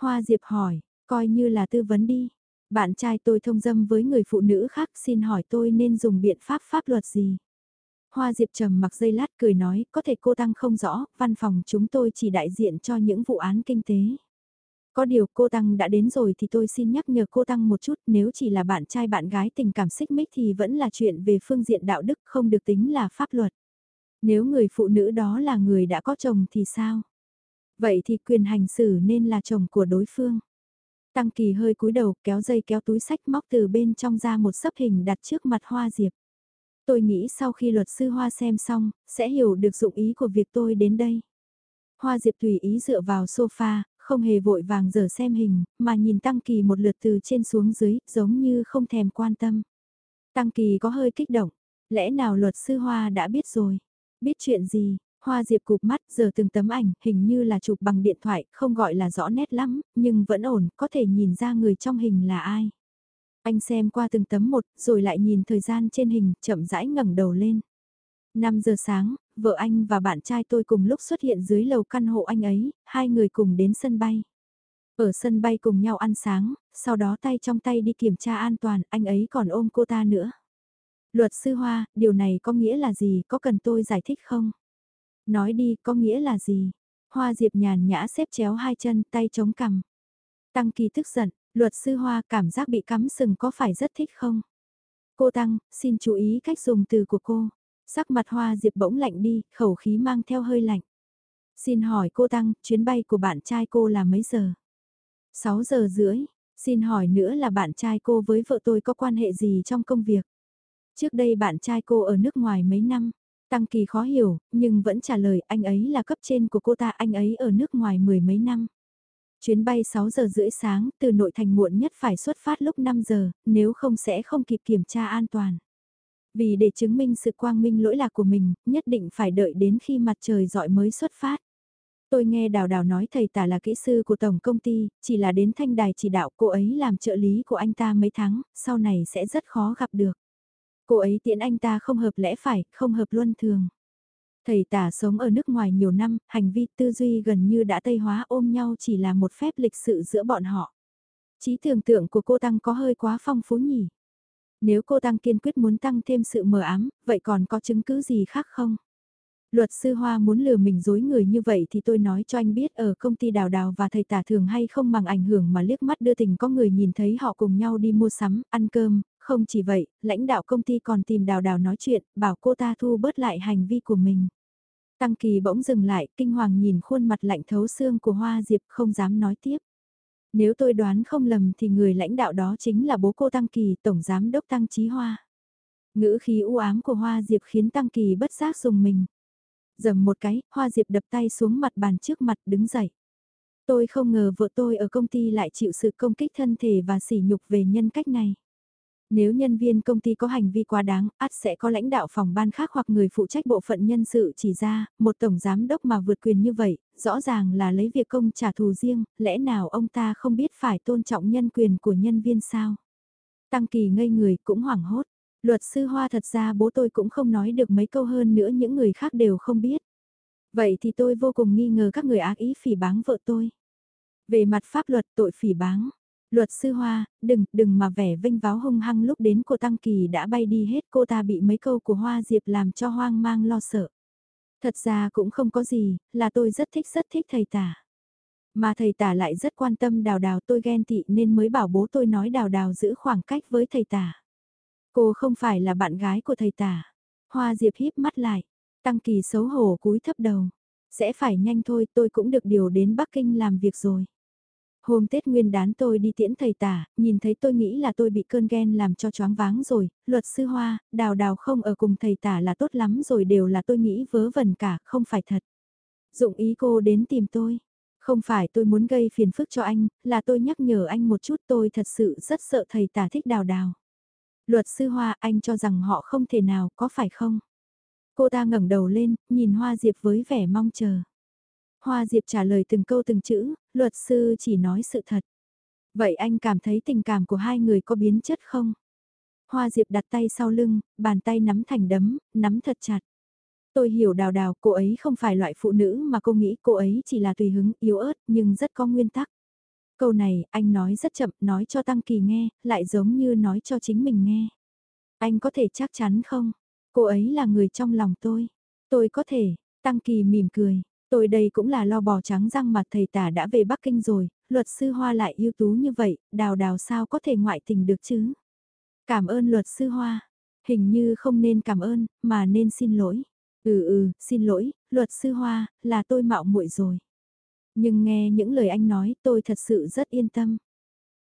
Hoa Diệp hỏi, coi như là tư vấn đi. Bạn trai tôi thông dâm với người phụ nữ khác xin hỏi tôi nên dùng biện pháp pháp luật gì? Hoa Diệp trầm mặc dây lát cười nói, có thể cô Tăng không rõ, văn phòng chúng tôi chỉ đại diện cho những vụ án kinh tế. Có điều cô Tăng đã đến rồi thì tôi xin nhắc nhở cô Tăng một chút nếu chỉ là bạn trai bạn gái tình cảm xích mích thì vẫn là chuyện về phương diện đạo đức không được tính là pháp luật. Nếu người phụ nữ đó là người đã có chồng thì sao? Vậy thì quyền hành xử nên là chồng của đối phương. Tăng Kỳ hơi cúi đầu kéo dây kéo túi sách móc từ bên trong ra một sấp hình đặt trước mặt Hoa Diệp. Tôi nghĩ sau khi luật sư Hoa xem xong, sẽ hiểu được dụng ý của việc tôi đến đây. Hoa Diệp tùy ý dựa vào sofa, không hề vội vàng giờ xem hình, mà nhìn Tăng Kỳ một lượt từ trên xuống dưới, giống như không thèm quan tâm. Tăng Kỳ có hơi kích động, lẽ nào luật sư Hoa đã biết rồi? Biết chuyện gì? Hoa Diệp cụp mắt giờ từng tấm ảnh, hình như là chụp bằng điện thoại, không gọi là rõ nét lắm, nhưng vẫn ổn, có thể nhìn ra người trong hình là ai. Anh xem qua từng tấm một, rồi lại nhìn thời gian trên hình, chậm rãi ngẩng đầu lên. 5 giờ sáng, vợ anh và bạn trai tôi cùng lúc xuất hiện dưới lầu căn hộ anh ấy, hai người cùng đến sân bay. Ở sân bay cùng nhau ăn sáng, sau đó tay trong tay đi kiểm tra an toàn, anh ấy còn ôm cô ta nữa. Luật sư Hoa, điều này có nghĩa là gì, có cần tôi giải thích không? Nói đi, có nghĩa là gì? Hoa Diệp nhàn nhã xếp chéo hai chân, tay chống cằm. Tăng Kỳ tức giận, luật sư Hoa cảm giác bị cắm sừng có phải rất thích không? Cô Tăng, xin chú ý cách dùng từ của cô. Sắc mặt Hoa Diệp bỗng lạnh đi, khẩu khí mang theo hơi lạnh. Xin hỏi cô Tăng, chuyến bay của bạn trai cô là mấy giờ? 6 giờ rưỡi. Xin hỏi nữa là bạn trai cô với vợ tôi có quan hệ gì trong công việc? Trước đây bạn trai cô ở nước ngoài mấy năm? Tăng Kỳ khó hiểu, nhưng vẫn trả lời anh ấy là cấp trên của cô ta, anh ấy ở nước ngoài mười mấy năm. Chuyến bay 6 giờ rưỡi sáng từ nội thành muộn nhất phải xuất phát lúc 5 giờ, nếu không sẽ không kịp kiểm tra an toàn. Vì để chứng minh sự quang minh lỗi lạc của mình, nhất định phải đợi đến khi mặt trời dọi mới xuất phát. Tôi nghe Đào Đào nói thầy tả là kỹ sư của tổng công ty, chỉ là đến thanh đài chỉ đạo cô ấy làm trợ lý của anh ta mấy tháng, sau này sẽ rất khó gặp được. Cô ấy tiễn anh ta không hợp lẽ phải, không hợp luân thường. Thầy tả sống ở nước ngoài nhiều năm, hành vi tư duy gần như đã tây hóa ôm nhau chỉ là một phép lịch sự giữa bọn họ. Trí tưởng tượng của cô Tăng có hơi quá phong phú nhỉ. Nếu cô Tăng kiên quyết muốn tăng thêm sự mờ ám, vậy còn có chứng cứ gì khác không? Luật sư Hoa muốn lừa mình dối người như vậy thì tôi nói cho anh biết ở công ty đào đào và thầy tả thường hay không bằng ảnh hưởng mà liếc mắt đưa tình có người nhìn thấy họ cùng nhau đi mua sắm, ăn cơm, không chỉ vậy, lãnh đạo công ty còn tìm đào đào nói chuyện, bảo cô ta thu bớt lại hành vi của mình. Tăng Kỳ bỗng dừng lại, kinh hoàng nhìn khuôn mặt lạnh thấu xương của Hoa Diệp không dám nói tiếp. Nếu tôi đoán không lầm thì người lãnh đạo đó chính là bố cô Tăng Kỳ, Tổng Giám Đốc Tăng Chí Hoa. Ngữ khí u ám của Hoa Diệp khiến Tăng Kỳ bất giác dùng mình. Dầm một cái, Hoa Diệp đập tay xuống mặt bàn trước mặt đứng dậy. Tôi không ngờ vợ tôi ở công ty lại chịu sự công kích thân thể và sỉ nhục về nhân cách này. Nếu nhân viên công ty có hành vi quá đáng, ắt sẽ có lãnh đạo phòng ban khác hoặc người phụ trách bộ phận nhân sự chỉ ra, một tổng giám đốc mà vượt quyền như vậy, rõ ràng là lấy việc công trả thù riêng, lẽ nào ông ta không biết phải tôn trọng nhân quyền của nhân viên sao? Tăng kỳ ngây người cũng hoảng hốt. Luật sư Hoa thật ra bố tôi cũng không nói được mấy câu hơn nữa những người khác đều không biết. Vậy thì tôi vô cùng nghi ngờ các người ác ý phỉ báng vợ tôi. Về mặt pháp luật tội phỉ báng, Luật sư Hoa, đừng, đừng mà vẻ vinh váo hung hăng lúc đến cô Tăng Kỳ đã bay đi hết cô ta bị mấy câu của Hoa Diệp làm cho hoang mang lo sợ. Thật ra cũng không có gì, là tôi rất thích rất thích thầy tả. Mà thầy tả lại rất quan tâm đào đào tôi ghen tị nên mới bảo bố tôi nói đào đào giữ khoảng cách với thầy tả. Cô không phải là bạn gái của thầy tả. Hoa Diệp híp mắt lại, Tăng Kỳ xấu hổ cúi thấp đầu. Sẽ phải nhanh thôi tôi cũng được điều đến Bắc Kinh làm việc rồi. Hôm Tết Nguyên đán tôi đi tiễn thầy tả, nhìn thấy tôi nghĩ là tôi bị cơn ghen làm cho choáng váng rồi, luật sư Hoa, đào đào không ở cùng thầy tả là tốt lắm rồi đều là tôi nghĩ vớ vẩn cả, không phải thật. Dụng ý cô đến tìm tôi. Không phải tôi muốn gây phiền phức cho anh, là tôi nhắc nhở anh một chút tôi thật sự rất sợ thầy tả thích đào đào. Luật sư Hoa anh cho rằng họ không thể nào, có phải không? Cô ta ngẩng đầu lên, nhìn Hoa Diệp với vẻ mong chờ. Hoa Diệp trả lời từng câu từng chữ, luật sư chỉ nói sự thật. Vậy anh cảm thấy tình cảm của hai người có biến chất không? Hoa Diệp đặt tay sau lưng, bàn tay nắm thành đấm, nắm thật chặt. Tôi hiểu đào đào, cô ấy không phải loại phụ nữ mà cô nghĩ cô ấy chỉ là tùy hứng, yếu ớt, nhưng rất có nguyên tắc. Câu này, anh nói rất chậm, nói cho Tăng Kỳ nghe, lại giống như nói cho chính mình nghe. Anh có thể chắc chắn không? Cô ấy là người trong lòng tôi. Tôi có thể, Tăng Kỳ mỉm cười. Tôi đây cũng là lo bò trắng răng mặt thầy tả đã về Bắc Kinh rồi, luật sư Hoa lại ưu tú như vậy, đào đào sao có thể ngoại tình được chứ? Cảm ơn luật sư Hoa. Hình như không nên cảm ơn, mà nên xin lỗi. Ừ ừ, xin lỗi, luật sư Hoa, là tôi mạo muội rồi. Nhưng nghe những lời anh nói tôi thật sự rất yên tâm.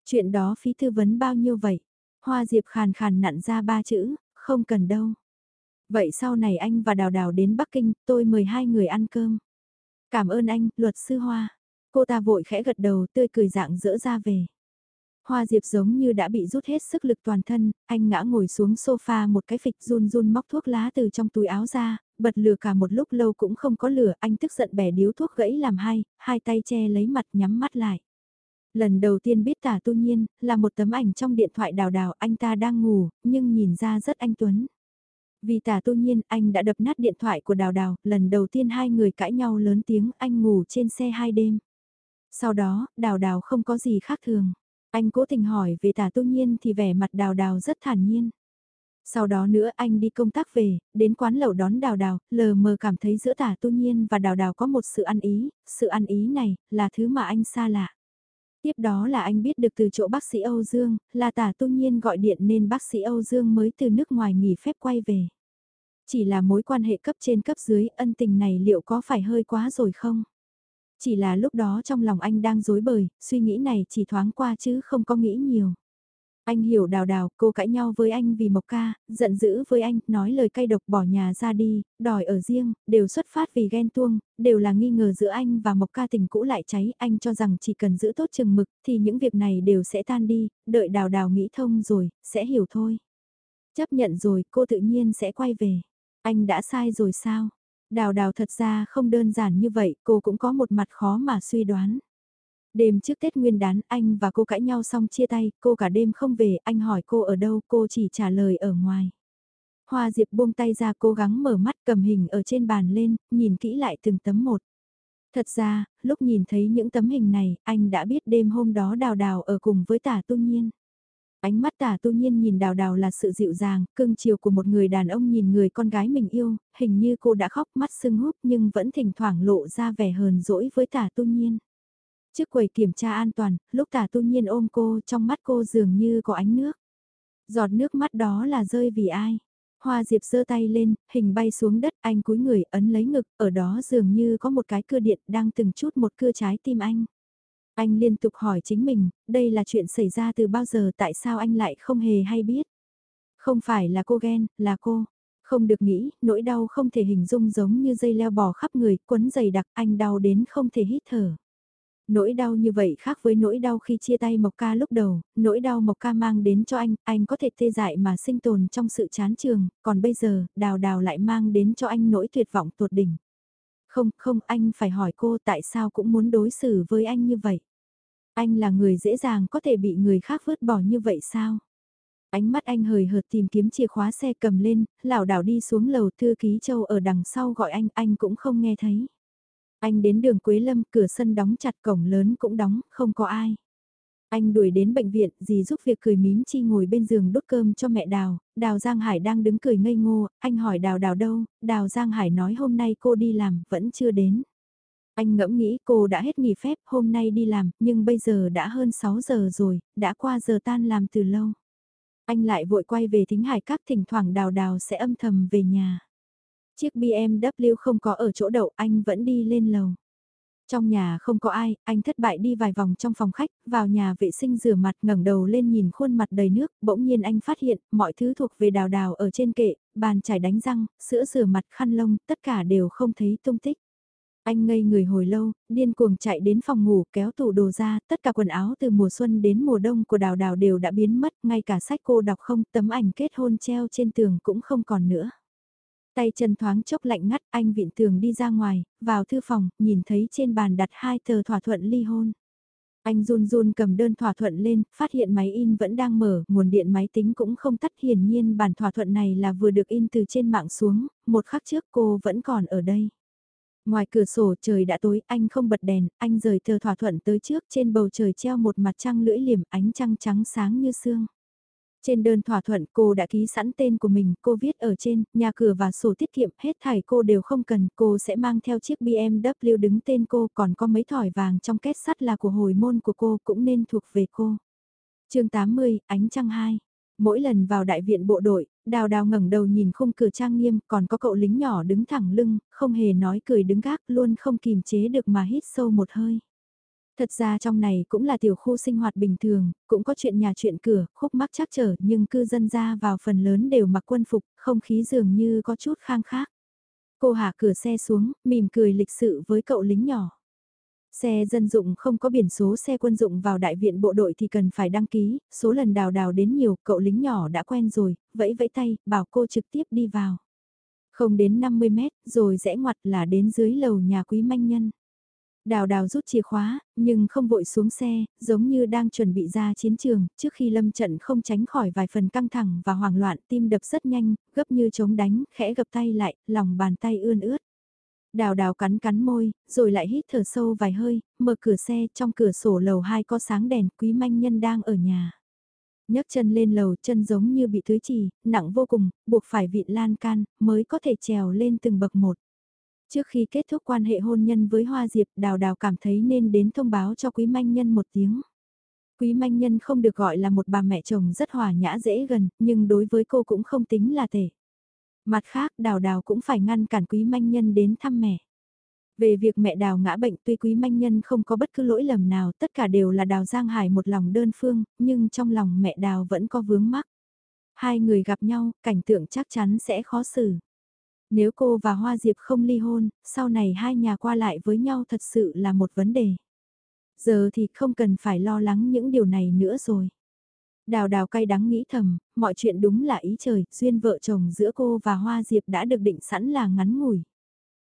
Chuyện đó phí tư vấn bao nhiêu vậy? Hoa Diệp khàn khàn nặn ra ba chữ, không cần đâu. Vậy sau này anh và Đào Đào đến Bắc Kinh, tôi mời hai người ăn cơm. Cảm ơn anh, luật sư Hoa. Cô ta vội khẽ gật đầu tươi cười dạng dỡ ra về. Hoa Diệp giống như đã bị rút hết sức lực toàn thân, anh ngã ngồi xuống sofa một cái phịch run run móc thuốc lá từ trong túi áo ra, bật lửa cả một lúc lâu cũng không có lửa, anh tức giận bẻ điếu thuốc gãy làm hai, hai tay che lấy mặt nhắm mắt lại. Lần đầu tiên biết tả tu nhiên, là một tấm ảnh trong điện thoại đào đào anh ta đang ngủ, nhưng nhìn ra rất anh Tuấn. Vì tả tu nhiên anh đã đập nát điện thoại của đào đào, lần đầu tiên hai người cãi nhau lớn tiếng anh ngủ trên xe hai đêm. Sau đó, đào đào không có gì khác thường. Anh cố tình hỏi về tả tu nhiên thì vẻ mặt đào đào rất thản nhiên. Sau đó nữa anh đi công tác về, đến quán lẩu đón đào đào, lờ mờ cảm thấy giữa tả tu nhiên và đào đào có một sự ăn ý, sự ăn ý này là thứ mà anh xa lạ. Tiếp đó là anh biết được từ chỗ bác sĩ Âu Dương, là tả tu nhiên gọi điện nên bác sĩ Âu Dương mới từ nước ngoài nghỉ phép quay về. Chỉ là mối quan hệ cấp trên cấp dưới ân tình này liệu có phải hơi quá rồi không? Chỉ là lúc đó trong lòng anh đang dối bời, suy nghĩ này chỉ thoáng qua chứ không có nghĩ nhiều. Anh hiểu đào đào, cô cãi nhau với anh vì Mộc Ca, giận dữ với anh, nói lời cay độc bỏ nhà ra đi, đòi ở riêng, đều xuất phát vì ghen tuông, đều là nghi ngờ giữa anh và Mộc Ca tình cũ lại cháy, anh cho rằng chỉ cần giữ tốt chừng mực thì những việc này đều sẽ tan đi, đợi đào đào nghĩ thông rồi, sẽ hiểu thôi. Chấp nhận rồi, cô tự nhiên sẽ quay về. Anh đã sai rồi sao? Đào đào thật ra không đơn giản như vậy, cô cũng có một mặt khó mà suy đoán. Đêm trước Tết Nguyên đán, anh và cô cãi nhau xong chia tay, cô cả đêm không về, anh hỏi cô ở đâu, cô chỉ trả lời ở ngoài. Hoa Diệp buông tay ra cố gắng mở mắt cầm hình ở trên bàn lên, nhìn kỹ lại từng tấm một. Thật ra, lúc nhìn thấy những tấm hình này, anh đã biết đêm hôm đó đào đào ở cùng với tả tu nhiên. Ánh mắt tả tu nhiên nhìn đào đào là sự dịu dàng, cưng chiều của một người đàn ông nhìn người con gái mình yêu, hình như cô đã khóc mắt sưng húp nhưng vẫn thỉnh thoảng lộ ra vẻ hờn dỗi với tả tu nhiên. Trước quầy kiểm tra an toàn, lúc tả tu nhiên ôm cô trong mắt cô dường như có ánh nước. Giọt nước mắt đó là rơi vì ai? Hoa Diệp giơ tay lên, hình bay xuống đất, anh cúi người ấn lấy ngực, ở đó dường như có một cái cưa điện đang từng chút một cưa trái tim anh. Anh liên tục hỏi chính mình, đây là chuyện xảy ra từ bao giờ tại sao anh lại không hề hay biết. Không phải là cô ghen, là cô. Không được nghĩ, nỗi đau không thể hình dung giống như dây leo bò khắp người, quấn dày đặc, anh đau đến không thể hít thở. Nỗi đau như vậy khác với nỗi đau khi chia tay Mộc Ca lúc đầu, nỗi đau Mộc Ca mang đến cho anh, anh có thể tê dại mà sinh tồn trong sự chán trường, còn bây giờ, đào đào lại mang đến cho anh nỗi tuyệt vọng tột đỉnh. Không, không, anh phải hỏi cô tại sao cũng muốn đối xử với anh như vậy. Anh là người dễ dàng có thể bị người khác vứt bỏ như vậy sao? Ánh mắt anh hời hợt tìm kiếm chìa khóa xe cầm lên, lảo đảo đi xuống lầu thư ký châu ở đằng sau gọi anh, anh cũng không nghe thấy. Anh đến đường Quế Lâm, cửa sân đóng chặt cổng lớn cũng đóng, không có ai. Anh đuổi đến bệnh viện, dì giúp việc cười mím chi ngồi bên giường đốt cơm cho mẹ Đào, Đào Giang Hải đang đứng cười ngây ngô, anh hỏi Đào Đào đâu, Đào Giang Hải nói hôm nay cô đi làm, vẫn chưa đến. Anh ngẫm nghĩ cô đã hết nghỉ phép, hôm nay đi làm, nhưng bây giờ đã hơn 6 giờ rồi, đã qua giờ tan làm từ lâu. Anh lại vội quay về thính hải các thỉnh thoảng Đào Đào sẽ âm thầm về nhà. Chiếc BMW không có ở chỗ đậu anh vẫn đi lên lầu. Trong nhà không có ai, anh thất bại đi vài vòng trong phòng khách, vào nhà vệ sinh rửa mặt ngẩng đầu lên nhìn khuôn mặt đầy nước, bỗng nhiên anh phát hiện mọi thứ thuộc về đào đào ở trên kệ, bàn chải đánh răng, sữa rửa mặt khăn lông, tất cả đều không thấy tung tích. Anh ngây người hồi lâu, điên cuồng chạy đến phòng ngủ kéo tủ đồ ra, tất cả quần áo từ mùa xuân đến mùa đông của đào đào đều đã biến mất, ngay cả sách cô đọc không, tấm ảnh kết hôn treo trên tường cũng không còn nữa. Tay chân thoáng chốc lạnh ngắt, anh viện tường đi ra ngoài, vào thư phòng, nhìn thấy trên bàn đặt hai tờ thỏa thuận ly hôn. Anh run run cầm đơn thỏa thuận lên, phát hiện máy in vẫn đang mở, nguồn điện máy tính cũng không tắt hiển nhiên bản thỏa thuận này là vừa được in từ trên mạng xuống, một khắc trước cô vẫn còn ở đây. Ngoài cửa sổ trời đã tối, anh không bật đèn, anh rời tờ thỏa thuận tới trước trên bầu trời treo một mặt trăng lưỡi liềm ánh trăng trắng sáng như sương. Trên đơn thỏa thuận cô đã ký sẵn tên của mình, cô viết ở trên, nhà cửa và sổ tiết kiệm, hết thảy cô đều không cần, cô sẽ mang theo chiếc BMW đứng tên cô, còn có mấy thỏi vàng trong két sắt là của hồi môn của cô cũng nên thuộc về cô. chương 80, Ánh Trăng 2 Mỗi lần vào đại viện bộ đội, đào đào ngẩng đầu nhìn khung cửa trang nghiêm, còn có cậu lính nhỏ đứng thẳng lưng, không hề nói cười đứng gác, luôn không kìm chế được mà hít sâu một hơi. Thật ra trong này cũng là tiểu khu sinh hoạt bình thường, cũng có chuyện nhà chuyện cửa, khúc mắc chắc trở nhưng cư dân ra vào phần lớn đều mặc quân phục, không khí dường như có chút khang khác. Cô hạ cửa xe xuống, mỉm cười lịch sự với cậu lính nhỏ. Xe dân dụng không có biển số xe quân dụng vào đại viện bộ đội thì cần phải đăng ký, số lần đào đào đến nhiều, cậu lính nhỏ đã quen rồi, vẫy vẫy tay, bảo cô trực tiếp đi vào. Không đến 50 mét, rồi rẽ ngoặt là đến dưới lầu nhà quý manh nhân. Đào đào rút chìa khóa, nhưng không vội xuống xe, giống như đang chuẩn bị ra chiến trường, trước khi lâm trận không tránh khỏi vài phần căng thẳng và hoảng loạn, tim đập rất nhanh, gấp như chống đánh, khẽ gập tay lại, lòng bàn tay ươn ướt. Đào đào cắn cắn môi, rồi lại hít thở sâu vài hơi, mở cửa xe, trong cửa sổ lầu 2 có sáng đèn, quý manh nhân đang ở nhà. nhấc chân lên lầu, chân giống như bị thứ trì, nặng vô cùng, buộc phải vịn lan can, mới có thể trèo lên từng bậc một. Trước khi kết thúc quan hệ hôn nhân với Hoa Diệp, Đào Đào cảm thấy nên đến thông báo cho Quý Manh Nhân một tiếng. Quý Manh Nhân không được gọi là một bà mẹ chồng rất hòa nhã dễ gần, nhưng đối với cô cũng không tính là tệ. Mặt khác, Đào Đào cũng phải ngăn cản Quý Manh Nhân đến thăm mẹ. Về việc mẹ đào ngã bệnh tuy quý manh nhân không có bất cứ lỗi lầm nào, tất cả đều là đào Giang Hải một lòng đơn phương, nhưng trong lòng mẹ đào vẫn có vướng mắc. Hai người gặp nhau, cảnh tượng chắc chắn sẽ khó xử. Nếu cô và Hoa Diệp không ly hôn, sau này hai nhà qua lại với nhau thật sự là một vấn đề. Giờ thì không cần phải lo lắng những điều này nữa rồi. Đào đào cay đắng nghĩ thầm, mọi chuyện đúng là ý trời, duyên vợ chồng giữa cô và Hoa Diệp đã được định sẵn là ngắn ngủi.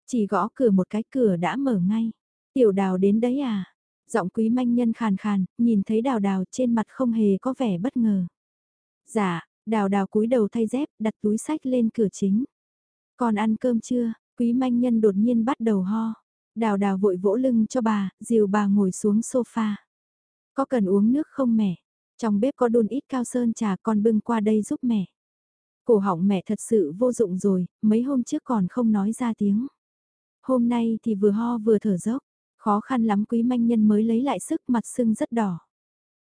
Chỉ gõ cửa một cái cửa đã mở ngay. Tiểu đào đến đấy à? Giọng quý manh nhân khàn khàn, nhìn thấy đào đào trên mặt không hề có vẻ bất ngờ. Dạ, đào đào cúi đầu thay dép, đặt túi sách lên cửa chính. Còn ăn cơm chưa? Quý manh nhân đột nhiên bắt đầu ho. Đào đào vội vỗ lưng cho bà, dìu bà ngồi xuống sofa. Có cần uống nước không mẹ? Trong bếp có đun ít cao sơn trà con bưng qua đây giúp mẹ. Cổ họng mẹ thật sự vô dụng rồi, mấy hôm trước còn không nói ra tiếng. Hôm nay thì vừa ho vừa thở dốc, khó khăn lắm quý manh nhân mới lấy lại sức mặt sưng rất đỏ.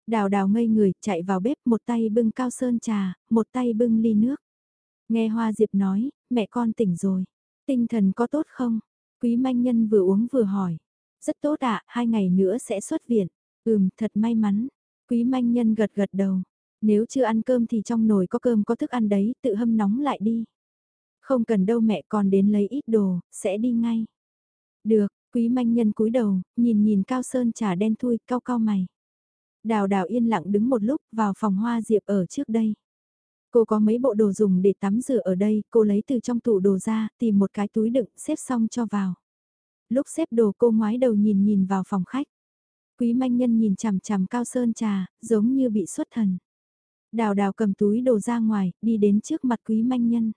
Đào đào ngây người, chạy vào bếp một tay bưng cao sơn trà, một tay bưng ly nước. Nghe Hoa Diệp nói, mẹ con tỉnh rồi. Tinh thần có tốt không? Quý manh nhân vừa uống vừa hỏi. Rất tốt ạ, hai ngày nữa sẽ xuất viện. Ừm, thật may mắn. Quý manh nhân gật gật đầu. Nếu chưa ăn cơm thì trong nồi có cơm có thức ăn đấy, tự hâm nóng lại đi. Không cần đâu mẹ còn đến lấy ít đồ, sẽ đi ngay. Được, quý manh nhân cúi đầu, nhìn nhìn cao sơn trà đen thui, cao cao mày. Đào đào yên lặng đứng một lúc vào phòng hoa diệp ở trước đây. Cô có mấy bộ đồ dùng để tắm rửa ở đây, cô lấy từ trong tủ đồ ra, tìm một cái túi đựng, xếp xong cho vào. Lúc xếp đồ cô ngoái đầu nhìn nhìn vào phòng khách. Quý manh nhân nhìn chằm chằm cao sơn trà, giống như bị xuất thần. Đào đào cầm túi đồ ra ngoài, đi đến trước mặt quý manh nhân.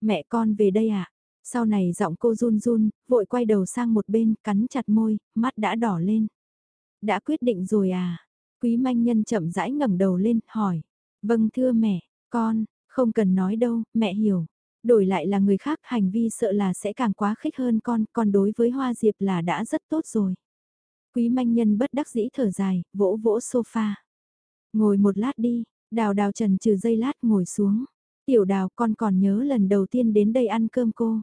Mẹ con về đây ạ. À? Sau này giọng cô run run, vội quay đầu sang một bên, cắn chặt môi, mắt đã đỏ lên. Đã quyết định rồi à? Quý manh nhân chậm rãi ngẩng đầu lên, hỏi. Vâng thưa mẹ, con, không cần nói đâu, mẹ hiểu. Đổi lại là người khác hành vi sợ là sẽ càng quá khích hơn con, con đối với Hoa Diệp là đã rất tốt rồi. Quý manh nhân bất đắc dĩ thở dài, vỗ vỗ sofa. Ngồi một lát đi, đào đào trần trừ dây lát ngồi xuống. Tiểu đào con còn nhớ lần đầu tiên đến đây ăn cơm cô.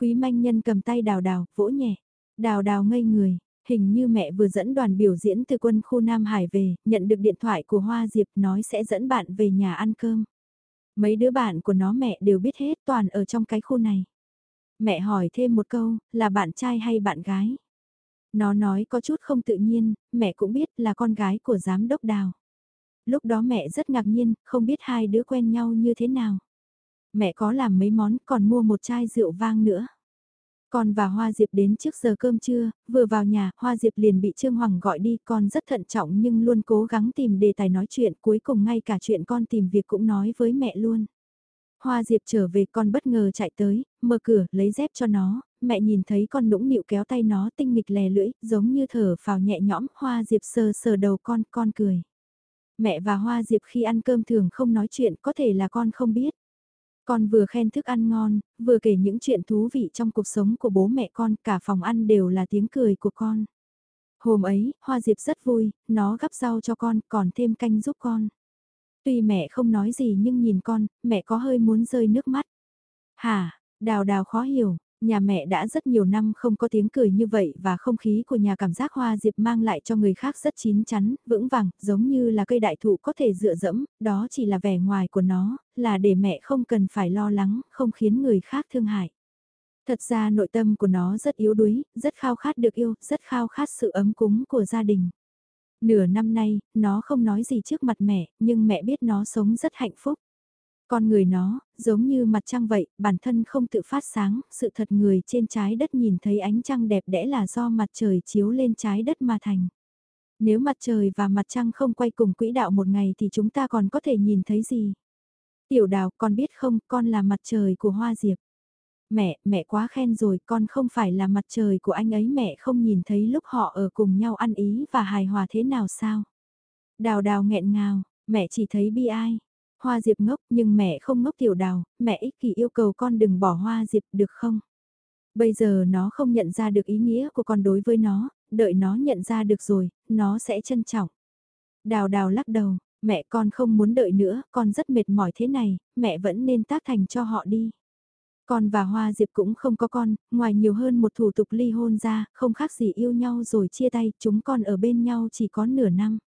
Quý manh nhân cầm tay đào đào, vỗ nhẹ. Đào đào ngây người, hình như mẹ vừa dẫn đoàn biểu diễn từ quân khu Nam Hải về, nhận được điện thoại của Hoa Diệp nói sẽ dẫn bạn về nhà ăn cơm. Mấy đứa bạn của nó mẹ đều biết hết toàn ở trong cái khu này. Mẹ hỏi thêm một câu, là bạn trai hay bạn gái? Nó nói có chút không tự nhiên, mẹ cũng biết là con gái của giám đốc đào. Lúc đó mẹ rất ngạc nhiên, không biết hai đứa quen nhau như thế nào. Mẹ có làm mấy món còn mua một chai rượu vang nữa. Con và Hoa Diệp đến trước giờ cơm trưa, vừa vào nhà, Hoa Diệp liền bị Trương Hoàng gọi đi, con rất thận trọng nhưng luôn cố gắng tìm đề tài nói chuyện, cuối cùng ngay cả chuyện con tìm việc cũng nói với mẹ luôn. Hoa Diệp trở về con bất ngờ chạy tới, mở cửa, lấy dép cho nó, mẹ nhìn thấy con nũng nịu kéo tay nó tinh nghịch lè lưỡi, giống như thở phào nhẹ nhõm, Hoa Diệp sờ sờ đầu con, con cười. Mẹ và Hoa Diệp khi ăn cơm thường không nói chuyện, có thể là con không biết. Con vừa khen thức ăn ngon, vừa kể những chuyện thú vị trong cuộc sống của bố mẹ con, cả phòng ăn đều là tiếng cười của con. Hôm ấy, Hoa Diệp rất vui, nó gắp rau cho con, còn thêm canh giúp con. Tuy mẹ không nói gì nhưng nhìn con, mẹ có hơi muốn rơi nước mắt. Hả, đào đào khó hiểu, nhà mẹ đã rất nhiều năm không có tiếng cười như vậy và không khí của nhà cảm giác hoa diệp mang lại cho người khác rất chín chắn, vững vàng, giống như là cây đại thụ có thể dựa dẫm, đó chỉ là vẻ ngoài của nó, là để mẹ không cần phải lo lắng, không khiến người khác thương hại. Thật ra nội tâm của nó rất yếu đuối, rất khao khát được yêu, rất khao khát sự ấm cúng của gia đình. Nửa năm nay, nó không nói gì trước mặt mẹ, nhưng mẹ biết nó sống rất hạnh phúc. Con người nó, giống như mặt trăng vậy, bản thân không tự phát sáng, sự thật người trên trái đất nhìn thấy ánh trăng đẹp đẽ là do mặt trời chiếu lên trái đất mà thành. Nếu mặt trời và mặt trăng không quay cùng quỹ đạo một ngày thì chúng ta còn có thể nhìn thấy gì? Tiểu đào, con biết không, con là mặt trời của hoa diệp. Mẹ, mẹ quá khen rồi, con không phải là mặt trời của anh ấy mẹ không nhìn thấy lúc họ ở cùng nhau ăn ý và hài hòa thế nào sao? Đào đào nghẹn ngào, mẹ chỉ thấy bi ai. Hoa Diệp ngốc nhưng mẹ không ngốc tiểu đào, mẹ ích kỷ yêu cầu con đừng bỏ Hoa Diệp được không? Bây giờ nó không nhận ra được ý nghĩa của con đối với nó, đợi nó nhận ra được rồi, nó sẽ trân trọng. Đào đào lắc đầu, mẹ con không muốn đợi nữa, con rất mệt mỏi thế này, mẹ vẫn nên tác thành cho họ đi. Con và Hoa Diệp cũng không có con, ngoài nhiều hơn một thủ tục ly hôn ra, không khác gì yêu nhau rồi chia tay, chúng con ở bên nhau chỉ có nửa năm.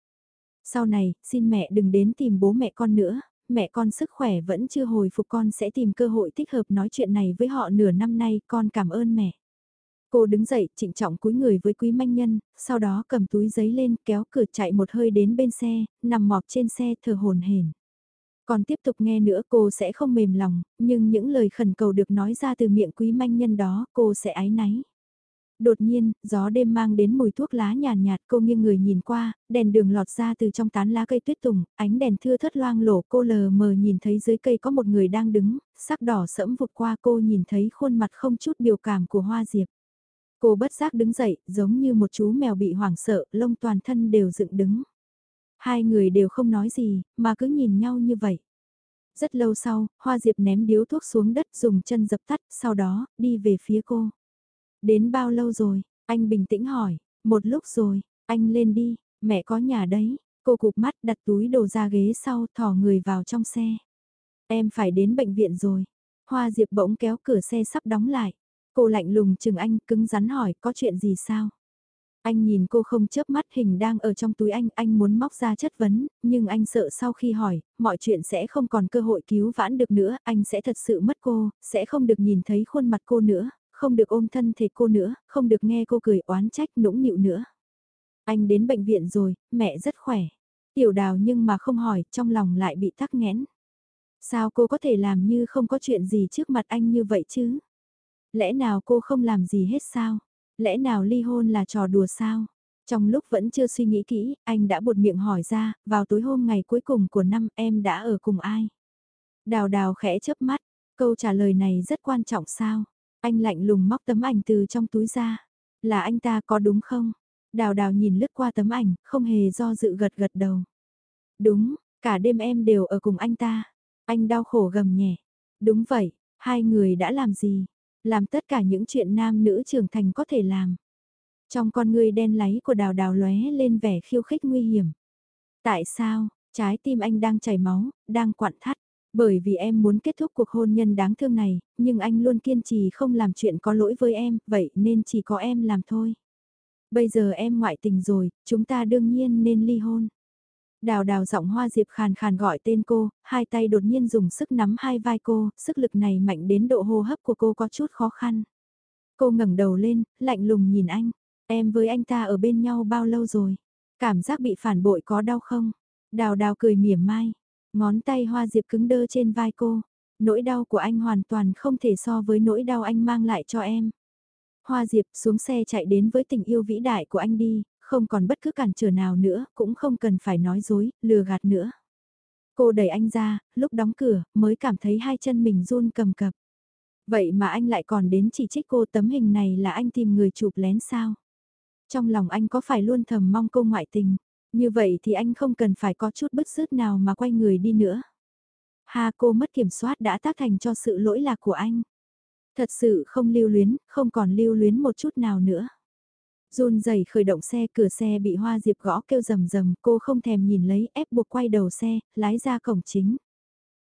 Sau này, xin mẹ đừng đến tìm bố mẹ con nữa, mẹ con sức khỏe vẫn chưa hồi phục con sẽ tìm cơ hội thích hợp nói chuyện này với họ nửa năm nay, con cảm ơn mẹ. Cô đứng dậy, trịnh trọng cúi người với quý manh nhân, sau đó cầm túi giấy lên, kéo cửa chạy một hơi đến bên xe, nằm mọp trên xe thở hồn hển. Còn tiếp tục nghe nữa cô sẽ không mềm lòng, nhưng những lời khẩn cầu được nói ra từ miệng quý manh nhân đó cô sẽ ái náy. Đột nhiên, gió đêm mang đến mùi thuốc lá nhàn nhạt, nhạt cô nghiêng người nhìn qua, đèn đường lọt ra từ trong tán lá cây tuyết tùng, ánh đèn thưa thất loang lổ cô lờ mờ nhìn thấy dưới cây có một người đang đứng, sắc đỏ sẫm vụt qua cô nhìn thấy khuôn mặt không chút biểu cảm của hoa diệp. Cô bất giác đứng dậy, giống như một chú mèo bị hoảng sợ, lông toàn thân đều dựng đứng. Hai người đều không nói gì, mà cứ nhìn nhau như vậy. Rất lâu sau, Hoa Diệp ném điếu thuốc xuống đất dùng chân dập tắt, sau đó, đi về phía cô. Đến bao lâu rồi? Anh bình tĩnh hỏi. Một lúc rồi, anh lên đi, mẹ có nhà đấy. Cô cụp mắt đặt túi đồ ra ghế sau thò người vào trong xe. Em phải đến bệnh viện rồi. Hoa Diệp bỗng kéo cửa xe sắp đóng lại. Cô lạnh lùng chừng anh cứng rắn hỏi có chuyện gì sao? Anh nhìn cô không chớp mắt hình đang ở trong túi anh, anh muốn móc ra chất vấn, nhưng anh sợ sau khi hỏi, mọi chuyện sẽ không còn cơ hội cứu vãn được nữa, anh sẽ thật sự mất cô, sẽ không được nhìn thấy khuôn mặt cô nữa, không được ôm thân thể cô nữa, không được nghe cô cười oán trách nũng nịu nữa. Anh đến bệnh viện rồi, mẹ rất khỏe. Tiểu đào nhưng mà không hỏi, trong lòng lại bị tắc nghẽn. Sao cô có thể làm như không có chuyện gì trước mặt anh như vậy chứ? Lẽ nào cô không làm gì hết sao? Lẽ nào ly hôn là trò đùa sao? Trong lúc vẫn chưa suy nghĩ kỹ, anh đã buột miệng hỏi ra, vào tối hôm ngày cuối cùng của năm em đã ở cùng ai? Đào đào khẽ chớp mắt, câu trả lời này rất quan trọng sao? Anh lạnh lùng móc tấm ảnh từ trong túi ra. Là anh ta có đúng không? Đào đào nhìn lướt qua tấm ảnh, không hề do dự gật gật đầu. Đúng, cả đêm em đều ở cùng anh ta. Anh đau khổ gầm nhẹ. Đúng vậy, hai người đã làm gì? Làm tất cả những chuyện nam nữ trưởng thành có thể làm. Trong con người đen láy của đào đào lóe lên vẻ khiêu khích nguy hiểm. Tại sao, trái tim anh đang chảy máu, đang quặn thắt. Bởi vì em muốn kết thúc cuộc hôn nhân đáng thương này, nhưng anh luôn kiên trì không làm chuyện có lỗi với em, vậy nên chỉ có em làm thôi. Bây giờ em ngoại tình rồi, chúng ta đương nhiên nên ly hôn. Đào đào giọng hoa diệp khàn khàn gọi tên cô, hai tay đột nhiên dùng sức nắm hai vai cô, sức lực này mạnh đến độ hô hấp của cô có chút khó khăn. Cô ngẩng đầu lên, lạnh lùng nhìn anh, em với anh ta ở bên nhau bao lâu rồi? Cảm giác bị phản bội có đau không? Đào đào cười mỉa mai, ngón tay hoa diệp cứng đơ trên vai cô, nỗi đau của anh hoàn toàn không thể so với nỗi đau anh mang lại cho em. Hoa Diệp xuống xe chạy đến với tình yêu vĩ đại của anh đi, không còn bất cứ cản trở nào nữa, cũng không cần phải nói dối, lừa gạt nữa. Cô đẩy anh ra, lúc đóng cửa, mới cảm thấy hai chân mình run cầm cập. Vậy mà anh lại còn đến chỉ trích cô tấm hình này là anh tìm người chụp lén sao? Trong lòng anh có phải luôn thầm mong cô ngoại tình? Như vậy thì anh không cần phải có chút bứt rứt nào mà quay người đi nữa. Ha cô mất kiểm soát đã tác thành cho sự lỗi lạc của anh. Thật sự không lưu luyến, không còn lưu luyến một chút nào nữa run rẩy khởi động xe cửa xe bị hoa diệp gõ kêu rầm rầm cô không thèm nhìn lấy ép buộc quay đầu xe, lái ra cổng chính.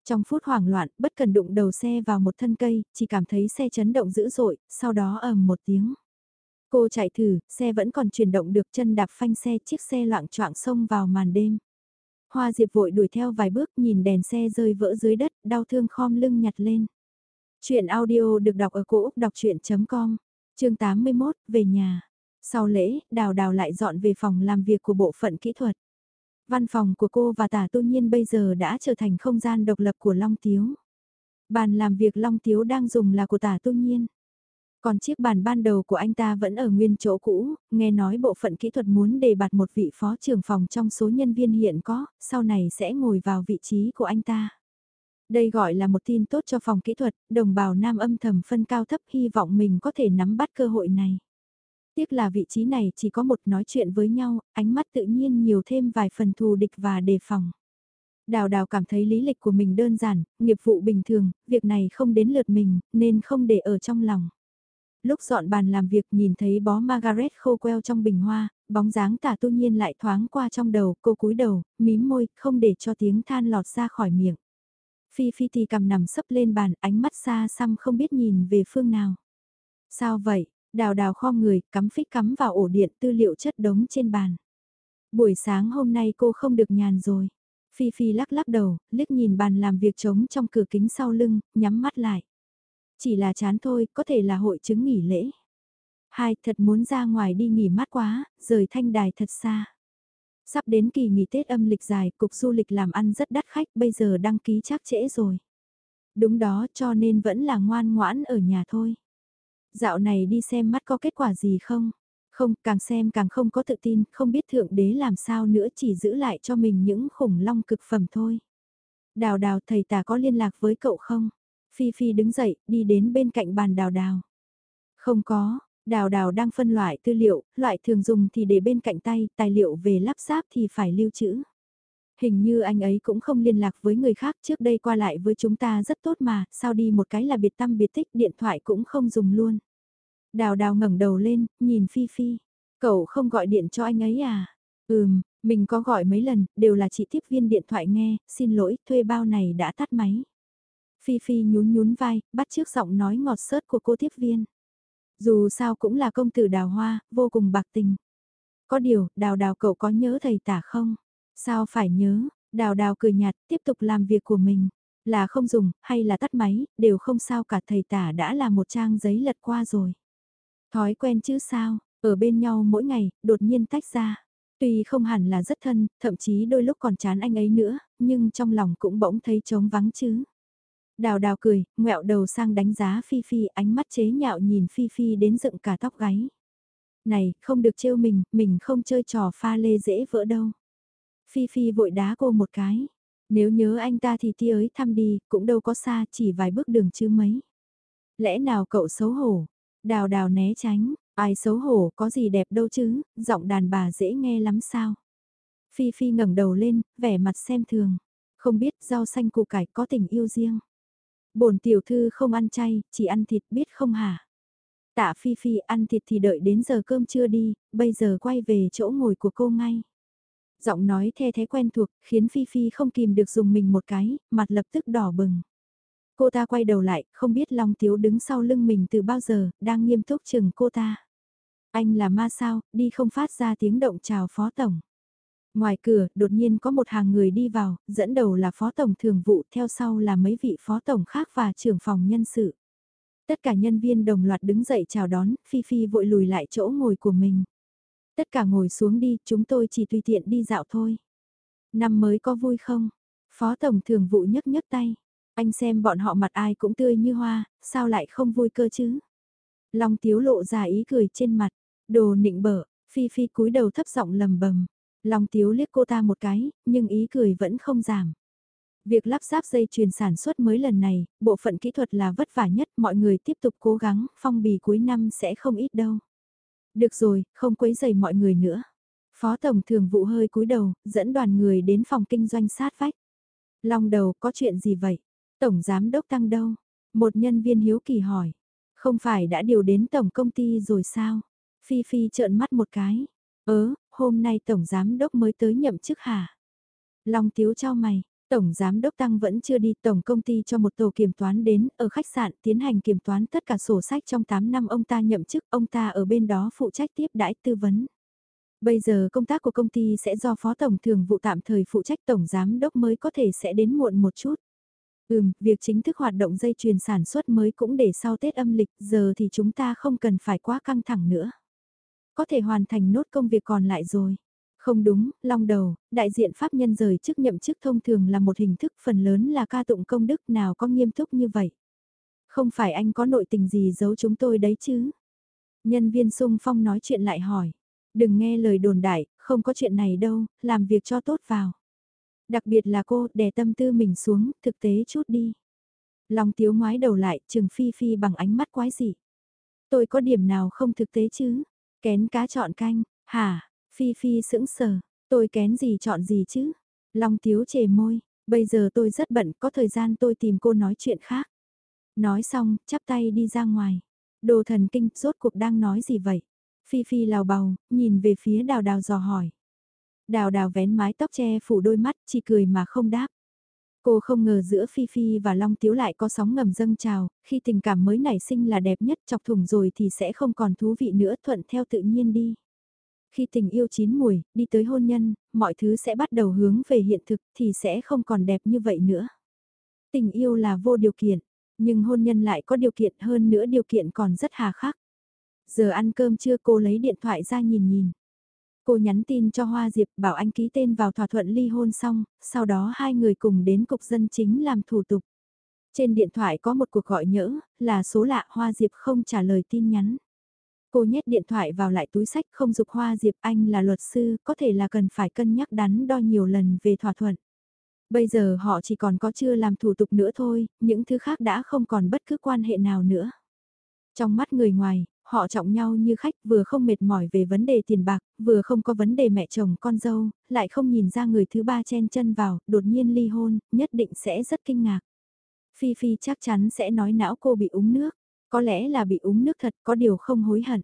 Trong phút hoảng loạn, bất cần đụng đầu xe vào một thân cây, chỉ cảm thấy xe chấn động dữ dội, sau đó ầm một tiếng. Cô chạy thử, xe vẫn còn chuyển động được chân đạp phanh xe chiếc xe loạn choạng xông vào màn đêm. Hoa Diệp vội đuổi theo vài bước nhìn đèn xe rơi vỡ dưới đất, đau thương khom lưng nhặt lên. Chuyện audio được đọc ở cổ Úc đọc chuyện.com, chương 81, về nhà. Sau lễ, đào đào lại dọn về phòng làm việc của bộ phận kỹ thuật. Văn phòng của cô và tả tu nhiên bây giờ đã trở thành không gian độc lập của Long Tiếu. Bàn làm việc Long Tiếu đang dùng là của tả tu nhiên. Còn chiếc bàn ban đầu của anh ta vẫn ở nguyên chỗ cũ, nghe nói bộ phận kỹ thuật muốn đề bạt một vị phó trưởng phòng trong số nhân viên hiện có, sau này sẽ ngồi vào vị trí của anh ta. Đây gọi là một tin tốt cho phòng kỹ thuật, đồng bào nam âm thầm phân cao thấp hy vọng mình có thể nắm bắt cơ hội này. Tiếc là vị trí này chỉ có một nói chuyện với nhau, ánh mắt tự nhiên nhiều thêm vài phần thù địch và đề phòng. Đào đào cảm thấy lý lịch của mình đơn giản, nghiệp vụ bình thường, việc này không đến lượt mình, nên không để ở trong lòng. Lúc dọn bàn làm việc nhìn thấy bó Margaret khô queo trong bình hoa, bóng dáng tả tu nhiên lại thoáng qua trong đầu, cô cúi đầu, mím môi, không để cho tiếng than lọt ra khỏi miệng. Phi Phi thì cầm nằm sấp lên bàn, ánh mắt xa xăm không biết nhìn về phương nào. Sao vậy? Đào đào kho người, cắm phích cắm vào ổ điện tư liệu chất đống trên bàn. Buổi sáng hôm nay cô không được nhàn rồi. Phi Phi lắc lắc đầu, liếc nhìn bàn làm việc trống trong cửa kính sau lưng, nhắm mắt lại. Chỉ là chán thôi, có thể là hội chứng nghỉ lễ. Hai, thật muốn ra ngoài đi nghỉ mát quá, rời thanh đài thật xa. Sắp đến kỳ nghỉ Tết âm lịch dài, cục du lịch làm ăn rất đắt khách, bây giờ đăng ký chắc trễ rồi. Đúng đó, cho nên vẫn là ngoan ngoãn ở nhà thôi. Dạo này đi xem mắt có kết quả gì không? Không, càng xem càng không có tự tin, không biết thượng đế làm sao nữa chỉ giữ lại cho mình những khủng long cực phẩm thôi. Đào đào thầy tà có liên lạc với cậu không? Phi Phi đứng dậy, đi đến bên cạnh bàn đào đào. Không có, đào đào đang phân loại tư liệu, loại thường dùng thì để bên cạnh tay, tài liệu về lắp ráp thì phải lưu trữ. Hình như anh ấy cũng không liên lạc với người khác trước đây qua lại với chúng ta rất tốt mà, sao đi một cái là biệt tâm biệt tích điện thoại cũng không dùng luôn. Đào đào ngẩng đầu lên, nhìn Phi Phi. Cậu không gọi điện cho anh ấy à? Ừm, mình có gọi mấy lần, đều là chị tiếp viên điện thoại nghe, xin lỗi, thuê bao này đã tắt máy. Phi Phi nhún nhún vai, bắt trước giọng nói ngọt sớt của cô tiếp viên. Dù sao cũng là công tử đào hoa, vô cùng bạc tình. Có điều, đào đào cậu có nhớ thầy tả không? Sao phải nhớ, đào đào cười nhạt, tiếp tục làm việc của mình. Là không dùng, hay là tắt máy, đều không sao cả thầy tả đã là một trang giấy lật qua rồi. Thói quen chứ sao, ở bên nhau mỗi ngày, đột nhiên tách ra. Tuy không hẳn là rất thân, thậm chí đôi lúc còn chán anh ấy nữa, nhưng trong lòng cũng bỗng thấy trống vắng chứ. Đào đào cười, ngẹo đầu sang đánh giá Phi Phi, ánh mắt chế nhạo nhìn Phi Phi đến dựng cả tóc gáy. Này, không được trêu mình, mình không chơi trò pha lê dễ vỡ đâu. Phi Phi vội đá cô một cái. Nếu nhớ anh ta thì ti ới thăm đi, cũng đâu có xa, chỉ vài bước đường chứ mấy. Lẽ nào cậu xấu hổ? Đào đào né tránh, ai xấu hổ có gì đẹp đâu chứ, giọng đàn bà dễ nghe lắm sao? Phi Phi ngẩng đầu lên, vẻ mặt xem thường. Không biết rau xanh củ cải có tình yêu riêng bổn tiểu thư không ăn chay, chỉ ăn thịt biết không hả? Tạ Phi Phi ăn thịt thì đợi đến giờ cơm chưa đi, bây giờ quay về chỗ ngồi của cô ngay. Giọng nói the thế quen thuộc, khiến Phi Phi không kìm được dùng mình một cái, mặt lập tức đỏ bừng. Cô ta quay đầu lại, không biết Long Tiếu đứng sau lưng mình từ bao giờ, đang nghiêm túc chừng cô ta. Anh là ma sao, đi không phát ra tiếng động chào Phó Tổng. Ngoài cửa, đột nhiên có một hàng người đi vào, dẫn đầu là Phó Tổng Thường vụ, theo sau là mấy vị Phó Tổng khác và trưởng phòng nhân sự. Tất cả nhân viên đồng loạt đứng dậy chào đón, Phi Phi vội lùi lại chỗ ngồi của mình. Tất cả ngồi xuống đi, chúng tôi chỉ tùy tiện đi dạo thôi. Năm mới có vui không? Phó Tổng Thường vụ nhấc nhấc tay. Anh xem bọn họ mặt ai cũng tươi như hoa, sao lại không vui cơ chứ? Long Tiếu lộ ra ý cười trên mặt, đồ nịnh bở, Phi Phi cúi đầu thấp giọng lầm bầm. Long Tiếu liếc cô ta một cái, nhưng ý cười vẫn không giảm. Việc lắp ráp dây chuyền sản xuất mới lần này, bộ phận kỹ thuật là vất vả nhất, mọi người tiếp tục cố gắng, phong bì cuối năm sẽ không ít đâu. Được rồi, không quấy rầy mọi người nữa. Phó Tổng Thường vụ hơi cúi đầu, dẫn đoàn người đến phòng kinh doanh sát vách. Long đầu, có chuyện gì vậy? Tổng Giám Đốc Tăng đâu? Một nhân viên hiếu kỳ hỏi. Không phải đã điều đến Tổng Công ty rồi sao? Phi Phi trợn mắt một cái. Ớ, hôm nay Tổng Giám Đốc mới tới nhậm chức hả? Long Tiếu cho mày. Tổng Giám Đốc Tăng vẫn chưa đi Tổng Công ty cho một tổ kiểm toán đến ở khách sạn tiến hành kiểm toán tất cả sổ sách trong 8 năm ông ta nhậm chức, ông ta ở bên đó phụ trách tiếp đãi tư vấn. Bây giờ công tác của công ty sẽ do Phó Tổng Thường vụ tạm thời phụ trách Tổng Giám Đốc mới có thể sẽ đến muộn một chút. Ừm, việc chính thức hoạt động dây chuyền sản xuất mới cũng để sau Tết âm lịch, giờ thì chúng ta không cần phải quá căng thẳng nữa. Có thể hoàn thành nốt công việc còn lại rồi. Không đúng, long đầu, đại diện pháp nhân rời chức nhậm chức thông thường là một hình thức phần lớn là ca tụng công đức nào có nghiêm túc như vậy. Không phải anh có nội tình gì giấu chúng tôi đấy chứ? Nhân viên sung phong nói chuyện lại hỏi. Đừng nghe lời đồn đại, không có chuyện này đâu, làm việc cho tốt vào. Đặc biệt là cô, đè tâm tư mình xuống, thực tế chút đi. Long tiếu ngoái đầu lại, trừng phi phi bằng ánh mắt quái dị. Tôi có điểm nào không thực tế chứ? Kén cá chọn canh, hả? Phi phi sững sờ, tôi kén gì chọn gì chứ? Long tiếu chề môi, bây giờ tôi rất bận, có thời gian tôi tìm cô nói chuyện khác. Nói xong, chắp tay đi ra ngoài. Đồ thần kinh, rốt cuộc đang nói gì vậy? Phi Phi lào bầu, nhìn về phía đào đào dò hỏi. Đào đào vén mái tóc che phủ đôi mắt, chỉ cười mà không đáp. Cô không ngờ giữa Phi Phi và Long Tiếu lại có sóng ngầm dâng trào, khi tình cảm mới nảy sinh là đẹp nhất chọc thủng rồi thì sẽ không còn thú vị nữa thuận theo tự nhiên đi. Khi tình yêu chín mùi, đi tới hôn nhân, mọi thứ sẽ bắt đầu hướng về hiện thực thì sẽ không còn đẹp như vậy nữa. Tình yêu là vô điều kiện, nhưng hôn nhân lại có điều kiện hơn nữa điều kiện còn rất hà khắc. Giờ ăn cơm trưa cô lấy điện thoại ra nhìn nhìn. Cô nhắn tin cho Hoa Diệp bảo anh ký tên vào thỏa thuận ly hôn xong, sau đó hai người cùng đến cục dân chính làm thủ tục. Trên điện thoại có một cuộc gọi nhỡ, là số lạ Hoa Diệp không trả lời tin nhắn. Cô nhét điện thoại vào lại túi sách không dục Hoa Diệp anh là luật sư, có thể là cần phải cân nhắc đắn đo nhiều lần về thỏa thuận. Bây giờ họ chỉ còn có chưa làm thủ tục nữa thôi, những thứ khác đã không còn bất cứ quan hệ nào nữa. Trong mắt người ngoài, họ trọng nhau như khách vừa không mệt mỏi về vấn đề tiền bạc, vừa không có vấn đề mẹ chồng con dâu, lại không nhìn ra người thứ ba chen chân vào, đột nhiên ly hôn, nhất định sẽ rất kinh ngạc. Phi Phi chắc chắn sẽ nói não cô bị uống nước, có lẽ là bị uống nước thật có điều không hối hận.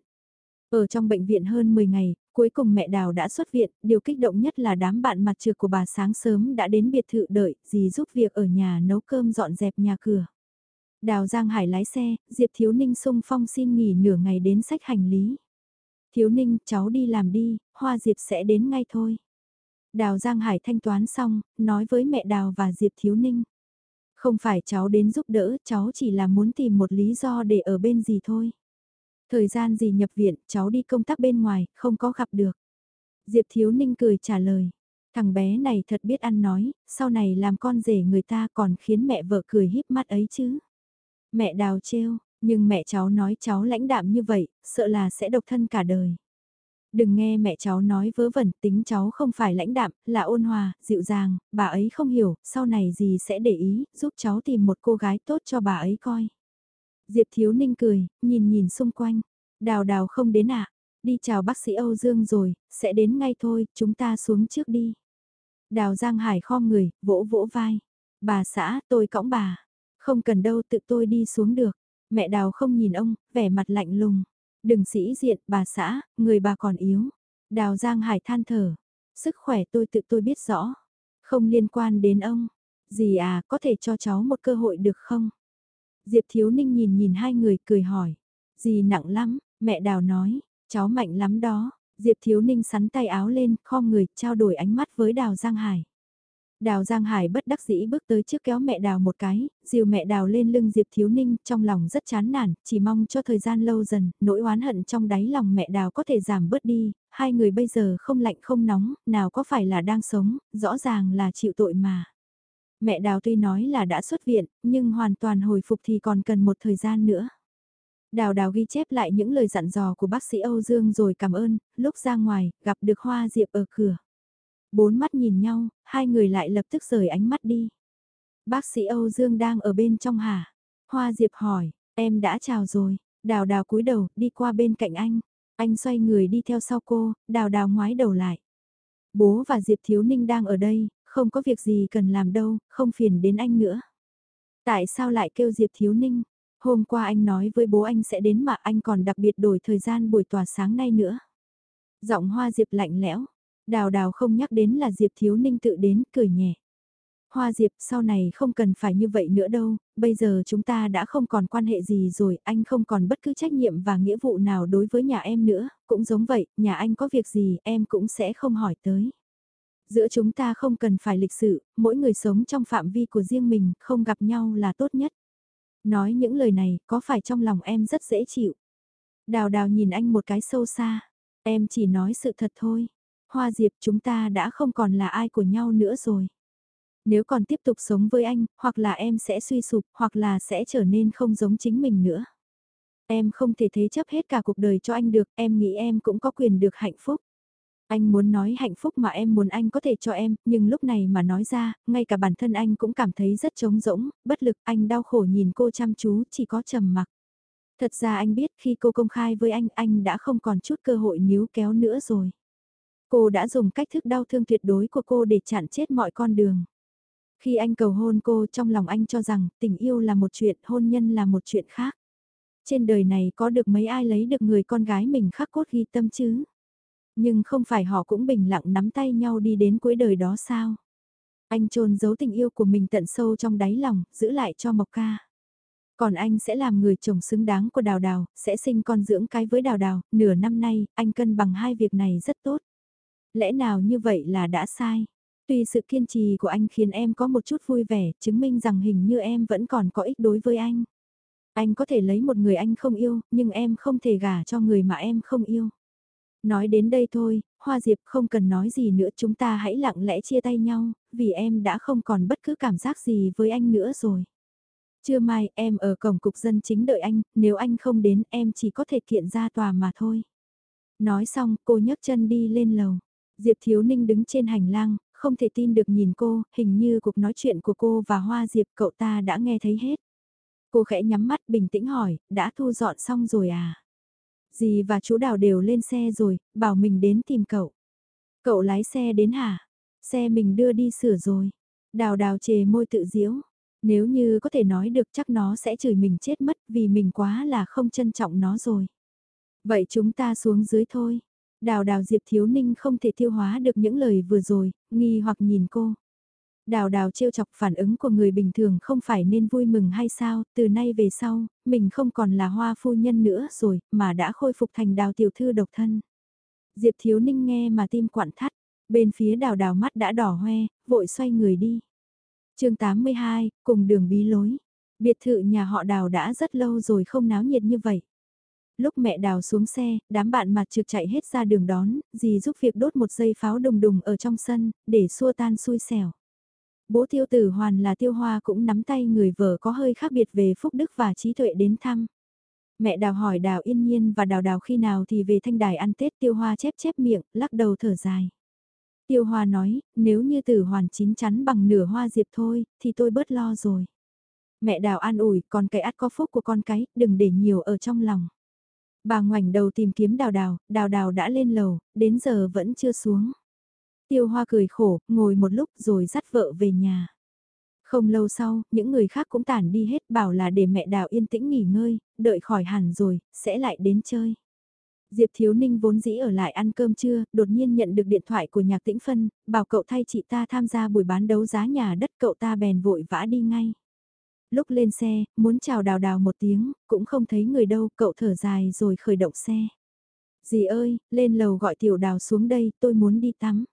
Ở trong bệnh viện hơn 10 ngày, cuối cùng mẹ Đào đã xuất viện, điều kích động nhất là đám bạn mặt trược của bà sáng sớm đã đến biệt thự đợi, dì giúp việc ở nhà nấu cơm dọn dẹp nhà cửa. Đào Giang Hải lái xe, Diệp Thiếu Ninh sung phong xin nghỉ nửa ngày đến sách hành lý. Thiếu Ninh, cháu đi làm đi, Hoa Diệp sẽ đến ngay thôi. Đào Giang Hải thanh toán xong, nói với mẹ Đào và Diệp Thiếu Ninh. Không phải cháu đến giúp đỡ, cháu chỉ là muốn tìm một lý do để ở bên gì thôi. Thời gian gì nhập viện, cháu đi công tác bên ngoài, không có gặp được. Diệp Thiếu Ninh cười trả lời. Thằng bé này thật biết ăn nói, sau này làm con rể người ta còn khiến mẹ vợ cười híp mắt ấy chứ. Mẹ đào trêu, nhưng mẹ cháu nói cháu lãnh đạm như vậy, sợ là sẽ độc thân cả đời. Đừng nghe mẹ cháu nói vớ vẩn, tính cháu không phải lãnh đạm, là ôn hòa, dịu dàng, bà ấy không hiểu, sau này gì sẽ để ý, giúp cháu tìm một cô gái tốt cho bà ấy coi. Diệp Thiếu Ninh cười, nhìn nhìn xung quanh. Đào đào không đến ạ. À? Đi chào bác sĩ Âu Dương rồi, sẽ đến ngay thôi, chúng ta xuống trước đi. Đào Giang Hải kho người, vỗ vỗ vai. Bà xã, tôi cõng bà. Không cần đâu tự tôi đi xuống được. Mẹ đào không nhìn ông, vẻ mặt lạnh lùng. Đừng sĩ diện, bà xã, người bà còn yếu. Đào Giang Hải than thở. Sức khỏe tôi tự tôi biết rõ. Không liên quan đến ông. Dì à, có thể cho cháu một cơ hội được không? Diệp Thiếu Ninh nhìn nhìn hai người cười hỏi. Dì nặng lắm, mẹ đào nói, cháu mạnh lắm đó. Diệp Thiếu Ninh sắn tay áo lên, khom người, trao đổi ánh mắt với Đào Giang Hải. Đào Giang Hải bất đắc dĩ bước tới trước kéo mẹ Đào một cái, dìu mẹ Đào lên lưng Diệp Thiếu Ninh, trong lòng rất chán nản, chỉ mong cho thời gian lâu dần, nỗi oán hận trong đáy lòng mẹ Đào có thể giảm bớt đi, hai người bây giờ không lạnh không nóng, nào có phải là đang sống, rõ ràng là chịu tội mà. Mẹ Đào tuy nói là đã xuất viện, nhưng hoàn toàn hồi phục thì còn cần một thời gian nữa. Đào đào ghi chép lại những lời dặn dò của bác sĩ Âu Dương rồi cảm ơn, lúc ra ngoài, gặp được Hoa Diệp ở cửa. Bốn mắt nhìn nhau, hai người lại lập tức rời ánh mắt đi. Bác sĩ Âu Dương đang ở bên trong hả? Hoa Diệp hỏi, em đã chào rồi, đào đào cúi đầu, đi qua bên cạnh anh. Anh xoay người đi theo sau cô, đào đào ngoái đầu lại. Bố và Diệp Thiếu Ninh đang ở đây, không có việc gì cần làm đâu, không phiền đến anh nữa. Tại sao lại kêu Diệp Thiếu Ninh? Hôm qua anh nói với bố anh sẽ đến mà anh còn đặc biệt đổi thời gian buổi tòa sáng nay nữa. Giọng hoa Diệp lạnh lẽo, đào đào không nhắc đến là Diệp Thiếu Ninh tự đến cười nhẹ. Hoa Diệp sau này không cần phải như vậy nữa đâu, bây giờ chúng ta đã không còn quan hệ gì rồi, anh không còn bất cứ trách nhiệm và nghĩa vụ nào đối với nhà em nữa, cũng giống vậy, nhà anh có việc gì em cũng sẽ không hỏi tới. Giữa chúng ta không cần phải lịch sự, mỗi người sống trong phạm vi của riêng mình, không gặp nhau là tốt nhất. Nói những lời này, có phải trong lòng em rất dễ chịu? Đào đào nhìn anh một cái sâu xa. Em chỉ nói sự thật thôi. Hoa Diệp chúng ta đã không còn là ai của nhau nữa rồi. Nếu còn tiếp tục sống với anh, hoặc là em sẽ suy sụp, hoặc là sẽ trở nên không giống chính mình nữa. Em không thể thế chấp hết cả cuộc đời cho anh được, em nghĩ em cũng có quyền được hạnh phúc. Anh muốn nói hạnh phúc mà em muốn anh có thể cho em, nhưng lúc này mà nói ra, ngay cả bản thân anh cũng cảm thấy rất trống rỗng, bất lực, anh đau khổ nhìn cô chăm chú, chỉ có trầm mặc. Thật ra anh biết khi cô công khai với anh, anh đã không còn chút cơ hội níu kéo nữa rồi. Cô đã dùng cách thức đau thương tuyệt đối của cô để chặn chết mọi con đường. Khi anh cầu hôn cô trong lòng anh cho rằng tình yêu là một chuyện, hôn nhân là một chuyện khác. Trên đời này có được mấy ai lấy được người con gái mình khắc cốt ghi tâm chứ? Nhưng không phải họ cũng bình lặng nắm tay nhau đi đến cuối đời đó sao? Anh trôn giấu tình yêu của mình tận sâu trong đáy lòng, giữ lại cho Mộc Ca. Còn anh sẽ làm người chồng xứng đáng của Đào Đào, sẽ sinh con dưỡng cái với Đào Đào, nửa năm nay, anh cân bằng hai việc này rất tốt. Lẽ nào như vậy là đã sai? Tuy sự kiên trì của anh khiến em có một chút vui vẻ, chứng minh rằng hình như em vẫn còn có ích đối với anh. Anh có thể lấy một người anh không yêu, nhưng em không thể gả cho người mà em không yêu. Nói đến đây thôi, Hoa Diệp không cần nói gì nữa chúng ta hãy lặng lẽ chia tay nhau, vì em đã không còn bất cứ cảm giác gì với anh nữa rồi. Trưa mai em ở cổng cục dân chính đợi anh, nếu anh không đến em chỉ có thể kiện ra tòa mà thôi. Nói xong cô nhấc chân đi lên lầu. Diệp Thiếu Ninh đứng trên hành lang, không thể tin được nhìn cô, hình như cuộc nói chuyện của cô và Hoa Diệp cậu ta đã nghe thấy hết. Cô khẽ nhắm mắt bình tĩnh hỏi, đã thu dọn xong rồi à? Dì và chú Đào đều lên xe rồi, bảo mình đến tìm cậu. Cậu lái xe đến hả? Xe mình đưa đi sửa rồi. Đào đào chề môi tự diễu. Nếu như có thể nói được chắc nó sẽ chửi mình chết mất vì mình quá là không trân trọng nó rồi. Vậy chúng ta xuống dưới thôi. Đào đào Diệp Thiếu Ninh không thể tiêu hóa được những lời vừa rồi, nghi hoặc nhìn cô. Đào đào trêu chọc phản ứng của người bình thường không phải nên vui mừng hay sao, từ nay về sau, mình không còn là hoa phu nhân nữa rồi, mà đã khôi phục thành đào tiểu thư độc thân. Diệp Thiếu Ninh nghe mà tim quặn thắt, bên phía đào đào mắt đã đỏ hoe, vội xoay người đi. chương 82, cùng đường bí lối. Biệt thự nhà họ đào đã rất lâu rồi không náo nhiệt như vậy. Lúc mẹ đào xuống xe, đám bạn mặt trực chạy hết ra đường đón, dì giúp việc đốt một dây pháo đùng đùng ở trong sân, để xua tan xui xẻo. Bố tiêu tử hoàn là tiêu hoa cũng nắm tay người vợ có hơi khác biệt về phúc đức và trí tuệ đến thăm. Mẹ đào hỏi đào yên nhiên và đào đào khi nào thì về thanh đài ăn Tết tiêu hoa chép chép miệng, lắc đầu thở dài. Tiêu hoa nói, nếu như tử hoàn chín chắn bằng nửa hoa diệp thôi, thì tôi bớt lo rồi. Mẹ đào an ủi, con cái ắt có phúc của con cái, đừng để nhiều ở trong lòng. Bà ngoảnh đầu tìm kiếm đào đào, đào đào đã lên lầu, đến giờ vẫn chưa xuống. Tiêu hoa cười khổ, ngồi một lúc rồi dắt vợ về nhà. Không lâu sau, những người khác cũng tản đi hết bảo là để mẹ đào yên tĩnh nghỉ ngơi, đợi khỏi hẳn rồi, sẽ lại đến chơi. Diệp Thiếu Ninh vốn dĩ ở lại ăn cơm trưa, đột nhiên nhận được điện thoại của nhạc tĩnh phân, bảo cậu thay chị ta tham gia buổi bán đấu giá nhà đất cậu ta bèn vội vã đi ngay. Lúc lên xe, muốn chào đào đào một tiếng, cũng không thấy người đâu, cậu thở dài rồi khởi động xe. Dì ơi, lên lầu gọi tiểu đào xuống đây, tôi muốn đi tắm.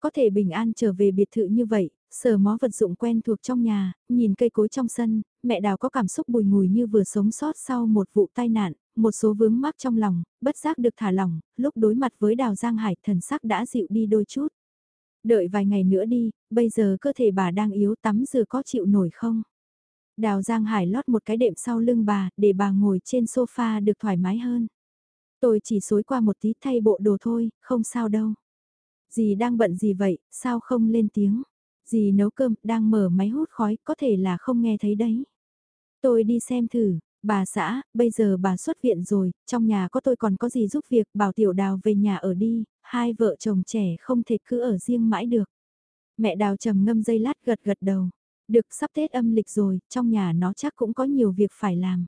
Có thể bình an trở về biệt thự như vậy, sờ mó vật dụng quen thuộc trong nhà, nhìn cây cối trong sân, mẹ đào có cảm xúc bùi ngùi như vừa sống sót sau một vụ tai nạn, một số vướng mắc trong lòng, bất giác được thả lỏng, lúc đối mặt với đào Giang Hải thần sắc đã dịu đi đôi chút. Đợi vài ngày nữa đi, bây giờ cơ thể bà đang yếu tắm giờ có chịu nổi không? Đào Giang Hải lót một cái đệm sau lưng bà, để bà ngồi trên sofa được thoải mái hơn. Tôi chỉ xối qua một tí thay bộ đồ thôi, không sao đâu. Dì đang bận gì vậy, sao không lên tiếng? Dì nấu cơm, đang mở máy hút khói, có thể là không nghe thấy đấy. Tôi đi xem thử, bà xã, bây giờ bà xuất viện rồi, trong nhà có tôi còn có gì giúp việc, bảo tiểu đào về nhà ở đi, hai vợ chồng trẻ không thể cứ ở riêng mãi được. Mẹ đào trầm ngâm dây lát gật gật đầu. Được sắp Tết âm lịch rồi, trong nhà nó chắc cũng có nhiều việc phải làm.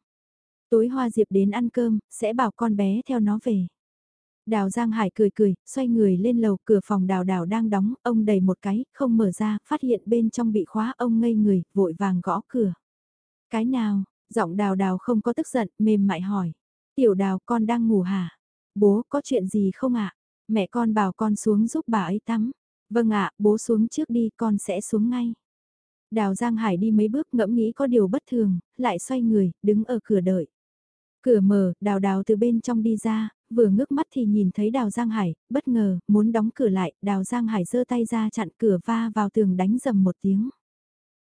Tối Hoa Diệp đến ăn cơm, sẽ bảo con bé theo nó về. Đào Giang Hải cười cười, xoay người lên lầu, cửa phòng đào đào đang đóng, ông đẩy một cái, không mở ra, phát hiện bên trong bị khóa, ông ngây người, vội vàng gõ cửa. Cái nào, giọng đào đào không có tức giận, mềm mại hỏi. Tiểu đào con đang ngủ hả? Bố có chuyện gì không ạ? Mẹ con bảo con xuống giúp bà ấy tắm. Vâng ạ, bố xuống trước đi, con sẽ xuống ngay. Đào Giang Hải đi mấy bước ngẫm nghĩ có điều bất thường, lại xoay người, đứng ở cửa đợi. Cửa mở, đào đào từ bên trong đi ra, vừa ngước mắt thì nhìn thấy đào Giang Hải, bất ngờ, muốn đóng cửa lại, đào Giang Hải giơ tay ra chặn cửa va vào tường đánh dầm một tiếng.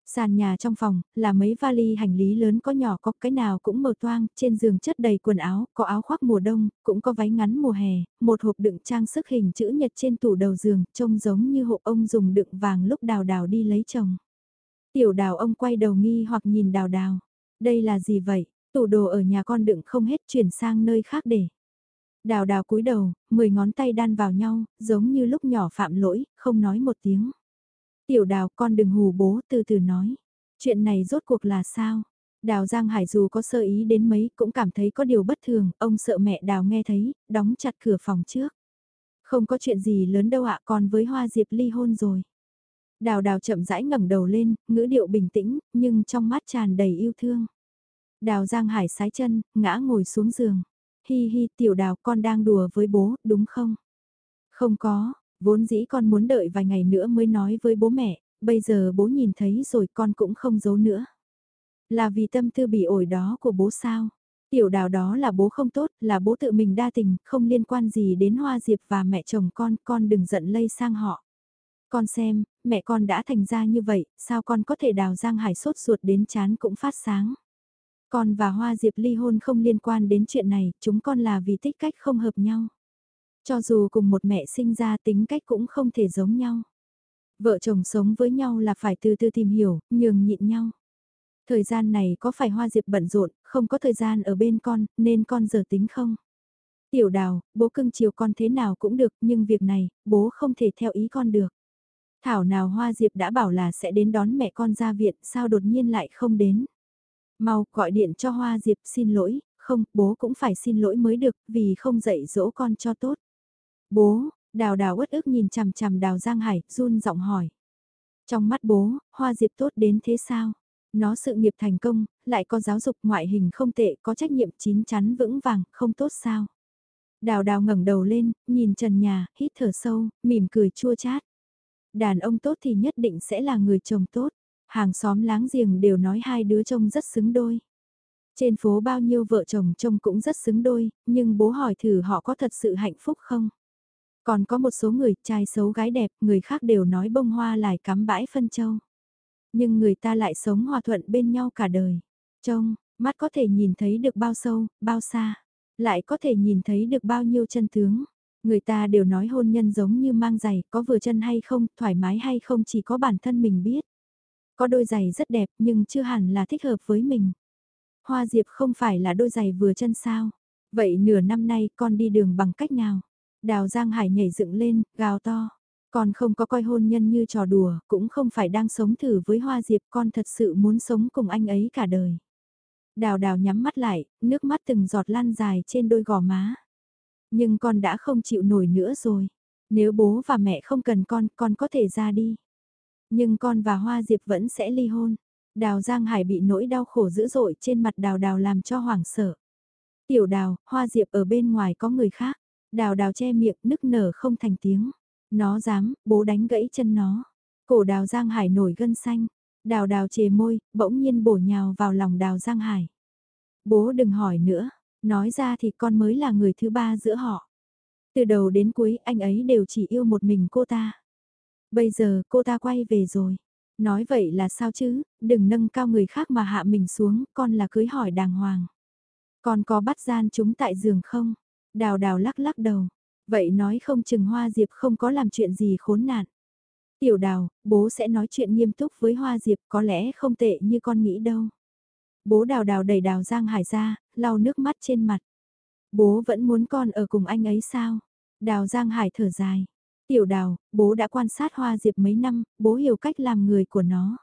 Sàn nhà trong phòng, là mấy vali hành lý lớn có nhỏ có cái nào cũng mờ toang, trên giường chất đầy quần áo, có áo khoác mùa đông, cũng có váy ngắn mùa hè, một hộp đựng trang sức hình chữ nhật trên tủ đầu giường, trông giống như hộp ông dùng đựng vàng lúc đào đào đi lấy chồng. Tiểu đào ông quay đầu nghi hoặc nhìn đào đào. Đây là gì vậy? Tủ đồ ở nhà con đựng không hết chuyển sang nơi khác để. Đào đào cúi đầu, mười ngón tay đan vào nhau, giống như lúc nhỏ phạm lỗi, không nói một tiếng. Tiểu đào con đừng hù bố từ từ nói. Chuyện này rốt cuộc là sao? Đào Giang Hải dù có sơ ý đến mấy cũng cảm thấy có điều bất thường, ông sợ mẹ đào nghe thấy, đóng chặt cửa phòng trước. Không có chuyện gì lớn đâu ạ còn với Hoa Diệp ly hôn rồi. Đào đào chậm rãi ngẩng đầu lên, ngữ điệu bình tĩnh, nhưng trong mắt tràn đầy yêu thương. Đào Giang Hải sái chân, ngã ngồi xuống giường. Hi hi tiểu đào con đang đùa với bố, đúng không? Không có, vốn dĩ con muốn đợi vài ngày nữa mới nói với bố mẹ, bây giờ bố nhìn thấy rồi con cũng không giấu nữa. Là vì tâm tư bị ổi đó của bố sao? Tiểu đào đó là bố không tốt, là bố tự mình đa tình, không liên quan gì đến Hoa Diệp và mẹ chồng con, con đừng giận lây sang họ. Con xem, mẹ con đã thành ra như vậy, sao con có thể đào Giang Hải sốt ruột đến chán cũng phát sáng. Con và Hoa Diệp ly hôn không liên quan đến chuyện này, chúng con là vì tích cách không hợp nhau. Cho dù cùng một mẹ sinh ra tính cách cũng không thể giống nhau. Vợ chồng sống với nhau là phải từ từ tìm hiểu, nhường nhịn nhau. Thời gian này có phải Hoa Diệp bận rộn, không có thời gian ở bên con, nên con giờ tính không? Tiểu đào, bố cưng chiều con thế nào cũng được, nhưng việc này, bố không thể theo ý con được. Thảo nào Hoa Diệp đã bảo là sẽ đến đón mẹ con ra viện, sao đột nhiên lại không đến? Mau gọi điện cho Hoa Diệp xin lỗi, không, bố cũng phải xin lỗi mới được, vì không dạy dỗ con cho tốt. Bố, đào đào uất ức nhìn chằm chằm đào Giang Hải, run giọng hỏi. Trong mắt bố, Hoa Diệp tốt đến thế sao? Nó sự nghiệp thành công, lại có giáo dục ngoại hình không tệ, có trách nhiệm chín chắn vững vàng, không tốt sao? Đào đào ngẩng đầu lên, nhìn trần nhà, hít thở sâu, mỉm cười chua chát. Đàn ông tốt thì nhất định sẽ là người chồng tốt. Hàng xóm láng giềng đều nói hai đứa trông rất xứng đôi. Trên phố bao nhiêu vợ chồng trông cũng rất xứng đôi, nhưng bố hỏi thử họ có thật sự hạnh phúc không? Còn có một số người trai xấu gái đẹp, người khác đều nói bông hoa lại cắm bãi phân châu. Nhưng người ta lại sống hòa thuận bên nhau cả đời. Trông, mắt có thể nhìn thấy được bao sâu, bao xa, lại có thể nhìn thấy được bao nhiêu chân tướng. Người ta đều nói hôn nhân giống như mang giày, có vừa chân hay không, thoải mái hay không chỉ có bản thân mình biết. Có đôi giày rất đẹp nhưng chưa hẳn là thích hợp với mình. Hoa Diệp không phải là đôi giày vừa chân sao. Vậy nửa năm nay con đi đường bằng cách nào? Đào Giang Hải nhảy dựng lên, gào to. Con không có coi hôn nhân như trò đùa, cũng không phải đang sống thử với Hoa Diệp, con thật sự muốn sống cùng anh ấy cả đời. Đào đào nhắm mắt lại, nước mắt từng giọt lan dài trên đôi gò má. Nhưng con đã không chịu nổi nữa rồi. Nếu bố và mẹ không cần con, con có thể ra đi. Nhưng con và Hoa Diệp vẫn sẽ ly hôn. Đào Giang Hải bị nỗi đau khổ dữ dội trên mặt đào đào làm cho hoảng sợ. Tiểu đào, Hoa Diệp ở bên ngoài có người khác. Đào đào che miệng nức nở không thành tiếng. Nó dám, bố đánh gãy chân nó. Cổ đào Giang Hải nổi gân xanh. Đào đào chề môi, bỗng nhiên bổ nhào vào lòng đào Giang Hải. Bố đừng hỏi nữa, nói ra thì con mới là người thứ ba giữa họ. Từ đầu đến cuối anh ấy đều chỉ yêu một mình cô ta. Bây giờ cô ta quay về rồi. Nói vậy là sao chứ, đừng nâng cao người khác mà hạ mình xuống, con là cưới hỏi đàng hoàng. Con có bắt gian chúng tại giường không? Đào đào lắc lắc đầu. Vậy nói không chừng Hoa Diệp không có làm chuyện gì khốn nạn. Tiểu đào, bố sẽ nói chuyện nghiêm túc với Hoa Diệp có lẽ không tệ như con nghĩ đâu. Bố đào đào đẩy đào Giang Hải ra, lau nước mắt trên mặt. Bố vẫn muốn con ở cùng anh ấy sao? Đào Giang Hải thở dài. Tiểu đào, bố đã quan sát Hoa Diệp mấy năm, bố hiểu cách làm người của nó.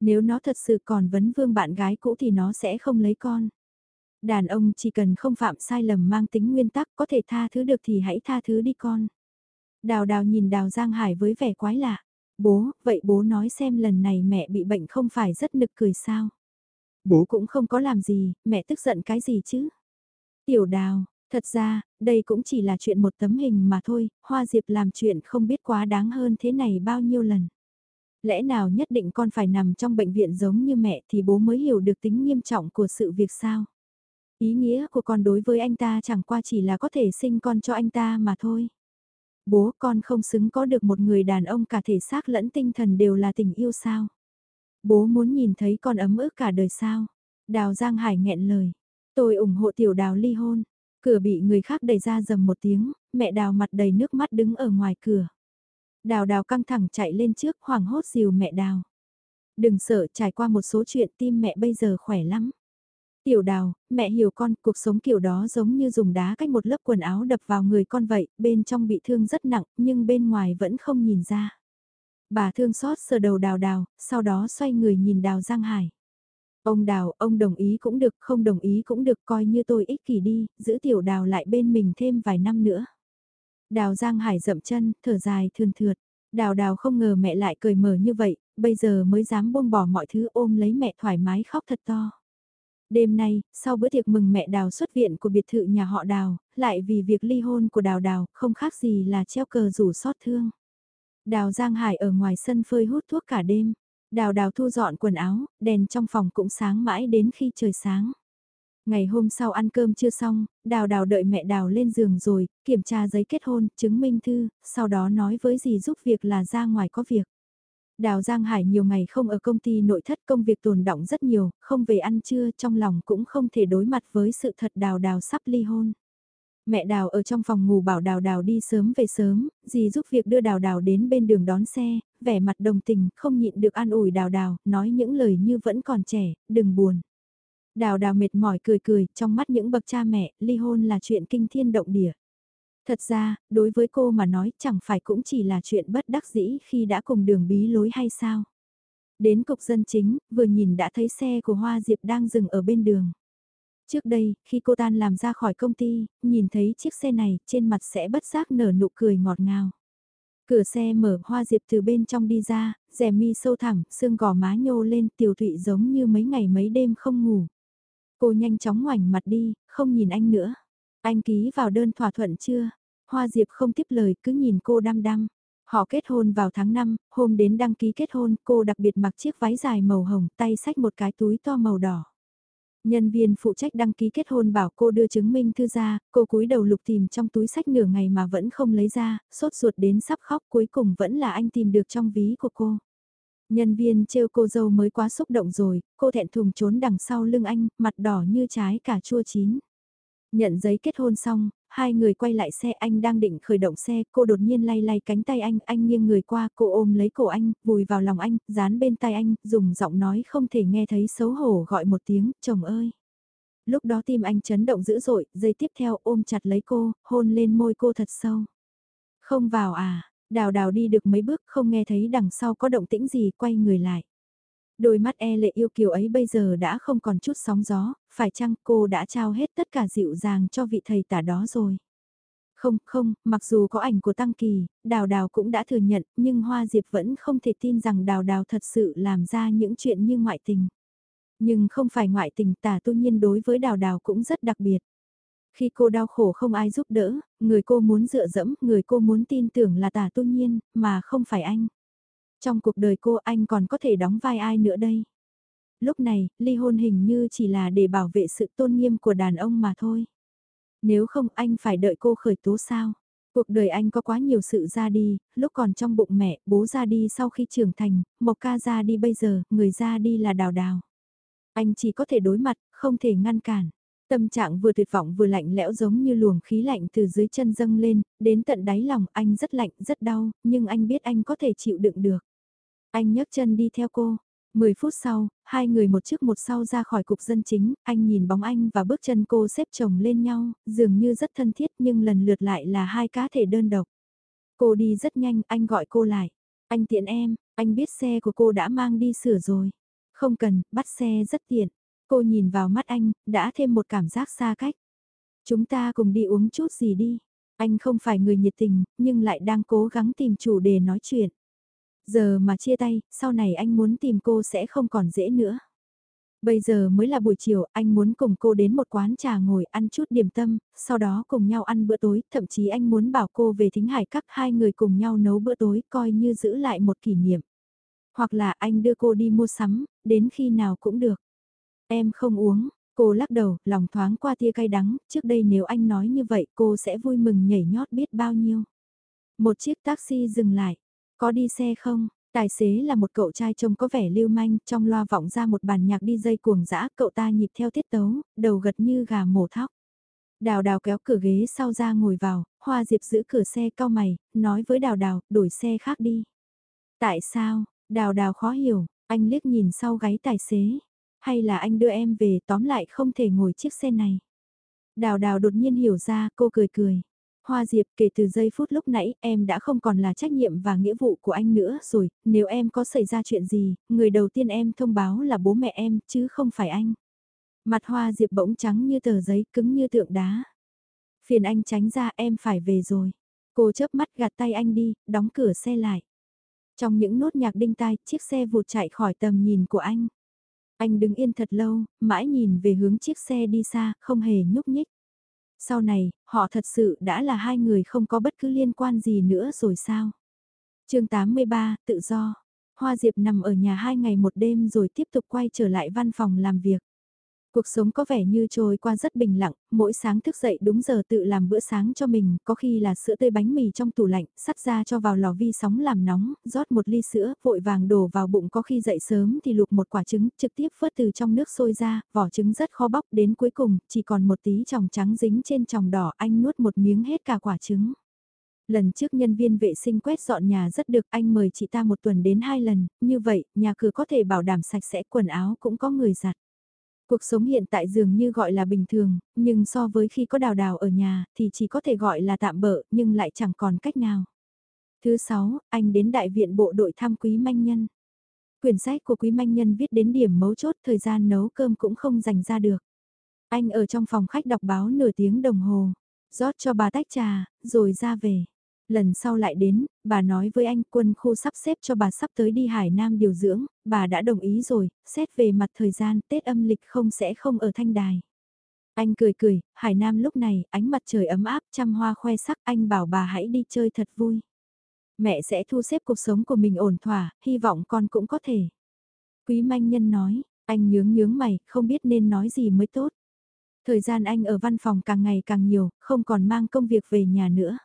Nếu nó thật sự còn vấn vương bạn gái cũ thì nó sẽ không lấy con. Đàn ông chỉ cần không phạm sai lầm mang tính nguyên tắc có thể tha thứ được thì hãy tha thứ đi con. Đào đào nhìn đào Giang Hải với vẻ quái lạ. Bố, vậy bố nói xem lần này mẹ bị bệnh không phải rất nực cười sao? Bố cũng không có làm gì, mẹ tức giận cái gì chứ? Tiểu đào, thật ra, đây cũng chỉ là chuyện một tấm hình mà thôi, Hoa Diệp làm chuyện không biết quá đáng hơn thế này bao nhiêu lần. Lẽ nào nhất định con phải nằm trong bệnh viện giống như mẹ thì bố mới hiểu được tính nghiêm trọng của sự việc sao? Ý nghĩa của con đối với anh ta chẳng qua chỉ là có thể sinh con cho anh ta mà thôi. Bố con không xứng có được một người đàn ông cả thể xác lẫn tinh thần đều là tình yêu sao. Bố muốn nhìn thấy con ấm ức cả đời sao. Đào Giang Hải nghẹn lời. Tôi ủng hộ tiểu đào ly hôn. Cửa bị người khác đẩy ra dầm một tiếng, mẹ đào mặt đầy nước mắt đứng ở ngoài cửa. Đào đào căng thẳng chạy lên trước hoảng hốt dìu mẹ đào. Đừng sợ trải qua một số chuyện tim mẹ bây giờ khỏe lắm. Tiểu đào, mẹ hiểu con, cuộc sống kiểu đó giống như dùng đá cách một lớp quần áo đập vào người con vậy, bên trong bị thương rất nặng, nhưng bên ngoài vẫn không nhìn ra. Bà thương xót sờ đầu đào đào, sau đó xoay người nhìn đào Giang Hải. Ông đào, ông đồng ý cũng được, không đồng ý cũng được, coi như tôi ích kỷ đi, giữ tiểu đào lại bên mình thêm vài năm nữa. Đào Giang Hải dậm chân, thở dài thườn thượt. Đào đào không ngờ mẹ lại cười mở như vậy, bây giờ mới dám buông bỏ mọi thứ ôm lấy mẹ thoải mái khóc thật to. Đêm nay, sau bữa tiệc mừng mẹ đào xuất viện của biệt thự nhà họ đào, lại vì việc ly hôn của đào đào, không khác gì là treo cờ rủ xót thương. Đào Giang Hải ở ngoài sân phơi hút thuốc cả đêm. Đào đào thu dọn quần áo, đèn trong phòng cũng sáng mãi đến khi trời sáng. Ngày hôm sau ăn cơm chưa xong, đào đào đợi mẹ đào lên giường rồi, kiểm tra giấy kết hôn, chứng minh thư, sau đó nói với dì giúp việc là ra ngoài có việc. Đào Giang Hải nhiều ngày không ở công ty nội thất công việc tồn động rất nhiều, không về ăn trưa trong lòng cũng không thể đối mặt với sự thật đào đào sắp ly hôn. Mẹ đào ở trong phòng ngủ bảo đào đào đi sớm về sớm, dì giúp việc đưa đào đào đến bên đường đón xe, vẻ mặt đồng tình, không nhịn được an ủi đào đào, nói những lời như vẫn còn trẻ, đừng buồn. Đào đào mệt mỏi cười cười, trong mắt những bậc cha mẹ, ly hôn là chuyện kinh thiên động địa. Thật ra, đối với cô mà nói chẳng phải cũng chỉ là chuyện bất đắc dĩ khi đã cùng đường bí lối hay sao. Đến cục dân chính, vừa nhìn đã thấy xe của Hoa Diệp đang dừng ở bên đường. Trước đây, khi cô tan làm ra khỏi công ty, nhìn thấy chiếc xe này, trên mặt sẽ bất giác nở nụ cười ngọt ngào. Cửa xe mở, Hoa Diệp từ bên trong đi ra, rẻ mi sâu thẳng, xương gò má nhô lên, tiểu thụy giống như mấy ngày mấy đêm không ngủ. Cô nhanh chóng ngoảnh mặt đi, không nhìn anh nữa. Anh ký vào đơn thỏa thuận chưa? Hoa Diệp không tiếp lời cứ nhìn cô đăm đăm. Họ kết hôn vào tháng 5, hôm đến đăng ký kết hôn cô đặc biệt mặc chiếc váy dài màu hồng tay xách một cái túi to màu đỏ. Nhân viên phụ trách đăng ký kết hôn bảo cô đưa chứng minh thư ra, cô cúi đầu lục tìm trong túi sách nửa ngày mà vẫn không lấy ra, sốt ruột đến sắp khóc cuối cùng vẫn là anh tìm được trong ví của cô. Nhân viên trêu cô dâu mới quá xúc động rồi, cô thẹn thùng trốn đằng sau lưng anh, mặt đỏ như trái cà chua chín. Nhận giấy kết hôn xong, hai người quay lại xe anh đang định khởi động xe, cô đột nhiên lay lay cánh tay anh, anh nghiêng người qua, cô ôm lấy cổ anh, vùi vào lòng anh, dán bên tai anh, dùng giọng nói không thể nghe thấy xấu hổ gọi một tiếng, chồng ơi. Lúc đó tim anh chấn động dữ dội, giây tiếp theo ôm chặt lấy cô, hôn lên môi cô thật sâu. Không vào à, đào đào đi được mấy bước không nghe thấy đằng sau có động tĩnh gì quay người lại. Đôi mắt e lệ yêu kiều ấy bây giờ đã không còn chút sóng gió, phải chăng cô đã trao hết tất cả dịu dàng cho vị thầy tả đó rồi? Không, không, mặc dù có ảnh của Tăng Kỳ, Đào Đào cũng đã thừa nhận, nhưng Hoa Diệp vẫn không thể tin rằng Đào Đào thật sự làm ra những chuyện như ngoại tình. Nhưng không phải ngoại tình tả tu nhiên đối với Đào Đào cũng rất đặc biệt. Khi cô đau khổ không ai giúp đỡ, người cô muốn dựa dẫm, người cô muốn tin tưởng là tả tu nhiên, mà không phải anh. Trong cuộc đời cô anh còn có thể đóng vai ai nữa đây? Lúc này, ly hôn hình như chỉ là để bảo vệ sự tôn nghiêm của đàn ông mà thôi. Nếu không anh phải đợi cô khởi tố sao? Cuộc đời anh có quá nhiều sự ra đi, lúc còn trong bụng mẹ, bố ra đi sau khi trưởng thành, Mộc ca ra đi bây giờ, người ra đi là đào đào. Anh chỉ có thể đối mặt, không thể ngăn cản. Tâm trạng vừa tuyệt vọng vừa lạnh lẽo giống như luồng khí lạnh từ dưới chân dâng lên, đến tận đáy lòng anh rất lạnh, rất đau, nhưng anh biết anh có thể chịu đựng được. Anh nhấc chân đi theo cô. Mười phút sau, hai người một trước một sau ra khỏi cục dân chính, anh nhìn bóng anh và bước chân cô xếp chồng lên nhau, dường như rất thân thiết nhưng lần lượt lại là hai cá thể đơn độc. Cô đi rất nhanh, anh gọi cô lại. Anh tiện em, anh biết xe của cô đã mang đi sửa rồi. Không cần, bắt xe rất tiện. Cô nhìn vào mắt anh, đã thêm một cảm giác xa cách. Chúng ta cùng đi uống chút gì đi. Anh không phải người nhiệt tình, nhưng lại đang cố gắng tìm chủ đề nói chuyện. Giờ mà chia tay, sau này anh muốn tìm cô sẽ không còn dễ nữa. Bây giờ mới là buổi chiều, anh muốn cùng cô đến một quán trà ngồi ăn chút điểm tâm, sau đó cùng nhau ăn bữa tối, thậm chí anh muốn bảo cô về thính hải các hai người cùng nhau nấu bữa tối coi như giữ lại một kỷ niệm. Hoặc là anh đưa cô đi mua sắm, đến khi nào cũng được. Em không uống, cô lắc đầu, lòng thoáng qua tia cay đắng, trước đây nếu anh nói như vậy cô sẽ vui mừng nhảy nhót biết bao nhiêu. Một chiếc taxi dừng lại, có đi xe không? Tài xế là một cậu trai trông có vẻ lưu manh, trong loa vọng ra một bản nhạc đi dây cuồng dã, cậu ta nhịp theo tiết tấu, đầu gật như gà mổ thóc. Đào đào kéo cửa ghế sau ra ngồi vào, hoa diệp giữ cửa xe cao mày, nói với đào đào, đổi xe khác đi. Tại sao, đào đào khó hiểu, anh liếc nhìn sau gáy tài xế. Hay là anh đưa em về tóm lại không thể ngồi chiếc xe này. Đào đào đột nhiên hiểu ra, cô cười cười. Hoa Diệp kể từ giây phút lúc nãy em đã không còn là trách nhiệm và nghĩa vụ của anh nữa rồi, nếu em có xảy ra chuyện gì, người đầu tiên em thông báo là bố mẹ em chứ không phải anh. Mặt Hoa Diệp bỗng trắng như tờ giấy cứng như tượng đá. Phiền anh tránh ra em phải về rồi. Cô chớp mắt gạt tay anh đi, đóng cửa xe lại. Trong những nốt nhạc đinh tai, chiếc xe vụt chạy khỏi tầm nhìn của anh. Anh đứng yên thật lâu, mãi nhìn về hướng chiếc xe đi xa, không hề nhúc nhích. Sau này, họ thật sự đã là hai người không có bất cứ liên quan gì nữa rồi sao? chương 83, tự do. Hoa Diệp nằm ở nhà hai ngày một đêm rồi tiếp tục quay trở lại văn phòng làm việc. Cuộc sống có vẻ như trôi qua rất bình lặng, mỗi sáng thức dậy đúng giờ tự làm bữa sáng cho mình, có khi là sữa tươi bánh mì trong tủ lạnh, sắt ra cho vào lò vi sóng làm nóng, rót một ly sữa, vội vàng đổ vào bụng có khi dậy sớm thì luộc một quả trứng, trực tiếp vớt từ trong nước sôi ra, vỏ trứng rất khó bóc, đến cuối cùng, chỉ còn một tí tròng trắng dính trên tròng đỏ, anh nuốt một miếng hết cả quả trứng. Lần trước nhân viên vệ sinh quét dọn nhà rất được anh mời chị ta một tuần đến hai lần, như vậy, nhà cửa có thể bảo đảm sạch sẽ quần áo cũng có người giặt. Cuộc sống hiện tại dường như gọi là bình thường, nhưng so với khi có đào đào ở nhà thì chỉ có thể gọi là tạm bỡ nhưng lại chẳng còn cách nào. Thứ sáu, anh đến đại viện bộ đội thăm quý manh nhân. Quyển sách của quý manh nhân viết đến điểm mấu chốt thời gian nấu cơm cũng không dành ra được. Anh ở trong phòng khách đọc báo nửa tiếng đồng hồ, rót cho bà tách trà, rồi ra về. Lần sau lại đến, bà nói với anh quân khu sắp xếp cho bà sắp tới đi Hải Nam điều dưỡng, bà đã đồng ý rồi, xét về mặt thời gian Tết âm lịch không sẽ không ở thanh đài. Anh cười cười, Hải Nam lúc này, ánh mặt trời ấm áp, trăm hoa khoe sắc, anh bảo bà hãy đi chơi thật vui. Mẹ sẽ thu xếp cuộc sống của mình ổn thỏa, hy vọng con cũng có thể. Quý manh nhân nói, anh nhướng nhướng mày, không biết nên nói gì mới tốt. Thời gian anh ở văn phòng càng ngày càng nhiều, không còn mang công việc về nhà nữa.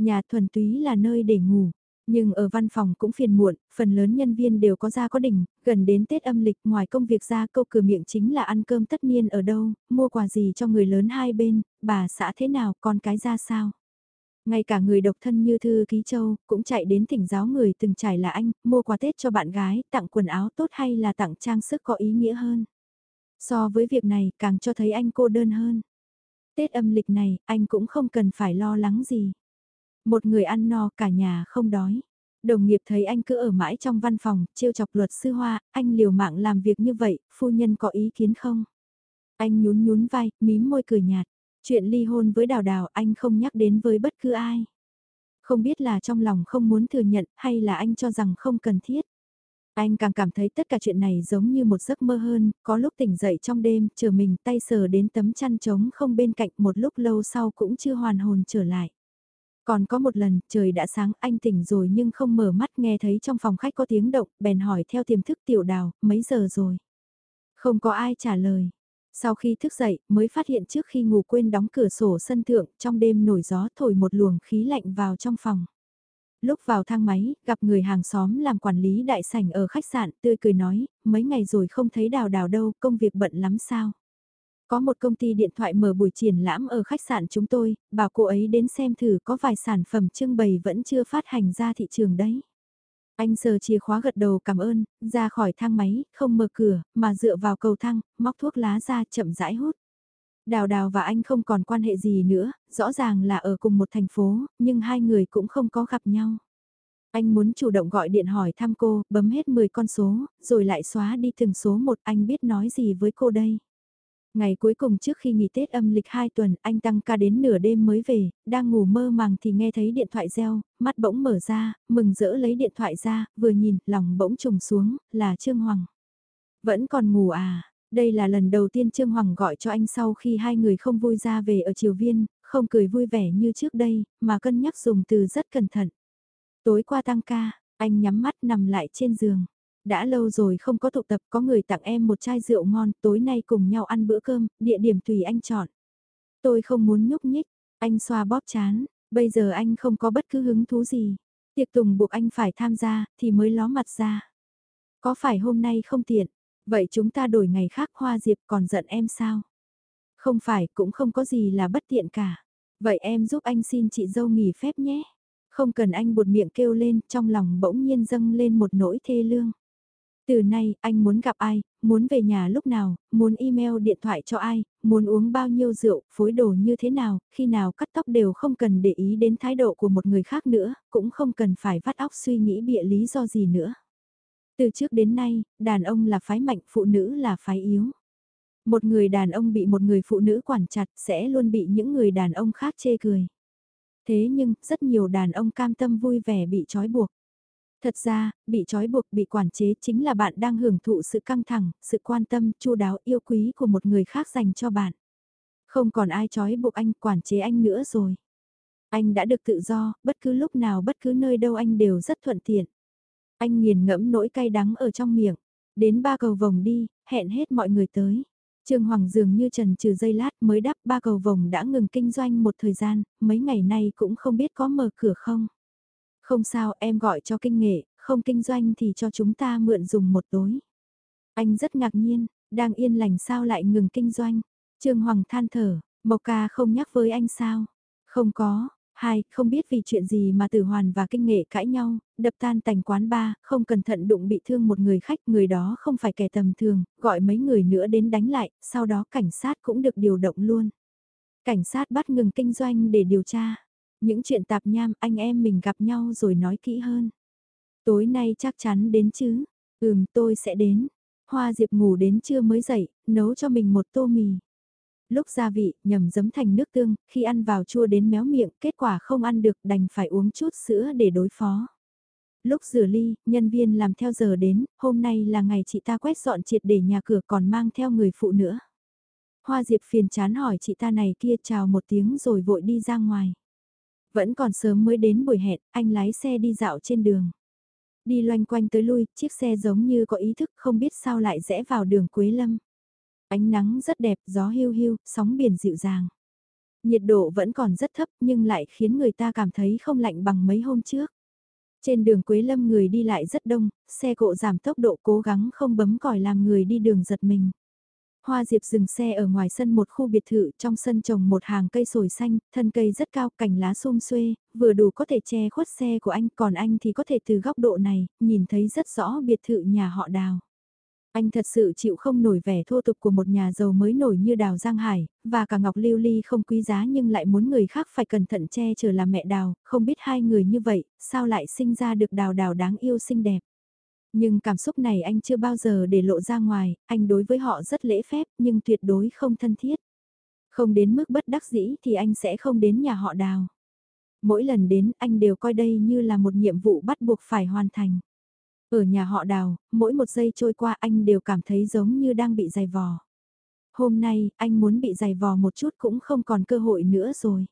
Nhà thuần túy là nơi để ngủ. Nhưng ở văn phòng cũng phiền muộn, phần lớn nhân viên đều có gia có đỉnh, gần đến Tết âm lịch ngoài công việc ra câu cửa miệng chính là ăn cơm tất niên ở đâu, mua quà gì cho người lớn hai bên, bà xã thế nào, con cái ra sao. Ngay cả người độc thân như Thư Ký Châu cũng chạy đến thỉnh giáo người từng trải là anh, mua quà Tết cho bạn gái, tặng quần áo tốt hay là tặng trang sức có ý nghĩa hơn. So với việc này càng cho thấy anh cô đơn hơn. Tết âm lịch này, anh cũng không cần phải lo lắng gì. Một người ăn no cả nhà không đói. Đồng nghiệp thấy anh cứ ở mãi trong văn phòng, trêu chọc luật sư Hoa, anh liều mạng làm việc như vậy, phu nhân có ý kiến không? Anh nhún nhún vai, mím môi cười nhạt. Chuyện ly hôn với đào đào anh không nhắc đến với bất cứ ai. Không biết là trong lòng không muốn thừa nhận hay là anh cho rằng không cần thiết. Anh càng cảm thấy tất cả chuyện này giống như một giấc mơ hơn, có lúc tỉnh dậy trong đêm, chờ mình tay sờ đến tấm chăn trống không bên cạnh một lúc lâu sau cũng chưa hoàn hồn trở lại. Còn có một lần, trời đã sáng, anh tỉnh rồi nhưng không mở mắt nghe thấy trong phòng khách có tiếng động, bèn hỏi theo tiềm thức tiểu đào, mấy giờ rồi? Không có ai trả lời. Sau khi thức dậy, mới phát hiện trước khi ngủ quên đóng cửa sổ sân thượng, trong đêm nổi gió thổi một luồng khí lạnh vào trong phòng. Lúc vào thang máy, gặp người hàng xóm làm quản lý đại sảnh ở khách sạn, tươi cười nói, mấy ngày rồi không thấy đào đào đâu, công việc bận lắm sao? Có một công ty điện thoại mở buổi triển lãm ở khách sạn chúng tôi, bảo cô ấy đến xem thử có vài sản phẩm trưng bày vẫn chưa phát hành ra thị trường đấy. Anh sờ chìa khóa gật đầu cảm ơn, ra khỏi thang máy, không mở cửa, mà dựa vào cầu thang, móc thuốc lá ra chậm rãi hút. Đào đào và anh không còn quan hệ gì nữa, rõ ràng là ở cùng một thành phố, nhưng hai người cũng không có gặp nhau. Anh muốn chủ động gọi điện hỏi thăm cô, bấm hết 10 con số, rồi lại xóa đi từng số một anh biết nói gì với cô đây. Ngày cuối cùng trước khi nghỉ Tết âm lịch 2 tuần, anh tăng ca đến nửa đêm mới về, đang ngủ mơ màng thì nghe thấy điện thoại reo, mắt bỗng mở ra, mừng rỡ lấy điện thoại ra, vừa nhìn, lòng bỗng trùng xuống, là Trương Hoàng. Vẫn còn ngủ à? Đây là lần đầu tiên Trương Hoàng gọi cho anh sau khi hai người không vui ra về ở Triều Viên, không cười vui vẻ như trước đây, mà cân nhắc dùng từ rất cẩn thận. Tối qua tăng ca, anh nhắm mắt nằm lại trên giường. Đã lâu rồi không có tụ tập có người tặng em một chai rượu ngon, tối nay cùng nhau ăn bữa cơm, địa điểm tùy anh chọn. Tôi không muốn nhúc nhích, anh xoa bóp chán, bây giờ anh không có bất cứ hứng thú gì. Tiệc tùng buộc anh phải tham gia, thì mới ló mặt ra. Có phải hôm nay không tiện, vậy chúng ta đổi ngày khác Hoa Diệp còn giận em sao? Không phải, cũng không có gì là bất tiện cả. Vậy em giúp anh xin chị dâu nghỉ phép nhé. Không cần anh buột miệng kêu lên, trong lòng bỗng nhiên dâng lên một nỗi thê lương. Từ nay, anh muốn gặp ai, muốn về nhà lúc nào, muốn email điện thoại cho ai, muốn uống bao nhiêu rượu, phối đồ như thế nào, khi nào cắt tóc đều không cần để ý đến thái độ của một người khác nữa, cũng không cần phải vắt óc suy nghĩ bịa lý do gì nữa. Từ trước đến nay, đàn ông là phái mạnh, phụ nữ là phái yếu. Một người đàn ông bị một người phụ nữ quản chặt sẽ luôn bị những người đàn ông khác chê cười. Thế nhưng, rất nhiều đàn ông cam tâm vui vẻ bị trói buộc. Thật ra, bị trói buộc, bị quản chế chính là bạn đang hưởng thụ sự căng thẳng, sự quan tâm, chu đáo, yêu quý của một người khác dành cho bạn. Không còn ai trói buộc anh, quản chế anh nữa rồi. Anh đã được tự do, bất cứ lúc nào bất cứ nơi đâu anh đều rất thuận tiện. Anh nghiền ngẫm nỗi cay đắng ở trong miệng. Đến ba cầu vòng đi, hẹn hết mọi người tới. Trương Hoàng dường như trần trừ dây lát mới đắp ba cầu vòng đã ngừng kinh doanh một thời gian, mấy ngày nay cũng không biết có mở cửa không. Không sao em gọi cho kinh nghệ, không kinh doanh thì cho chúng ta mượn dùng một tối. Anh rất ngạc nhiên, đang yên lành sao lại ngừng kinh doanh. Trương Hoàng than thở, Mộc ca không nhắc với anh sao? Không có, hai, không biết vì chuyện gì mà tử hoàn và kinh nghệ cãi nhau, đập tan tành quán ba, không cẩn thận đụng bị thương một người khách, người đó không phải kẻ tầm thường, gọi mấy người nữa đến đánh lại, sau đó cảnh sát cũng được điều động luôn. Cảnh sát bắt ngừng kinh doanh để điều tra. Những chuyện tạp nham anh em mình gặp nhau rồi nói kỹ hơn. Tối nay chắc chắn đến chứ. Ừm tôi sẽ đến. Hoa Diệp ngủ đến trưa mới dậy, nấu cho mình một tô mì. Lúc gia vị, nhầm giấm thành nước tương, khi ăn vào chua đến méo miệng, kết quả không ăn được đành phải uống chút sữa để đối phó. Lúc rửa ly, nhân viên làm theo giờ đến, hôm nay là ngày chị ta quét dọn triệt để nhà cửa còn mang theo người phụ nữa. Hoa Diệp phiền chán hỏi chị ta này kia chào một tiếng rồi vội đi ra ngoài. Vẫn còn sớm mới đến buổi hẹn, anh lái xe đi dạo trên đường. Đi loanh quanh tới lui, chiếc xe giống như có ý thức không biết sao lại rẽ vào đường Quế Lâm. Ánh nắng rất đẹp, gió hiu hiu, sóng biển dịu dàng. Nhiệt độ vẫn còn rất thấp nhưng lại khiến người ta cảm thấy không lạnh bằng mấy hôm trước. Trên đường Quế Lâm người đi lại rất đông, xe cộ giảm tốc độ cố gắng không bấm còi làm người đi đường giật mình. Hoa Diệp dừng xe ở ngoài sân một khu biệt thự, trong sân trồng một hàng cây sồi xanh, thân cây rất cao, cành lá xum xuê, vừa đủ có thể che khuất xe của anh, còn anh thì có thể từ góc độ này, nhìn thấy rất rõ biệt thự nhà họ đào. Anh thật sự chịu không nổi vẻ thô tục của một nhà giàu mới nổi như Đào Giang Hải, và cả Ngọc Lưu Ly không quý giá nhưng lại muốn người khác phải cẩn thận che chở là mẹ Đào, không biết hai người như vậy, sao lại sinh ra được Đào Đào đáng yêu xinh đẹp. Nhưng cảm xúc này anh chưa bao giờ để lộ ra ngoài, anh đối với họ rất lễ phép nhưng tuyệt đối không thân thiết. Không đến mức bất đắc dĩ thì anh sẽ không đến nhà họ đào. Mỗi lần đến anh đều coi đây như là một nhiệm vụ bắt buộc phải hoàn thành. Ở nhà họ đào, mỗi một giây trôi qua anh đều cảm thấy giống như đang bị dày vò. Hôm nay, anh muốn bị dày vò một chút cũng không còn cơ hội nữa rồi.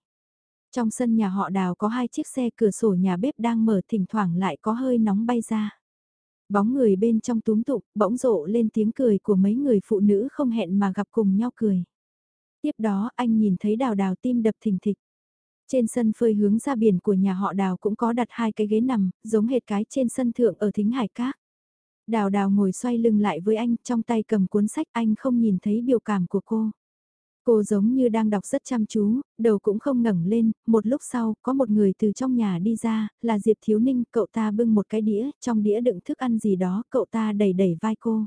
Trong sân nhà họ đào có hai chiếc xe cửa sổ nhà bếp đang mở thỉnh thoảng lại có hơi nóng bay ra. Bóng người bên trong túm tụng, bỗng rộ lên tiếng cười của mấy người phụ nữ không hẹn mà gặp cùng nhau cười. Tiếp đó anh nhìn thấy đào đào tim đập thình thịch. Trên sân phơi hướng ra biển của nhà họ đào cũng có đặt hai cái ghế nằm, giống hệt cái trên sân thượng ở thính hải cát Đào đào ngồi xoay lưng lại với anh, trong tay cầm cuốn sách anh không nhìn thấy biểu cảm của cô. Cô giống như đang đọc rất chăm chú, đầu cũng không ngẩng lên, một lúc sau, có một người từ trong nhà đi ra, là Diệp Thiếu Ninh, cậu ta bưng một cái đĩa, trong đĩa đựng thức ăn gì đó, cậu ta đẩy đẩy vai cô.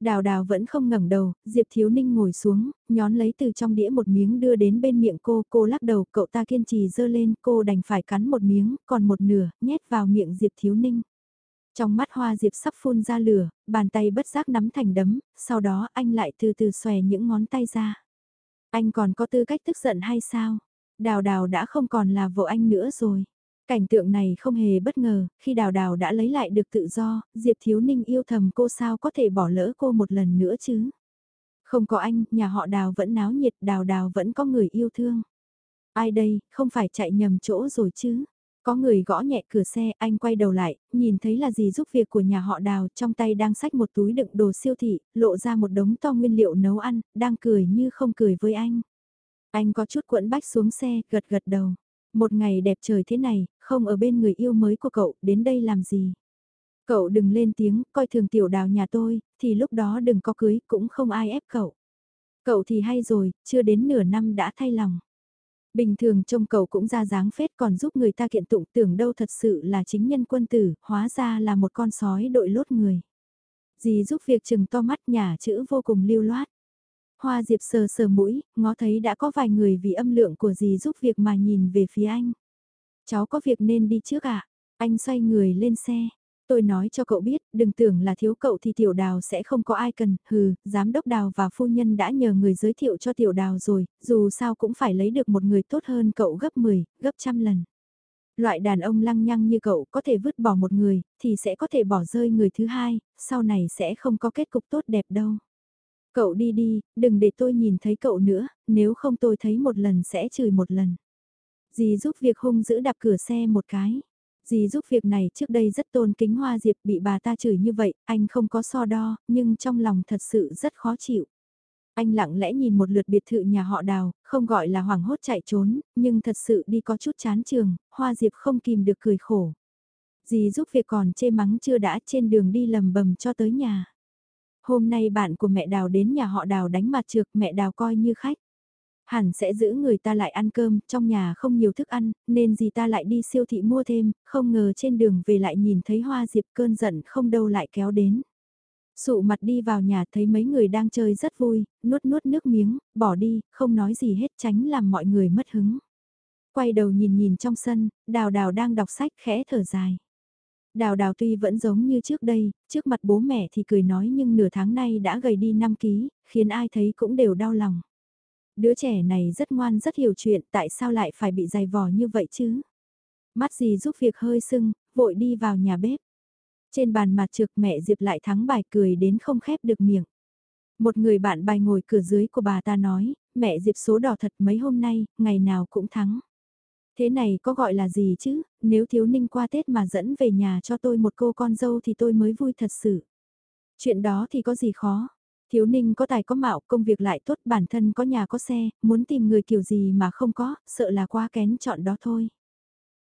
Đào đào vẫn không ngẩng đầu, Diệp Thiếu Ninh ngồi xuống, nhón lấy từ trong đĩa một miếng đưa đến bên miệng cô, cô lắc đầu, cậu ta kiên trì dơ lên, cô đành phải cắn một miếng, còn một nửa, nhét vào miệng Diệp Thiếu Ninh. Trong mắt hoa Diệp sắp phun ra lửa, bàn tay bất giác nắm thành đấm, sau đó anh lại từ từ xòe những ngón tay ra. Anh còn có tư cách tức giận hay sao? Đào đào đã không còn là vợ anh nữa rồi. Cảnh tượng này không hề bất ngờ, khi đào đào đã lấy lại được tự do, Diệp Thiếu Ninh yêu thầm cô sao có thể bỏ lỡ cô một lần nữa chứ? Không có anh, nhà họ đào vẫn náo nhiệt, đào đào vẫn có người yêu thương. Ai đây, không phải chạy nhầm chỗ rồi chứ? Có người gõ nhẹ cửa xe, anh quay đầu lại, nhìn thấy là gì giúp việc của nhà họ đào, trong tay đang xách một túi đựng đồ siêu thị, lộ ra một đống to nguyên liệu nấu ăn, đang cười như không cười với anh. Anh có chút cuộn bách xuống xe, gật gật đầu. Một ngày đẹp trời thế này, không ở bên người yêu mới của cậu, đến đây làm gì? Cậu đừng lên tiếng, coi thường tiểu đào nhà tôi, thì lúc đó đừng có cưới, cũng không ai ép cậu. Cậu thì hay rồi, chưa đến nửa năm đã thay lòng. Bình thường trông cậu cũng ra dáng phết còn giúp người ta kiện tụng tưởng đâu thật sự là chính nhân quân tử, hóa ra là một con sói đội lốt người. Dì giúp việc chừng to mắt nhà chữ vô cùng lưu loát. Hoa Diệp sờ sờ mũi, ngó thấy đã có vài người vì âm lượng của dì giúp việc mà nhìn về phía anh. Cháu có việc nên đi trước ạ. À? Anh xoay người lên xe. Tôi nói cho cậu biết, đừng tưởng là thiếu cậu thì tiểu đào sẽ không có ai cần, hừ, giám đốc đào và phu nhân đã nhờ người giới thiệu cho tiểu đào rồi, dù sao cũng phải lấy được một người tốt hơn cậu gấp 10, gấp trăm lần. Loại đàn ông lăng nhăng như cậu có thể vứt bỏ một người, thì sẽ có thể bỏ rơi người thứ hai, sau này sẽ không có kết cục tốt đẹp đâu. Cậu đi đi, đừng để tôi nhìn thấy cậu nữa, nếu không tôi thấy một lần sẽ chửi một lần. Dì giúp việc hung giữ đạp cửa xe một cái. Dì giúp việc này trước đây rất tôn kính Hoa Diệp bị bà ta chửi như vậy, anh không có so đo, nhưng trong lòng thật sự rất khó chịu. Anh lặng lẽ nhìn một lượt biệt thự nhà họ đào, không gọi là hoảng hốt chạy trốn, nhưng thật sự đi có chút chán trường, Hoa Diệp không kìm được cười khổ. Dì giúp việc còn chê mắng chưa đã trên đường đi lầm bầm cho tới nhà. Hôm nay bạn của mẹ đào đến nhà họ đào đánh mặt trược mẹ đào coi như khách. Hẳn sẽ giữ người ta lại ăn cơm, trong nhà không nhiều thức ăn, nên gì ta lại đi siêu thị mua thêm, không ngờ trên đường về lại nhìn thấy hoa diệp cơn giận không đâu lại kéo đến. Sụ mặt đi vào nhà thấy mấy người đang chơi rất vui, nuốt nuốt nước miếng, bỏ đi, không nói gì hết tránh làm mọi người mất hứng. Quay đầu nhìn nhìn trong sân, đào đào đang đọc sách khẽ thở dài. Đào đào tuy vẫn giống như trước đây, trước mặt bố mẹ thì cười nói nhưng nửa tháng nay đã gầy đi 5 ký, khiến ai thấy cũng đều đau lòng. Đứa trẻ này rất ngoan rất hiểu chuyện tại sao lại phải bị dày vò như vậy chứ? Mắt gì giúp việc hơi sưng, vội đi vào nhà bếp. Trên bàn mặt trực mẹ Diệp lại thắng bài cười đến không khép được miệng. Một người bạn bài ngồi cửa dưới của bà ta nói, mẹ Diệp số đỏ thật mấy hôm nay, ngày nào cũng thắng. Thế này có gọi là gì chứ, nếu thiếu ninh qua Tết mà dẫn về nhà cho tôi một cô con dâu thì tôi mới vui thật sự. Chuyện đó thì có gì khó. Thiếu ninh có tài có mạo, công việc lại tốt, bản thân có nhà có xe, muốn tìm người kiểu gì mà không có, sợ là quá kén chọn đó thôi.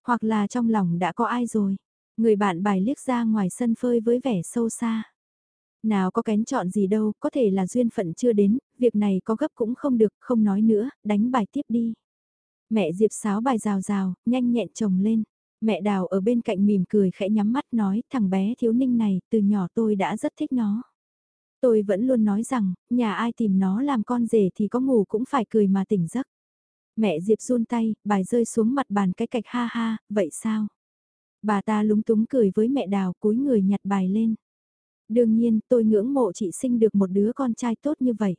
Hoặc là trong lòng đã có ai rồi. Người bạn bài liếc ra ngoài sân phơi với vẻ sâu xa. Nào có kén chọn gì đâu, có thể là duyên phận chưa đến, việc này có gấp cũng không được, không nói nữa, đánh bài tiếp đi. Mẹ Diệp sáo bài rào rào, nhanh nhẹn chồng lên. Mẹ Đào ở bên cạnh mỉm cười khẽ nhắm mắt nói thằng bé thiếu ninh này từ nhỏ tôi đã rất thích nó. Tôi vẫn luôn nói rằng, nhà ai tìm nó làm con rể thì có ngủ cũng phải cười mà tỉnh giấc. Mẹ Diệp run tay, bài rơi xuống mặt bàn cái cạch ha ha, vậy sao? Bà ta lúng túng cười với mẹ Đào cúi người nhặt bài lên. Đương nhiên tôi ngưỡng mộ chị sinh được một đứa con trai tốt như vậy.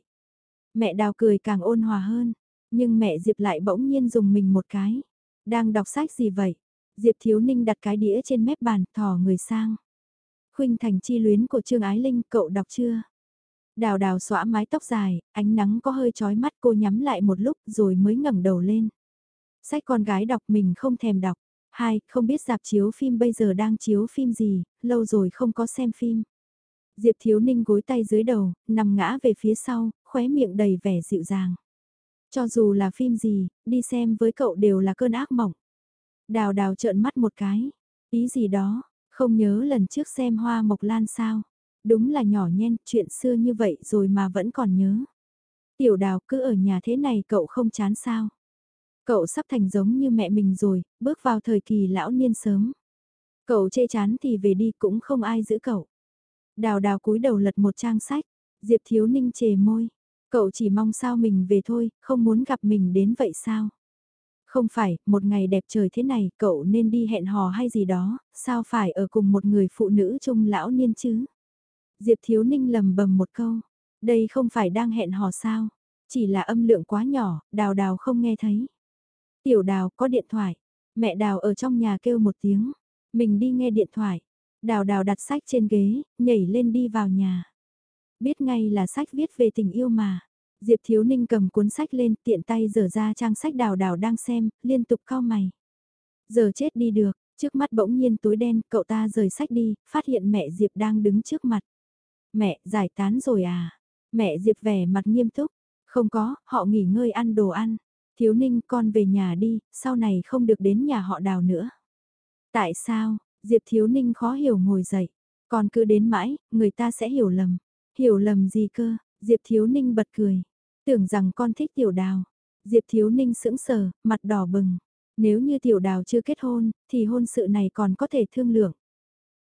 Mẹ Đào cười càng ôn hòa hơn, nhưng mẹ Diệp lại bỗng nhiên dùng mình một cái. Đang đọc sách gì vậy? Diệp Thiếu Ninh đặt cái đĩa trên mép bàn, thò người sang. Khuynh thành chi luyến của Trương Ái Linh, cậu đọc chưa? Đào đào xõa mái tóc dài, ánh nắng có hơi chói mắt cô nhắm lại một lúc rồi mới ngẩng đầu lên. Sách con gái đọc mình không thèm đọc. Hai, không biết dạp chiếu phim bây giờ đang chiếu phim gì, lâu rồi không có xem phim. Diệp Thiếu Ninh gối tay dưới đầu, nằm ngã về phía sau, khóe miệng đầy vẻ dịu dàng. Cho dù là phim gì, đi xem với cậu đều là cơn ác mộng. Đào đào trợn mắt một cái. Ý gì đó, không nhớ lần trước xem hoa mộc lan sao. Đúng là nhỏ nhen, chuyện xưa như vậy rồi mà vẫn còn nhớ. Tiểu đào cứ ở nhà thế này cậu không chán sao. Cậu sắp thành giống như mẹ mình rồi, bước vào thời kỳ lão niên sớm. Cậu chê chán thì về đi cũng không ai giữ cậu. Đào đào cúi đầu lật một trang sách, Diệp Thiếu Ninh chề môi. Cậu chỉ mong sao mình về thôi, không muốn gặp mình đến vậy sao? Không phải, một ngày đẹp trời thế này, cậu nên đi hẹn hò hay gì đó, sao phải ở cùng một người phụ nữ trung lão niên chứ? Diệp Thiếu Ninh lầm bầm một câu, đây không phải đang hẹn hò sao? Chỉ là âm lượng quá nhỏ, đào đào không nghe thấy. Tiểu đào có điện thoại, mẹ đào ở trong nhà kêu một tiếng, mình đi nghe điện thoại. Đào đào đặt sách trên ghế, nhảy lên đi vào nhà. Biết ngay là sách viết về tình yêu mà. Diệp Thiếu Ninh cầm cuốn sách lên tiện tay dở ra trang sách đào đào đang xem, liên tục cau mày. Giờ chết đi được, trước mắt bỗng nhiên tối đen, cậu ta rời sách đi, phát hiện mẹ Diệp đang đứng trước mặt. Mẹ, giải tán rồi à? Mẹ Diệp vẻ mặt nghiêm túc. Không có, họ nghỉ ngơi ăn đồ ăn. Thiếu Ninh con về nhà đi, sau này không được đến nhà họ đào nữa. Tại sao, Diệp Thiếu Ninh khó hiểu ngồi dậy. Con cứ đến mãi, người ta sẽ hiểu lầm. Hiểu lầm gì cơ, Diệp Thiếu Ninh bật cười. Tưởng rằng con thích tiểu đào. Diệp Thiếu Ninh sững sờ, mặt đỏ bừng. Nếu như tiểu đào chưa kết hôn, thì hôn sự này còn có thể thương lượng.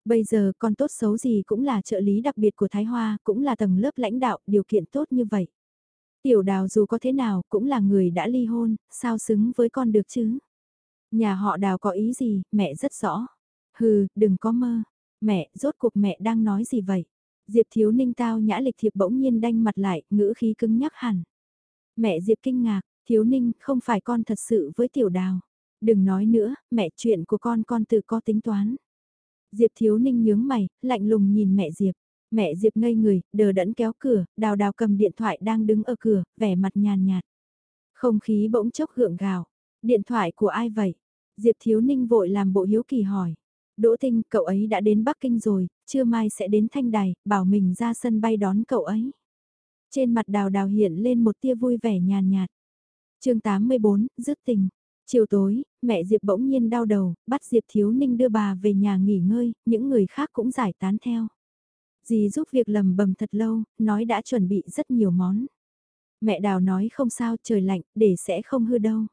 Bây giờ con tốt xấu gì cũng là trợ lý đặc biệt của Thái Hoa, cũng là tầng lớp lãnh đạo, điều kiện tốt như vậy. Tiểu đào dù có thế nào cũng là người đã ly hôn, sao xứng với con được chứ? Nhà họ đào có ý gì, mẹ rất rõ. Hừ, đừng có mơ. Mẹ, rốt cuộc mẹ đang nói gì vậy? Diệp thiếu ninh tao nhã lịch thiệp bỗng nhiên đanh mặt lại, ngữ khí cứng nhắc hẳn. Mẹ Diệp kinh ngạc, thiếu ninh không phải con thật sự với tiểu đào. Đừng nói nữa, mẹ chuyện của con con tự có tính toán. Diệp Thiếu Ninh nhướng mày, lạnh lùng nhìn mẹ Diệp. Mẹ Diệp ngây người, đờ đẫn kéo cửa, đào đào cầm điện thoại đang đứng ở cửa, vẻ mặt nhàn nhạt. Không khí bỗng chốc gượng gào. Điện thoại của ai vậy? Diệp Thiếu Ninh vội làm bộ hiếu kỳ hỏi. Đỗ Tinh, cậu ấy đã đến Bắc Kinh rồi, trưa mai sẽ đến Thanh Đài, bảo mình ra sân bay đón cậu ấy. Trên mặt đào đào hiện lên một tia vui vẻ nhàn nhạt. chương 84, dứt tình. Chiều tối, mẹ Diệp bỗng nhiên đau đầu, bắt Diệp Thiếu Ninh đưa bà về nhà nghỉ ngơi, những người khác cũng giải tán theo. Dì giúp việc lầm bầm thật lâu, nói đã chuẩn bị rất nhiều món. Mẹ Đào nói không sao trời lạnh, để sẽ không hư đâu.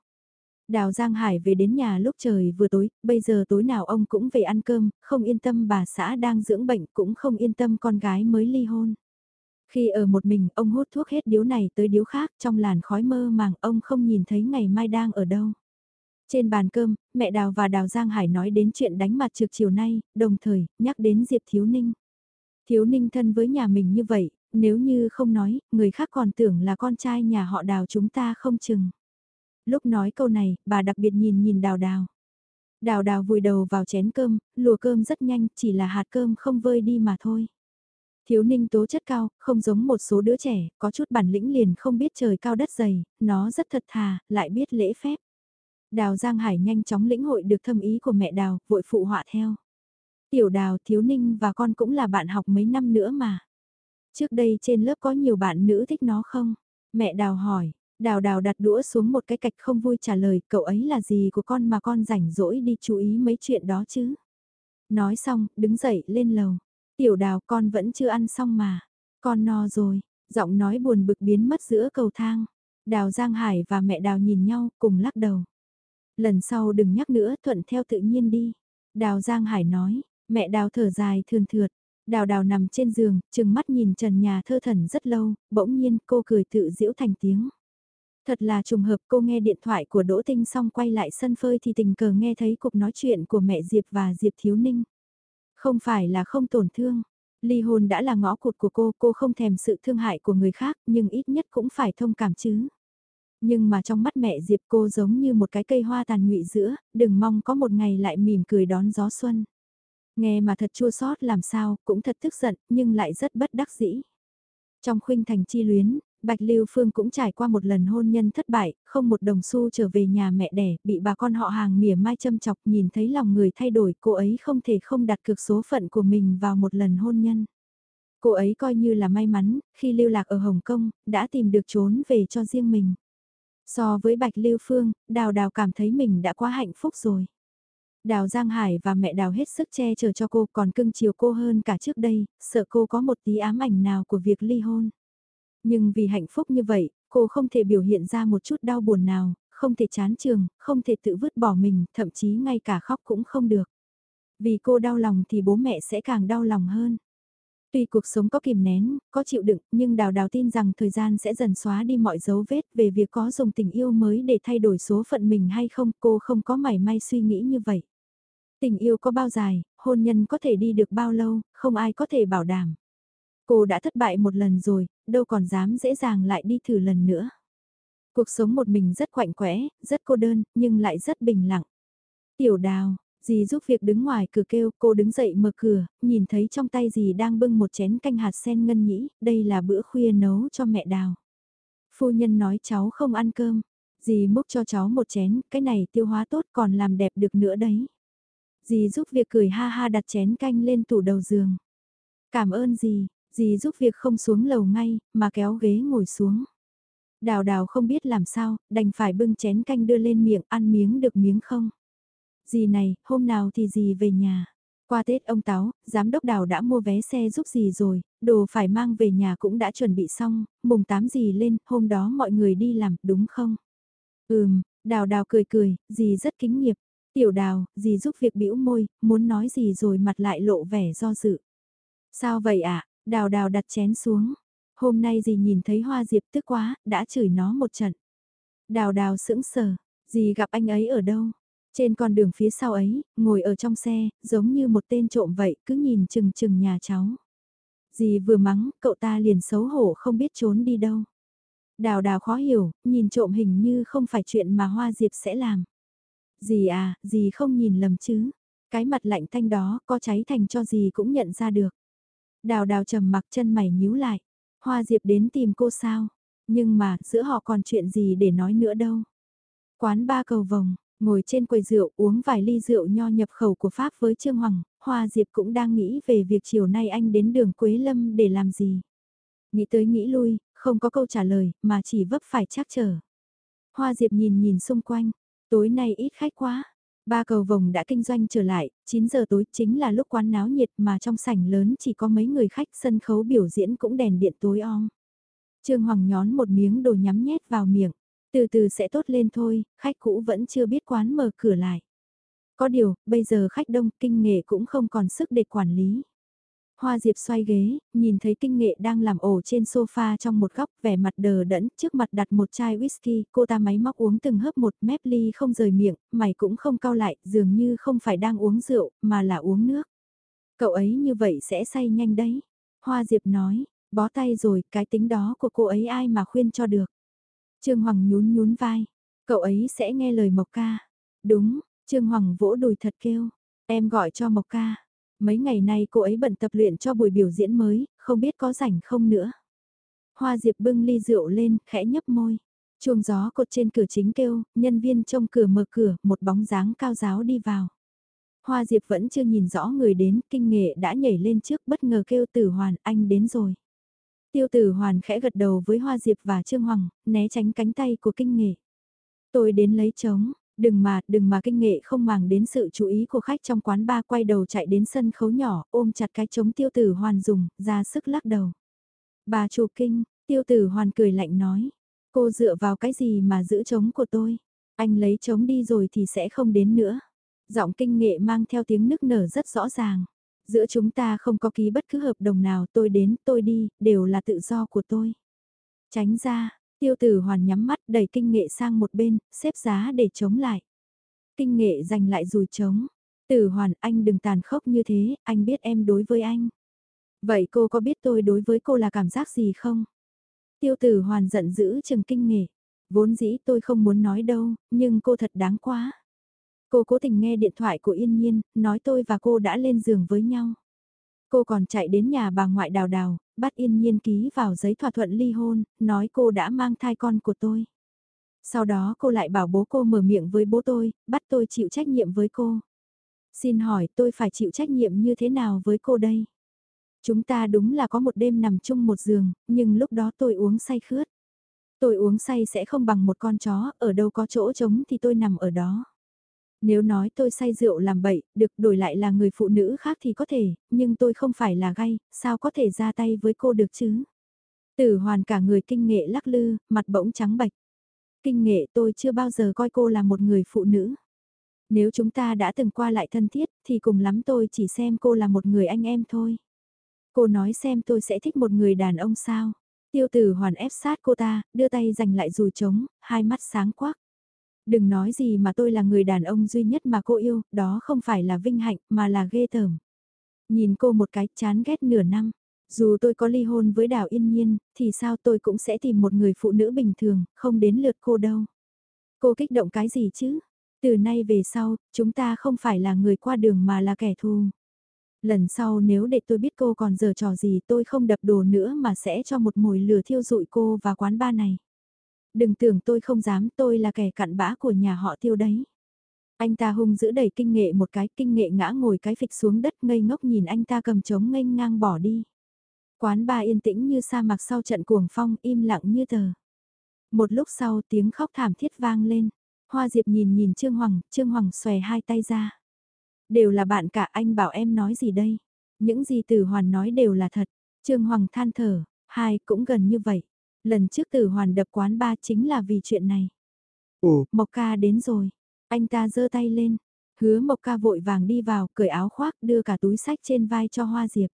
Đào Giang Hải về đến nhà lúc trời vừa tối, bây giờ tối nào ông cũng về ăn cơm, không yên tâm bà xã đang dưỡng bệnh cũng không yên tâm con gái mới ly hôn. Khi ở một mình, ông hút thuốc hết điếu này tới điếu khác, trong làn khói mơ màng ông không nhìn thấy ngày mai đang ở đâu. Trên bàn cơm, mẹ Đào và Đào Giang Hải nói đến chuyện đánh mặt trực chiều nay, đồng thời, nhắc đến Diệp Thiếu Ninh. Thiếu Ninh thân với nhà mình như vậy, nếu như không nói, người khác còn tưởng là con trai nhà họ Đào chúng ta không chừng. Lúc nói câu này, bà đặc biệt nhìn nhìn Đào Đào. Đào Đào vùi đầu vào chén cơm, lùa cơm rất nhanh, chỉ là hạt cơm không vơi đi mà thôi. Thiếu ninh tố chất cao, không giống một số đứa trẻ, có chút bản lĩnh liền không biết trời cao đất dày, nó rất thật thà, lại biết lễ phép. Đào Giang Hải nhanh chóng lĩnh hội được thâm ý của mẹ Đào, vội phụ họa theo. Tiểu Đào, Thiếu Ninh và con cũng là bạn học mấy năm nữa mà. Trước đây trên lớp có nhiều bạn nữ thích nó không? Mẹ Đào hỏi, Đào Đào đặt đũa xuống một cái cạch không vui trả lời, cậu ấy là gì của con mà con rảnh rỗi đi chú ý mấy chuyện đó chứ? Nói xong, đứng dậy lên lầu. Tiểu Đào con vẫn chưa ăn xong mà. Con no rồi, giọng nói buồn bực biến mất giữa cầu thang. Đào Giang Hải và mẹ Đào nhìn nhau cùng lắc đầu. Lần sau đừng nhắc nữa thuận theo tự nhiên đi. Đào Giang Hải nói, mẹ Đào thở dài thườn thượt. Đào đào nằm trên giường, chừng mắt nhìn trần nhà thơ thần rất lâu, bỗng nhiên cô cười tự giễu thành tiếng. Thật là trùng hợp cô nghe điện thoại của Đỗ Tinh xong quay lại sân phơi thì tình cờ nghe thấy cuộc nói chuyện của mẹ Diệp và Diệp Thiếu Ninh. Không phải là không tổn thương, ly hôn đã là ngõ cụt của cô, cô không thèm sự thương hại của người khác nhưng ít nhất cũng phải thông cảm chứ. Nhưng mà trong mắt mẹ Diệp cô giống như một cái cây hoa tàn nhụy giữa, đừng mong có một ngày lại mỉm cười đón gió xuân. Nghe mà thật chua xót làm sao, cũng thật tức giận, nhưng lại rất bất đắc dĩ. Trong khuynh thành chi luyến, Bạch Lưu Phương cũng trải qua một lần hôn nhân thất bại, không một đồng xu trở về nhà mẹ đẻ, bị bà con họ hàng mỉa mai châm chọc nhìn thấy lòng người thay đổi, cô ấy không thể không đặt cược số phận của mình vào một lần hôn nhân. Cô ấy coi như là may mắn, khi lưu lạc ở Hồng Kông, đã tìm được trốn về cho riêng mình. So với Bạch Lưu Phương, Đào Đào cảm thấy mình đã quá hạnh phúc rồi. Đào Giang Hải và mẹ Đào hết sức che chở cho cô còn cưng chiều cô hơn cả trước đây, sợ cô có một tí ám ảnh nào của việc ly hôn. Nhưng vì hạnh phúc như vậy, cô không thể biểu hiện ra một chút đau buồn nào, không thể chán trường, không thể tự vứt bỏ mình, thậm chí ngay cả khóc cũng không được. Vì cô đau lòng thì bố mẹ sẽ càng đau lòng hơn. Tuy cuộc sống có kìm nén, có chịu đựng, nhưng Đào Đào tin rằng thời gian sẽ dần xóa đi mọi dấu vết về việc có dùng tình yêu mới để thay đổi số phận mình hay không, cô không có mảy may suy nghĩ như vậy. Tình yêu có bao dài, hôn nhân có thể đi được bao lâu, không ai có thể bảo đảm. Cô đã thất bại một lần rồi, đâu còn dám dễ dàng lại đi thử lần nữa. Cuộc sống một mình rất quạnh quẽ, rất cô đơn, nhưng lại rất bình lặng. Tiểu đào, dì giúp việc đứng ngoài cửa kêu, cô đứng dậy mở cửa, nhìn thấy trong tay dì đang bưng một chén canh hạt sen ngân nhĩ, đây là bữa khuya nấu cho mẹ đào. Phu nhân nói cháu không ăn cơm, dì múc cho cháu một chén, cái này tiêu hóa tốt còn làm đẹp được nữa đấy. Dì giúp việc cười ha ha đặt chén canh lên tủ đầu giường. Cảm ơn dì, dì giúp việc không xuống lầu ngay, mà kéo ghế ngồi xuống. Đào đào không biết làm sao, đành phải bưng chén canh đưa lên miệng ăn miếng được miếng không. Dì này, hôm nào thì dì về nhà. Qua Tết ông Táo, giám đốc đào đã mua vé xe giúp dì rồi, đồ phải mang về nhà cũng đã chuẩn bị xong, mùng 8 dì lên, hôm đó mọi người đi làm, đúng không? Ừm, đào đào cười cười, dì rất kính nghiệp. Tiểu đào, dì giúp việc bĩu môi, muốn nói gì rồi mặt lại lộ vẻ do dự. Sao vậy ạ? À? Đào đào đặt chén xuống. Hôm nay dì nhìn thấy hoa diệp tức quá, đã chửi nó một trận. Đào đào sững sờ, dì gặp anh ấy ở đâu? Trên con đường phía sau ấy, ngồi ở trong xe, giống như một tên trộm vậy, cứ nhìn chừng chừng nhà cháu. Dì vừa mắng, cậu ta liền xấu hổ không biết trốn đi đâu. Đào đào khó hiểu, nhìn trộm hình như không phải chuyện mà Hoa Diệp sẽ làm. Dì à, dì không nhìn lầm chứ. Cái mặt lạnh thanh đó có cháy thành cho dì cũng nhận ra được. Đào đào trầm mặc chân mày nhíu lại. Hoa Diệp đến tìm cô sao? Nhưng mà, giữa họ còn chuyện gì để nói nữa đâu. Quán ba cầu vồng, ngồi trên quầy rượu uống vài ly rượu nho nhập khẩu của Pháp với Trương Hoàng, Hoa Diệp cũng đang nghĩ về việc chiều nay anh đến đường Quế Lâm để làm gì. Nghĩ tới nghĩ lui, không có câu trả lời, mà chỉ vấp phải chắc trở. Hoa Diệp nhìn nhìn xung quanh, tối nay ít khách quá. Ba cầu vồng đã kinh doanh trở lại, 9 giờ tối chính là lúc quán náo nhiệt mà trong sảnh lớn chỉ có mấy người khách sân khấu biểu diễn cũng đèn điện tối om. Trương Hoàng nhón một miếng đồ nhắm nhét vào miệng, từ từ sẽ tốt lên thôi, khách cũ vẫn chưa biết quán mở cửa lại. Có điều, bây giờ khách đông kinh nghệ cũng không còn sức để quản lý. Hoa Diệp xoay ghế, nhìn thấy kinh nghệ đang làm ổ trên sofa trong một góc vẻ mặt đờ đẫn, trước mặt đặt một chai whisky, cô ta máy móc uống từng hớp một mép ly không rời miệng, mày cũng không cao lại, dường như không phải đang uống rượu, mà là uống nước. Cậu ấy như vậy sẽ say nhanh đấy. Hoa Diệp nói, bó tay rồi, cái tính đó của cô ấy ai mà khuyên cho được. Trương Hoàng nhún nhún vai, cậu ấy sẽ nghe lời Mộc ca. Đúng, Trương Hoàng vỗ đùi thật kêu, em gọi cho Mộc ca. Mấy ngày nay cô ấy bận tập luyện cho buổi biểu diễn mới, không biết có rảnh không nữa. Hoa Diệp bưng ly rượu lên, khẽ nhấp môi. Chuông gió cột trên cửa chính kêu, nhân viên trông cửa mở cửa, một bóng dáng cao giáo đi vào. Hoa Diệp vẫn chưa nhìn rõ người đến, kinh nghệ đã nhảy lên trước bất ngờ kêu tử hoàn, anh đến rồi. Tiêu tử hoàn khẽ gật đầu với Hoa Diệp và Trương Hoàng, né tránh cánh tay của kinh nghệ. Tôi đến lấy trống, Đừng mà, đừng mà kinh nghệ không màng đến sự chú ý của khách trong quán ba quay đầu chạy đến sân khấu nhỏ, ôm chặt cái trống tiêu tử hoàn dùng, ra sức lắc đầu. Bà chủ kinh, tiêu tử hoàn cười lạnh nói, cô dựa vào cái gì mà giữ trống của tôi, anh lấy trống đi rồi thì sẽ không đến nữa. Giọng kinh nghệ mang theo tiếng nức nở rất rõ ràng. Giữa chúng ta không có ký bất cứ hợp đồng nào tôi đến, tôi đi, đều là tự do của tôi. Tránh ra, Tiêu tử hoàn nhắm mắt đẩy kinh nghệ sang một bên, xếp giá để chống lại. Kinh nghệ giành lại rùi chống. Tử hoàn anh đừng tàn khốc như thế, anh biết em đối với anh. Vậy cô có biết tôi đối với cô là cảm giác gì không? Tiêu tử hoàn giận dữ chừng kinh nghệ. Vốn dĩ tôi không muốn nói đâu, nhưng cô thật đáng quá. Cô cố tình nghe điện thoại của Yên Nhiên, nói tôi và cô đã lên giường với nhau. Cô còn chạy đến nhà bà ngoại đào đào, bắt yên nhiên ký vào giấy thỏa thuận ly hôn, nói cô đã mang thai con của tôi. Sau đó cô lại bảo bố cô mở miệng với bố tôi, bắt tôi chịu trách nhiệm với cô. Xin hỏi tôi phải chịu trách nhiệm như thế nào với cô đây? Chúng ta đúng là có một đêm nằm chung một giường, nhưng lúc đó tôi uống say khướt. Tôi uống say sẽ không bằng một con chó, ở đâu có chỗ trống thì tôi nằm ở đó. Nếu nói tôi say rượu làm bậy, được đổi lại là người phụ nữ khác thì có thể, nhưng tôi không phải là gay, sao có thể ra tay với cô được chứ? Tử hoàn cả người kinh nghệ lắc lư, mặt bỗng trắng bạch. Kinh nghệ tôi chưa bao giờ coi cô là một người phụ nữ. Nếu chúng ta đã từng qua lại thân thiết thì cùng lắm tôi chỉ xem cô là một người anh em thôi. Cô nói xem tôi sẽ thích một người đàn ông sao. Tiêu tử hoàn ép sát cô ta, đưa tay giành lại rùi trống, hai mắt sáng quắc. Đừng nói gì mà tôi là người đàn ông duy nhất mà cô yêu, đó không phải là vinh hạnh mà là ghê tởm. Nhìn cô một cái chán ghét nửa năm, dù tôi có ly hôn với Đào Yên Nhiên, thì sao tôi cũng sẽ tìm một người phụ nữ bình thường, không đến lượt cô đâu. Cô kích động cái gì chứ? Từ nay về sau, chúng ta không phải là người qua đường mà là kẻ thù. Lần sau nếu để tôi biết cô còn giờ trò gì tôi không đập đồ nữa mà sẽ cho một mồi lửa thiêu dụi cô và quán ba này. Đừng tưởng tôi không dám tôi là kẻ cặn bã của nhà họ tiêu đấy. Anh ta hung giữ đẩy kinh nghệ một cái, kinh nghệ ngã ngồi cái phịch xuống đất ngây ngốc nhìn anh ta cầm trống nghênh ngang bỏ đi. Quán ba yên tĩnh như sa mạc sau trận cuồng phong im lặng như tờ. Một lúc sau tiếng khóc thảm thiết vang lên. Hoa Diệp nhìn nhìn Trương Hoàng, Trương Hoàng xòe hai tay ra. Đều là bạn cả anh bảo em nói gì đây? Những gì Tử Hoàn nói đều là thật. Trương Hoàng than thở, hai cũng gần như vậy. Lần trước tử hoàn đập quán ba chính là vì chuyện này. Ồ, Mộc ca đến rồi. Anh ta giơ tay lên. Hứa Mộc ca vội vàng đi vào, cởi áo khoác, đưa cả túi sách trên vai cho Hoa Diệp.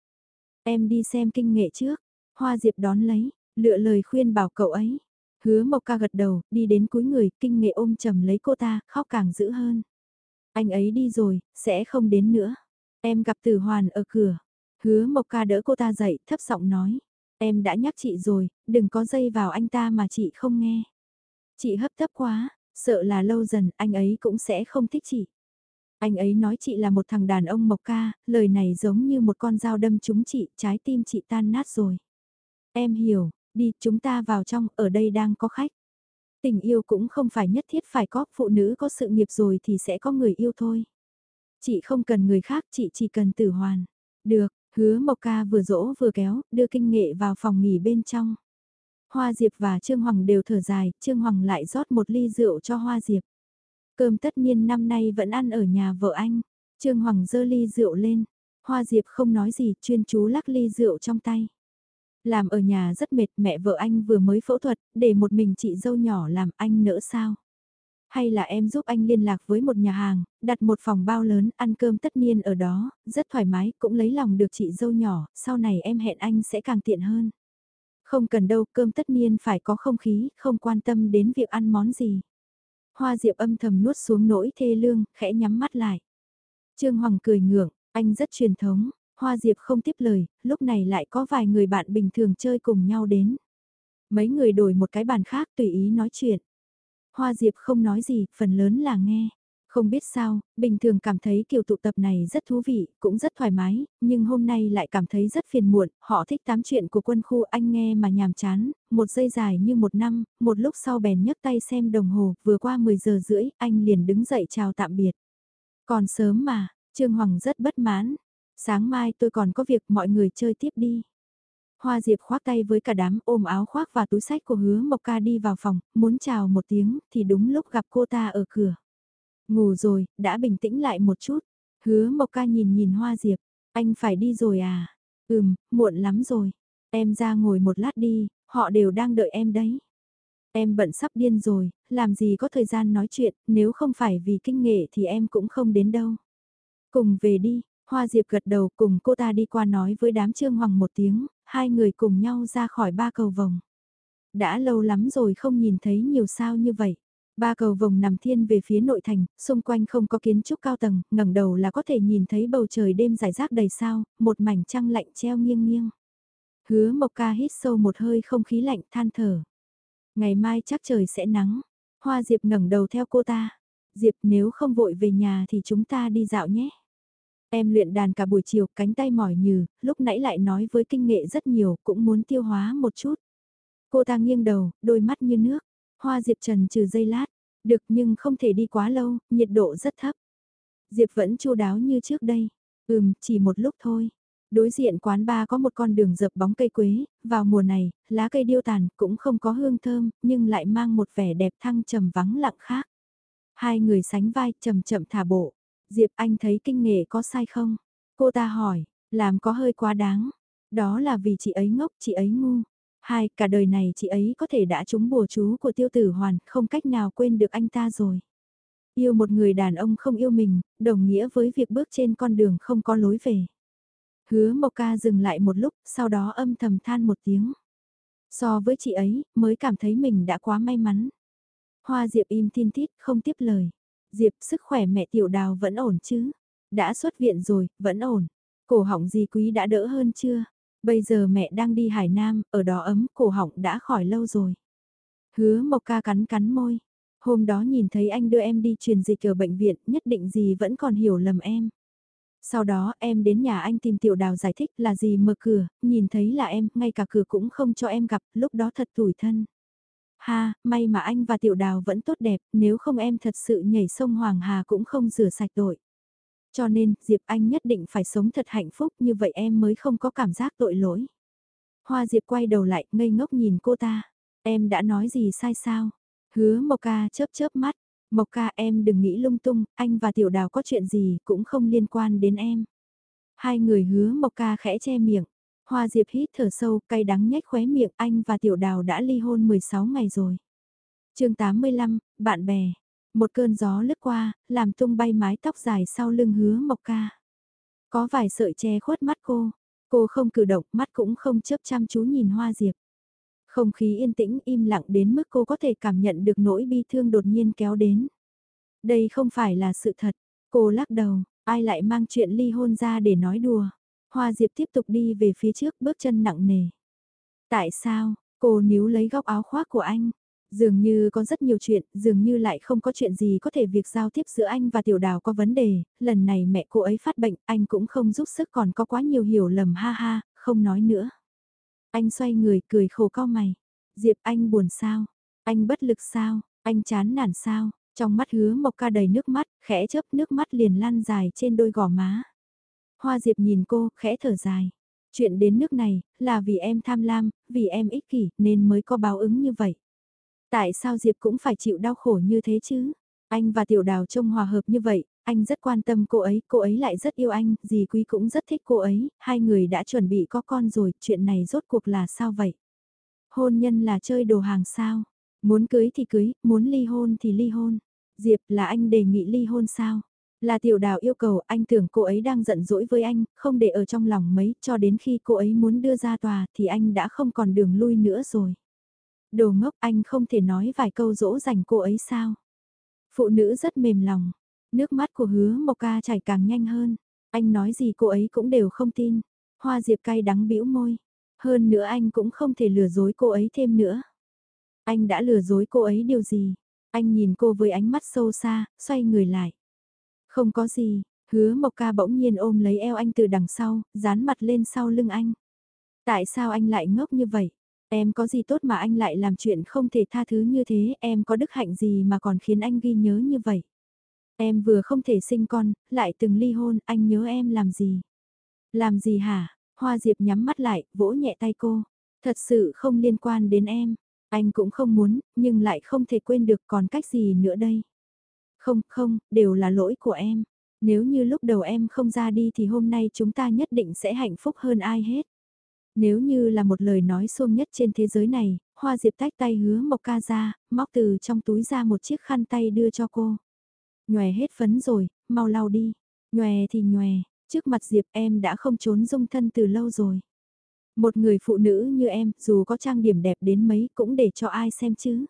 Em đi xem kinh nghệ trước. Hoa Diệp đón lấy, lựa lời khuyên bảo cậu ấy. Hứa Mộc ca gật đầu, đi đến cuối người, kinh nghệ ôm chầm lấy cô ta, khóc càng dữ hơn. Anh ấy đi rồi, sẽ không đến nữa. Em gặp Tử Hoàn ở cửa. Hứa Mộc ca đỡ cô ta dậy, thấp giọng nói. Em đã nhắc chị rồi, đừng có dây vào anh ta mà chị không nghe. Chị hấp tấp quá, Sợ là lâu dần anh ấy cũng sẽ không thích chị. Anh ấy nói chị là một thằng đàn ông mộc ca, lời này giống như một con dao đâm trúng chị, trái tim chị tan nát rồi. Em hiểu, đi chúng ta vào trong, ở đây đang có khách. Tình yêu cũng không phải nhất thiết phải có, phụ nữ có sự nghiệp rồi thì sẽ có người yêu thôi. Chị không cần người khác, chị chỉ cần tử hoàn. Được, hứa Mộc Ca vừa dỗ vừa kéo, đưa kinh nghệ vào phòng nghỉ bên trong. Hoa Diệp và Trương Hoàng đều thở dài, Trương Hoàng lại rót một ly rượu cho Hoa Diệp. Cơm tất nhiên năm nay vẫn ăn ở nhà vợ anh. Trương Hoàng dơ ly rượu lên. Hoa Diệp không nói gì, chuyên chú lắc ly rượu trong tay. Làm ở nhà rất mệt, mẹ vợ anh vừa mới phẫu thuật, để một mình chị dâu nhỏ làm anh nỡ sao? Hay là em giúp anh liên lạc với một nhà hàng, đặt một phòng bao lớn, ăn cơm tất niên ở đó, rất thoải mái, cũng lấy lòng được chị dâu nhỏ, sau này em hẹn anh sẽ càng tiện hơn. Không cần đâu, cơm tất niên phải có không khí, không quan tâm đến việc ăn món gì. Hoa Diệp âm thầm nuốt xuống nỗi thê lương, khẽ nhắm mắt lại. Trương Hoàng cười ngượng anh rất truyền thống, Hoa Diệp không tiếp lời, lúc này lại có vài người bạn bình thường chơi cùng nhau đến. Mấy người đổi một cái bàn khác tùy ý nói chuyện. Hoa Diệp không nói gì, phần lớn là nghe. Không biết sao, bình thường cảm thấy kiểu tụ tập này rất thú vị, cũng rất thoải mái, nhưng hôm nay lại cảm thấy rất phiền muộn, họ thích tám chuyện của quân khu anh nghe mà nhàm chán, một giây dài như một năm, một lúc sau bèn nhấc tay xem đồng hồ, vừa qua 10 giờ rưỡi, anh liền đứng dậy chào tạm biệt. Còn sớm mà, Trương Hoàng rất bất mãn, sáng mai tôi còn có việc mọi người chơi tiếp đi. Hoa Diệp khoác tay với cả đám ôm áo khoác và túi sách của hứa Mộc Ca đi vào phòng, muốn chào một tiếng thì đúng lúc gặp cô ta ở cửa. Ngủ rồi, đã bình tĩnh lại một chút. Hứa Mộc Ca nhìn nhìn Hoa Diệp, anh phải đi rồi à? Ừm, muộn lắm rồi. Em ra ngồi một lát đi, họ đều đang đợi em đấy. Em bận sắp điên rồi, làm gì có thời gian nói chuyện, nếu không phải vì kinh nghệ thì em cũng không đến đâu. Cùng về đi, Hoa Diệp gật đầu cùng cô ta đi qua nói với đám trương hoàng một tiếng, hai người cùng nhau ra khỏi ba cầu vồng. Đã lâu lắm rồi không nhìn thấy nhiều sao như vậy. Ba cầu vồng nằm thiên về phía nội thành, xung quanh không có kiến trúc cao tầng, ngẩng đầu là có thể nhìn thấy bầu trời đêm rải rác đầy sao, một mảnh trăng lạnh treo nghiêng nghiêng. Hứa Mộc Ca hít sâu một hơi không khí lạnh than thở. Ngày mai chắc trời sẽ nắng. Hoa Diệp ngẩng đầu theo cô ta. Diệp nếu không vội về nhà thì chúng ta đi dạo nhé. Em luyện đàn cả buổi chiều, cánh tay mỏi nhừ, lúc nãy lại nói với kinh nghệ rất nhiều, cũng muốn tiêu hóa một chút. Cô ta nghiêng đầu, đôi mắt như nước. Hoa Diệp Trần trừ dây lát, được nhưng không thể đi quá lâu, nhiệt độ rất thấp. Diệp vẫn chu đáo như trước đây. Ừm, chỉ một lúc thôi. Đối diện quán ba có một con đường dập bóng cây quế, vào mùa này, lá cây điêu tàn cũng không có hương thơm, nhưng lại mang một vẻ đẹp thăng trầm vắng lặng khác. Hai người sánh vai chậm chậm thả bộ. Diệp Anh thấy kinh nghệ có sai không? Cô ta hỏi, làm có hơi quá đáng. Đó là vì chị ấy ngốc, chị ấy ngu. Hai, cả đời này chị ấy có thể đã trúng bùa chú của tiêu tử hoàn, không cách nào quên được anh ta rồi. Yêu một người đàn ông không yêu mình, đồng nghĩa với việc bước trên con đường không có lối về. Hứa Mộc Ca dừng lại một lúc, sau đó âm thầm than một tiếng. So với chị ấy, mới cảm thấy mình đã quá may mắn. Hoa Diệp im tin tít, không tiếp lời. Diệp, sức khỏe mẹ tiểu đào vẫn ổn chứ? Đã xuất viện rồi, vẫn ổn. Cổ họng gì quý đã đỡ hơn chưa? Bây giờ mẹ đang đi Hải Nam, ở đó ấm, cổ họng đã khỏi lâu rồi. Hứa Mộc Ca cắn cắn môi. Hôm đó nhìn thấy anh đưa em đi truyền dịch ở bệnh viện, nhất định gì vẫn còn hiểu lầm em. Sau đó em đến nhà anh tìm tiểu đào giải thích là gì mở cửa, nhìn thấy là em, ngay cả cửa cũng không cho em gặp, lúc đó thật tủi thân. Ha, may mà anh và tiểu đào vẫn tốt đẹp, nếu không em thật sự nhảy sông Hoàng Hà cũng không rửa sạch tội. Cho nên, Diệp Anh nhất định phải sống thật hạnh phúc như vậy em mới không có cảm giác tội lỗi. Hoa Diệp quay đầu lại, ngây ngốc nhìn cô ta. Em đã nói gì sai sao? Hứa Mộc Ca chớp chớp mắt. Mộc Ca em đừng nghĩ lung tung, anh và Tiểu Đào có chuyện gì cũng không liên quan đến em. Hai người hứa Mộc Ca khẽ che miệng. Hoa Diệp hít thở sâu, cay đắng nhếch khóe miệng anh và Tiểu Đào đã ly hôn 16 ngày rồi. chương 85, bạn bè. Một cơn gió lướt qua, làm tung bay mái tóc dài sau lưng hứa Mộc Ca. Có vài sợi che khuất mắt cô, cô không cử động, mắt cũng không chớp chăm chú nhìn Hoa Diệp. Không khí yên tĩnh im lặng đến mức cô có thể cảm nhận được nỗi bi thương đột nhiên kéo đến. Đây không phải là sự thật, cô lắc đầu, ai lại mang chuyện ly hôn ra để nói đùa. Hoa Diệp tiếp tục đi về phía trước bước chân nặng nề. Tại sao, cô níu lấy góc áo khoác của anh? Dường như có rất nhiều chuyện, dường như lại không có chuyện gì có thể việc giao tiếp giữa anh và tiểu đào có vấn đề, lần này mẹ cô ấy phát bệnh, anh cũng không giúp sức còn có quá nhiều hiểu lầm ha ha, không nói nữa. Anh xoay người cười khổ cao mày. Diệp anh buồn sao? Anh bất lực sao? Anh chán nản sao? Trong mắt hứa mộc ca đầy nước mắt, khẽ chớp nước mắt liền lan dài trên đôi gò má. Hoa Diệp nhìn cô, khẽ thở dài. Chuyện đến nước này, là vì em tham lam, vì em ích kỷ, nên mới có báo ứng như vậy. Tại sao Diệp cũng phải chịu đau khổ như thế chứ? Anh và Tiểu Đào trông hòa hợp như vậy, anh rất quan tâm cô ấy, cô ấy lại rất yêu anh, dì Quý cũng rất thích cô ấy, hai người đã chuẩn bị có con rồi, chuyện này rốt cuộc là sao vậy? Hôn nhân là chơi đồ hàng sao? Muốn cưới thì cưới, muốn ly hôn thì ly hôn. Diệp là anh đề nghị ly hôn sao? Là tiểu đào yêu cầu anh tưởng cô ấy đang giận dỗi với anh, không để ở trong lòng mấy, cho đến khi cô ấy muốn đưa ra tòa thì anh đã không còn đường lui nữa rồi. Đồ ngốc anh không thể nói vài câu dỗ dành cô ấy sao? Phụ nữ rất mềm lòng, nước mắt của hứa mộc ca chảy càng nhanh hơn, anh nói gì cô ấy cũng đều không tin. Hoa diệp cay đắng bĩu môi, hơn nữa anh cũng không thể lừa dối cô ấy thêm nữa. Anh đã lừa dối cô ấy điều gì? Anh nhìn cô với ánh mắt sâu xa, xoay người lại. Không có gì, hứa mộc ca bỗng nhiên ôm lấy eo anh từ đằng sau, dán mặt lên sau lưng anh. Tại sao anh lại ngốc như vậy? Em có gì tốt mà anh lại làm chuyện không thể tha thứ như thế, em có đức hạnh gì mà còn khiến anh ghi nhớ như vậy? Em vừa không thể sinh con, lại từng ly hôn, anh nhớ em làm gì? Làm gì hả? Hoa Diệp nhắm mắt lại, vỗ nhẹ tay cô. Thật sự không liên quan đến em. Anh cũng không muốn, nhưng lại không thể quên được còn cách gì nữa đây. Không, không, đều là lỗi của em. Nếu như lúc đầu em không ra đi thì hôm nay chúng ta nhất định sẽ hạnh phúc hơn ai hết. Nếu như là một lời nói xuông nhất trên thế giới này, Hoa Diệp tách tay hứa Mộc Ca ra, móc từ trong túi ra một chiếc khăn tay đưa cho cô. Nhòe hết phấn rồi, mau lau đi. Nhòe thì nhòe, trước mặt Diệp em đã không trốn dung thân từ lâu rồi. Một người phụ nữ như em, dù có trang điểm đẹp đến mấy cũng để cho ai xem chứ.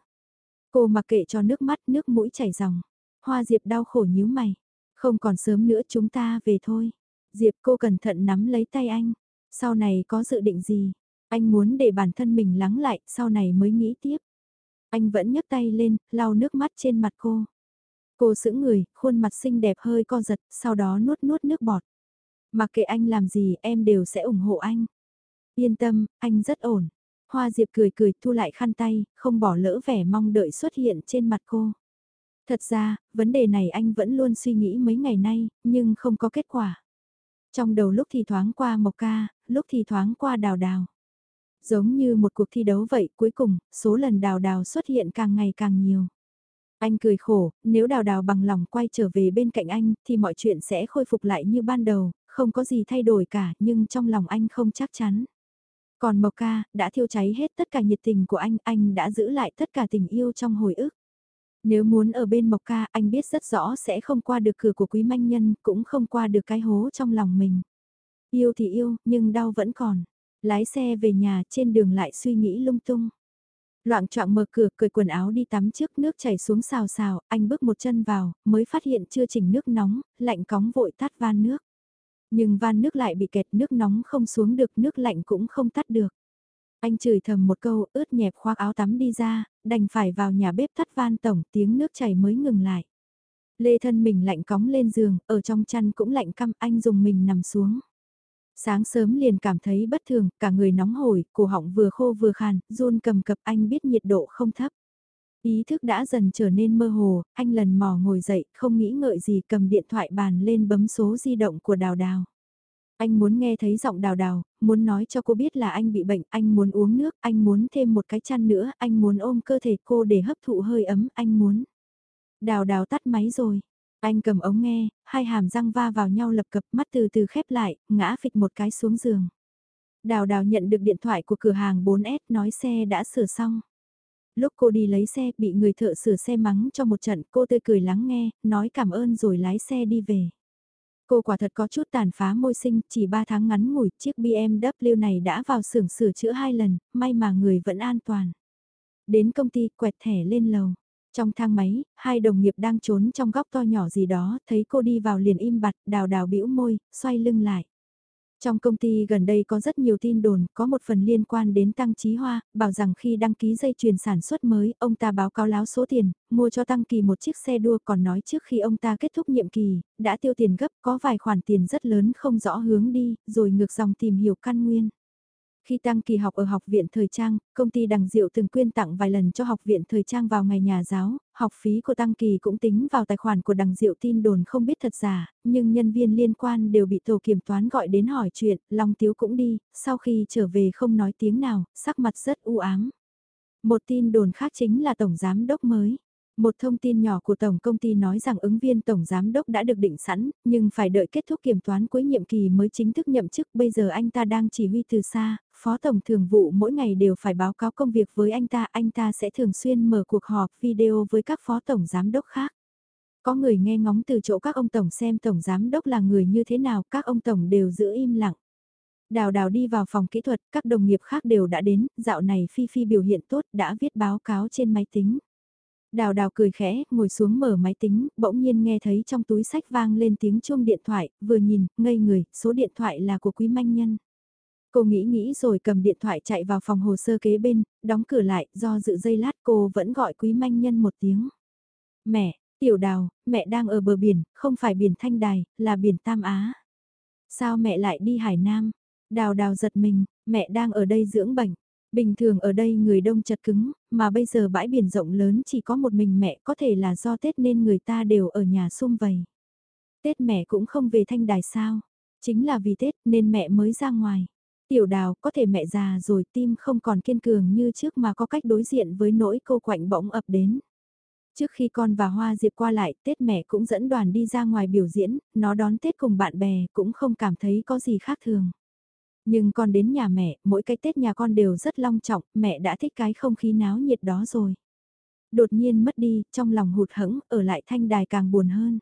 Cô mặc kệ cho nước mắt, nước mũi chảy ròng. Hoa Diệp đau khổ nhíu mày. Không còn sớm nữa chúng ta về thôi. Diệp cô cẩn thận nắm lấy tay anh. Sau này có dự định gì? Anh muốn để bản thân mình lắng lại, sau này mới nghĩ tiếp. Anh vẫn nhấc tay lên, lau nước mắt trên mặt cô. Cô sững người, khuôn mặt xinh đẹp hơi co giật, sau đó nuốt nuốt nước bọt. Mặc kệ anh làm gì em đều sẽ ủng hộ anh. Yên tâm, anh rất ổn. Hoa Diệp cười cười thu lại khăn tay, không bỏ lỡ vẻ mong đợi xuất hiện trên mặt cô. Thật ra, vấn đề này anh vẫn luôn suy nghĩ mấy ngày nay, nhưng không có kết quả. Trong đầu lúc thì thoáng qua Mộc Ca, lúc thì thoáng qua Đào Đào. Giống như một cuộc thi đấu vậy, cuối cùng, số lần Đào Đào xuất hiện càng ngày càng nhiều. Anh cười khổ, nếu Đào Đào bằng lòng quay trở về bên cạnh anh, thì mọi chuyện sẽ khôi phục lại như ban đầu, không có gì thay đổi cả, nhưng trong lòng anh không chắc chắn. Còn Mộc Ca, đã thiêu cháy hết tất cả nhiệt tình của anh, anh đã giữ lại tất cả tình yêu trong hồi ức. Nếu muốn ở bên Mộc Ca, anh biết rất rõ sẽ không qua được cửa của quý manh nhân, cũng không qua được cái hố trong lòng mình. Yêu thì yêu, nhưng đau vẫn còn. Lái xe về nhà, trên đường lại suy nghĩ lung tung. Loạn trọng mở cửa, cởi quần áo đi tắm trước nước chảy xuống xào xào, anh bước một chân vào, mới phát hiện chưa chỉnh nước nóng, lạnh cóng vội tắt van nước. Nhưng van nước lại bị kẹt nước nóng không xuống được, nước lạnh cũng không tắt được. Anh chửi thầm một câu, ướt nhẹp khoác áo tắm đi ra, đành phải vào nhà bếp thắt van tổng, tiếng nước chảy mới ngừng lại. Lê thân mình lạnh cóng lên giường, ở trong chăn cũng lạnh căm, anh dùng mình nằm xuống. Sáng sớm liền cảm thấy bất thường, cả người nóng hổi, cổ họng vừa khô vừa khàn, run cầm cập anh biết nhiệt độ không thấp. Ý thức đã dần trở nên mơ hồ, anh lần mò ngồi dậy, không nghĩ ngợi gì cầm điện thoại bàn lên bấm số di động của đào đào. Anh muốn nghe thấy giọng đào đào, muốn nói cho cô biết là anh bị bệnh, anh muốn uống nước, anh muốn thêm một cái chăn nữa, anh muốn ôm cơ thể cô để hấp thụ hơi ấm, anh muốn. Đào đào tắt máy rồi. Anh cầm ống nghe, hai hàm răng va vào nhau lập cập mắt từ từ khép lại, ngã phịch một cái xuống giường. Đào đào nhận được điện thoại của cửa hàng 4S nói xe đã sửa xong. Lúc cô đi lấy xe bị người thợ sửa xe mắng cho một trận cô tươi cười lắng nghe, nói cảm ơn rồi lái xe đi về. Cô quả thật có chút tàn phá môi sinh, chỉ 3 tháng ngắn ngủi, chiếc BMW này đã vào xưởng sửa chữa hai lần, may mà người vẫn an toàn. Đến công ty quẹt thẻ lên lầu. Trong thang máy, hai đồng nghiệp đang trốn trong góc to nhỏ gì đó, thấy cô đi vào liền im bặt, đào đào bĩu môi, xoay lưng lại. Trong công ty gần đây có rất nhiều tin đồn, có một phần liên quan đến Tăng Chí Hoa, bảo rằng khi đăng ký dây chuyền sản xuất mới, ông ta báo cáo láo số tiền, mua cho Tăng Kỳ một chiếc xe đua còn nói trước khi ông ta kết thúc nhiệm kỳ, đã tiêu tiền gấp có vài khoản tiền rất lớn không rõ hướng đi, rồi ngược dòng tìm hiểu căn nguyên. Khi Tăng Kỳ học ở học viện thời trang, công ty Đằng Diệu từng quyên tặng vài lần cho học viện thời trang vào ngày nhà giáo, học phí của Tăng Kỳ cũng tính vào tài khoản của Đằng Diệu tin đồn không biết thật giả, nhưng nhân viên liên quan đều bị tổ kiểm toán gọi đến hỏi chuyện, Long Tiếu cũng đi, sau khi trở về không nói tiếng nào, sắc mặt rất u ám. Một tin đồn khác chính là Tổng Giám Đốc mới. Một thông tin nhỏ của Tổng công ty nói rằng ứng viên Tổng Giám Đốc đã được định sẵn, nhưng phải đợi kết thúc kiểm toán cuối nhiệm kỳ mới chính thức nhậm chức. Bây giờ anh ta đang chỉ huy từ xa, Phó Tổng Thường vụ mỗi ngày đều phải báo cáo công việc với anh ta. Anh ta sẽ thường xuyên mở cuộc họp video với các Phó Tổng Giám Đốc khác. Có người nghe ngóng từ chỗ các ông Tổng xem Tổng Giám Đốc là người như thế nào, các ông Tổng đều giữ im lặng. Đào đào đi vào phòng kỹ thuật, các đồng nghiệp khác đều đã đến, dạo này Phi Phi biểu hiện tốt đã viết báo cáo trên máy tính. Đào đào cười khẽ, ngồi xuống mở máy tính, bỗng nhiên nghe thấy trong túi sách vang lên tiếng chuông điện thoại, vừa nhìn, ngây người, số điện thoại là của quý manh nhân. Cô nghĩ nghĩ rồi cầm điện thoại chạy vào phòng hồ sơ kế bên, đóng cửa lại, do dự dây lát cô vẫn gọi quý manh nhân một tiếng. Mẹ, tiểu đào, mẹ đang ở bờ biển, không phải biển Thanh Đài, là biển Tam Á. Sao mẹ lại đi Hải Nam? Đào đào giật mình, mẹ đang ở đây dưỡng bệnh. Bình thường ở đây người đông chật cứng, mà bây giờ bãi biển rộng lớn chỉ có một mình mẹ có thể là do Tết nên người ta đều ở nhà sum vầy. Tết mẹ cũng không về thanh đài sao, chính là vì Tết nên mẹ mới ra ngoài. Tiểu đào có thể mẹ già rồi tim không còn kiên cường như trước mà có cách đối diện với nỗi cô quạnh bỗng ập đến. Trước khi con và Hoa Diệp qua lại, Tết mẹ cũng dẫn đoàn đi ra ngoài biểu diễn, nó đón Tết cùng bạn bè cũng không cảm thấy có gì khác thường. Nhưng con đến nhà mẹ, mỗi cái Tết nhà con đều rất long trọng, mẹ đã thích cái không khí náo nhiệt đó rồi. Đột nhiên mất đi, trong lòng hụt hẫng, ở lại thanh đài càng buồn hơn.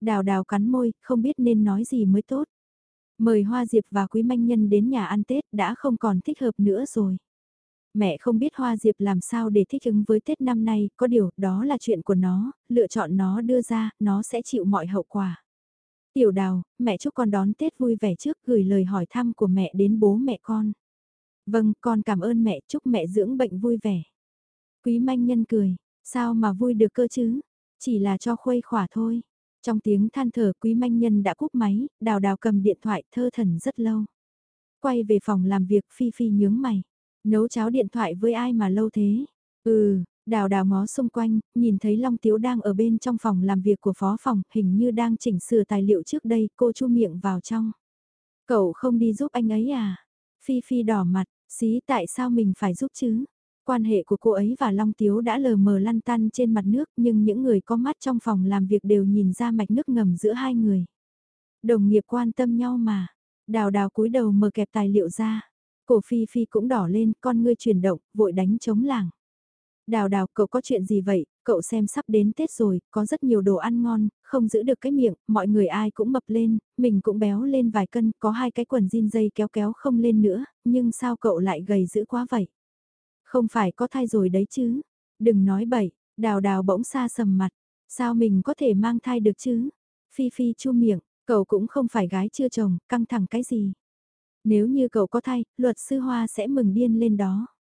Đào đào cắn môi, không biết nên nói gì mới tốt. Mời Hoa Diệp và Quý Manh Nhân đến nhà ăn Tết đã không còn thích hợp nữa rồi. Mẹ không biết Hoa Diệp làm sao để thích ứng với Tết năm nay, có điều đó là chuyện của nó, lựa chọn nó đưa ra, nó sẽ chịu mọi hậu quả. Tiểu đào, mẹ chúc con đón Tết vui vẻ trước gửi lời hỏi thăm của mẹ đến bố mẹ con. Vâng, con cảm ơn mẹ, chúc mẹ dưỡng bệnh vui vẻ. Quý manh nhân cười, sao mà vui được cơ chứ? Chỉ là cho khuây khỏa thôi. Trong tiếng than thở quý manh nhân đã cúp máy, đào đào cầm điện thoại thơ thần rất lâu. Quay về phòng làm việc Phi Phi nhướng mày. Nấu cháo điện thoại với ai mà lâu thế? Ừ, Đào đào ngó xung quanh, nhìn thấy Long Tiếu đang ở bên trong phòng làm việc của phó phòng, hình như đang chỉnh sửa tài liệu trước đây, cô chu miệng vào trong. Cậu không đi giúp anh ấy à? Phi Phi đỏ mặt, xí tại sao mình phải giúp chứ? Quan hệ của cô ấy và Long Tiếu đã lờ mờ lăn tăn trên mặt nước nhưng những người có mắt trong phòng làm việc đều nhìn ra mạch nước ngầm giữa hai người. Đồng nghiệp quan tâm nhau mà. Đào đào cúi đầu mở kẹp tài liệu ra. Cổ Phi Phi cũng đỏ lên, con ngươi chuyển động, vội đánh chống làng. Đào đào, cậu có chuyện gì vậy, cậu xem sắp đến Tết rồi, có rất nhiều đồ ăn ngon, không giữ được cái miệng, mọi người ai cũng mập lên, mình cũng béo lên vài cân, có hai cái quần jean dây kéo kéo không lên nữa, nhưng sao cậu lại gầy dữ quá vậy? Không phải có thai rồi đấy chứ? Đừng nói bậy, đào đào bỗng xa sầm mặt, sao mình có thể mang thai được chứ? Phi Phi chu miệng, cậu cũng không phải gái chưa chồng, căng thẳng cái gì? Nếu như cậu có thai, luật sư Hoa sẽ mừng điên lên đó.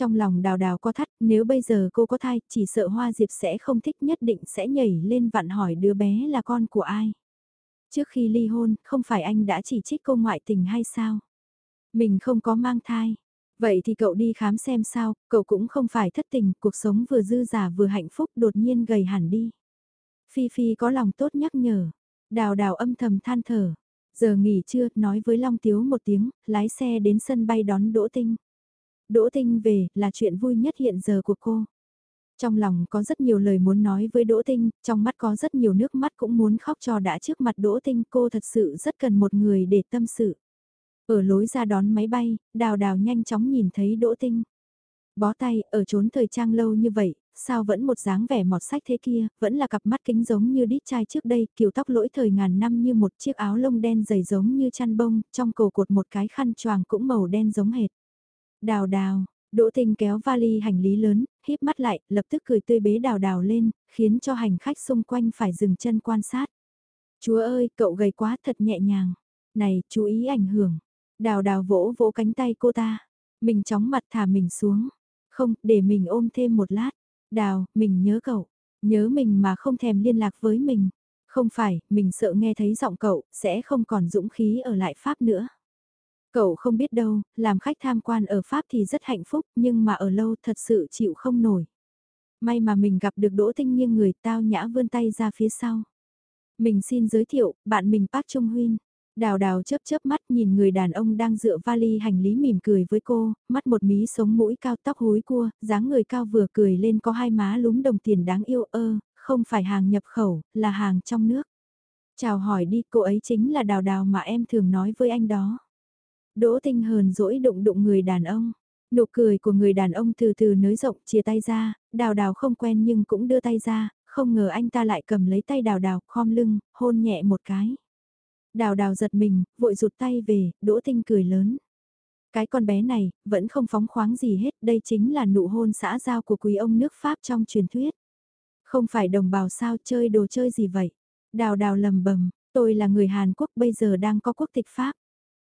Trong lòng đào đào có thắt, nếu bây giờ cô có thai, chỉ sợ Hoa Diệp sẽ không thích nhất định sẽ nhảy lên vặn hỏi đứa bé là con của ai. Trước khi ly hôn, không phải anh đã chỉ trích cô ngoại tình hay sao? Mình không có mang thai. Vậy thì cậu đi khám xem sao, cậu cũng không phải thất tình, cuộc sống vừa dư giả vừa hạnh phúc đột nhiên gầy hẳn đi. Phi Phi có lòng tốt nhắc nhở. Đào đào âm thầm than thở. Giờ nghỉ trưa, nói với Long Tiếu một tiếng, lái xe đến sân bay đón Đỗ Tinh. Đỗ Tinh về là chuyện vui nhất hiện giờ của cô. Trong lòng có rất nhiều lời muốn nói với Đỗ Tinh, trong mắt có rất nhiều nước mắt cũng muốn khóc cho đã trước mặt Đỗ Tinh cô thật sự rất cần một người để tâm sự. Ở lối ra đón máy bay, đào đào nhanh chóng nhìn thấy Đỗ Tinh. Bó tay, ở trốn thời trang lâu như vậy, sao vẫn một dáng vẻ mọt sách thế kia, vẫn là cặp mắt kính giống như đít chai trước đây, kiểu tóc lỗi thời ngàn năm như một chiếc áo lông đen dày giống như chăn bông, trong cổ cột một cái khăn choàng cũng màu đen giống hệt. Đào đào, Đỗ Tinh kéo vali hành lý lớn, híp mắt lại, lập tức cười tươi bế đào đào lên, khiến cho hành khách xung quanh phải dừng chân quan sát. Chúa ơi, cậu gầy quá thật nhẹ nhàng. Này, chú ý ảnh hưởng. Đào đào vỗ vỗ cánh tay cô ta. Mình chóng mặt thả mình xuống. Không, để mình ôm thêm một lát. Đào, mình nhớ cậu. Nhớ mình mà không thèm liên lạc với mình. Không phải, mình sợ nghe thấy giọng cậu, sẽ không còn dũng khí ở lại Pháp nữa. Cậu không biết đâu, làm khách tham quan ở Pháp thì rất hạnh phúc, nhưng mà ở lâu thật sự chịu không nổi. May mà mình gặp được Đỗ Tinh Nghiêng người tao nhã vươn tay ra phía sau. Mình xin giới thiệu, bạn mình Park Trung Huyên. Đào đào chớp chớp mắt nhìn người đàn ông đang dựa vali hành lý mỉm cười với cô, mắt một mí sống mũi cao tóc húi cua, dáng người cao vừa cười lên có hai má lúm đồng tiền đáng yêu ơ, không phải hàng nhập khẩu, là hàng trong nước. Chào hỏi đi, cô ấy chính là đào đào mà em thường nói với anh đó. Đỗ tinh hờn dỗi đụng đụng người đàn ông. Nụ cười của người đàn ông từ từ nới rộng chia tay ra, đào đào không quen nhưng cũng đưa tay ra, không ngờ anh ta lại cầm lấy tay đào đào, khom lưng, hôn nhẹ một cái. Đào đào giật mình, vội rụt tay về, đỗ tinh cười lớn. Cái con bé này, vẫn không phóng khoáng gì hết, đây chính là nụ hôn xã giao của quý ông nước Pháp trong truyền thuyết. Không phải đồng bào sao chơi đồ chơi gì vậy? Đào đào lầm bầm, tôi là người Hàn Quốc bây giờ đang có quốc tịch Pháp.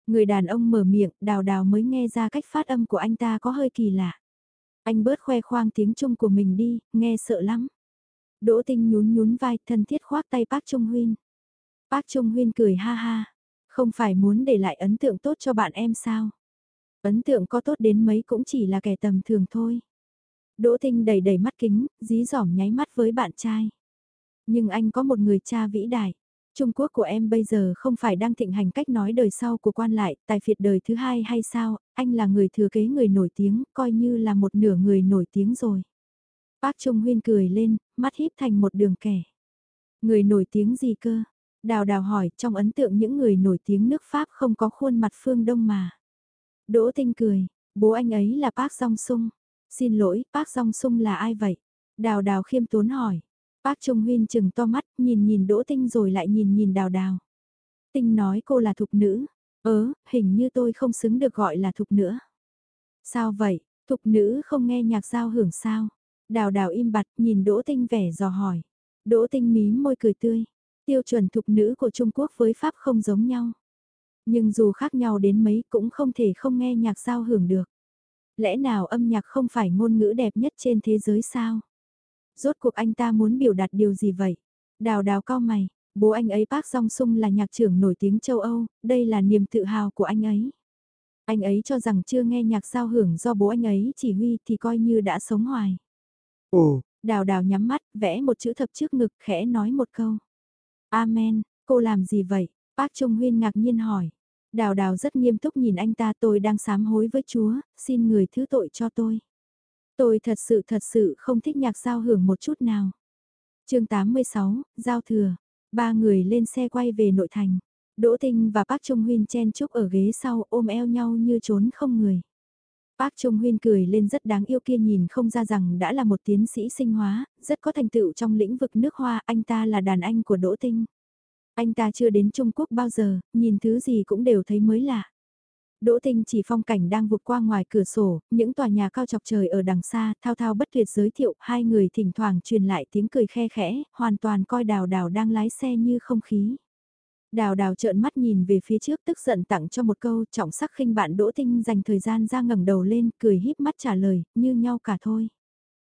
Người đàn ông mở miệng, đào đào mới nghe ra cách phát âm của anh ta có hơi kỳ lạ. Anh bớt khoe khoang tiếng Trung của mình đi, nghe sợ lắm. Đỗ tinh nhún nhún vai thân thiết khoác tay Park Trung Huyên. Park Trung Huyên cười ha ha. Không phải muốn để lại ấn tượng tốt cho bạn em sao? Ấn tượng có tốt đến mấy cũng chỉ là kẻ tầm thường thôi. Đỗ Tinh đầy đầy mắt kính, dí dỏm nháy mắt với bạn trai. Nhưng anh có một người cha vĩ đại. Trung Quốc của em bây giờ không phải đang thịnh hành cách nói đời sau của quan lại, tài phiệt đời thứ hai hay sao, anh là người thừa kế người nổi tiếng, coi như là một nửa người nổi tiếng rồi. Bác Trung Huyên cười lên, mắt híp thành một đường kẻ. Người nổi tiếng gì cơ? Đào đào hỏi, trong ấn tượng những người nổi tiếng nước Pháp không có khuôn mặt phương Đông mà. Đỗ Tinh cười, bố anh ấy là Park Song Sung. Xin lỗi, Park Song Sung là ai vậy? Đào đào khiêm tốn hỏi. Bác Trung Huyên chừng to mắt, nhìn nhìn Đỗ Tinh rồi lại nhìn nhìn đào đào. Tinh nói cô là thục nữ. Ớ, hình như tôi không xứng được gọi là thục nữa. Sao vậy, thục nữ không nghe nhạc giao hưởng sao? Đào đào im bặt nhìn Đỗ Tinh vẻ dò hỏi. Đỗ Tinh mím môi cười tươi. Tiêu chuẩn thục nữ của Trung Quốc với Pháp không giống nhau. Nhưng dù khác nhau đến mấy cũng không thể không nghe nhạc giao hưởng được. Lẽ nào âm nhạc không phải ngôn ngữ đẹp nhất trên thế giới sao? Rốt cuộc anh ta muốn biểu đạt điều gì vậy? Đào đào cao mày, bố anh ấy Park Jong Sung là nhạc trưởng nổi tiếng châu Âu, đây là niềm tự hào của anh ấy. Anh ấy cho rằng chưa nghe nhạc giao hưởng do bố anh ấy chỉ huy thì coi như đã sống hoài. Ồ, đào đào nhắm mắt, vẽ một chữ thập trước ngực khẽ nói một câu. Amen, cô làm gì vậy? Park Trung Huyên ngạc nhiên hỏi. Đào đào rất nghiêm túc nhìn anh ta tôi đang sám hối với Chúa, xin người thứ tội cho tôi. Tôi thật sự thật sự không thích nhạc giao hưởng một chút nào. chương 86, Giao Thừa. Ba người lên xe quay về nội thành. Đỗ Tinh và Park Trung Huyên chen chúc ở ghế sau ôm eo nhau như trốn không người. Park Trung Huyên cười lên rất đáng yêu kia nhìn không ra rằng đã là một tiến sĩ sinh hóa, rất có thành tựu trong lĩnh vực nước hoa, anh ta là đàn anh của Đỗ Tinh. Anh ta chưa đến Trung Quốc bao giờ, nhìn thứ gì cũng đều thấy mới lạ. Đỗ Tinh chỉ phong cảnh đang vụt qua ngoài cửa sổ, những tòa nhà cao chọc trời ở đằng xa, thao thao bất tuyệt giới thiệu, hai người thỉnh thoảng truyền lại tiếng cười khe khẽ, hoàn toàn coi đào đào đang lái xe như không khí. Đào đào trợn mắt nhìn về phía trước tức giận tặng cho một câu trọng sắc khinh bạn Đỗ Tinh dành thời gian ra ngẩng đầu lên, cười híp mắt trả lời, như nhau cả thôi.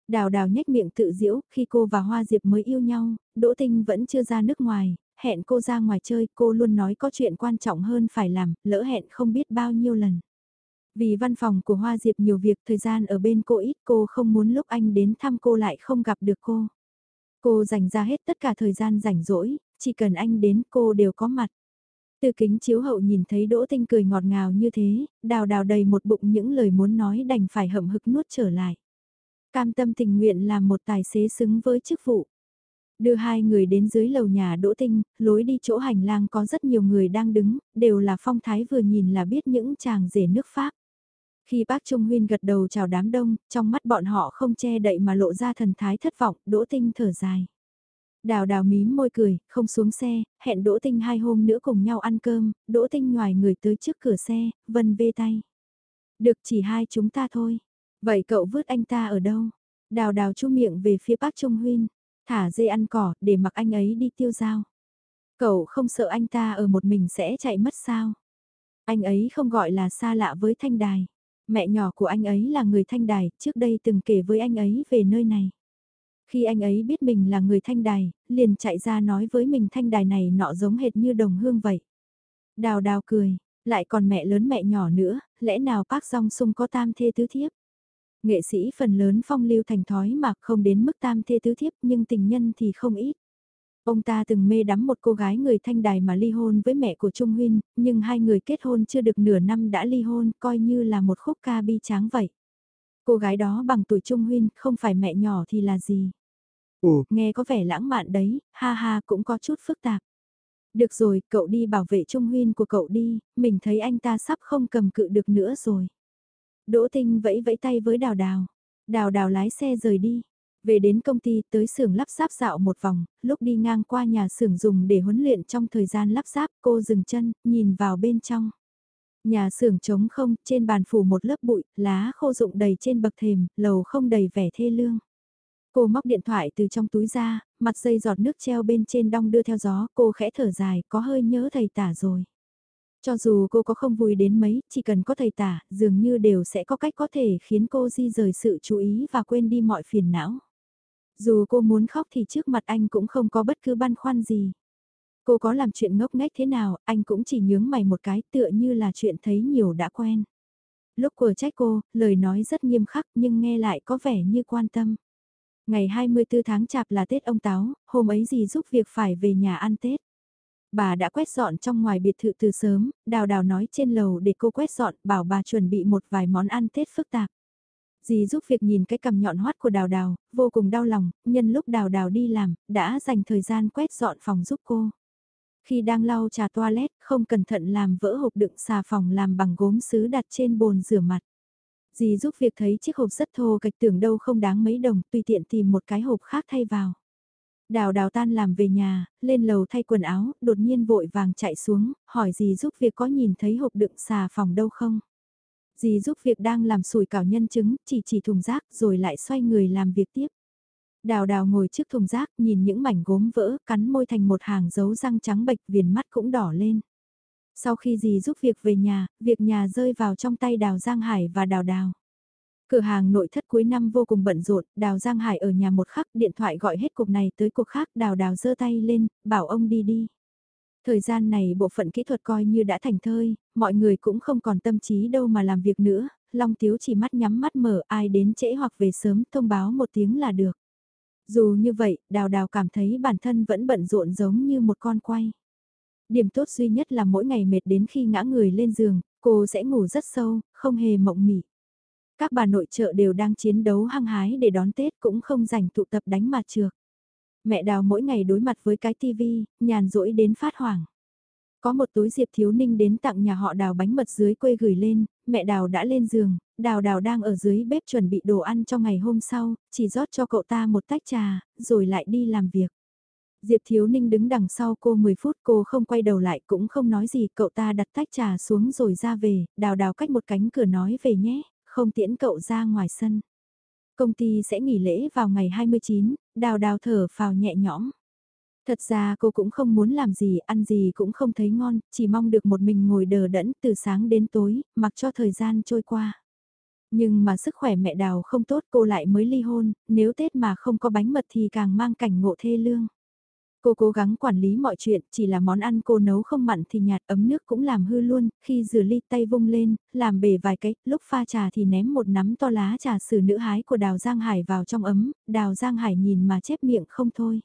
Đào đào nhếch miệng tự diễu, khi cô và Hoa Diệp mới yêu nhau, Đỗ Tinh vẫn chưa ra nước ngoài, hẹn cô ra ngoài chơi, cô luôn nói có chuyện quan trọng hơn phải làm, lỡ hẹn không biết bao nhiêu lần. Vì văn phòng của Hoa Diệp nhiều việc thời gian ở bên cô ít cô không muốn lúc anh đến thăm cô lại không gặp được cô. Cô dành ra hết tất cả thời gian rảnh rỗi, chỉ cần anh đến cô đều có mặt. Từ kính chiếu hậu nhìn thấy Đỗ Tinh cười ngọt ngào như thế, đào đào đầy một bụng những lời muốn nói đành phải hậm hực nuốt trở lại. Cam tâm tình nguyện làm một tài xế xứng với chức vụ. Đưa hai người đến dưới lầu nhà Đỗ Tinh, lối đi chỗ hành lang có rất nhiều người đang đứng, đều là phong thái vừa nhìn là biết những chàng rể nước Pháp. Khi bác Trung Huyên gật đầu chào đám đông, trong mắt bọn họ không che đậy mà lộ ra thần thái thất vọng, Đỗ Tinh thở dài. Đào đào mím môi cười, không xuống xe, hẹn Đỗ Tinh hai hôm nữa cùng nhau ăn cơm, Đỗ Tinh ngoài người tới trước cửa xe, vân vê tay. Được chỉ hai chúng ta thôi. Vậy cậu vứt anh ta ở đâu? Đào đào chu miệng về phía bác Trung Huyên. Thả dê ăn cỏ để mặc anh ấy đi tiêu dao. Cậu không sợ anh ta ở một mình sẽ chạy mất sao? Anh ấy không gọi là xa lạ với Thanh Đài. Mẹ nhỏ của anh ấy là người Thanh Đài, trước đây từng kể với anh ấy về nơi này. Khi anh ấy biết mình là người Thanh Đài, liền chạy ra nói với mình Thanh Đài này nọ giống hệt như đồng hương vậy. Đào đào cười, lại còn mẹ lớn mẹ nhỏ nữa, lẽ nào Park Jong Sung có tam thê tứ thiếp? Nghệ sĩ phần lớn phong lưu thành thói mà không đến mức tam thê tứ thiếp nhưng tình nhân thì không ít. Ông ta từng mê đắm một cô gái người thanh đài mà ly hôn với mẹ của Trung Huyên, nhưng hai người kết hôn chưa được nửa năm đã ly hôn, coi như là một khúc ca bi tráng vậy. Cô gái đó bằng tuổi Trung Huyên, không phải mẹ nhỏ thì là gì? Ồ, nghe có vẻ lãng mạn đấy, ha ha cũng có chút phức tạp. Được rồi, cậu đi bảo vệ Trung Huyên của cậu đi, mình thấy anh ta sắp không cầm cự được nữa rồi. Đỗ Tinh vẫy vẫy tay với Đào Đào. Đào Đào lái xe rời đi. Về đến công ty tới xưởng lắp ráp dạo một vòng, lúc đi ngang qua nhà xưởng dùng để huấn luyện trong thời gian lắp ráp cô dừng chân, nhìn vào bên trong. Nhà xưởng trống không, trên bàn phủ một lớp bụi, lá khô rụng đầy trên bậc thềm, lầu không đầy vẻ thê lương. Cô móc điện thoại từ trong túi ra, mặt dây giọt nước treo bên trên đong đưa theo gió, cô khẽ thở dài, có hơi nhớ thầy tả rồi. Cho dù cô có không vui đến mấy, chỉ cần có thầy tả, dường như đều sẽ có cách có thể khiến cô di rời sự chú ý và quên đi mọi phiền não. Dù cô muốn khóc thì trước mặt anh cũng không có bất cứ băn khoăn gì. Cô có làm chuyện ngốc nghếch thế nào, anh cũng chỉ nhướng mày một cái tựa như là chuyện thấy nhiều đã quen. Lúc của trách cô, lời nói rất nghiêm khắc nhưng nghe lại có vẻ như quan tâm. Ngày 24 tháng chạp là Tết ông Táo, hôm ấy gì giúp việc phải về nhà ăn Tết. Bà đã quét dọn trong ngoài biệt thự từ sớm, đào đào nói trên lầu để cô quét dọn, bảo bà chuẩn bị một vài món ăn Tết phức tạp. Dì giúp việc nhìn cái cầm nhọn hoắt của đào đào, vô cùng đau lòng, nhân lúc đào đào đi làm, đã dành thời gian quét dọn phòng giúp cô. Khi đang lau trà toilet, không cẩn thận làm vỡ hộp đựng xà phòng làm bằng gốm sứ đặt trên bồn rửa mặt. Dì giúp việc thấy chiếc hộp rất thô cạch tưởng đâu không đáng mấy đồng, tùy tiện tìm một cái hộp khác thay vào. Đào đào tan làm về nhà, lên lầu thay quần áo, đột nhiên vội vàng chạy xuống, hỏi dì giúp việc có nhìn thấy hộp đựng xà phòng đâu không? Dì giúp việc đang làm sủi cảo nhân chứng, chỉ chỉ thùng rác rồi lại xoay người làm việc tiếp. Đào đào ngồi trước thùng rác nhìn những mảnh gốm vỡ, cắn môi thành một hàng dấu răng trắng bệch viền mắt cũng đỏ lên. Sau khi dì giúp việc về nhà, việc nhà rơi vào trong tay đào Giang Hải và đào đào. Cửa hàng nội thất cuối năm vô cùng bận rộn, Đào Giang Hải ở nhà một khắc, điện thoại gọi hết cuộc này tới cuộc khác, Đào Đào giơ tay lên, bảo ông đi đi. Thời gian này bộ phận kỹ thuật coi như đã thành thơi, mọi người cũng không còn tâm trí đâu mà làm việc nữa, Long Tiếu chỉ mắt nhắm mắt mở ai đến trễ hoặc về sớm thông báo một tiếng là được. Dù như vậy, Đào Đào cảm thấy bản thân vẫn bận rộn giống như một con quay. Điểm tốt duy nhất là mỗi ngày mệt đến khi ngã người lên giường, cô sẽ ngủ rất sâu, không hề mộng mị. Các bà nội trợ đều đang chiến đấu hăng hái để đón Tết cũng không dành tụ tập đánh mặt trược. Mẹ đào mỗi ngày đối mặt với cái tivi, nhàn rỗi đến phát hoảng. Có một túi Diệp Thiếu Ninh đến tặng nhà họ đào bánh mật dưới quê gửi lên, mẹ đào đã lên giường, đào đào đang ở dưới bếp chuẩn bị đồ ăn cho ngày hôm sau, chỉ rót cho cậu ta một tách trà, rồi lại đi làm việc. Diệp Thiếu Ninh đứng đằng sau cô 10 phút cô không quay đầu lại cũng không nói gì cậu ta đặt tách trà xuống rồi ra về, đào đào cách một cánh cửa nói về nhé, không tiễn cậu ra ngoài sân. Công ty sẽ nghỉ lễ vào ngày 29, đào đào thở phào nhẹ nhõm. Thật ra cô cũng không muốn làm gì, ăn gì cũng không thấy ngon, chỉ mong được một mình ngồi đờ đẫn từ sáng đến tối, mặc cho thời gian trôi qua. Nhưng mà sức khỏe mẹ đào không tốt cô lại mới ly hôn, nếu Tết mà không có bánh mật thì càng mang cảnh ngộ thê lương. Cô cố gắng quản lý mọi chuyện, chỉ là món ăn cô nấu không mặn thì nhạt ấm nước cũng làm hư luôn, khi rửa ly tay vung lên, làm bể vài cái, lúc pha trà thì ném một nắm to lá trà sử nữ hái của Đào Giang Hải vào trong ấm, Đào Giang Hải nhìn mà chép miệng không thôi.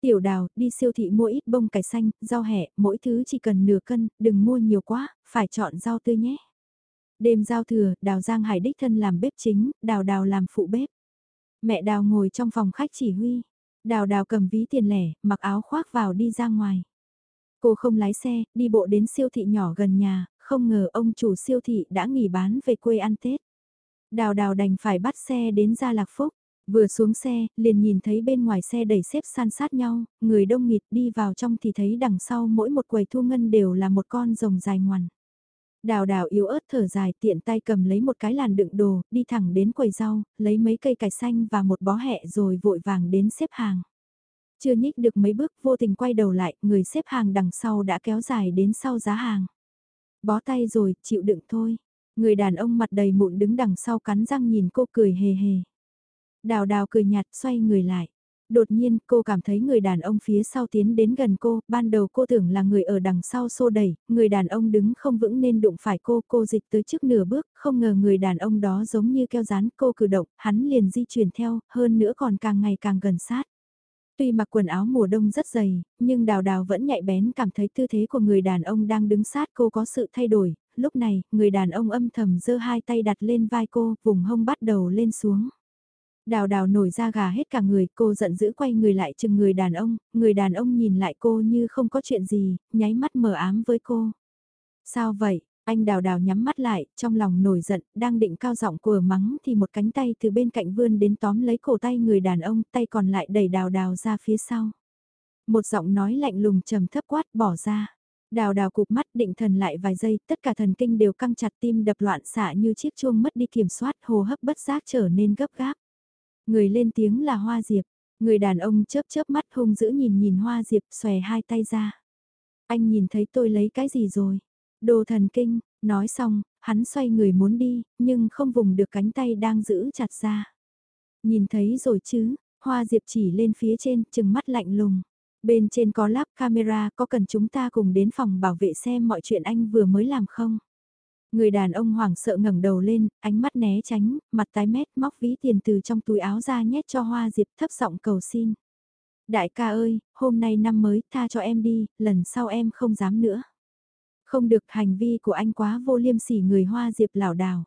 Tiểu đào, đi siêu thị mua ít bông cải xanh, rau hẹ, mỗi thứ chỉ cần nửa cân, đừng mua nhiều quá, phải chọn rau tươi nhé. Đêm giao thừa, đào Giang Hải đích thân làm bếp chính, đào đào làm phụ bếp. Mẹ đào ngồi trong phòng khách chỉ huy. Đào đào cầm ví tiền lẻ, mặc áo khoác vào đi ra ngoài. Cô không lái xe, đi bộ đến siêu thị nhỏ gần nhà, không ngờ ông chủ siêu thị đã nghỉ bán về quê ăn Tết. Đào đào đành phải bắt xe đến Gia Lạc Phúc. Vừa xuống xe, liền nhìn thấy bên ngoài xe đầy xếp san sát nhau, người đông nghịt đi vào trong thì thấy đằng sau mỗi một quầy thu ngân đều là một con rồng dài ngoằn. Đào đào yếu ớt thở dài tiện tay cầm lấy một cái làn đựng đồ, đi thẳng đến quầy rau, lấy mấy cây cải xanh và một bó hẹ rồi vội vàng đến xếp hàng. Chưa nhích được mấy bước vô tình quay đầu lại, người xếp hàng đằng sau đã kéo dài đến sau giá hàng. Bó tay rồi, chịu đựng thôi. Người đàn ông mặt đầy mụn đứng đằng sau cắn răng nhìn cô cười hề hề. Đào đào cười nhạt xoay người lại. Đột nhiên cô cảm thấy người đàn ông phía sau tiến đến gần cô, ban đầu cô tưởng là người ở đằng sau xô đẩy, người đàn ông đứng không vững nên đụng phải cô, cô dịch tới trước nửa bước, không ngờ người đàn ông đó giống như keo dán cô cử động, hắn liền di chuyển theo, hơn nữa còn càng ngày càng gần sát. Tuy mặc quần áo mùa đông rất dày, nhưng đào đào vẫn nhạy bén cảm thấy tư thế của người đàn ông đang đứng sát cô có sự thay đổi, lúc này, người đàn ông âm thầm giơ hai tay đặt lên vai cô, vùng hông bắt đầu lên xuống. Đào đào nổi ra gà hết cả người, cô giận dữ quay người lại chừng người đàn ông, người đàn ông nhìn lại cô như không có chuyện gì, nháy mắt mờ ám với cô. Sao vậy? Anh đào đào nhắm mắt lại, trong lòng nổi giận, đang định cao giọng của mắng thì một cánh tay từ bên cạnh vươn đến tóm lấy cổ tay người đàn ông, tay còn lại đẩy đào đào ra phía sau. Một giọng nói lạnh lùng trầm thấp quát bỏ ra. Đào đào cụp mắt định thần lại vài giây, tất cả thần kinh đều căng chặt tim đập loạn xạ như chiếc chuông mất đi kiểm soát hồ hấp bất giác trở nên gấp gáp. Người lên tiếng là Hoa Diệp, người đàn ông chớp chớp mắt hung dữ nhìn nhìn Hoa Diệp xòe hai tay ra. Anh nhìn thấy tôi lấy cái gì rồi? Đồ thần kinh, nói xong, hắn xoay người muốn đi, nhưng không vùng được cánh tay đang giữ chặt ra. Nhìn thấy rồi chứ, Hoa Diệp chỉ lên phía trên, chừng mắt lạnh lùng. Bên trên có lắp camera, có cần chúng ta cùng đến phòng bảo vệ xem mọi chuyện anh vừa mới làm không? Người đàn ông hoảng sợ ngẩng đầu lên, ánh mắt né tránh, mặt tái mét móc ví tiền từ trong túi áo ra nhét cho Hoa Diệp thấp giọng cầu xin. Đại ca ơi, hôm nay năm mới, tha cho em đi, lần sau em không dám nữa. Không được hành vi của anh quá vô liêm sỉ người Hoa Diệp lảo đảo.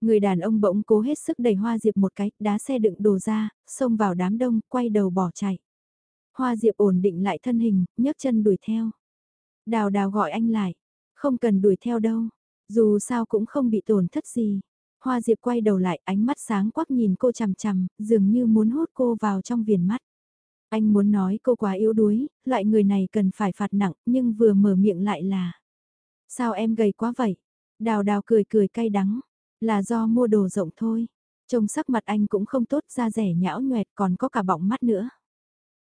Người đàn ông bỗng cố hết sức đẩy Hoa Diệp một cái, đá xe đựng đồ ra, xông vào đám đông, quay đầu bỏ chạy. Hoa Diệp ổn định lại thân hình, nhấc chân đuổi theo. Đào đào gọi anh lại. Không cần đuổi theo đâu. Dù sao cũng không bị tổn thất gì. Hoa Diệp quay đầu lại ánh mắt sáng quắc nhìn cô chằm chằm, dường như muốn hút cô vào trong viền mắt. Anh muốn nói cô quá yếu đuối, loại người này cần phải phạt nặng, nhưng vừa mở miệng lại là. Sao em gầy quá vậy? Đào đào cười cười cay đắng, là do mua đồ rộng thôi. Trông sắc mặt anh cũng không tốt da rẻ nhão nhoẹt còn có cả bọng mắt nữa.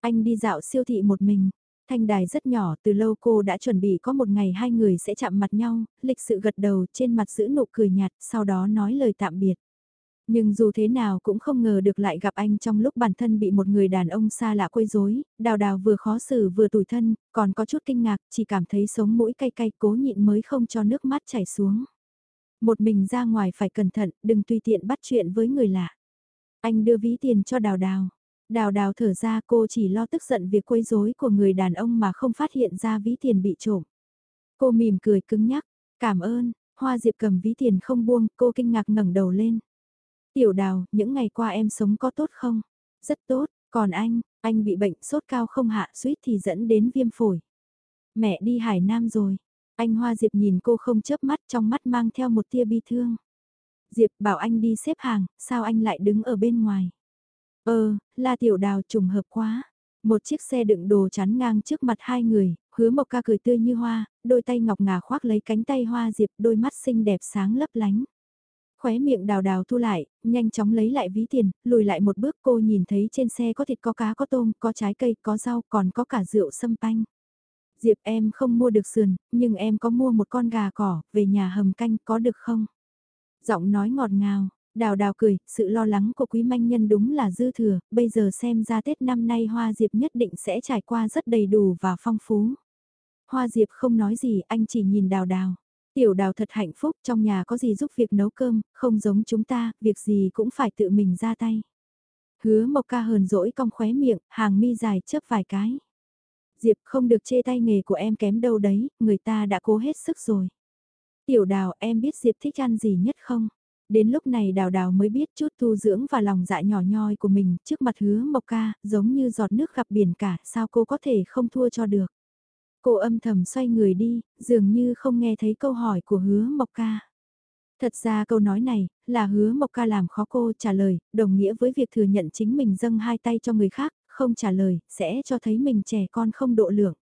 Anh đi dạo siêu thị một mình, Thanh đài rất nhỏ, từ lâu cô đã chuẩn bị có một ngày hai người sẽ chạm mặt nhau, lịch sự gật đầu trên mặt giữ nụ cười nhạt, sau đó nói lời tạm biệt. Nhưng dù thế nào cũng không ngờ được lại gặp anh trong lúc bản thân bị một người đàn ông xa lạ quấy rối, đào đào vừa khó xử vừa tủi thân, còn có chút kinh ngạc, chỉ cảm thấy sống mũi cay cay cố nhịn mới không cho nước mắt chảy xuống. Một mình ra ngoài phải cẩn thận, đừng tùy tiện bắt chuyện với người lạ. Anh đưa ví tiền cho đào đào. Đào đào thở ra cô chỉ lo tức giận việc quấy rối của người đàn ông mà không phát hiện ra ví tiền bị trộm. Cô mỉm cười cứng nhắc, cảm ơn, Hoa Diệp cầm ví tiền không buông, cô kinh ngạc ngẩng đầu lên. Tiểu đào, những ngày qua em sống có tốt không? Rất tốt, còn anh, anh bị bệnh sốt cao không hạ suýt thì dẫn đến viêm phổi. Mẹ đi Hải Nam rồi. Anh Hoa Diệp nhìn cô không chớp mắt trong mắt mang theo một tia bi thương. Diệp bảo anh đi xếp hàng, sao anh lại đứng ở bên ngoài? Ờ, là tiểu đào trùng hợp quá. Một chiếc xe đựng đồ chắn ngang trước mặt hai người, hứa mộc ca cười tươi như hoa, đôi tay ngọc ngà khoác lấy cánh tay hoa diệp đôi mắt xinh đẹp sáng lấp lánh. Khóe miệng đào đào thu lại, nhanh chóng lấy lại ví tiền, lùi lại một bước cô nhìn thấy trên xe có thịt có cá có tôm, có trái cây, có rau, còn có cả rượu sâm panh. Diệp em không mua được sườn, nhưng em có mua một con gà cỏ, về nhà hầm canh có được không? Giọng nói ngọt ngào, Đào đào cười, sự lo lắng của quý manh nhân đúng là dư thừa, bây giờ xem ra Tết năm nay Hoa Diệp nhất định sẽ trải qua rất đầy đủ và phong phú. Hoa Diệp không nói gì, anh chỉ nhìn đào đào. Tiểu đào thật hạnh phúc, trong nhà có gì giúp việc nấu cơm, không giống chúng ta, việc gì cũng phải tự mình ra tay. Hứa mộc ca hờn dỗi cong khóe miệng, hàng mi dài chớp vài cái. Diệp không được chê tay nghề của em kém đâu đấy, người ta đã cố hết sức rồi. Tiểu đào em biết Diệp thích ăn gì nhất không? Đến lúc này đào đào mới biết chút tu dưỡng và lòng dạ nhỏ nhoi của mình trước mặt hứa mộc ca, giống như giọt nước gặp biển cả, sao cô có thể không thua cho được. Cô âm thầm xoay người đi, dường như không nghe thấy câu hỏi của hứa mộc ca. Thật ra câu nói này, là hứa mộc ca làm khó cô trả lời, đồng nghĩa với việc thừa nhận chính mình dâng hai tay cho người khác, không trả lời, sẽ cho thấy mình trẻ con không độ lượng.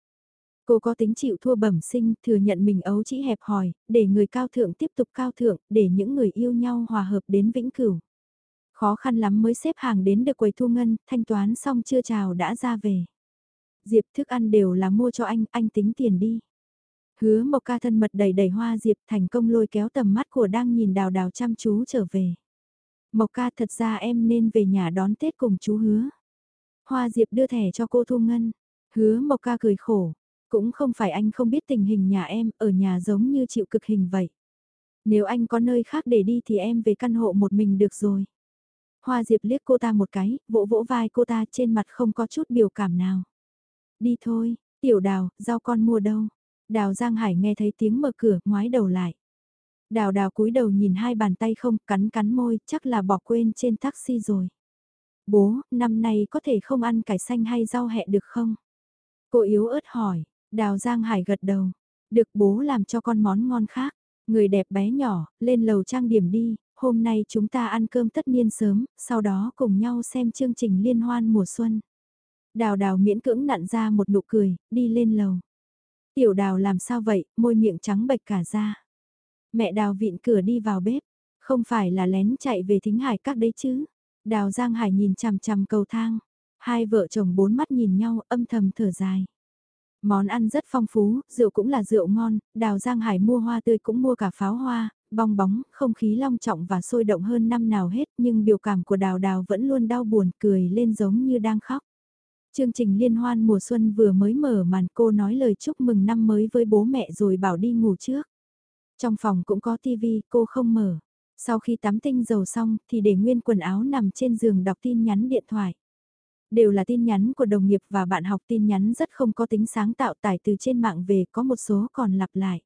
Cô có tính chịu thua bẩm sinh, thừa nhận mình ấu chỉ hẹp hòi, để người cao thượng tiếp tục cao thượng, để những người yêu nhau hòa hợp đến vĩnh cửu. Khó khăn lắm mới xếp hàng đến được quầy thu ngân, thanh toán xong chưa chào đã ra về. Diệp thức ăn đều là mua cho anh, anh tính tiền đi. Hứa Mộc Ca thân mật đầy đầy hoa Diệp thành công lôi kéo tầm mắt của đang nhìn đào đào chăm chú trở về. Mộc Ca thật ra em nên về nhà đón Tết cùng chú hứa. Hoa Diệp đưa thẻ cho cô Thu Ngân. Hứa Mộc Ca cười khổ. Cũng không phải anh không biết tình hình nhà em, ở nhà giống như chịu cực hình vậy. Nếu anh có nơi khác để đi thì em về căn hộ một mình được rồi. Hoa Diệp liếc cô ta một cái, vỗ vỗ vai cô ta trên mặt không có chút biểu cảm nào. Đi thôi, tiểu đào, rau con mua đâu. Đào Giang Hải nghe thấy tiếng mở cửa, ngoái đầu lại. Đào đào cúi đầu nhìn hai bàn tay không, cắn cắn môi, chắc là bỏ quên trên taxi rồi. Bố, năm nay có thể không ăn cải xanh hay rau hẹ được không? Cô yếu ớt hỏi, Đào Giang Hải gật đầu. Được bố làm cho con món ngon khác. Người đẹp bé nhỏ, lên lầu trang điểm đi, hôm nay chúng ta ăn cơm tất niên sớm, sau đó cùng nhau xem chương trình liên hoan mùa xuân. Đào đào miễn cưỡng nặn ra một nụ cười, đi lên lầu. Tiểu đào làm sao vậy, môi miệng trắng bệch cả ra. Mẹ đào vịn cửa đi vào bếp, không phải là lén chạy về thính hải các đấy chứ. Đào Giang Hải nhìn chằm chằm cầu thang, hai vợ chồng bốn mắt nhìn nhau âm thầm thở dài. Món ăn rất phong phú, rượu cũng là rượu ngon, đào Giang Hải mua hoa tươi cũng mua cả pháo hoa, bong bóng, không khí long trọng và sôi động hơn năm nào hết nhưng biểu cảm của đào đào vẫn luôn đau buồn cười lên giống như đang khóc. Chương trình liên hoan mùa xuân vừa mới mở màn cô nói lời chúc mừng năm mới với bố mẹ rồi bảo đi ngủ trước. Trong phòng cũng có tivi, cô không mở. Sau khi tắm tinh dầu xong thì để nguyên quần áo nằm trên giường đọc tin nhắn điện thoại. Đều là tin nhắn của đồng nghiệp và bạn học tin nhắn rất không có tính sáng tạo tải từ trên mạng về có một số còn lặp lại.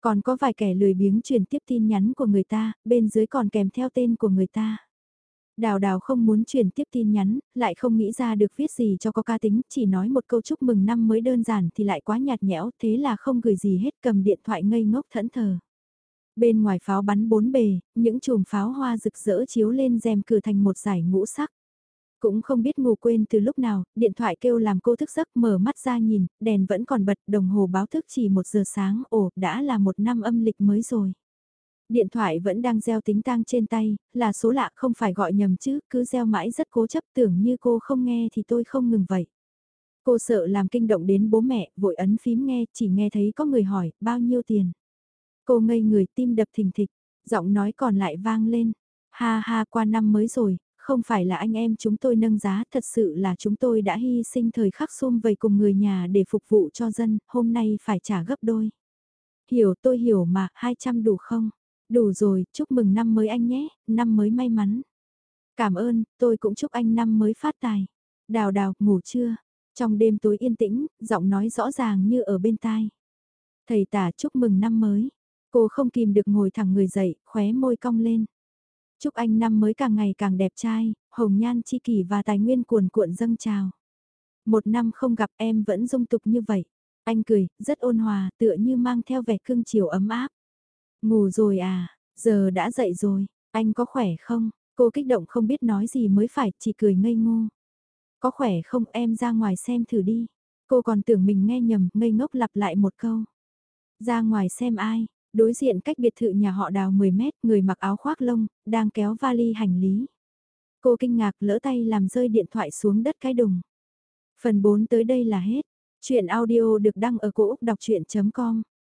Còn có vài kẻ lười biếng truyền tiếp tin nhắn của người ta, bên dưới còn kèm theo tên của người ta. Đào đào không muốn truyền tiếp tin nhắn, lại không nghĩ ra được viết gì cho có ca tính, chỉ nói một câu chúc mừng năm mới đơn giản thì lại quá nhạt nhẽo, thế là không gửi gì hết cầm điện thoại ngây ngốc thẫn thờ. Bên ngoài pháo bắn bốn bề, những chùm pháo hoa rực rỡ chiếu lên rèm cửa thành một giải ngũ sắc. Cũng không biết ngủ quên từ lúc nào, điện thoại kêu làm cô thức giấc mở mắt ra nhìn, đèn vẫn còn bật, đồng hồ báo thức chỉ một giờ sáng, ồ, đã là một năm âm lịch mới rồi. Điện thoại vẫn đang gieo tính tang trên tay, là số lạ không phải gọi nhầm chứ, cứ gieo mãi rất cố chấp tưởng như cô không nghe thì tôi không ngừng vậy. Cô sợ làm kinh động đến bố mẹ, vội ấn phím nghe, chỉ nghe thấy có người hỏi, bao nhiêu tiền. Cô ngây người tim đập thình thịch, giọng nói còn lại vang lên. Ha ha qua năm mới rồi, không phải là anh em chúng tôi nâng giá, thật sự là chúng tôi đã hy sinh thời khắc xung vầy cùng người nhà để phục vụ cho dân, hôm nay phải trả gấp đôi. Hiểu tôi hiểu mà, 200 đủ không? Đủ rồi, chúc mừng năm mới anh nhé, năm mới may mắn. Cảm ơn, tôi cũng chúc anh năm mới phát tài. Đào đào, ngủ chưa? Trong đêm tối yên tĩnh, giọng nói rõ ràng như ở bên tai. Thầy tả chúc mừng năm mới. Cô không kìm được ngồi thẳng người dậy, khóe môi cong lên. Chúc anh năm mới càng ngày càng đẹp trai, hồng nhan chi kỷ và tài nguyên cuồn cuộn dâng trào. Một năm không gặp em vẫn dung tục như vậy. Anh cười, rất ôn hòa, tựa như mang theo vẻ cưng chiều ấm áp. Ngủ rồi à, giờ đã dậy rồi, anh có khỏe không? Cô kích động không biết nói gì mới phải, chỉ cười ngây ngô. Có khỏe không em ra ngoài xem thử đi. Cô còn tưởng mình nghe nhầm, ngây ngốc lặp lại một câu. Ra ngoài xem ai, đối diện cách biệt thự nhà họ đào 10 mét, người mặc áo khoác lông, đang kéo vali hành lý. Cô kinh ngạc lỡ tay làm rơi điện thoại xuống đất cái đùng. Phần 4 tới đây là hết. Chuyện audio được đăng ở cổ Úc đọc chuyện.com